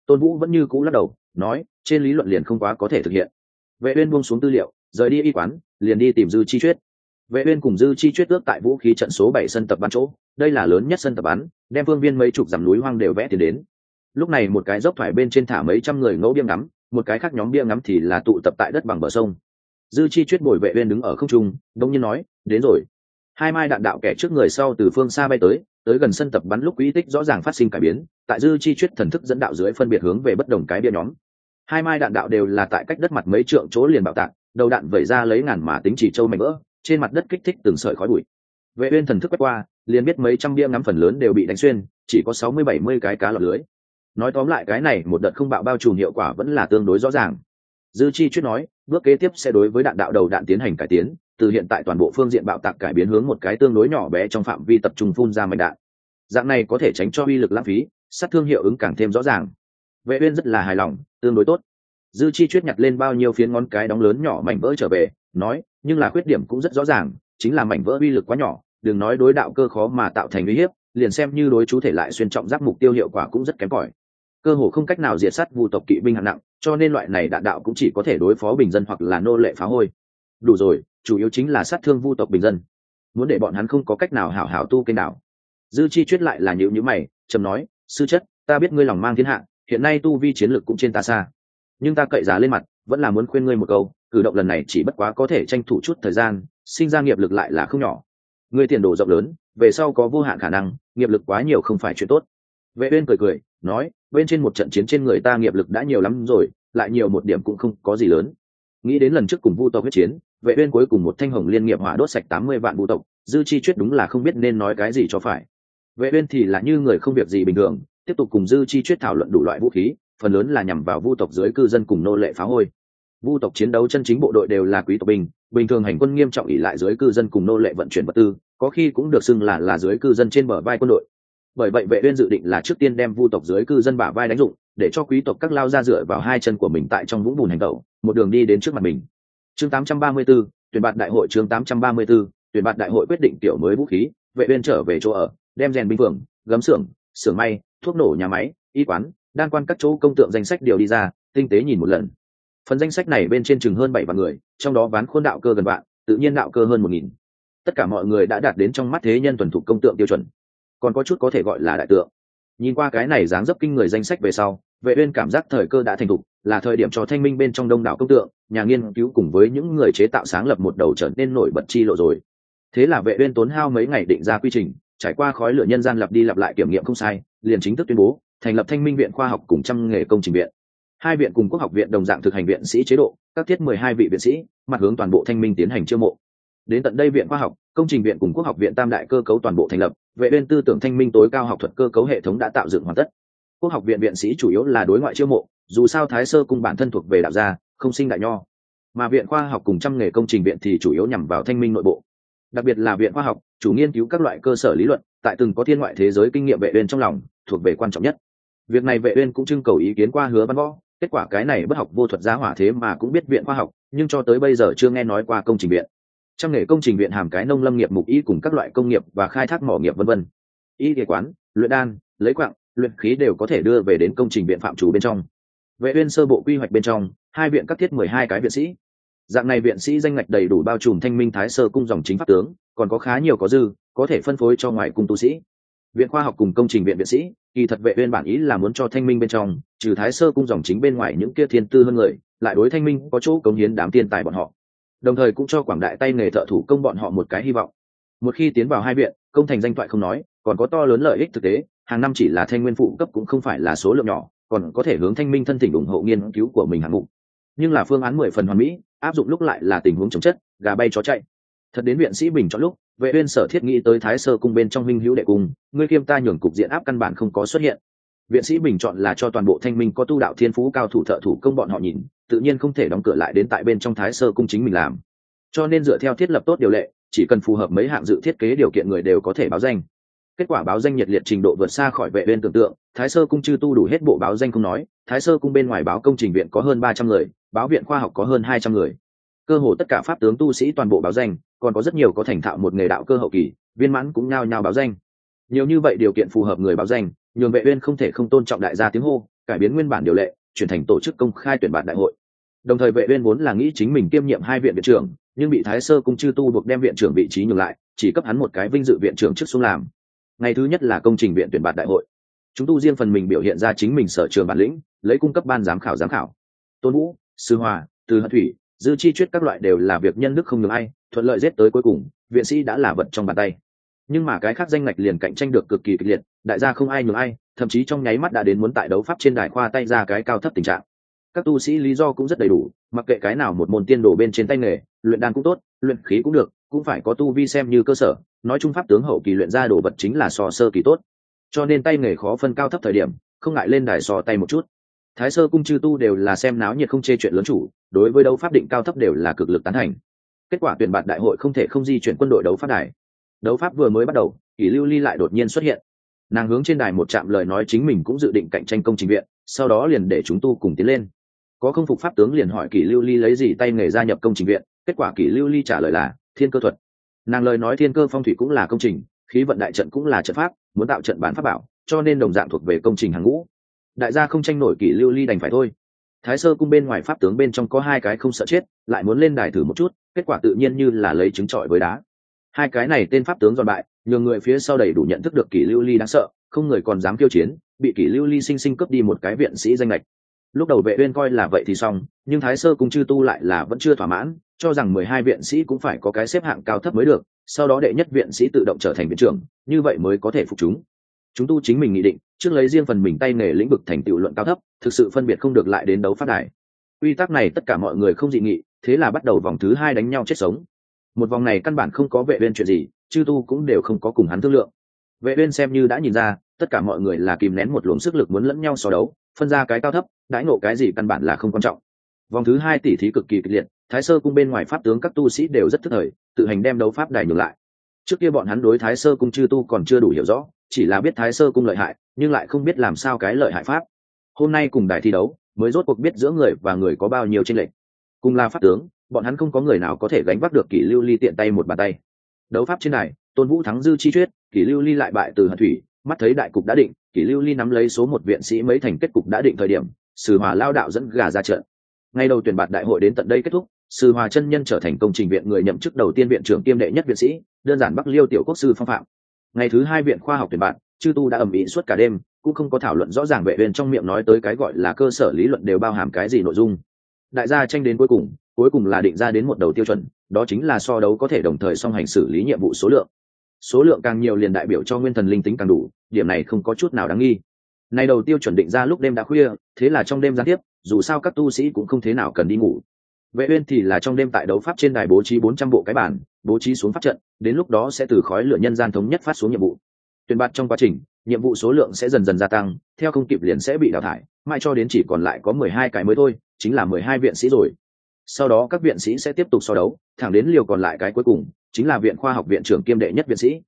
Tôn vũ vẫn như cũ lắc đầu, nói, trên lý luận liền không quá có thể thực hiện. Vệ uyên buông xuống tư liệu, rời đi y quán, liền đi tìm dư chi chuyết. Vệ uyên cùng dư chi chuyết ước tại vũ khí trận số 7 sân tập bắn chỗ, đây là lớn nhất sân tập bắn, đem phương viên mấy chục dặm núi hoang đều vẽ tiền đến. Lúc này một cái dốc thoải bên trên thả mấy trăm người ngẫu bia ngắm, một cái khác nhóm bia ngắm thì là tụ tập tại đất bằng bờ sông. Dư chi chuyết bồi vệ uyên đứng ở không trung, đông nhiên nói, đến rồi hai mai đạn đạo kẻ trước người sau từ phương xa bay tới tới gần sân tập bắn lúc quỹ tích rõ ràng phát sinh cải biến, tại dư chi chuyết thần thức dẫn đạo dưới phân biệt hướng về bất đồng cái bia nhóm. Hai mai đạn đạo đều là tại cách đất mặt mấy trượng chỗ liền bạo tạc, đầu đạn vẩy ra lấy ngàn mà tính chỉ trâu mảnh vỡ, trên mặt đất kích thích từng sợi khói bụi. Vệ uyên thần thức quét qua, liền biết mấy trăm bia ngắm phần lớn đều bị đánh xuyên, chỉ có sáu mươi bảy mươi cái cá lọt lưới. Nói tóm lại cái này một đợt không bạo bao trùm hiệu quả vẫn là tương đối rõ ràng. Dư chi chuyết nói bước kế tiếp sẽ đối với đạn đạo đầu đạn tiến hành cải tiến, từ hiện tại toàn bộ phương diện bạo tạc cải biến hướng một cái tương đối nhỏ bé trong phạm vi tập trung phun ra mảnh đạn. Dạng này có thể tránh cho uy lực lãng phí, sát thương hiệu ứng càng thêm rõ ràng. Vệ uyên rất là hài lòng, tương đối tốt. Dư chi chuyết nhặt lên bao nhiêu phiến ngón cái đóng lớn nhỏ mảnh vỡ trở về, nói, nhưng là khuyết điểm cũng rất rõ ràng, chính là mảnh vỡ uy lực quá nhỏ, đừng nói đối đạo cơ khó mà tạo thành uy hiếp, liền xem như đối chú thể lại xuyên trọng giáp mục tiêu hiệu quả cũng rất kém cỏi. Cơ hồ không cách nào diệt sát vu tộc kỵ binh hạng nặng cho nên loại này đạn đạo cũng chỉ có thể đối phó bình dân hoặc là nô lệ phá hôi. Đủ rồi, chủ yếu chính là sát thương vu tộc bình dân. Muốn để bọn hắn không có cách nào hảo hảo tu kênh đạo. Dư chi chuyết lại là nhịu nhữ mày, trầm nói, sư chất, ta biết ngươi lòng mang thiên hạ, hiện nay tu vi chiến lược cũng trên ta xa. Nhưng ta cậy giá lên mặt, vẫn là muốn khuyên ngươi một câu, cử động lần này chỉ bất quá có thể tranh thủ chút thời gian, sinh ra nghiệp lực lại là không nhỏ. Ngươi tiền đồ rộng lớn, về sau có vô hạn khả năng, nghiệp lực quá nhiều không phải chuyện tốt. Vệ uyên cười cười nói, bên trên một trận chiến trên người ta nghiệp lực đã nhiều lắm rồi, lại nhiều một điểm cũng không có gì lớn. Nghĩ đến lần trước cùng vu tộc huyết chiến, vệ uyên cuối cùng một thanh hồng liên nghiệp hỏa đốt sạch 80 vạn vũ tộc, dư chi chuyết đúng là không biết nên nói cái gì cho phải. Vệ uyên thì là như người không việc gì bình thường, tiếp tục cùng dư chi chuyết thảo luận đủ loại vũ khí, phần lớn là nhằm vào vu tộc dưới cư dân cùng nô lệ phá hôi. Vu tộc chiến đấu chân chính bộ đội đều là quý tộc binh, bình thường hành quân nghiêm trọng ỉ lại dưới cư dân cùng nô lệ vận chuyển vật tư, có khi cũng được xưng là là dưới cư dân trên bờ vai quân đội bởi vậy vệ uyên dự định là trước tiên đem vu tộc dưới cư dân bả vai đánh dụng để cho quý tộc các lao ra dựa vào hai chân của mình tại trong vũng bùn hành tẩu một đường đi đến trước mặt mình. Chương 834, tuyển bạt đại hội chương 834, tuyển bạt đại hội quyết định tiểu mới vũ khí vệ uyên trở về chỗ ở đem rèn binh phường gấm xưởng xưởng may thuốc nổ nhà máy y quán đan quan các chỗ công tượng danh sách điều đi ra tinh tế nhìn một lần. Phần danh sách này bên trên chừng hơn bảy vạn người trong đó ván khuôn đạo cơ gần vạn tự nhiên đạo cơ hơn một nghìn. Tất cả mọi người đã đạt đến trong mắt thế nhân tuần thục công tượng tiêu chuẩn còn có chút có thể gọi là đại tượng. Nhìn qua cái này dáng dấp kinh người danh sách về sau, vệ uyên cảm giác thời cơ đã thành thục, là thời điểm cho thanh minh bên trong đông đảo công tượng, nhà nghiên cứu cùng với những người chế tạo sáng lập một đầu trở nên nổi bật chi lộ rồi. Thế là vệ uyên tốn hao mấy ngày định ra quy trình, trải qua khói lửa nhân gian lặp đi lặp lại kiểm nghiệm không sai, liền chính thức tuyên bố, thành lập thanh minh viện khoa học cùng trăm nghề công trình viện. Hai viện cùng quốc học viện đồng dạng thực hành viện sĩ chế độ, các thiết mười hai vị viện sĩ, mặt hướng toàn bộ thanh minh tiến hành chiêu mộ đến tận đây viện khoa học, công trình viện cùng quốc học viện tam đại cơ cấu toàn bộ thành lập, vệ uyên tư tưởng thanh minh tối cao học thuật cơ cấu hệ thống đã tạo dựng hoàn tất. Quốc học viện viện sĩ chủ yếu là đối ngoại chiêu mộ, dù sao thái sơ cùng bản thân thuộc về đạo gia, không sinh đại nho. Mà viện khoa học cùng trăm nghề công trình viện thì chủ yếu nhằm vào thanh minh nội bộ. Đặc biệt là viện khoa học, chủ nghiên cứu các loại cơ sở lý luận, tại từng có thiên ngoại thế giới kinh nghiệm vệ uyên trong lòng, thuộc về quan trọng nhất. Việc này vệ uyên cũng trưng cầu ý kiến qua hứa văn võ, kết quả cái này bất học vô thuật giá hỏa thế mà cũng biết viện khoa học, nhưng cho tới bây giờ chưa nghe nói qua công trình viện trong nghề công trình viện hàm cái nông lâm nghiệp mục y cùng các loại công nghiệp và khai thác mỏ nghiệp vân vân. Y kế quán, luyện đan, lấy quạng, luyện khí đều có thể đưa về đến công trình viện phạm chủ bên trong. Vệ uyên sơ bộ quy hoạch bên trong, hai viện các thiết 12 cái viện sĩ. Dạng này viện sĩ danh ngạch đầy đủ bao trùm thanh minh thái sơ cung dòng chính pháp tướng, còn có khá nhiều có dư, có thể phân phối cho ngoài cung tu sĩ. Viện khoa học cùng công trình viện viện sĩ, kỳ thật vệ uyên bản ý là muốn cho thanh minh bên trong, trừ thái sơ cung dòng chính bên ngoài những kia thiên tư hơn người, lại đối thanh minh có chỗ cống hiến đám tiền tài bọn họ đồng thời cũng cho quảng đại tay nghề thợ thủ công bọn họ một cái hy vọng. Một khi tiến vào hai viện, công thành danh toại không nói, còn có to lớn lợi ích thực tế, hàng năm chỉ là thanh nguyên phụ cấp cũng không phải là số lượng nhỏ, còn có thể hướng thanh minh thân thỉnh ủng hộ nghiên cứu của mình hạng mục. Nhưng là phương án mười phần hoàn mỹ, áp dụng lúc lại là tình huống chống chất, gà bay chó chạy. Thật đến viện sĩ bình chọn lúc, vệ uyên sở thiết nghĩ tới thái sơ cung bên trong minh hữu đệ cung, ngươi kiêm ta nhường cục diện áp căn bản không có xuất hiện. Viện sĩ bình chọn là cho toàn bộ thanh minh có tu đạo thiên phú cao thủ thợ thủ công bọn họ nhìn tự nhiên không thể đóng cửa lại đến tại bên trong thái sơ cung chính mình làm. Cho nên dựa theo thiết lập tốt điều lệ, chỉ cần phù hợp mấy hạng dự thiết kế điều kiện người đều có thể báo danh. Kết quả báo danh nhiệt liệt trình độ vượt xa khỏi vệ bên tưởng tượng, thái sơ cung chư tu đủ hết bộ báo danh không nói, thái sơ cung bên ngoài báo công trình viện có hơn ba trăm người, báo viện khoa học có hơn hai trăm người. Cơ hồ tất cả pháp tướng tu sĩ toàn bộ báo danh, còn có rất nhiều có thành thạo một nghề đạo cơ hậu kỳ, viên mãn cũng nhao nhao báo danh. Nhiều như vậy điều kiện phù hợp người báo danh, nhường vệ uyên không thể không tôn trọng đại gia tiếng hô, cải biến nguyên bản điều lệ, chuyển thành tổ chức công khai tuyển bạn đại hội đồng thời vệ uyên vốn là nghĩ chính mình kiêm nhiệm hai viện viện trưởng, nhưng bị thái sơ cung chư tu buộc đem viện trưởng vị trí nhường lại, chỉ cấp hắn một cái vinh dự viện trưởng trước xuống làm. Ngày thứ nhất là công trình viện tuyển bạn đại hội. Chúng tu riêng phần mình biểu hiện ra chính mình sở trường bản lĩnh, lấy cung cấp ban giám khảo giám khảo. Tôn vũ, sư hòa, từ hận thủy, dư chi chuyết các loại đều là việc nhân đức không ngừng ai, thuận lợi giết tới cuối cùng, viện sĩ đã là vật trong bàn tay. Nhưng mà cái khác danh ngạch liền cạnh tranh được cực kỳ kịch liệt, đại gia không ai nhường ai, thậm chí trong nháy mắt đã đến muốn tại đấu pháp trên đài khoa tay ra cái cao thấp tình trạng các tu sĩ lý do cũng rất đầy đủ, mặc kệ cái nào một môn tiên đồ bên trên tay nghề, luyện đan cũng tốt, luyện khí cũng được, cũng phải có tu vi xem như cơ sở, nói chung pháp tướng hậu kỳ luyện ra đồ vật chính là so sơ kỳ tốt. Cho nên tay nghề khó phân cao thấp thời điểm, không ngại lên đài so tay một chút. Thái sơ cung chư tu đều là xem náo nhiệt không chê chuyện lớn chủ, đối với đấu pháp định cao thấp đều là cực lực tán thành. Kết quả tuyển bạt đại hội không thể không di chuyển quân đội đấu pháp đài. Đấu pháp vừa mới bắt đầu, kỷ lưu ly lại đột nhiên xuất hiện. Nàng hướng trên đài một trạm lời nói chính mình cũng dự định cạnh tranh công trình viện, sau đó liền để chúng tu cùng tiến lên có không phục pháp tướng liền hỏi kỷ lưu ly lấy gì tay nghề gia nhập công trình viện, kết quả kỷ lưu ly trả lời là, thiên cơ thuật. Nàng lời nói thiên cơ phong thủy cũng là công trình, khí vận đại trận cũng là trận pháp, muốn tạo trận bán pháp bảo, cho nên đồng dạng thuộc về công trình hàng ngũ. Đại gia không tranh nổi kỷ lưu ly đành phải thôi. Thái sơ cung bên ngoài pháp tướng bên trong có hai cái không sợ chết, lại muốn lên đài thử một chút, kết quả tự nhiên như là lấy trứng trọi với đá. Hai cái này tên pháp tướng giòn bại nhiều người phía sau đầy đủ nhận thức được kỷ lưu ly đáng sợ, không người còn dám kiêu chiến, bị kỷ lưu ly sinh sinh cướp đi một cái viện sĩ danh lệch lúc đầu vệ uyên coi là vậy thì xong, nhưng thái sơ cung chư tu lại là vẫn chưa thỏa mãn, cho rằng mười hai viện sĩ cũng phải có cái xếp hạng cao thấp mới được, sau đó đệ nhất viện sĩ tự động trở thành viện trưởng, như vậy mới có thể phục chúng. Chúng tu chính mình nghị định, trước lấy riêng phần mình tay nghề lĩnh vực thành tựu luận cao thấp, thực sự phân biệt không được lại đến đấu phát đài. Quy tắc này tất cả mọi người không dị nghị, thế là bắt đầu vòng thứ hai đánh nhau chết sống. Một vòng này căn bản không có vệ uyên chuyện gì, chư tu cũng đều không có cùng hắn thương lượng. Vệ uyên xem như đã nhìn ra tất cả mọi người là kìm nén một luồng sức lực muốn lẫn nhau so đấu, phân ra cái cao thấp, đãi ngộ cái gì căn bản là không quan trọng. Vòng thứ hai tỷ thí cực kỳ kịch liệt, thái sơ cung bên ngoài pháp tướng các tu sĩ đều rất thức thời, tự hành đem đấu pháp đài nhường lại. Trước kia bọn hắn đối thái sơ cung chư tu còn chưa đủ hiểu rõ, chỉ là biết thái sơ cung lợi hại, nhưng lại không biết làm sao cái lợi hại pháp. Hôm nay cùng đài thi đấu, mới rốt cuộc biết giữa người và người có bao nhiêu tranh lệch. Cùng là pháp tướng, bọn hắn không có người nào có thể gánh vác được kỷ lưu ly tiện tay một bàn tay. Đấu pháp trên này tôn vũ thắng dư chi thuyết kỷ lưu ly lại bại từ hận thủy mắt thấy đại cục đã định, kỷ lưu ly nắm lấy số một viện sĩ mấy thành kết cục đã định thời điểm, sử hòa lao đạo dẫn gà ra trận. Ngay đầu tuyển bạt đại hội đến tận đây kết thúc sư hòa chân nhân trở thành công trình viện người nhậm chức đầu tiên viện trưởng kiêm đệ nhất viện sĩ, đơn giản bắc liêu tiểu quốc sư phong phạm. Ngày thứ hai viện khoa học tuyển bạn chư tu đã ầm ĩ suốt cả đêm, cũng không có thảo luận rõ ràng vệ viên trong miệng nói tới cái gọi là cơ sở lý luận đều bao hàm cái gì nội dung. Đại gia tranh đến cuối cùng cuối cùng là định ra đến một đầu tiêu chuẩn, đó chính là so đấu có thể đồng thời song hành xử lý nhiệm vụ số lượng số lượng càng nhiều liền đại biểu cho nguyên thần linh tính càng đủ, điểm này không có chút nào đáng nghi. Này đầu tiêu chuẩn định ra lúc đêm đã khuya, thế là trong đêm gián tiếp, dù sao các tu sĩ cũng không thế nào cần đi ngủ. Vệ uyên thì là trong đêm tại đấu pháp trên đài bố trí 400 bộ cái bản bố trí xuống pháp trận, đến lúc đó sẽ từ khói lửa nhân gian thống nhất phát xuống nhiệm vụ. Tuyển bạt trong quá trình, nhiệm vụ số lượng sẽ dần dần gia tăng, theo không kịp liền sẽ bị đào thải, mãi cho đến chỉ còn lại có 12 cái mới thôi, chính là 12 viện sĩ rồi. Sau đó các viện sĩ sẽ tiếp tục so đấu, thẳng đến liều còn lại cái cuối cùng chính là viện khoa học viện trưởng kiêm đệ nhất viện sĩ.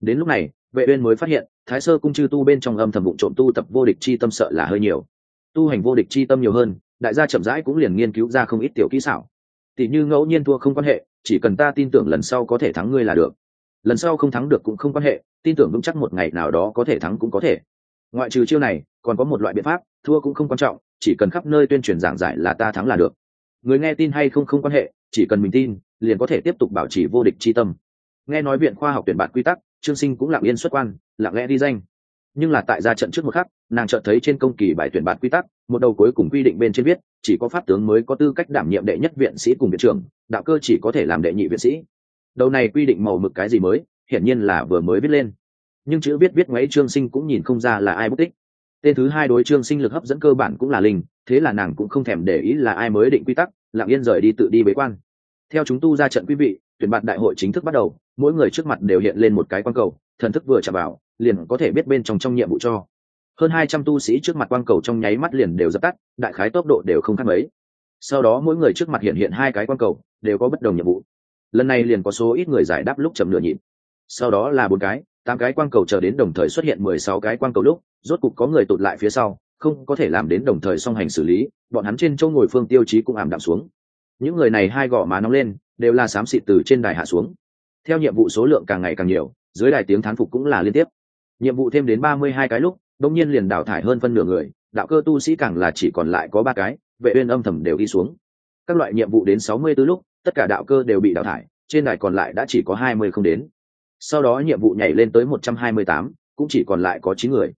Đến lúc này, vệ uyên mới phát hiện, thái sơ cung chư tu bên trong âm thầm bụng trộm tu tập vô địch chi tâm sợ là hơi nhiều. Tu hành vô địch chi tâm nhiều hơn, đại gia chậm rãi cũng liền nghiên cứu ra không ít tiểu kỹ xảo. Tỷ như ngẫu nhiên thua không quan hệ, chỉ cần ta tin tưởng lần sau có thể thắng ngươi là được. Lần sau không thắng được cũng không quan hệ, tin tưởng vững chắc một ngày nào đó có thể thắng cũng có thể. Ngoại trừ chiêu này, còn có một loại biện pháp, thua cũng không quan trọng, chỉ cần khắp nơi tuyên truyền giảng giải là ta thắng là được. Người nghe tin hay không không quan hệ, chỉ cần mình tin liền có thể tiếp tục bảo trì vô địch chi tâm. Nghe nói viện khoa học tuyển bạn quy tắc, trương sinh cũng lặng yên xuất quan, lặng lẽ đi danh. Nhưng là tại ra trận trước một khắc, nàng chợt thấy trên công kỳ bài tuyển bạn quy tắc, một đầu cuối cùng quy định bên trên viết, chỉ có pháp tướng mới có tư cách đảm nhiệm đệ nhất viện sĩ cùng viện trưởng, đạo cơ chỉ có thể làm đệ nhị viện sĩ. Đầu này quy định màu mực cái gì mới, hiển nhiên là vừa mới viết lên. Nhưng chữ viết viết ngoáy trương sinh cũng nhìn không ra là ai bút tích. Tên thứ hai đối trương sinh lực hấp dẫn cơ bản cũng là linh, thế là nàng cũng không thèm để ý là ai mới định quy tắc, lặng yên rời đi tự đi bế quan theo chúng tu ra trận quý vị, tuyển bạn đại hội chính thức bắt đầu, mỗi người trước mặt đều hiện lên một cái quan cầu, thần thức vừa chạm vào, liền có thể biết bên trong trong nhiệm vụ cho. Hơn hai trăm tu sĩ trước mặt quang cầu trong nháy mắt liền đều dập tắt, đại khái tốc độ đều không khác mấy. Sau đó mỗi người trước mặt hiện hiện hai cái quang cầu, đều có bất đồng nhiệm vụ. Lần này liền có số ít người giải đáp lúc chậm nửa nhịp. Sau đó là bốn cái, tám cái quang cầu chờ đến đồng thời xuất hiện mười sáu cái quang cầu lúc, rốt cục có người tụt lại phía sau, không có thể làm đến đồng thời song hành xử lý, bọn hắn trên chỗ ngồi phương tiêu chí cũng ảm đạm xuống những người này hai gò má nóng lên, đều là xám xịt từ trên đài hạ xuống. Theo nhiệm vụ số lượng càng ngày càng nhiều, dưới đài tiếng thán phục cũng là liên tiếp. Nhiệm vụ thêm đến ba mươi hai cái lúc đông nhiên liền đào thải hơn phân nửa người, đạo cơ tu sĩ càng là chỉ còn lại có ba cái, vệ uyên âm thầm đều đi xuống. Các loại nhiệm vụ đến sáu mươi tư lúc, tất cả đạo cơ đều bị đào thải, trên đài còn lại đã chỉ có hai mươi không đến. Sau đó nhiệm vụ nhảy lên tới một trăm hai mươi tám, cũng chỉ còn lại có chín người.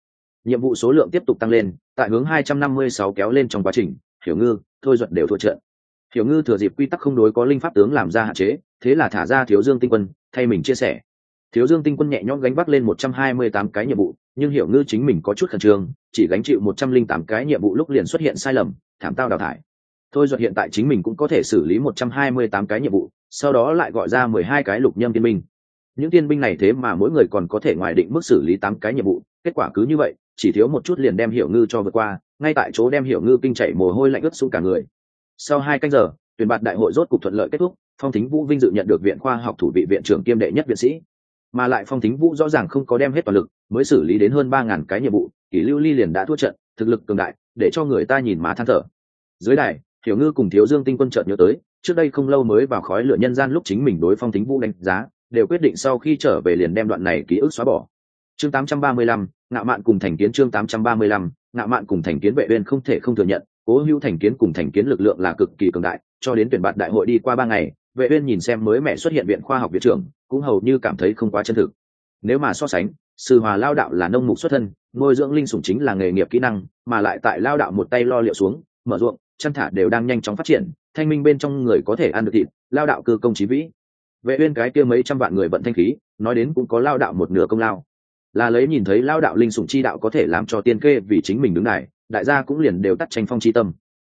Nhiệm vụ số lượng tiếp tục tăng lên, tại hướng hai trăm năm mươi sáu kéo lên trong quá trình, hiểu ngư, thôi duật đều thua trận hiểu ngư thừa dịp quy tắc không đối có linh pháp tướng làm ra hạn chế, thế là thả ra thiếu dương tinh quân, thay mình chia sẻ. Thiếu dương tinh quân nhẹ nhõm gánh vác lên một trăm hai mươi tám cái nhiệm vụ, nhưng hiểu ngư chính mình có chút khẩn trương, chỉ gánh chịu một trăm linh tám cái nhiệm vụ lúc liền xuất hiện sai lầm, thảm tao đào thải. Thôi duật hiện tại chính mình cũng có thể xử lý một trăm hai mươi tám cái nhiệm vụ, sau đó lại gọi ra mười hai cái lục nhâm tiên binh. Những tiên binh này thế mà mỗi người còn có thể ngoài định mức xử lý tám cái nhiệm vụ, kết quả cứ như vậy, chỉ thiếu một chút liền đem hiểu ngư cho vượt qua, ngay tại chỗ đem hiểu ngư kinh chạy mồ hôi lạnh ướt xuống cả người sau hai canh giờ tuyển bạt đại hội rốt cục thuận lợi kết thúc phong thính vũ vinh dự nhận được viện khoa học thủ vị viện trưởng kiêm đệ nhất viện sĩ. Mà lại phong thính vũ rõ ràng không có đem hết toàn lực mới xử lý đến hơn ba ngàn cái nhiệm vụ kỷ lưu ly liền đã thua trận thực lực cường đại để cho người ta nhìn má than thở. Dưới đài hiểu ngư cùng thiếu dương tinh quân trợn nhớ tới trước đây không lâu mới vào khói lửa nhân gian lúc chính mình đối phong thính vũ đánh giá đều quyết định sau khi trở về liền đem đoạn này ký ức xóa bỏ. Chương 835, ngạo mạn cùng thành kiến chương 835, ngạo mạn cùng thành kiến vệ uyên không thể không thừa nhận cố hữu thành kiến cùng thành kiến lực lượng là cực kỳ cường đại, cho đến tuyển bạn đại hội đi qua ba ngày, vệ uyên nhìn xem mới mẹ xuất hiện viện khoa học viện trưởng, cũng hầu như cảm thấy không quá chân thực. Nếu mà so sánh, sư hòa lao đạo là nông mục xuất thân, nuôi dưỡng linh sủng chính là nghề nghiệp kỹ năng, mà lại tại lao đạo một tay lo liệu xuống, mở ruộng, chăn thả đều đang nhanh chóng phát triển, thanh minh bên trong người có thể ăn được thịt, lao đạo cơ công trí vĩ. Vệ uyên cái kia mấy trăm vạn người vận thanh khí, nói đến cũng có lao đạo một nửa công lao. Là lấy nhìn thấy lao đạo linh sủng chi đạo có thể làm cho tiên kê vì chính mình đứng này đại gia cũng liền đều tắt tranh phong chi tâm.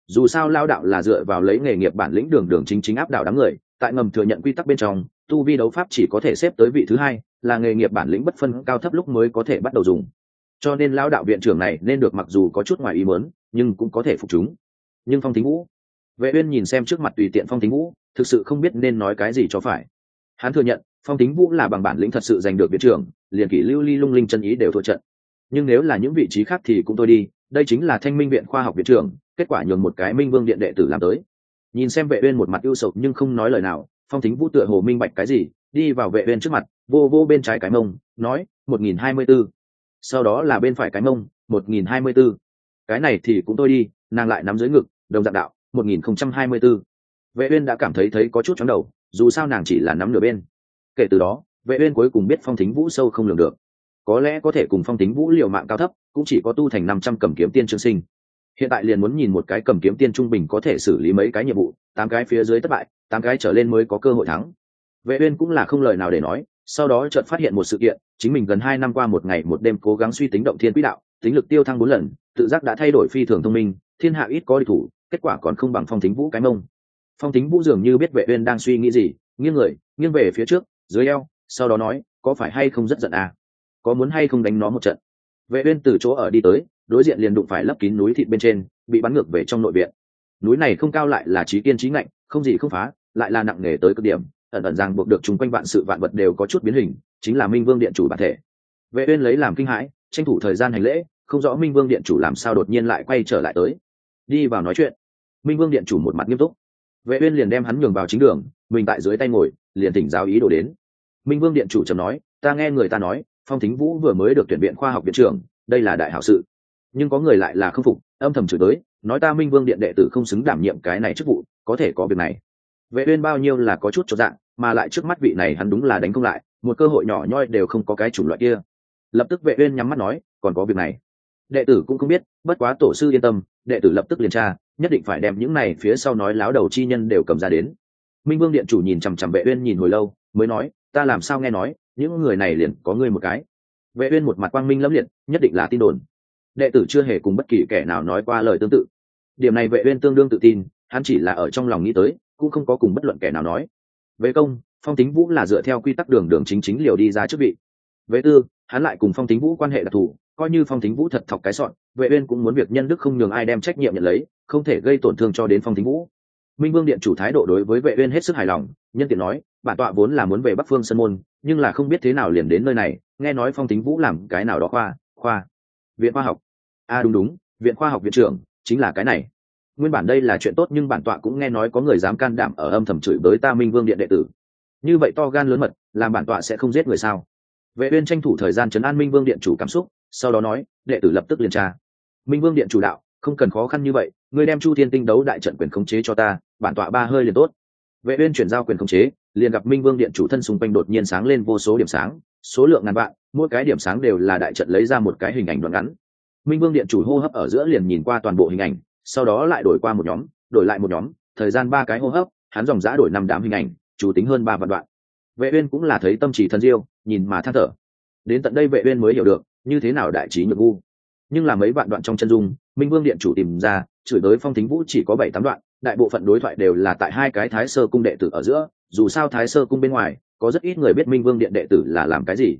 Dù sao lao đạo là dựa vào lấy nghề nghiệp bản lĩnh đường đường chính chính áp đảo đám người, tại ngầm thừa nhận quy tắc bên trong, tu vi đấu pháp chỉ có thể xếp tới vị thứ hai, là nghề nghiệp bản lĩnh bất phân cao thấp lúc mới có thể bắt đầu dùng. Cho nên lao đạo viện trưởng này nên được mặc dù có chút ngoài ý mớn nhưng cũng có thể phục chúng. Nhưng phong thính vũ, vệ uyên nhìn xem trước mặt tùy tiện phong thính vũ, thực sự không biết nên nói cái gì cho phải. Hắn thừa nhận, phong thính vũ là bằng bản lĩnh thật sự giành được viện trưởng, liền kỷ lưu ly lung linh chân ý đều thua trận. Nhưng nếu là những vị trí khác thì cũng thôi đi đây chính là thanh minh viện khoa học viện trưởng, kết quả nhường một cái minh vương điện đệ tử làm tới nhìn xem vệ uyên một mặt ưu sầu nhưng không nói lời nào, phong thính vũ tựa hồ minh bạch cái gì, đi vào vệ uyên trước mặt, vô vô bên trái cái mông, nói 1024. sau đó là bên phải cái mông 1024. cái này thì cũng tôi đi, nàng lại nắm dưới ngực, đồng dạng đạo 1024. vệ uyên đã cảm thấy thấy có chút chóng đầu, dù sao nàng chỉ là nắm nửa bên kể từ đó, vệ uyên cuối cùng biết phong thính vũ sâu không lường được có lẽ có thể cùng phong thính vũ liều mạng cao thấp, cũng chỉ có tu thành 500 cầm kiếm tiên trương sinh. Hiện tại liền muốn nhìn một cái cầm kiếm tiên trung bình có thể xử lý mấy cái nhiệm vụ, tám cái phía dưới thất bại, tám cái trở lên mới có cơ hội thắng. Vệ uyên cũng là không lời nào để nói, sau đó chợt phát hiện một sự kiện, chính mình gần hai năm qua một ngày một đêm cố gắng suy tính động thiên quỹ đạo, tính lực tiêu thăng bốn lần, tự giác đã thay đổi phi thường thông minh, thiên hạ ít có địch thủ, kết quả còn không bằng phong thính vũ cái mông. Phong thính vũ dường như biết vệ uyên đang suy nghĩ gì, nghiêng người, nghiêng về phía trước, dưới eo, sau đó nói, có phải hay không rất giận à? Có muốn hay không đánh nó một trận. Vệ uyên từ chỗ ở đi tới, đối diện liền đụng phải lấp kín núi thịt bên trên, bị bắn ngược về trong nội viện. Núi này không cao lại là trí kiên trí ngạnh, không gì không phá, lại là nặng nề tới cực điểm, ẩn ẩn rằng buộc được chúng quanh vạn sự vạn vật đều có chút biến hình, chính là minh vương điện chủ bản thể. Vệ uyên lấy làm kinh hãi, tranh thủ thời gian hành lễ, không rõ minh vương điện chủ làm sao đột nhiên lại quay trở lại tới. Đi vào nói chuyện. Minh vương điện chủ một mặt nghiêm túc. Vệ uyên liền đem hắn nhường vào chính đường, mình tại dưới tay ngồi, liền thỉnh giáo ý đồ đến. Minh vương điện chủ trầm nói, ta nghe người ta nói phong thính vũ vừa mới được tuyển viện khoa học viện trưởng, đây là đại hảo sự. Nhưng có người lại là khâm phục, âm thầm chửi tới nói ta minh vương điện đệ tử không xứng đảm nhiệm cái này chức vụ, có thể có việc này. Vệ uyên bao nhiêu là có chút cho dạng, mà lại trước mắt vị này hắn đúng là đánh công lại, một cơ hội nhỏ nhoi đều không có cái chủng loại kia. Lập tức vệ uyên nhắm mắt nói, còn có việc này. Đệ tử cũng không biết, bất quá tổ sư yên tâm, đệ tử lập tức liền tra, nhất định phải đem những này phía sau nói láo đầu chi nhân đều cầm ra đến. Minh vương điện chủ nhìn chằm chằm vệ uyên nhìn hồi lâu, mới nói, ta làm sao nghe nói những người này liền có ngươi một cái. Vệ uyên một mặt quang minh lẫm liệt, nhất định là tin đồn. Đệ tử chưa hề cùng bất kỳ kẻ nào nói qua lời tương tự. Điểm này vệ uyên tương đương tự tin, hắn chỉ là ở trong lòng nghĩ tới, cũng không có cùng bất luận kẻ nào nói. Về công, phong tính vũ là dựa theo quy tắc đường đường chính chính liều đi ra chức vị. Về tư, hắn lại cùng phong tính vũ quan hệ đặc thù, coi như phong tính vũ thật thọc cái sọn, vệ uyên cũng muốn việc nhân đức không nhường ai đem trách nhiệm nhận lấy, không thể gây tổn thương cho đến phong tính vũ. Minh vương điện chủ thái độ đối với vệ uyên hết sức hài lòng nhân tiện nói, bản tọa vốn là muốn về bắc phương sơn môn, nhưng là không biết thế nào liền đến nơi này, nghe nói phong tính vũ làm cái nào đó khoa khoa. Viện khoa học. À đúng đúng, viện khoa học viện trưởng, chính là cái này. Nguyên bản đây là chuyện tốt nhưng bản tọa cũng nghe nói có người dám can đảm ở âm thầm chửi bới ta minh vương điện đệ tử. Như vậy to gan lớn mật, làm bản tọa sẽ không giết người sao? Vệ uyên tranh thủ thời gian chấn an minh vương điện chủ cảm xúc, sau đó nói, đệ tử lập tức liên tra. Minh vương điện chủ đạo, không cần khó khăn như vậy, ngươi đem chu thiên tinh đấu đại trận quyền khống chế cho ta, bản tọa ba hơi liền tốt vệ uyên chuyển giao quyền khống chế, liền gặp minh vương điện chủ thân xung quanh đột nhiên sáng lên vô số điểm sáng, số lượng ngàn vạn, mỗi cái điểm sáng đều là đại trận lấy ra một cái hình ảnh đoạn ngắn. Minh vương điện chủ hô hấp ở giữa liền nhìn qua toàn bộ hình ảnh, sau đó lại đổi qua một nhóm, đổi lại một nhóm, thời gian ba cái hô hấp, hắn dòng dã đổi năm đám hình ảnh, chủ tính hơn ba vạn đoạn. Vệ uyên cũng là thấy tâm trí thần diêu, nhìn mà than thở. Đến tận đây vệ uyên mới hiểu được, như thế nào đại trí nhược ngu. Nhưng là mấy vạn đoạn trong chân dung, minh vương điện chủ tìm ra, chửi đối phong thính vũ chỉ có bảy tám đoạn đại bộ phận đối thoại đều là tại hai cái thái sơ cung đệ tử ở giữa, dù sao thái sơ cung bên ngoài, có rất ít người biết minh vương điện đệ tử là làm cái gì.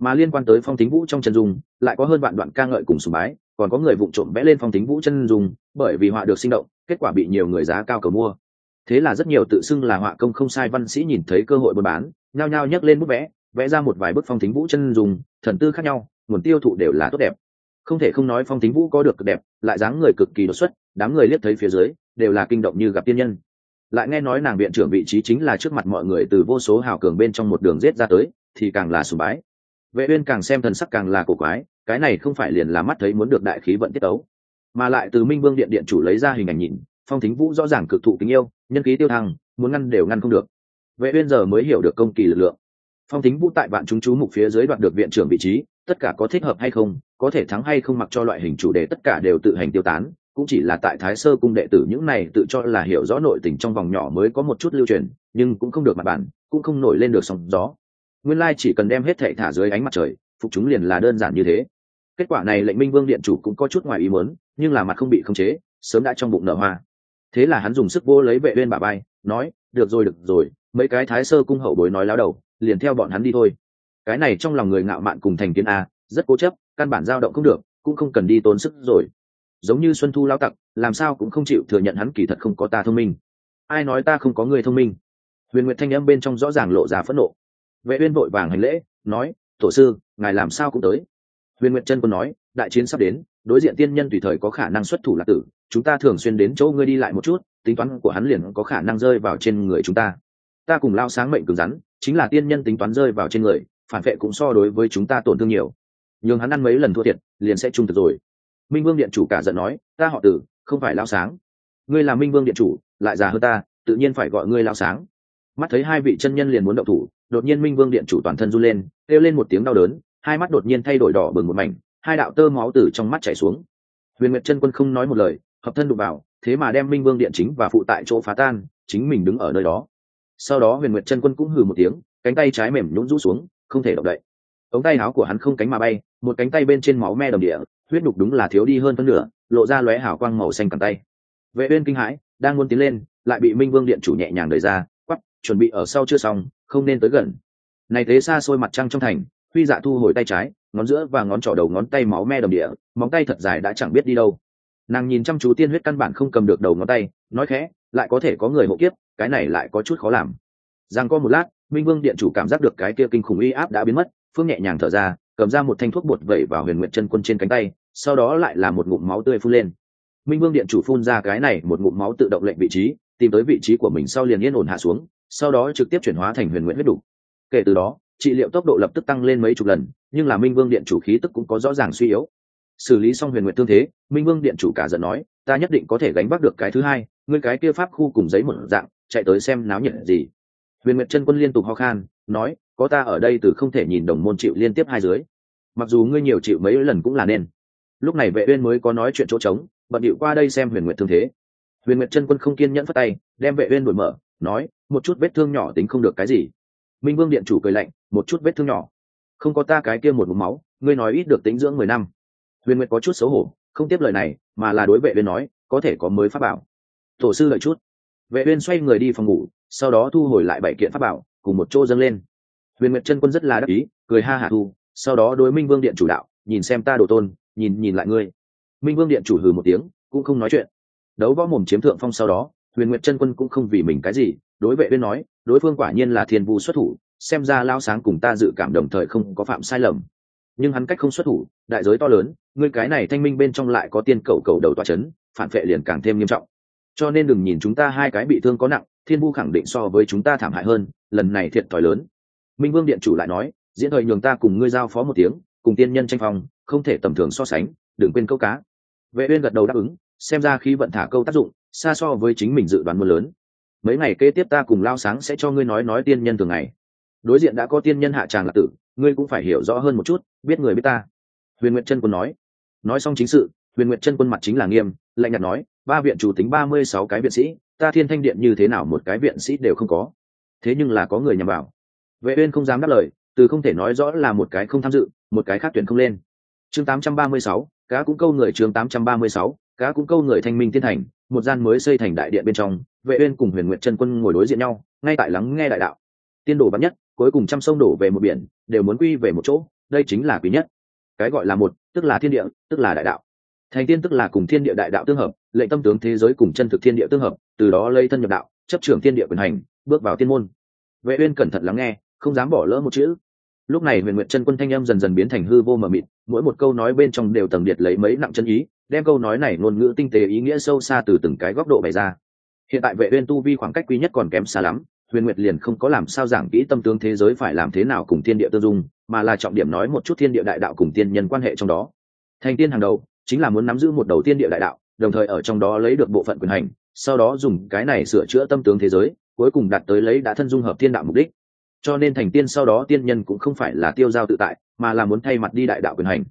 Mà liên quan tới phong thính vũ trong chân dung, lại có hơn vạn đoạn ca ngợi cùng sùng bái, còn có người vụng trộm vẽ lên phong thính vũ chân dung, bởi vì họa được sinh động, kết quả bị nhiều người giá cao cờ mua. Thế là rất nhiều tự xưng là họa công không sai văn sĩ nhìn thấy cơ hội buôn bán, nhao nhao nhấc lên bút vẽ vẽ ra một vài bức phong thính vũ chân dung, thần tư khác nhau, nguồn tiêu thụ đều là tốt đẹp. Không thể không nói phong thính vũ có được cực đẹp, lại dáng người cực kỳ đột xuất, đám người liếc thấy phía dưới đều là kinh động như gặp tiên nhân. Lại nghe nói nàng viện trưởng vị trí chính là trước mặt mọi người từ vô số hào cường bên trong một đường rết ra tới, thì càng là sùng bái. Vệ uyên càng xem thần sắc càng là cổ quái, cái này không phải liền là mắt thấy muốn được đại khí vận tiết tấu, mà lại từ minh vương điện điện chủ lấy ra hình ảnh nhìn, phong thính vũ rõ ràng cực thụ tình yêu, nhân khí tiêu thăng, muốn ngăn đều ngăn không được. Vệ uyên giờ mới hiểu được công kỳ lực lượng. Phong thính vũ tại bạn chúng chú mục phía dưới đoạt được viện trưởng vị trí, tất cả có thích hợp hay không, có thể thắng hay không mặc cho loại hình chủ đề tất cả đều tự hành tiêu tán cũng chỉ là tại thái sơ cung đệ tử những này tự cho là hiểu rõ nội tình trong vòng nhỏ mới có một chút lưu truyền, nhưng cũng không được mặt bản, cũng không nổi lên được sóng gió. Nguyên lai chỉ cần đem hết thệ thả dưới ánh mặt trời, phục chúng liền là đơn giản như thế. Kết quả này lệnh minh vương điện chủ cũng có chút ngoài ý muốn, nhưng là mặt không bị khống chế, sớm đã trong bụng nở hoa. Thế là hắn dùng sức vô lấy vệ uyên bà bay, nói, được rồi được rồi, mấy cái thái sơ cung hậu bối nói láo đầu, liền theo bọn hắn đi thôi. Cái này trong lòng người ngạo mạn cùng thành kiến a, rất cố chấp, căn bản dao động không được, cũng không cần đi tốn sức rồi giống như xuân thu lao tặc, làm sao cũng không chịu thừa nhận hắn kỳ thật không có ta thông minh. Ai nói ta không có người thông minh? Huyền nguyệt thanh âm bên trong rõ ràng lộ ra phẫn nộ. Vệ uyên vội vàng hành lễ, nói, tổ sư, ngài làm sao cũng tới. Huyền nguyệt chân quân nói, đại chiến sắp đến, đối diện tiên nhân tùy thời có khả năng xuất thủ lạc tử, chúng ta thường xuyên đến chỗ ngươi đi lại một chút, tính toán của hắn liền có khả năng rơi vào trên người chúng ta. Ta cùng lao sáng mệnh cứng rắn, chính là tiên nhân tính toán rơi vào trên người, phản vệ cũng so đối với chúng ta tổn thương nhiều. Nhường hắn ăn mấy lần thua thiệt, liền sẽ trung thực rồi minh vương điện chủ cả giận nói, ta họ tử, không phải lao sáng. Ngươi là minh vương điện chủ, lại già hơn ta, tự nhiên phải gọi ngươi lao sáng. Mắt thấy hai vị chân nhân liền muốn động thủ, đột nhiên minh vương điện chủ toàn thân run lên, kêu lên một tiếng đau đớn, hai mắt đột nhiên thay đổi đỏ bừng một mảnh, hai đạo tơ máu từ trong mắt chảy xuống. Huyền nguyệt chân quân không nói một lời, hợp thân đụng vào, thế mà đem minh vương điện chính và phụ tại chỗ phá tan, chính mình đứng ở nơi đó. Sau đó huyền nguyệt chân quân cũng hừ một tiếng, cánh tay trái mềm nhũn rũ xuống, không thể động đậy ống tay áo của hắn không cánh mà bay, một cánh tay bên trên máu me đồng địa, huyết đục đúng là thiếu đi hơn phân nửa, lộ ra lóe hào quang màu xanh cẳng tay. Vệ uyên kinh hãi, đang muốn tiến lên, lại bị minh vương điện chủ nhẹ nhàng đẩy ra, quắp, chuẩn bị ở sau chưa xong, không nên tới gần. Này thế xa xôi mặt trăng trong thành, huy dạ thu hồi tay trái, ngón giữa và ngón trỏ đầu ngón tay máu me đồng địa, móng tay thật dài đã chẳng biết đi đâu. Nàng nhìn chăm chú tiên huyết căn bản không cầm được đầu ngón tay, nói khẽ, lại có thể có người hộ kiếp, cái này lại có chút khó làm. Giang có một lát, minh vương điện chủ cảm giác được cái kia kinh khủng uy áp đã biến mất phương nhẹ nhàng thở ra, cầm ra một thanh thuốc bột vẩy vào huyền nguyện chân quân trên cánh tay, sau đó lại là một ngụm máu tươi phun lên. Minh vương điện chủ phun ra cái này một ngụm máu tự động lệnh vị trí, tìm tới vị trí của mình sau liền yên ổn hạ xuống, sau đó trực tiếp chuyển hóa thành huyền nguyện huyết đủ. Kể từ đó, trị liệu tốc độ lập tức tăng lên mấy chục lần, nhưng là minh vương điện chủ khí tức cũng có rõ ràng suy yếu. Xử lý xong huyền nguyện tương thế, minh vương điện chủ cả giận nói, ta nhất định có thể gánh vác được cái thứ hai, ngươi cái kia pháp khu cùng giấy một dạng, chạy tới xem náo nhiệt gì. Huyền nguyện chân quân liên tục ho khan nói, có ta ở đây từ không thể nhìn đồng môn chịu liên tiếp hai dưới. Mặc dù ngươi nhiều chịu mấy lần cũng là nên. Lúc này vệ uyên mới có nói chuyện chỗ trống, bận điệu qua đây xem huyền nguyệt thương thế. Huyền nguyệt chân quân không kiên nhẫn phất tay, đem vệ uyên đuổi mở, nói, một chút vết thương nhỏ tính không được cái gì. Minh vương điện chủ cười lạnh, một chút vết thương nhỏ. Không có ta cái kia một mũ máu, ngươi nói ít được tính dưỡng mười năm. Huyền nguyệt có chút xấu hổ, không tiếp lời này, mà là đối vệ uyên nói, có thể có mới pháp bảo. Tổ sư lợi chút. Vệ uyên xoay người đi phòng ngủ, sau đó thu hồi lại bảy kiện pháp bảo cùng một chỗ dâng lên. Huyền nguyệt chân quân rất là đắc ý, cười ha hạ thu, sau đó đối minh vương điện chủ đạo, nhìn xem ta đồ tôn, nhìn nhìn lại ngươi. Minh vương điện chủ hừ một tiếng, cũng không nói chuyện. Đấu võ mồm chiếm thượng phong sau đó, huyền nguyệt chân quân cũng không vì mình cái gì, đối vệ bên nói, đối phương quả nhiên là thiên vu xuất thủ, xem ra lao sáng cùng ta dự cảm đồng thời không có phạm sai lầm. Nhưng hắn cách không xuất thủ, đại giới to lớn, ngươi cái này thanh minh bên trong lại có tiên cầu cầu đầu tọa chấn, phản vệ liền càng thêm nghiêm trọng. Cho nên đừng nhìn chúng ta hai cái bị thương có nặng thiên vu khẳng định so với chúng ta thảm hại hơn, lần này thiệt thòi lớn. Minh vương điện chủ lại nói, diễn thời nhường ta cùng ngươi giao phó một tiếng, cùng tiên nhân tranh phòng không thể tầm thường so sánh, đừng quên câu cá. Vệ uyên gật đầu đáp ứng, xem ra khi vận thả câu tác dụng, xa so với chính mình dự đoán mưa lớn. Mấy ngày kế tiếp ta cùng lao sáng sẽ cho ngươi nói nói tiên nhân thường ngày. Đối diện đã có tiên nhân hạ tràng là tử, ngươi cũng phải hiểu rõ hơn một chút, biết người biết ta. Huyền nguyệt chân quân nói. Nói xong chính sự, huyền nguyệt chân quân mặt chính là nghiêm, lạnh nhạt nói, ba viện chủ tính ba mươi sáu cái viện sĩ ta thiên thanh điện như thế nào một cái viện sĩ đều không có. Thế nhưng là có người nhằm vào. Vệ uyên không dám đáp lời từ không thể nói rõ là một cái không tham dự một cái khác tuyển không lên. Chương 836, cá cũng câu người chương 836, cá cũng câu người thanh minh thiên thành một gian mới xây thành đại điện bên trong vệ uyên cùng huyền nguyệt chân quân ngồi đối diện nhau ngay tại lắng nghe đại đạo. Tiên đồ bắn nhất cuối cùng trăm sông đổ về một biển đều muốn quy về một chỗ đây chính là quý nhất. Cái gọi là một tức là thiên địa tức là đại đạo thành tiên tức là cùng thiên địa đại đạo tương hợp, lệnh tâm tướng thế giới cùng chân thực thiên địa tương hợp, từ đó lấy thân nhập đạo, chấp trưởng thiên địa quyền hành, bước vào tiên môn. Vệ uyên cẩn thận lắng nghe, không dám bỏ lỡ một chữ. Lúc này huyền nguyện chân quân thanh âm dần dần biến thành hư vô mờ mịt, mỗi một câu nói bên trong đều tầng điệt lấy mấy nặng chân ý, đem câu nói này ngôn ngữ tinh tế ý nghĩa sâu xa từ từng cái góc độ bày ra. Hiện tại vệ uyên tu vi khoảng cách quý nhất còn kém xa lắm, huyền nguyệt liền không có làm sao giảng kỹ tâm tướng thế giới phải làm thế nào cùng thiên địa tương dung, mà là trọng điểm nói một chút thiên địa đại đạo cùng tiên nhân quan hệ trong đó. Thành tiên hàng đầu chính là muốn nắm giữ một đầu tiên địa đại đạo, đồng thời ở trong đó lấy được bộ phận quyền hành, sau đó dùng cái này sửa chữa tâm tướng thế giới, cuối cùng đạt tới lấy đã thân dung hợp thiên đạo mục đích. Cho nên thành tiên sau đó tiên nhân cũng không phải là tiêu giao tự tại, mà là muốn thay mặt đi đại đạo quyền hành.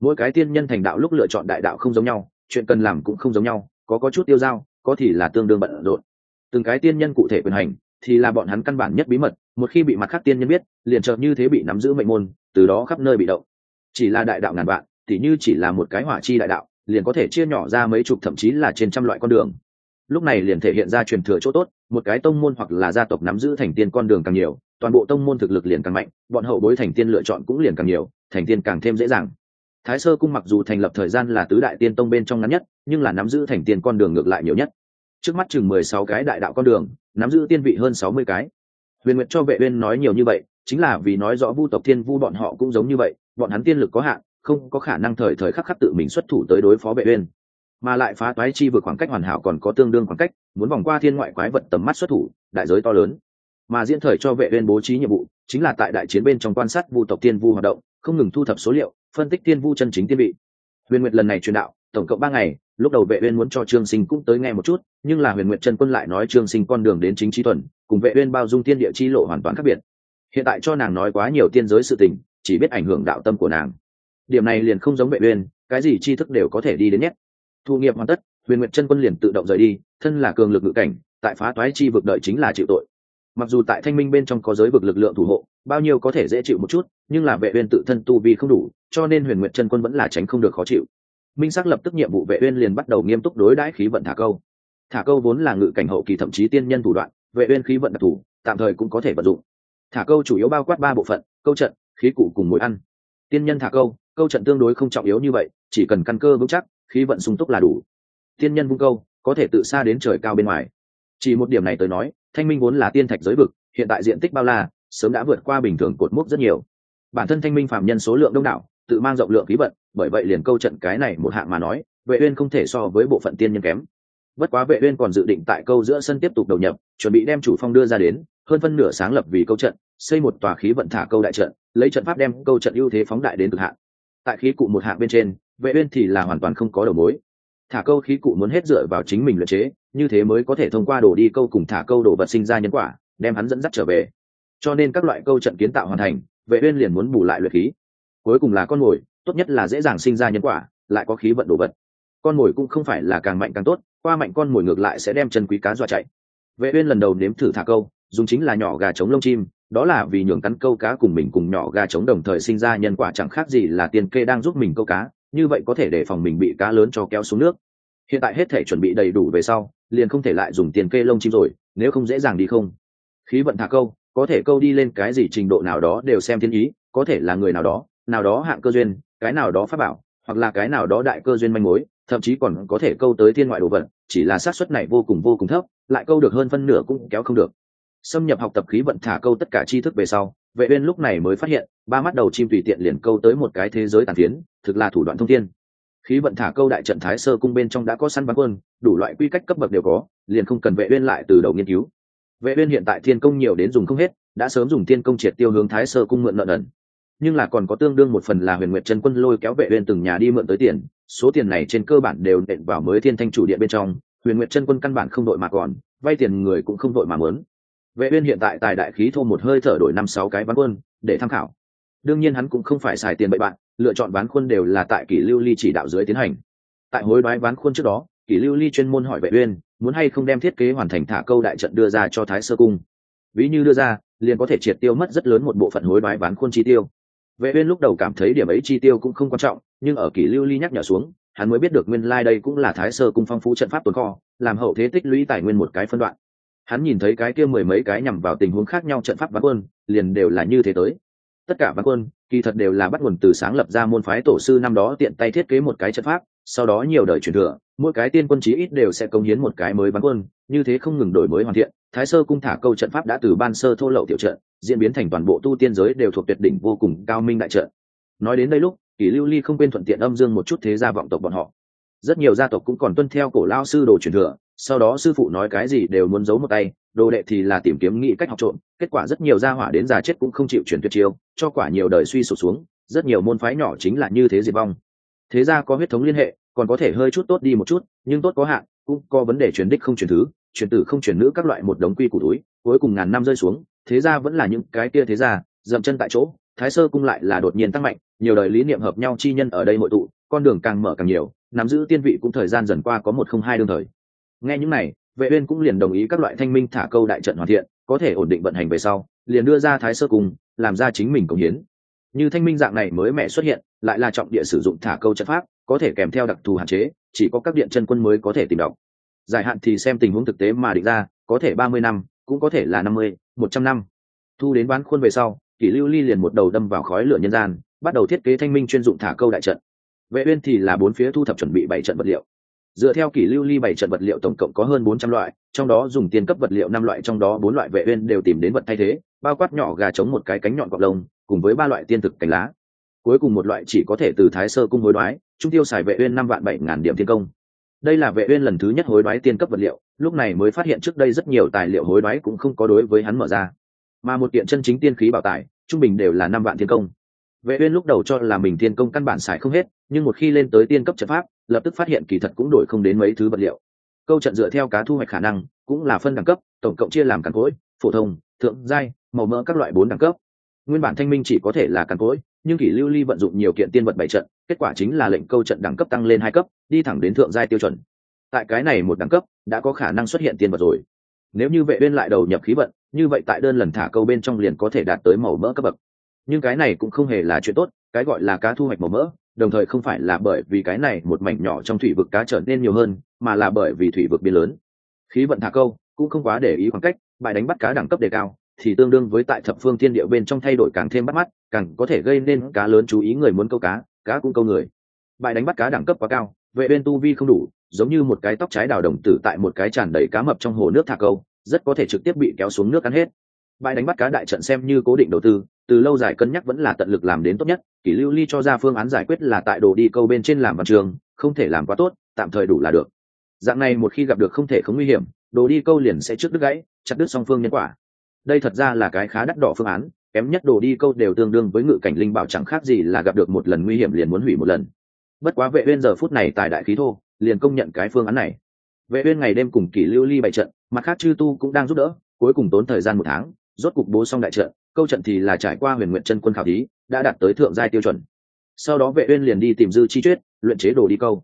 Mỗi cái tiên nhân thành đạo lúc lựa chọn đại đạo không giống nhau, chuyện cần làm cũng không giống nhau, có có chút tiêu giao, có thì là tương đương bận rộn. Từng cái tiên nhân cụ thể quyền hành, thì là bọn hắn căn bản nhất bí mật, một khi bị mặt khác tiên nhân biết, liền chợt như thế bị nắm giữ mệnh môn, từ đó khắp nơi bị động. Chỉ là đại đạo ngàn vạn tỉ như chỉ là một cái hỏa chi đại đạo, liền có thể chia nhỏ ra mấy chục thậm chí là trên trăm loại con đường. Lúc này liền thể hiện ra truyền thừa chỗ tốt, một cái tông môn hoặc là gia tộc nắm giữ thành tiên con đường càng nhiều, toàn bộ tông môn thực lực liền càng mạnh, bọn hậu bối thành tiên lựa chọn cũng liền càng nhiều, thành tiên càng thêm dễ dàng. Thái sơ cung mặc dù thành lập thời gian là tứ đại tiên tông bên trong ngắn nhất, nhưng là nắm giữ thành tiên con đường ngược lại nhiều nhất. Trước mắt chừng mười sáu cái đại đạo con đường, nắm giữ tiên vị hơn sáu mươi cái. Huyền nguyệt cho vệ uyên nói nhiều như vậy, chính là vì nói rõ vu tộc thiên vu bọn họ cũng giống như vậy, bọn hắn tiên lực có hạn không có khả năng thời thời khắc khắc tự mình xuất thủ tới đối phó vệ uyên. Mà lại phá toái chi vượt khoảng cách hoàn hảo còn có tương đương khoảng cách, muốn vòng qua thiên ngoại quái vật tầm mắt xuất thủ, đại giới to lớn. Mà diễn thời cho vệ uyên bố trí nhiệm vụ, chính là tại đại chiến bên trong quan sát vu tộc tiên vu hoạt động, không ngừng thu thập số liệu, phân tích tiên vu chân chính tiên vị. Huyền nguyệt lần này truyền đạo, tổng cộng ba ngày, lúc đầu vệ uyên muốn cho trương sinh cũng tới nghe một chút, nhưng là huyền nguyệt chân quân lại nói trương sinh con đường đến chính trí tuần, cùng vệ uyên bao dung tiên địa chi lộ hoàn toàn khác biệt. Hiện tại cho nàng nói quá nhiều tiên giới sự tình, chỉ biết ảnh hưởng đạo tâm của nàng điểm này liền không giống vệ uyên, cái gì tri thức đều có thể đi đến nhất. Thu nghiệp hoàn tất, huyền nguyệt chân quân liền tự động rời đi, thân là cường lực ngự cảnh, tại phá toái chi vực đợi chính là chịu tội. Mặc dù tại thanh minh bên trong có giới vực lực lượng thủ hộ, bao nhiêu có thể dễ chịu một chút, nhưng là vệ uyên tự thân tu vi không đủ, cho nên huyền nguyệt chân quân vẫn là tránh không được khó chịu. Minh sắc lập tức nhiệm vụ vệ uyên liền bắt đầu nghiêm túc đối đãi khí vận thả câu. Thả câu vốn là ngự cảnh hậu kỳ thậm chí tiên nhân thủ đoạn, vệ uyên khí vận đặc thù, tạm thời cũng có thể vận dụng. Thả câu chủ yếu bao quát ba bộ phận, câu trận, khí cụ cùng mối ăn. Tiên nhân thả câu câu trận tương đối không trọng yếu như vậy, chỉ cần căn cơ vững chắc, khí vận sung túc là đủ. Tiên nhân vung câu, có thể tự xa đến trời cao bên ngoài. Chỉ một điểm này tới nói, thanh minh vốn là tiên thạch giới vực, hiện tại diện tích bao la, sớm đã vượt qua bình thường cột mốc rất nhiều. Bản thân thanh minh phạm nhân số lượng đông đảo, tự mang rộng lượng khí vận, bởi vậy liền câu trận cái này một hạng mà nói, vệ uyên không thể so với bộ phận tiên nhân kém. Bất quá vệ uyên còn dự định tại câu giữa sân tiếp tục đầu nhập, chuẩn bị đem chủ phong đưa ra đến, hơn phân nửa sáng lập vì câu trận, xây một tòa khí vận thả câu đại trận, lấy trận pháp đem câu trận ưu thế phóng đại đến cực hạn tại khí cụ một hạng bên trên, vệ uyên thì là hoàn toàn không có đầu mối. Thả câu khí cụ muốn hết dựa vào chính mình luyện chế, như thế mới có thể thông qua đổ đi câu cùng thả câu đổ vật sinh ra nhân quả, đem hắn dẫn dắt trở về. Cho nên các loại câu trận kiến tạo hoàn thành, vệ uyên liền muốn bù lại luyện khí. Cuối cùng là con mồi, tốt nhất là dễ dàng sinh ra nhân quả, lại có khí vận đổ vật. Con mồi cũng không phải là càng mạnh càng tốt, qua mạnh con mồi ngược lại sẽ đem chân quý cá dọa chạy. Vệ uyên lần đầu nếm thử thả câu, dùng chính là nhỏ gà trống lông chim đó là vì nhường cắn câu cá cùng mình cùng nhỏ gà trống đồng thời sinh ra nhân quả chẳng khác gì là tiền kê đang giúp mình câu cá, như vậy có thể để phòng mình bị cá lớn cho kéo xuống nước. Hiện tại hết thể chuẩn bị đầy đủ về sau, liền không thể lại dùng tiền kê lông chim rồi, nếu không dễ dàng đi không. Khí vận thả câu, có thể câu đi lên cái gì trình độ nào đó đều xem thiên ý, có thể là người nào đó nào đó hạng cơ duyên, cái nào đó pháp bảo, hoặc là cái nào đó đại cơ duyên manh mối, thậm chí còn có thể câu tới thiên ngoại đồ vật, chỉ là xác suất này vô cùng vô cùng thấp, lại câu được hơn phân nửa cũng kéo không được xâm nhập học tập khí vận thả câu tất cả tri thức về sau, vệ uyên lúc này mới phát hiện, ba mắt đầu chim tùy tiện liền câu tới một cái thế giới tàn phiến, thực là thủ đoạn thông thiên. Khí vận thả câu đại trận thái sơ cung bên trong đã có săn bắn quân, đủ loại quy cách cấp bậc đều có, liền không cần vệ uyên lại từ đầu nghiên cứu. Vệ uyên hiện tại thiên công nhiều đến dùng không hết, đã sớm dùng thiên công triệt tiêu hướng thái sơ cung mượn nợ nần. Nhưng là còn có tương đương một phần là huyền nguyệt chân quân lôi kéo vệ uyên từng nhà đi mượn tới tiền, số tiền này trên cơ bản đều nện vào mới thiên thanh chủ điện bên trong, huyền nguyệt chân quân căn bản không đội mà còn, vay tiền người cũng không đội mà muốn vệ uyên hiện tại tài đại khí thô một hơi thở đổi năm sáu cái bán quân, để tham khảo. Đương nhiên hắn cũng không phải xài tiền bậy bạn, lựa chọn bán khuôn đều là tại kỷ lưu ly chỉ đạo dưới tiến hành. Tại hối đoái bán khuôn trước đó, kỷ lưu ly chuyên môn hỏi vệ uyên, muốn hay không đem thiết kế hoàn thành thả câu đại trận đưa ra cho thái sơ cung. Ví như đưa ra, liền có thể triệt tiêu mất rất lớn một bộ phận hối đoái bán khuôn chi tiêu. Vệ uyên lúc đầu cảm thấy điểm ấy chi tiêu cũng không quan trọng, nhưng ở kỷ lưu ly nhắc nhở xuống, hắn mới biết được nguyên lai like đây cũng là thái sơ cung phong phú trận pháp tồn kho, làm hậu thế tích lũy tài nguyên một cái phân đoạn hắn nhìn thấy cái kia mười mấy cái nhằm vào tình huống khác nhau trận pháp bắn quân, liền đều là như thế tới. Tất cả bắn quân, kỳ thật đều là bắt nguồn từ sáng lập ra môn phái tổ sư năm đó tiện tay thiết kế một cái trận pháp, sau đó nhiều đời truyền thừa, mỗi cái tiên quân chí ít đều sẽ công hiến một cái mới bắn quân, như thế không ngừng đổi mới hoàn thiện, thái sơ cung thả câu trận pháp đã từ ban sơ thô lậu tiểu trận, diễn biến thành toàn bộ tu tiên giới đều thuộc tuyệt đỉnh vô cùng cao minh đại trận. Nói đến đây lúc, kỷ lưu ly không quên thuận tiện âm dương một chút thế gia vọng tộc bọn họ rất nhiều gia tộc cũng còn tuân theo cổ lao sư đồ truyền thừa, sau đó sư phụ nói cái gì đều muốn giấu một tay, đồ đệ thì là tìm kiếm nghĩ cách học trộm, kết quả rất nhiều gia hỏa đến già chết cũng không chịu chuyển tuyệt chiêu, cho quả nhiều đời suy sụp xuống, rất nhiều môn phái nhỏ chính là như thế diệt vong. Thế ra có huyết thống liên hệ, còn có thể hơi chút tốt đi một chút, nhưng tốt có hạn, cũng có vấn đề chuyển đích không chuyển thứ chuyển tử không chuyển nữ các loại một đống quy củ túi, cuối cùng ngàn năm rơi xuống, thế ra vẫn là những cái kia thế ra dậm chân tại chỗ, thái sơ cung lại là đột nhiên tăng mạnh, nhiều đời lý niệm hợp nhau chi nhân ở đây hội tụ, con đường càng mở càng nhiều nắm giữ tiên vị cũng thời gian dần qua có một không hai đương thời. Nghe những này, vệ uyên cũng liền đồng ý các loại thanh minh thả câu đại trận hoàn thiện, có thể ổn định vận hành về sau, liền đưa ra thái sơ cung, làm ra chính mình công hiến. Như thanh minh dạng này mới mẹ xuất hiện, lại là trọng địa sử dụng thả câu trận pháp, có thể kèm theo đặc thù hạn chế, chỉ có các điện chân quân mới có thể tìm đọc. Dài hạn thì xem tình huống thực tế mà định ra, có thể ba mươi năm, cũng có thể là năm mươi, một trăm năm. Thu đến bán khuôn về sau, kỷ lưu ly liền một đầu đâm vào khói lửa nhân gian, bắt đầu thiết kế thanh minh chuyên dụng thả câu đại trận vệ uyên thì là bốn phía thu thập chuẩn bị bảy trận vật liệu. Dựa theo kỷ lưu ly bảy trận vật liệu tổng cộng có hơn bốn trăm loại, trong đó dùng tiền cấp vật liệu năm loại, trong đó bốn loại vệ uyên đều tìm đến vật thay thế, bao quát nhỏ gà chống một cái cánh nhọn cọp lông, cùng với ba loại tiên thực cánh lá. Cuối cùng một loại chỉ có thể từ thái sơ cung hối đoái, trung tiêu xài vệ uyên năm vạn bảy ngàn điểm thiên công. Đây là vệ uyên lần thứ nhất hối đoái tiên cấp vật liệu, lúc này mới phát hiện trước đây rất nhiều tài liệu hối đoái cũng không có đối với hắn mở ra. Mà một kiện chân chính tiên khí bảo tài, trung bình đều là năm vạn thiên công vệ uyên lúc đầu cho là mình thiên công căn bản xài không hết, nhưng một khi lên tới tiên cấp trận pháp, lập tức phát hiện kỳ thật cũng đổi không đến mấy thứ vật liệu. Câu trận dựa theo cá thu hoạch khả năng, cũng là phân đẳng cấp, tổng cộng chia làm càn cối, phổ thông, thượng, giai, màu mỡ các loại bốn đẳng cấp. Nguyên bản thanh minh chỉ có thể là càn cối, nhưng kỷ lưu ly vận dụng nhiều kiện tiên vật bảy trận, kết quả chính là lệnh câu trận đẳng cấp tăng lên hai cấp, đi thẳng đến thượng, giai tiêu chuẩn. Tại cái này một đẳng cấp, đã có khả năng xuất hiện tiên vật rồi. Nếu như vệ Uyên lại đầu nhập khí vận, như vậy tại đơn lần thả câu bên trong liền có thể đạt tới màu mỡ cấp bậc nhưng cái này cũng không hề là chuyện tốt, cái gọi là cá thu hoạch màu mỡ, đồng thời không phải là bởi vì cái này một mảnh nhỏ trong thủy vực cá trở nên nhiều hơn, mà là bởi vì thủy vực biến lớn. Khí vận thả câu, cũng không quá để ý khoảng cách bài đánh bắt cá đẳng cấp đề cao, thì tương đương với tại thập phương thiên địa bên trong thay đổi càng thêm bắt mắt, càng có thể gây nên cá lớn chú ý người muốn câu cá cá cũng câu người. Bài đánh bắt cá đẳng cấp quá cao, vệ bên tu vi không đủ, giống như một cái tóc trái đào đồng tử tại một cái tràn đầy cá mập trong hồ nước thả câu, rất có thể trực tiếp bị kéo xuống nước ăn hết bãi đánh bắt cá đại trận xem như cố định đầu tư, từ lâu dài cân nhắc vẫn là tận lực làm đến tốt nhất, kỷ lưu ly cho ra phương án giải quyết là tại đồ đi câu bên trên làm văn trường, không thể làm quá tốt, tạm thời đủ là được. Dạng này một khi gặp được không thể không nguy hiểm, đồ đi câu liền sẽ trước đứt gãy, chặt đứt song phương nhân quả. Đây thật ra là cái khá đắt đỏ phương án, kém nhất đồ đi câu đều tương đương với ngự cảnh linh bảo chẳng khác gì là gặp được một lần nguy hiểm liền muốn hủy một lần. Bất quá vệ uyên giờ phút này tại đại khí thô, liền công nhận cái phương án này. Vệ uyên ngày đêm cùng kỷ lưu ly bày trận, mặt khác chư tu cũng đang giúp đỡ, cuối cùng tốn thời gian một tháng rốt cục bố xong đại trận câu trận thì là trải qua huyền nguyện chân quân khảo thí đã đạt tới thượng giai tiêu chuẩn. Sau đó vệ uyên liền đi tìm dư chi tuyết, luyện chế đồ đi câu.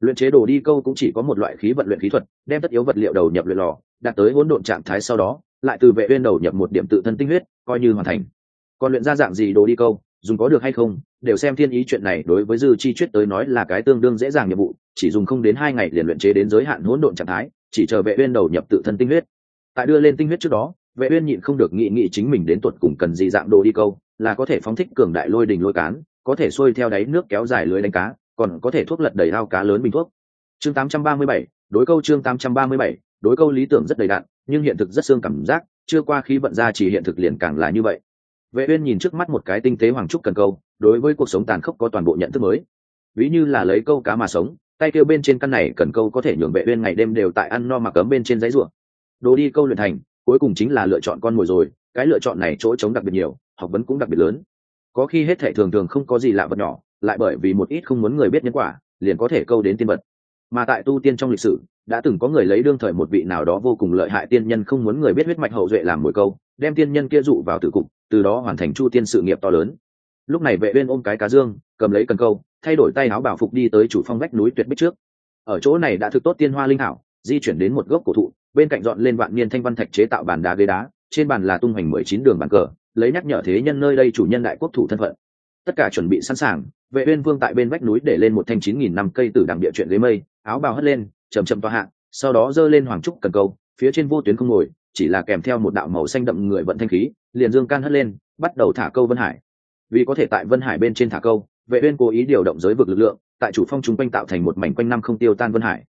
Luyện chế đồ đi câu cũng chỉ có một loại khí vận luyện khí thuật đem tất yếu vật liệu đầu nhập luyện lò đạt tới hỗn độn trạng thái sau đó lại từ vệ uyên đầu nhập một điểm tự thân tinh huyết coi như hoàn thành. Còn luyện ra dạng gì đồ đi câu dùng có được hay không đều xem thiên ý chuyện này đối với dư chi chuyết tới nói là cái tương đương dễ dàng nhiệm vụ chỉ dùng không đến hai ngày liền luyện chế đến giới hạn hỗn độn trạng thái chỉ chờ vệ uyên đầu nhập tự thân tinh huyết. Tại đưa lên tinh huyết trước đó vệ uyên nhịn không được nghĩ nghĩ chính mình đến tuột cùng cần gì dạng đồ đi câu, là có thể phóng thích cường đại lôi đình lôi cán, có thể xuôi theo đáy nước kéo dài lưới đánh cá, còn có thể thuốc lật đầy ao cá lớn bình thuốc. Chương 837 đối câu chương 837 đối câu lý tưởng rất đầy đặn, nhưng hiện thực rất xương cảm giác, chưa qua khi vận ra chỉ hiện thực liền càng là như vậy. Vệ uyên nhìn trước mắt một cái tinh tế hoàng trúc cần câu, đối với cuộc sống tàn khốc có toàn bộ nhận thức mới. Ví như là lấy câu cá mà sống, tay kêu bên trên căn này cần câu có thể nhường vệ uyên ngày đêm đều tại ăn no mà cấm bên trên giấy rùa đồ đi câu luyện thành cuối cùng chính là lựa chọn con mồi rồi, cái lựa chọn này chỗ trống đặc biệt nhiều, học vấn cũng đặc biệt lớn. Có khi hết thảy thường thường không có gì lạ vật nhỏ, lại bởi vì một ít không muốn người biết nhân quả, liền có thể câu đến tiên vật. Mà tại tu tiên trong lịch sử, đã từng có người lấy đương thời một vị nào đó vô cùng lợi hại tiên nhân không muốn người biết huyết mạch hậu duệ làm mồi câu, đem tiên nhân kia dụ vào tử cục, từ đó hoàn thành chu tiên sự nghiệp to lớn. Lúc này vệ uyên ôm cái cá dương, cầm lấy cần câu, thay đổi tay áo bảo phục đi tới chủ phong vách núi tuyệt bích trước. Ở chỗ này đã thực tốt tiên hoa linh hảo di chuyển đến một gốc cổ thụ bên cạnh dọn lên vạn niên thanh văn thạch chế tạo bàn đá ghế đá, trên bàn là tung hoành mười chín đường bàn cờ, lấy nhắc nhở thế nhân nơi đây chủ nhân đại quốc thủ thân phận. Tất cả chuẩn bị sẵn sàng, vệ uyên vương tại bên vách núi để lên một thanh chín nghìn năm cây tử đằng địa chuyện ghế mây, áo bào hất lên, chậm chậm toa hạ, sau đó dơ lên hoàng trúc cần câu, phía trên vô tuyến không ngồi, chỉ là kèm theo một đạo màu xanh đậm người vận thanh khí, liền dương can hất lên, bắt đầu thả câu vân hải. Vì có thể tại vân hải bên trên thả câu, vệ uyên cố ý điều động giới vực lực lượng, tại chủ phong chúng quanh tạo thành một mảnh quanh năm không tiêu tan vân hải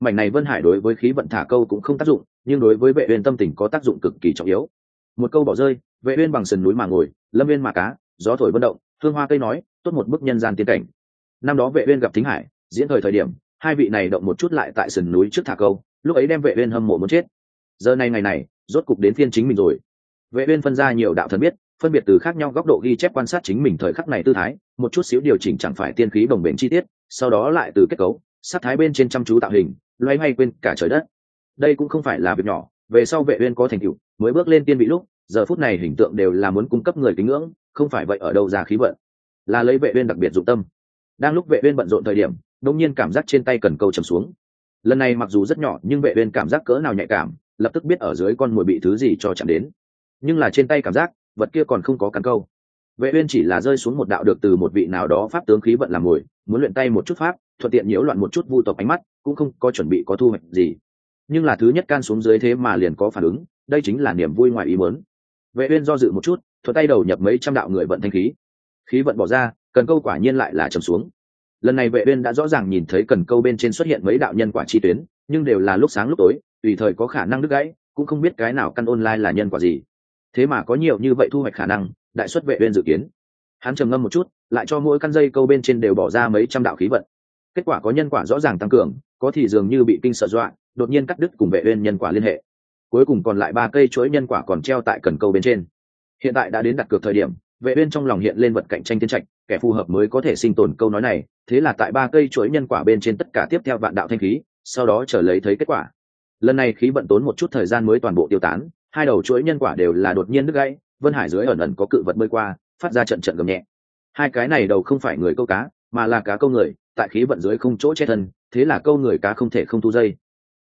mảnh này vân hải đối với khí vận thả câu cũng không tác dụng, nhưng đối với vệ uyên tâm tình có tác dụng cực kỳ trọng yếu. Một câu bỏ rơi, vệ uyên bằng sườn núi mà ngồi, lâm uyên mà cá, gió thổi vân động thương hoa cây nói, tốt một bức nhân gian tiên cảnh. Năm đó vệ uyên gặp thính hải, diễn thời thời điểm, hai vị này động một chút lại tại sườn núi trước thả câu, lúc ấy đem vệ uyên hâm mộ muốn chết. Giờ này ngày này, rốt cục đến phiên chính mình rồi. Vệ uyên phân ra nhiều đạo thần biết, phân biệt từ khác nhau góc độ ghi chép quan sát chính mình thời khắc này tư thái, một chút xíu điều chỉnh chẳng phải tiên khí đồng bền chi tiết, sau đó lại từ kết cấu sát thái bên trên chăm chú tạo hình loay hoay quên cả trời đất. Đây cũng không phải là việc nhỏ, về sau vệ uyên có thành tựu, mới bước lên tiên vị lúc, giờ phút này hình tượng đều là muốn cung cấp người kính ngưỡng, không phải vậy ở đâu ra khí vận. Là lấy vệ uyên đặc biệt dụng tâm. Đang lúc vệ uyên bận rộn thời điểm đung nhiên cảm giác trên tay cần câu trầm xuống. Lần này mặc dù rất nhỏ, nhưng vệ uyên cảm giác cỡ nào nhạy cảm, lập tức biết ở dưới con mồi bị thứ gì cho chạm đến. Nhưng là trên tay cảm giác, vật kia còn không có cắn câu vệ uyên chỉ là rơi xuống một đạo được từ một vị nào đó pháp tướng khí vận làm ngồi muốn luyện tay một chút pháp, thuận tiện nhiễu loạn một chút vu tộc ánh mắt, cũng không có chuẩn bị có thu hoạch gì. Nhưng là thứ nhất can xuống dưới thế mà liền có phản ứng, đây chính là niềm vui ngoài ý muốn. Vệ uyên do dự một chút, thuận tay đầu nhập mấy trăm đạo người vận thanh khí. Khí vận bỏ ra, cần câu quả nhiên lại là trầm xuống. Lần này vệ uyên đã rõ ràng nhìn thấy cần câu bên trên xuất hiện mấy đạo nhân quả chi tuyến, nhưng đều là lúc sáng lúc tối, tùy thời có khả năng đứt gãy, cũng không biết cái nào căn online là nhân quả gì. Thế mà có nhiều như vậy thu hoạch khả năng đại xuất vệ uyên dự kiến. Hắn trầm ngâm một chút, lại cho mỗi căn dây câu bên trên đều bỏ ra mấy trăm đạo khí vận. Kết quả có nhân quả rõ ràng tăng cường, có thì dường như bị kinh sợ dọa, đột nhiên cắt đứt cùng vệ uyên nhân quả liên hệ. Cuối cùng còn lại ba cây chuỗi nhân quả còn treo tại cần câu bên trên. Hiện tại đã đến đặt cược thời điểm, vệ uyên trong lòng hiện lên vật cạnh tranh thiên trạch, kẻ phù hợp mới có thể sinh tồn câu nói này, thế là tại ba cây chuỗi nhân quả bên trên tất cả tiếp theo vạn đạo thanh khí, sau đó chờ lấy thấy kết quả. Lần này khí vận tốn một chút thời gian mới toàn bộ tiêu tán, hai đầu chuỗi nhân quả đều là đột nhiên đứt gãy vân hải dưới ẩn ẩn có cự vật bơi qua, phát ra trận trận gầm nhẹ. Hai cái này đầu không phải người câu cá, mà là cá câu người, tại khí vận dưới không chỗ che thân, thế là câu người cá không thể không thu dây.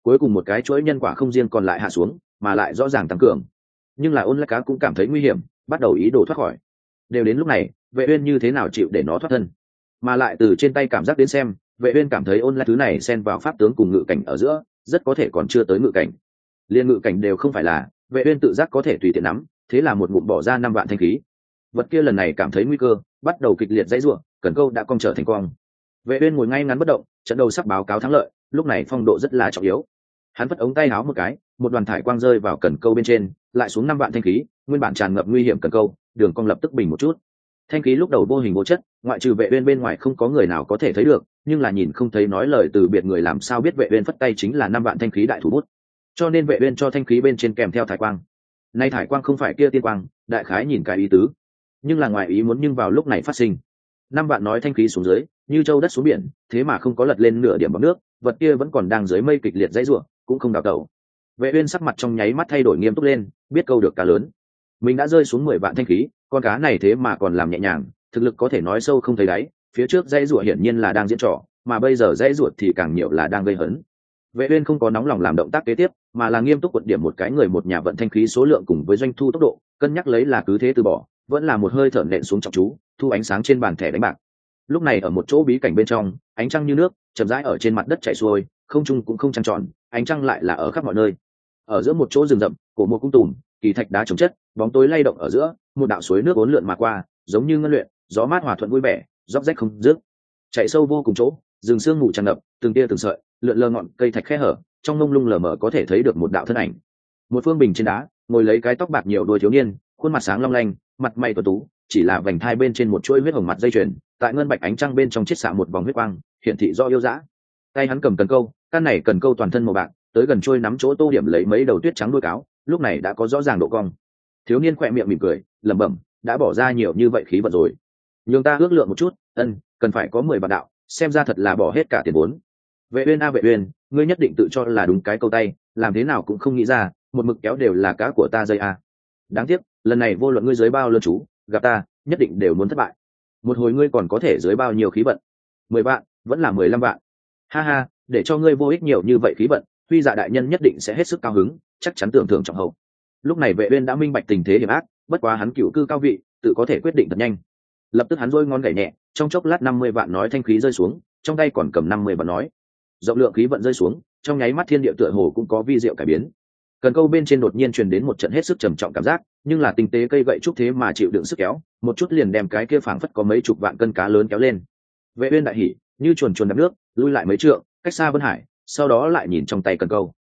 Cuối cùng một cái chuỗi nhân quả không riêng còn lại hạ xuống, mà lại rõ ràng tăng cường. Nhưng là ôn lại cá cũng cảm thấy nguy hiểm, bắt đầu ý đồ thoát khỏi. Đều đến lúc này, vệ uyên như thế nào chịu để nó thoát thân? Mà lại từ trên tay cảm giác đến xem, vệ uyên cảm thấy ôn lại thứ này xen vào pháp tướng cùng ngự cảnh ở giữa, rất có thể còn chưa tới ngự cảnh. Liên ngự cảnh đều không phải là, vệ uyên tự giác có thể tùy tiện nắm thế là một ngụm bỏ ra năm vạn thanh khí. Vật kia lần này cảm thấy nguy cơ, bắt đầu kịch liệt dãy ruộng cần câu đã cong trở thành quang vệ uyên ngồi ngay ngắn bất động, trận đầu sắp báo cáo thắng lợi, lúc này phong độ rất là trọng yếu. Hắn vứt ống tay áo một cái, một đoàn thải quang rơi vào cần câu bên trên, lại xuống năm vạn thanh khí, nguyên bản tràn ngập nguy hiểm cần câu, đường cong lập tức bình một chút. Thanh khí lúc đầu vô hình vô chất, ngoại trừ vệ uyên bên ngoài không có người nào có thể thấy được, nhưng là nhìn không thấy nói lời từ biệt người làm sao biết vệ uyên phất tay chính là năm vạn thanh khí đại thủ bút. Cho nên vệ uyên cho thanh khí bên trên kèm theo thải quang nay thải quang không phải kia tiên quang, đại khái nhìn cái ý tứ. Nhưng là ngoài ý muốn nhưng vào lúc này phát sinh. Năm bạn nói thanh khí xuống dưới, như châu đất xuống biển, thế mà không có lật lên nửa điểm bọc nước, vật kia vẫn còn đang dưới mây kịch liệt dãy ruộng, cũng không đào tẩu. Vệ uyên sắc mặt trong nháy mắt thay đổi nghiêm túc lên, biết câu được cá lớn. Mình đã rơi xuống mười vạn thanh khí, con cá này thế mà còn làm nhẹ nhàng, thực lực có thể nói sâu không thấy đáy, phía trước dãy ruộng hiển nhiên là đang diễn trò, mà bây giờ dãy ruộng thì càng nhiều là đang gây hấn vệ uyên không có nóng lòng làm động tác kế tiếp, mà là nghiêm túc quật điểm một cái người một nhà vận thanh khí số lượng cùng với doanh thu tốc độ, cân nhắc lấy là cứ thế từ bỏ, vẫn là một hơi thở nện xuống trọng chú, thu ánh sáng trên bàn thẻ đánh bạc. Lúc này ở một chỗ bí cảnh bên trong, ánh trăng như nước, chậm rãi ở trên mặt đất chảy xuôi, không trung cũng không trăng tròn, ánh trăng lại là ở khắp mọi nơi. Ở giữa một chỗ rừng rậm, cổ một cung tùm, kỳ thạch đá trồng chất, bóng tối lay động ở giữa, một đạo suối nước ốn lượn mà qua, giống như ngân luyện, gió mát hòa thuận vui vẻ róc rách không dứt. Chạy sâu vô cùng chỗ, rừng sương mù tràn ngập, từng tia từng sợi lượn lờ ngọn cây thạch khe hở, trong mông lung lờ mờ có thể thấy được một đạo thân ảnh. Một phương bình trên đá, ngồi lấy cái tóc bạc nhiều đuôi thiếu niên, khuôn mặt sáng long lanh, mặt mày tuấn tú, chỉ là vành thai bên trên một chuỗi huyết hồng mặt dây chuyền, tại ngân bạch ánh trăng bên trong chiết xạ một vòng huyết quang, hiển thị do yêu dã. Tay hắn cầm cần câu, căn này cần câu toàn thân màu bạc, tới gần trôi nắm chỗ tô điểm lấy mấy đầu tuyết trắng đuôi cáo, lúc này đã có rõ ràng độ cong. Thiếu niên khỏe miệng mỉm cười, lẩm bẩm, đã bỏ ra nhiều như vậy khí vật rồi. Nhường ta ước lượng một chút, ân, cần phải có mười vạn đạo, xem ra thật là bỏ hết cả tiền vốn vệ uyên a vệ uyên, ngươi nhất định tự cho là đúng cái câu tay, làm thế nào cũng không nghĩ ra, một mực kéo đều là cá của ta dây a. Đáng tiếc, lần này vô luận ngươi dưới bao lơn chú, gặp ta, nhất định đều muốn thất bại. Một hồi ngươi còn có thể dưới bao nhiêu khí vận? Mười vạn, vẫn là mười lăm vạn. Ha ha, để cho ngươi vô ích nhiều như vậy khí vận, huy dạ đại nhân nhất định sẽ hết sức cao hứng, chắc chắn tưởng thưởng trọng hậu. Lúc này vệ uyên đã minh bạch tình thế hiểm ác, bất quá hắn cựu cư cao vị, tự có thể quyết định thật nhanh. Lập tức hắn rôi ngon gảy nhẹ, trong chốc lát năm mươi vạn nói thanh khí rơi xuống, trong tay còn cầm năm mươi vạn nói rộng lượng khí vận rơi xuống, trong nháy mắt thiên địa tựa hồ cũng có vi diệu cải biến. Cần câu bên trên đột nhiên truyền đến một trận hết sức trầm trọng cảm giác, nhưng là tinh tế cây gậy trúc thế mà chịu đựng sức kéo, một chút liền đem cái kia phảng phất có mấy chục vạn cân cá lớn kéo lên. Vệ uyên đại hỉ, như chuồn chuồn đập nước, lui lại mấy trượng, cách xa vân hải, sau đó lại nhìn trong tay cần câu.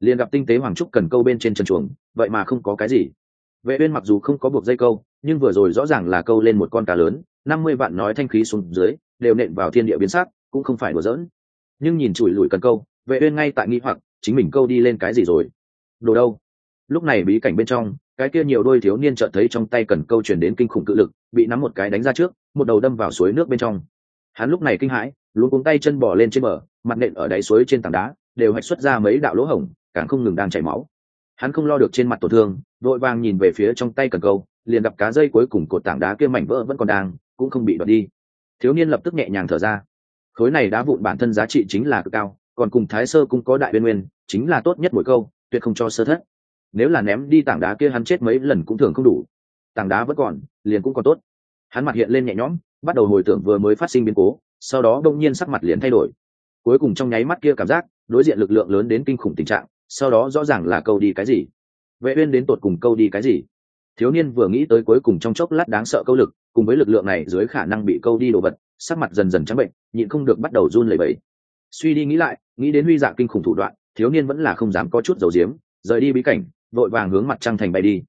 Liền gặp tinh tế hoàng trúc cần câu bên trên chân chuồng, vậy mà không có cái gì. Vệ uyên mặc dù không có buộc dây câu, nhưng vừa rồi rõ ràng là câu lên một con cá lớn, năm mươi vạn nói thanh khí xuống dưới, đều nện vào thiên địa biến sắc, cũng không phải đùa giỡn nhưng nhìn chùi lùi cần câu, vệ uyên ngay tại nghi hoặc, chính mình câu đi lên cái gì rồi? Đồ đâu? Lúc này bí cảnh bên trong, cái kia nhiều đôi thiếu niên chợt thấy trong tay cần câu truyền đến kinh khủng cự lực, bị nắm một cái đánh ra trước, một đầu đâm vào suối nước bên trong. Hắn lúc này kinh hãi luôn cuống tay chân bò lên trên bờ, mặt nện ở đáy suối trên tảng đá, đều hạch xuất ra mấy đạo lỗ hổng, càng không ngừng đang chảy máu. Hắn không lo được trên mặt tổn thương, vội vàng nhìn về phía trong tay cần câu, liền gặp cá dây cuối cùng cột tảng đá kia mảnh vỡ vẫn còn đang, cũng không bị đoạt đi. Thiếu niên lập tức nhẹ nhàng thở ra khối này đá vụn bản thân giá trị chính là cực cao, còn cùng thái sơ cũng có đại biên nguyên, chính là tốt nhất mỗi câu, tuyệt không cho sơ thất. Nếu là ném đi tảng đá kia hắn chết mấy lần cũng thường không đủ. Tảng đá vẫn còn, liền cũng còn tốt. Hắn mặt hiện lên nhẹ nhõm, bắt đầu hồi tưởng vừa mới phát sinh biến cố, sau đó đông nhiên sắc mặt liền thay đổi. Cuối cùng trong nháy mắt kia cảm giác, đối diện lực lượng lớn đến kinh khủng tình trạng, sau đó rõ ràng là câu đi cái gì. Vệ uyên đến tột cùng câu đi cái gì? Thiếu niên vừa nghĩ tới cuối cùng trong chốc lát đáng sợ câu lực, cùng với lực lượng này dưới khả năng bị câu đi đồ vật, sắc mặt dần dần trắng bệnh nhịn không được bắt đầu run lẩy bẩy. Suy đi nghĩ lại, nghĩ đến huy dạng kinh khủng thủ đoạn, thiếu niên vẫn là không dám có chút dầu diếm rời đi bí cảnh, vội vàng hướng mặt trăng thành bay đi.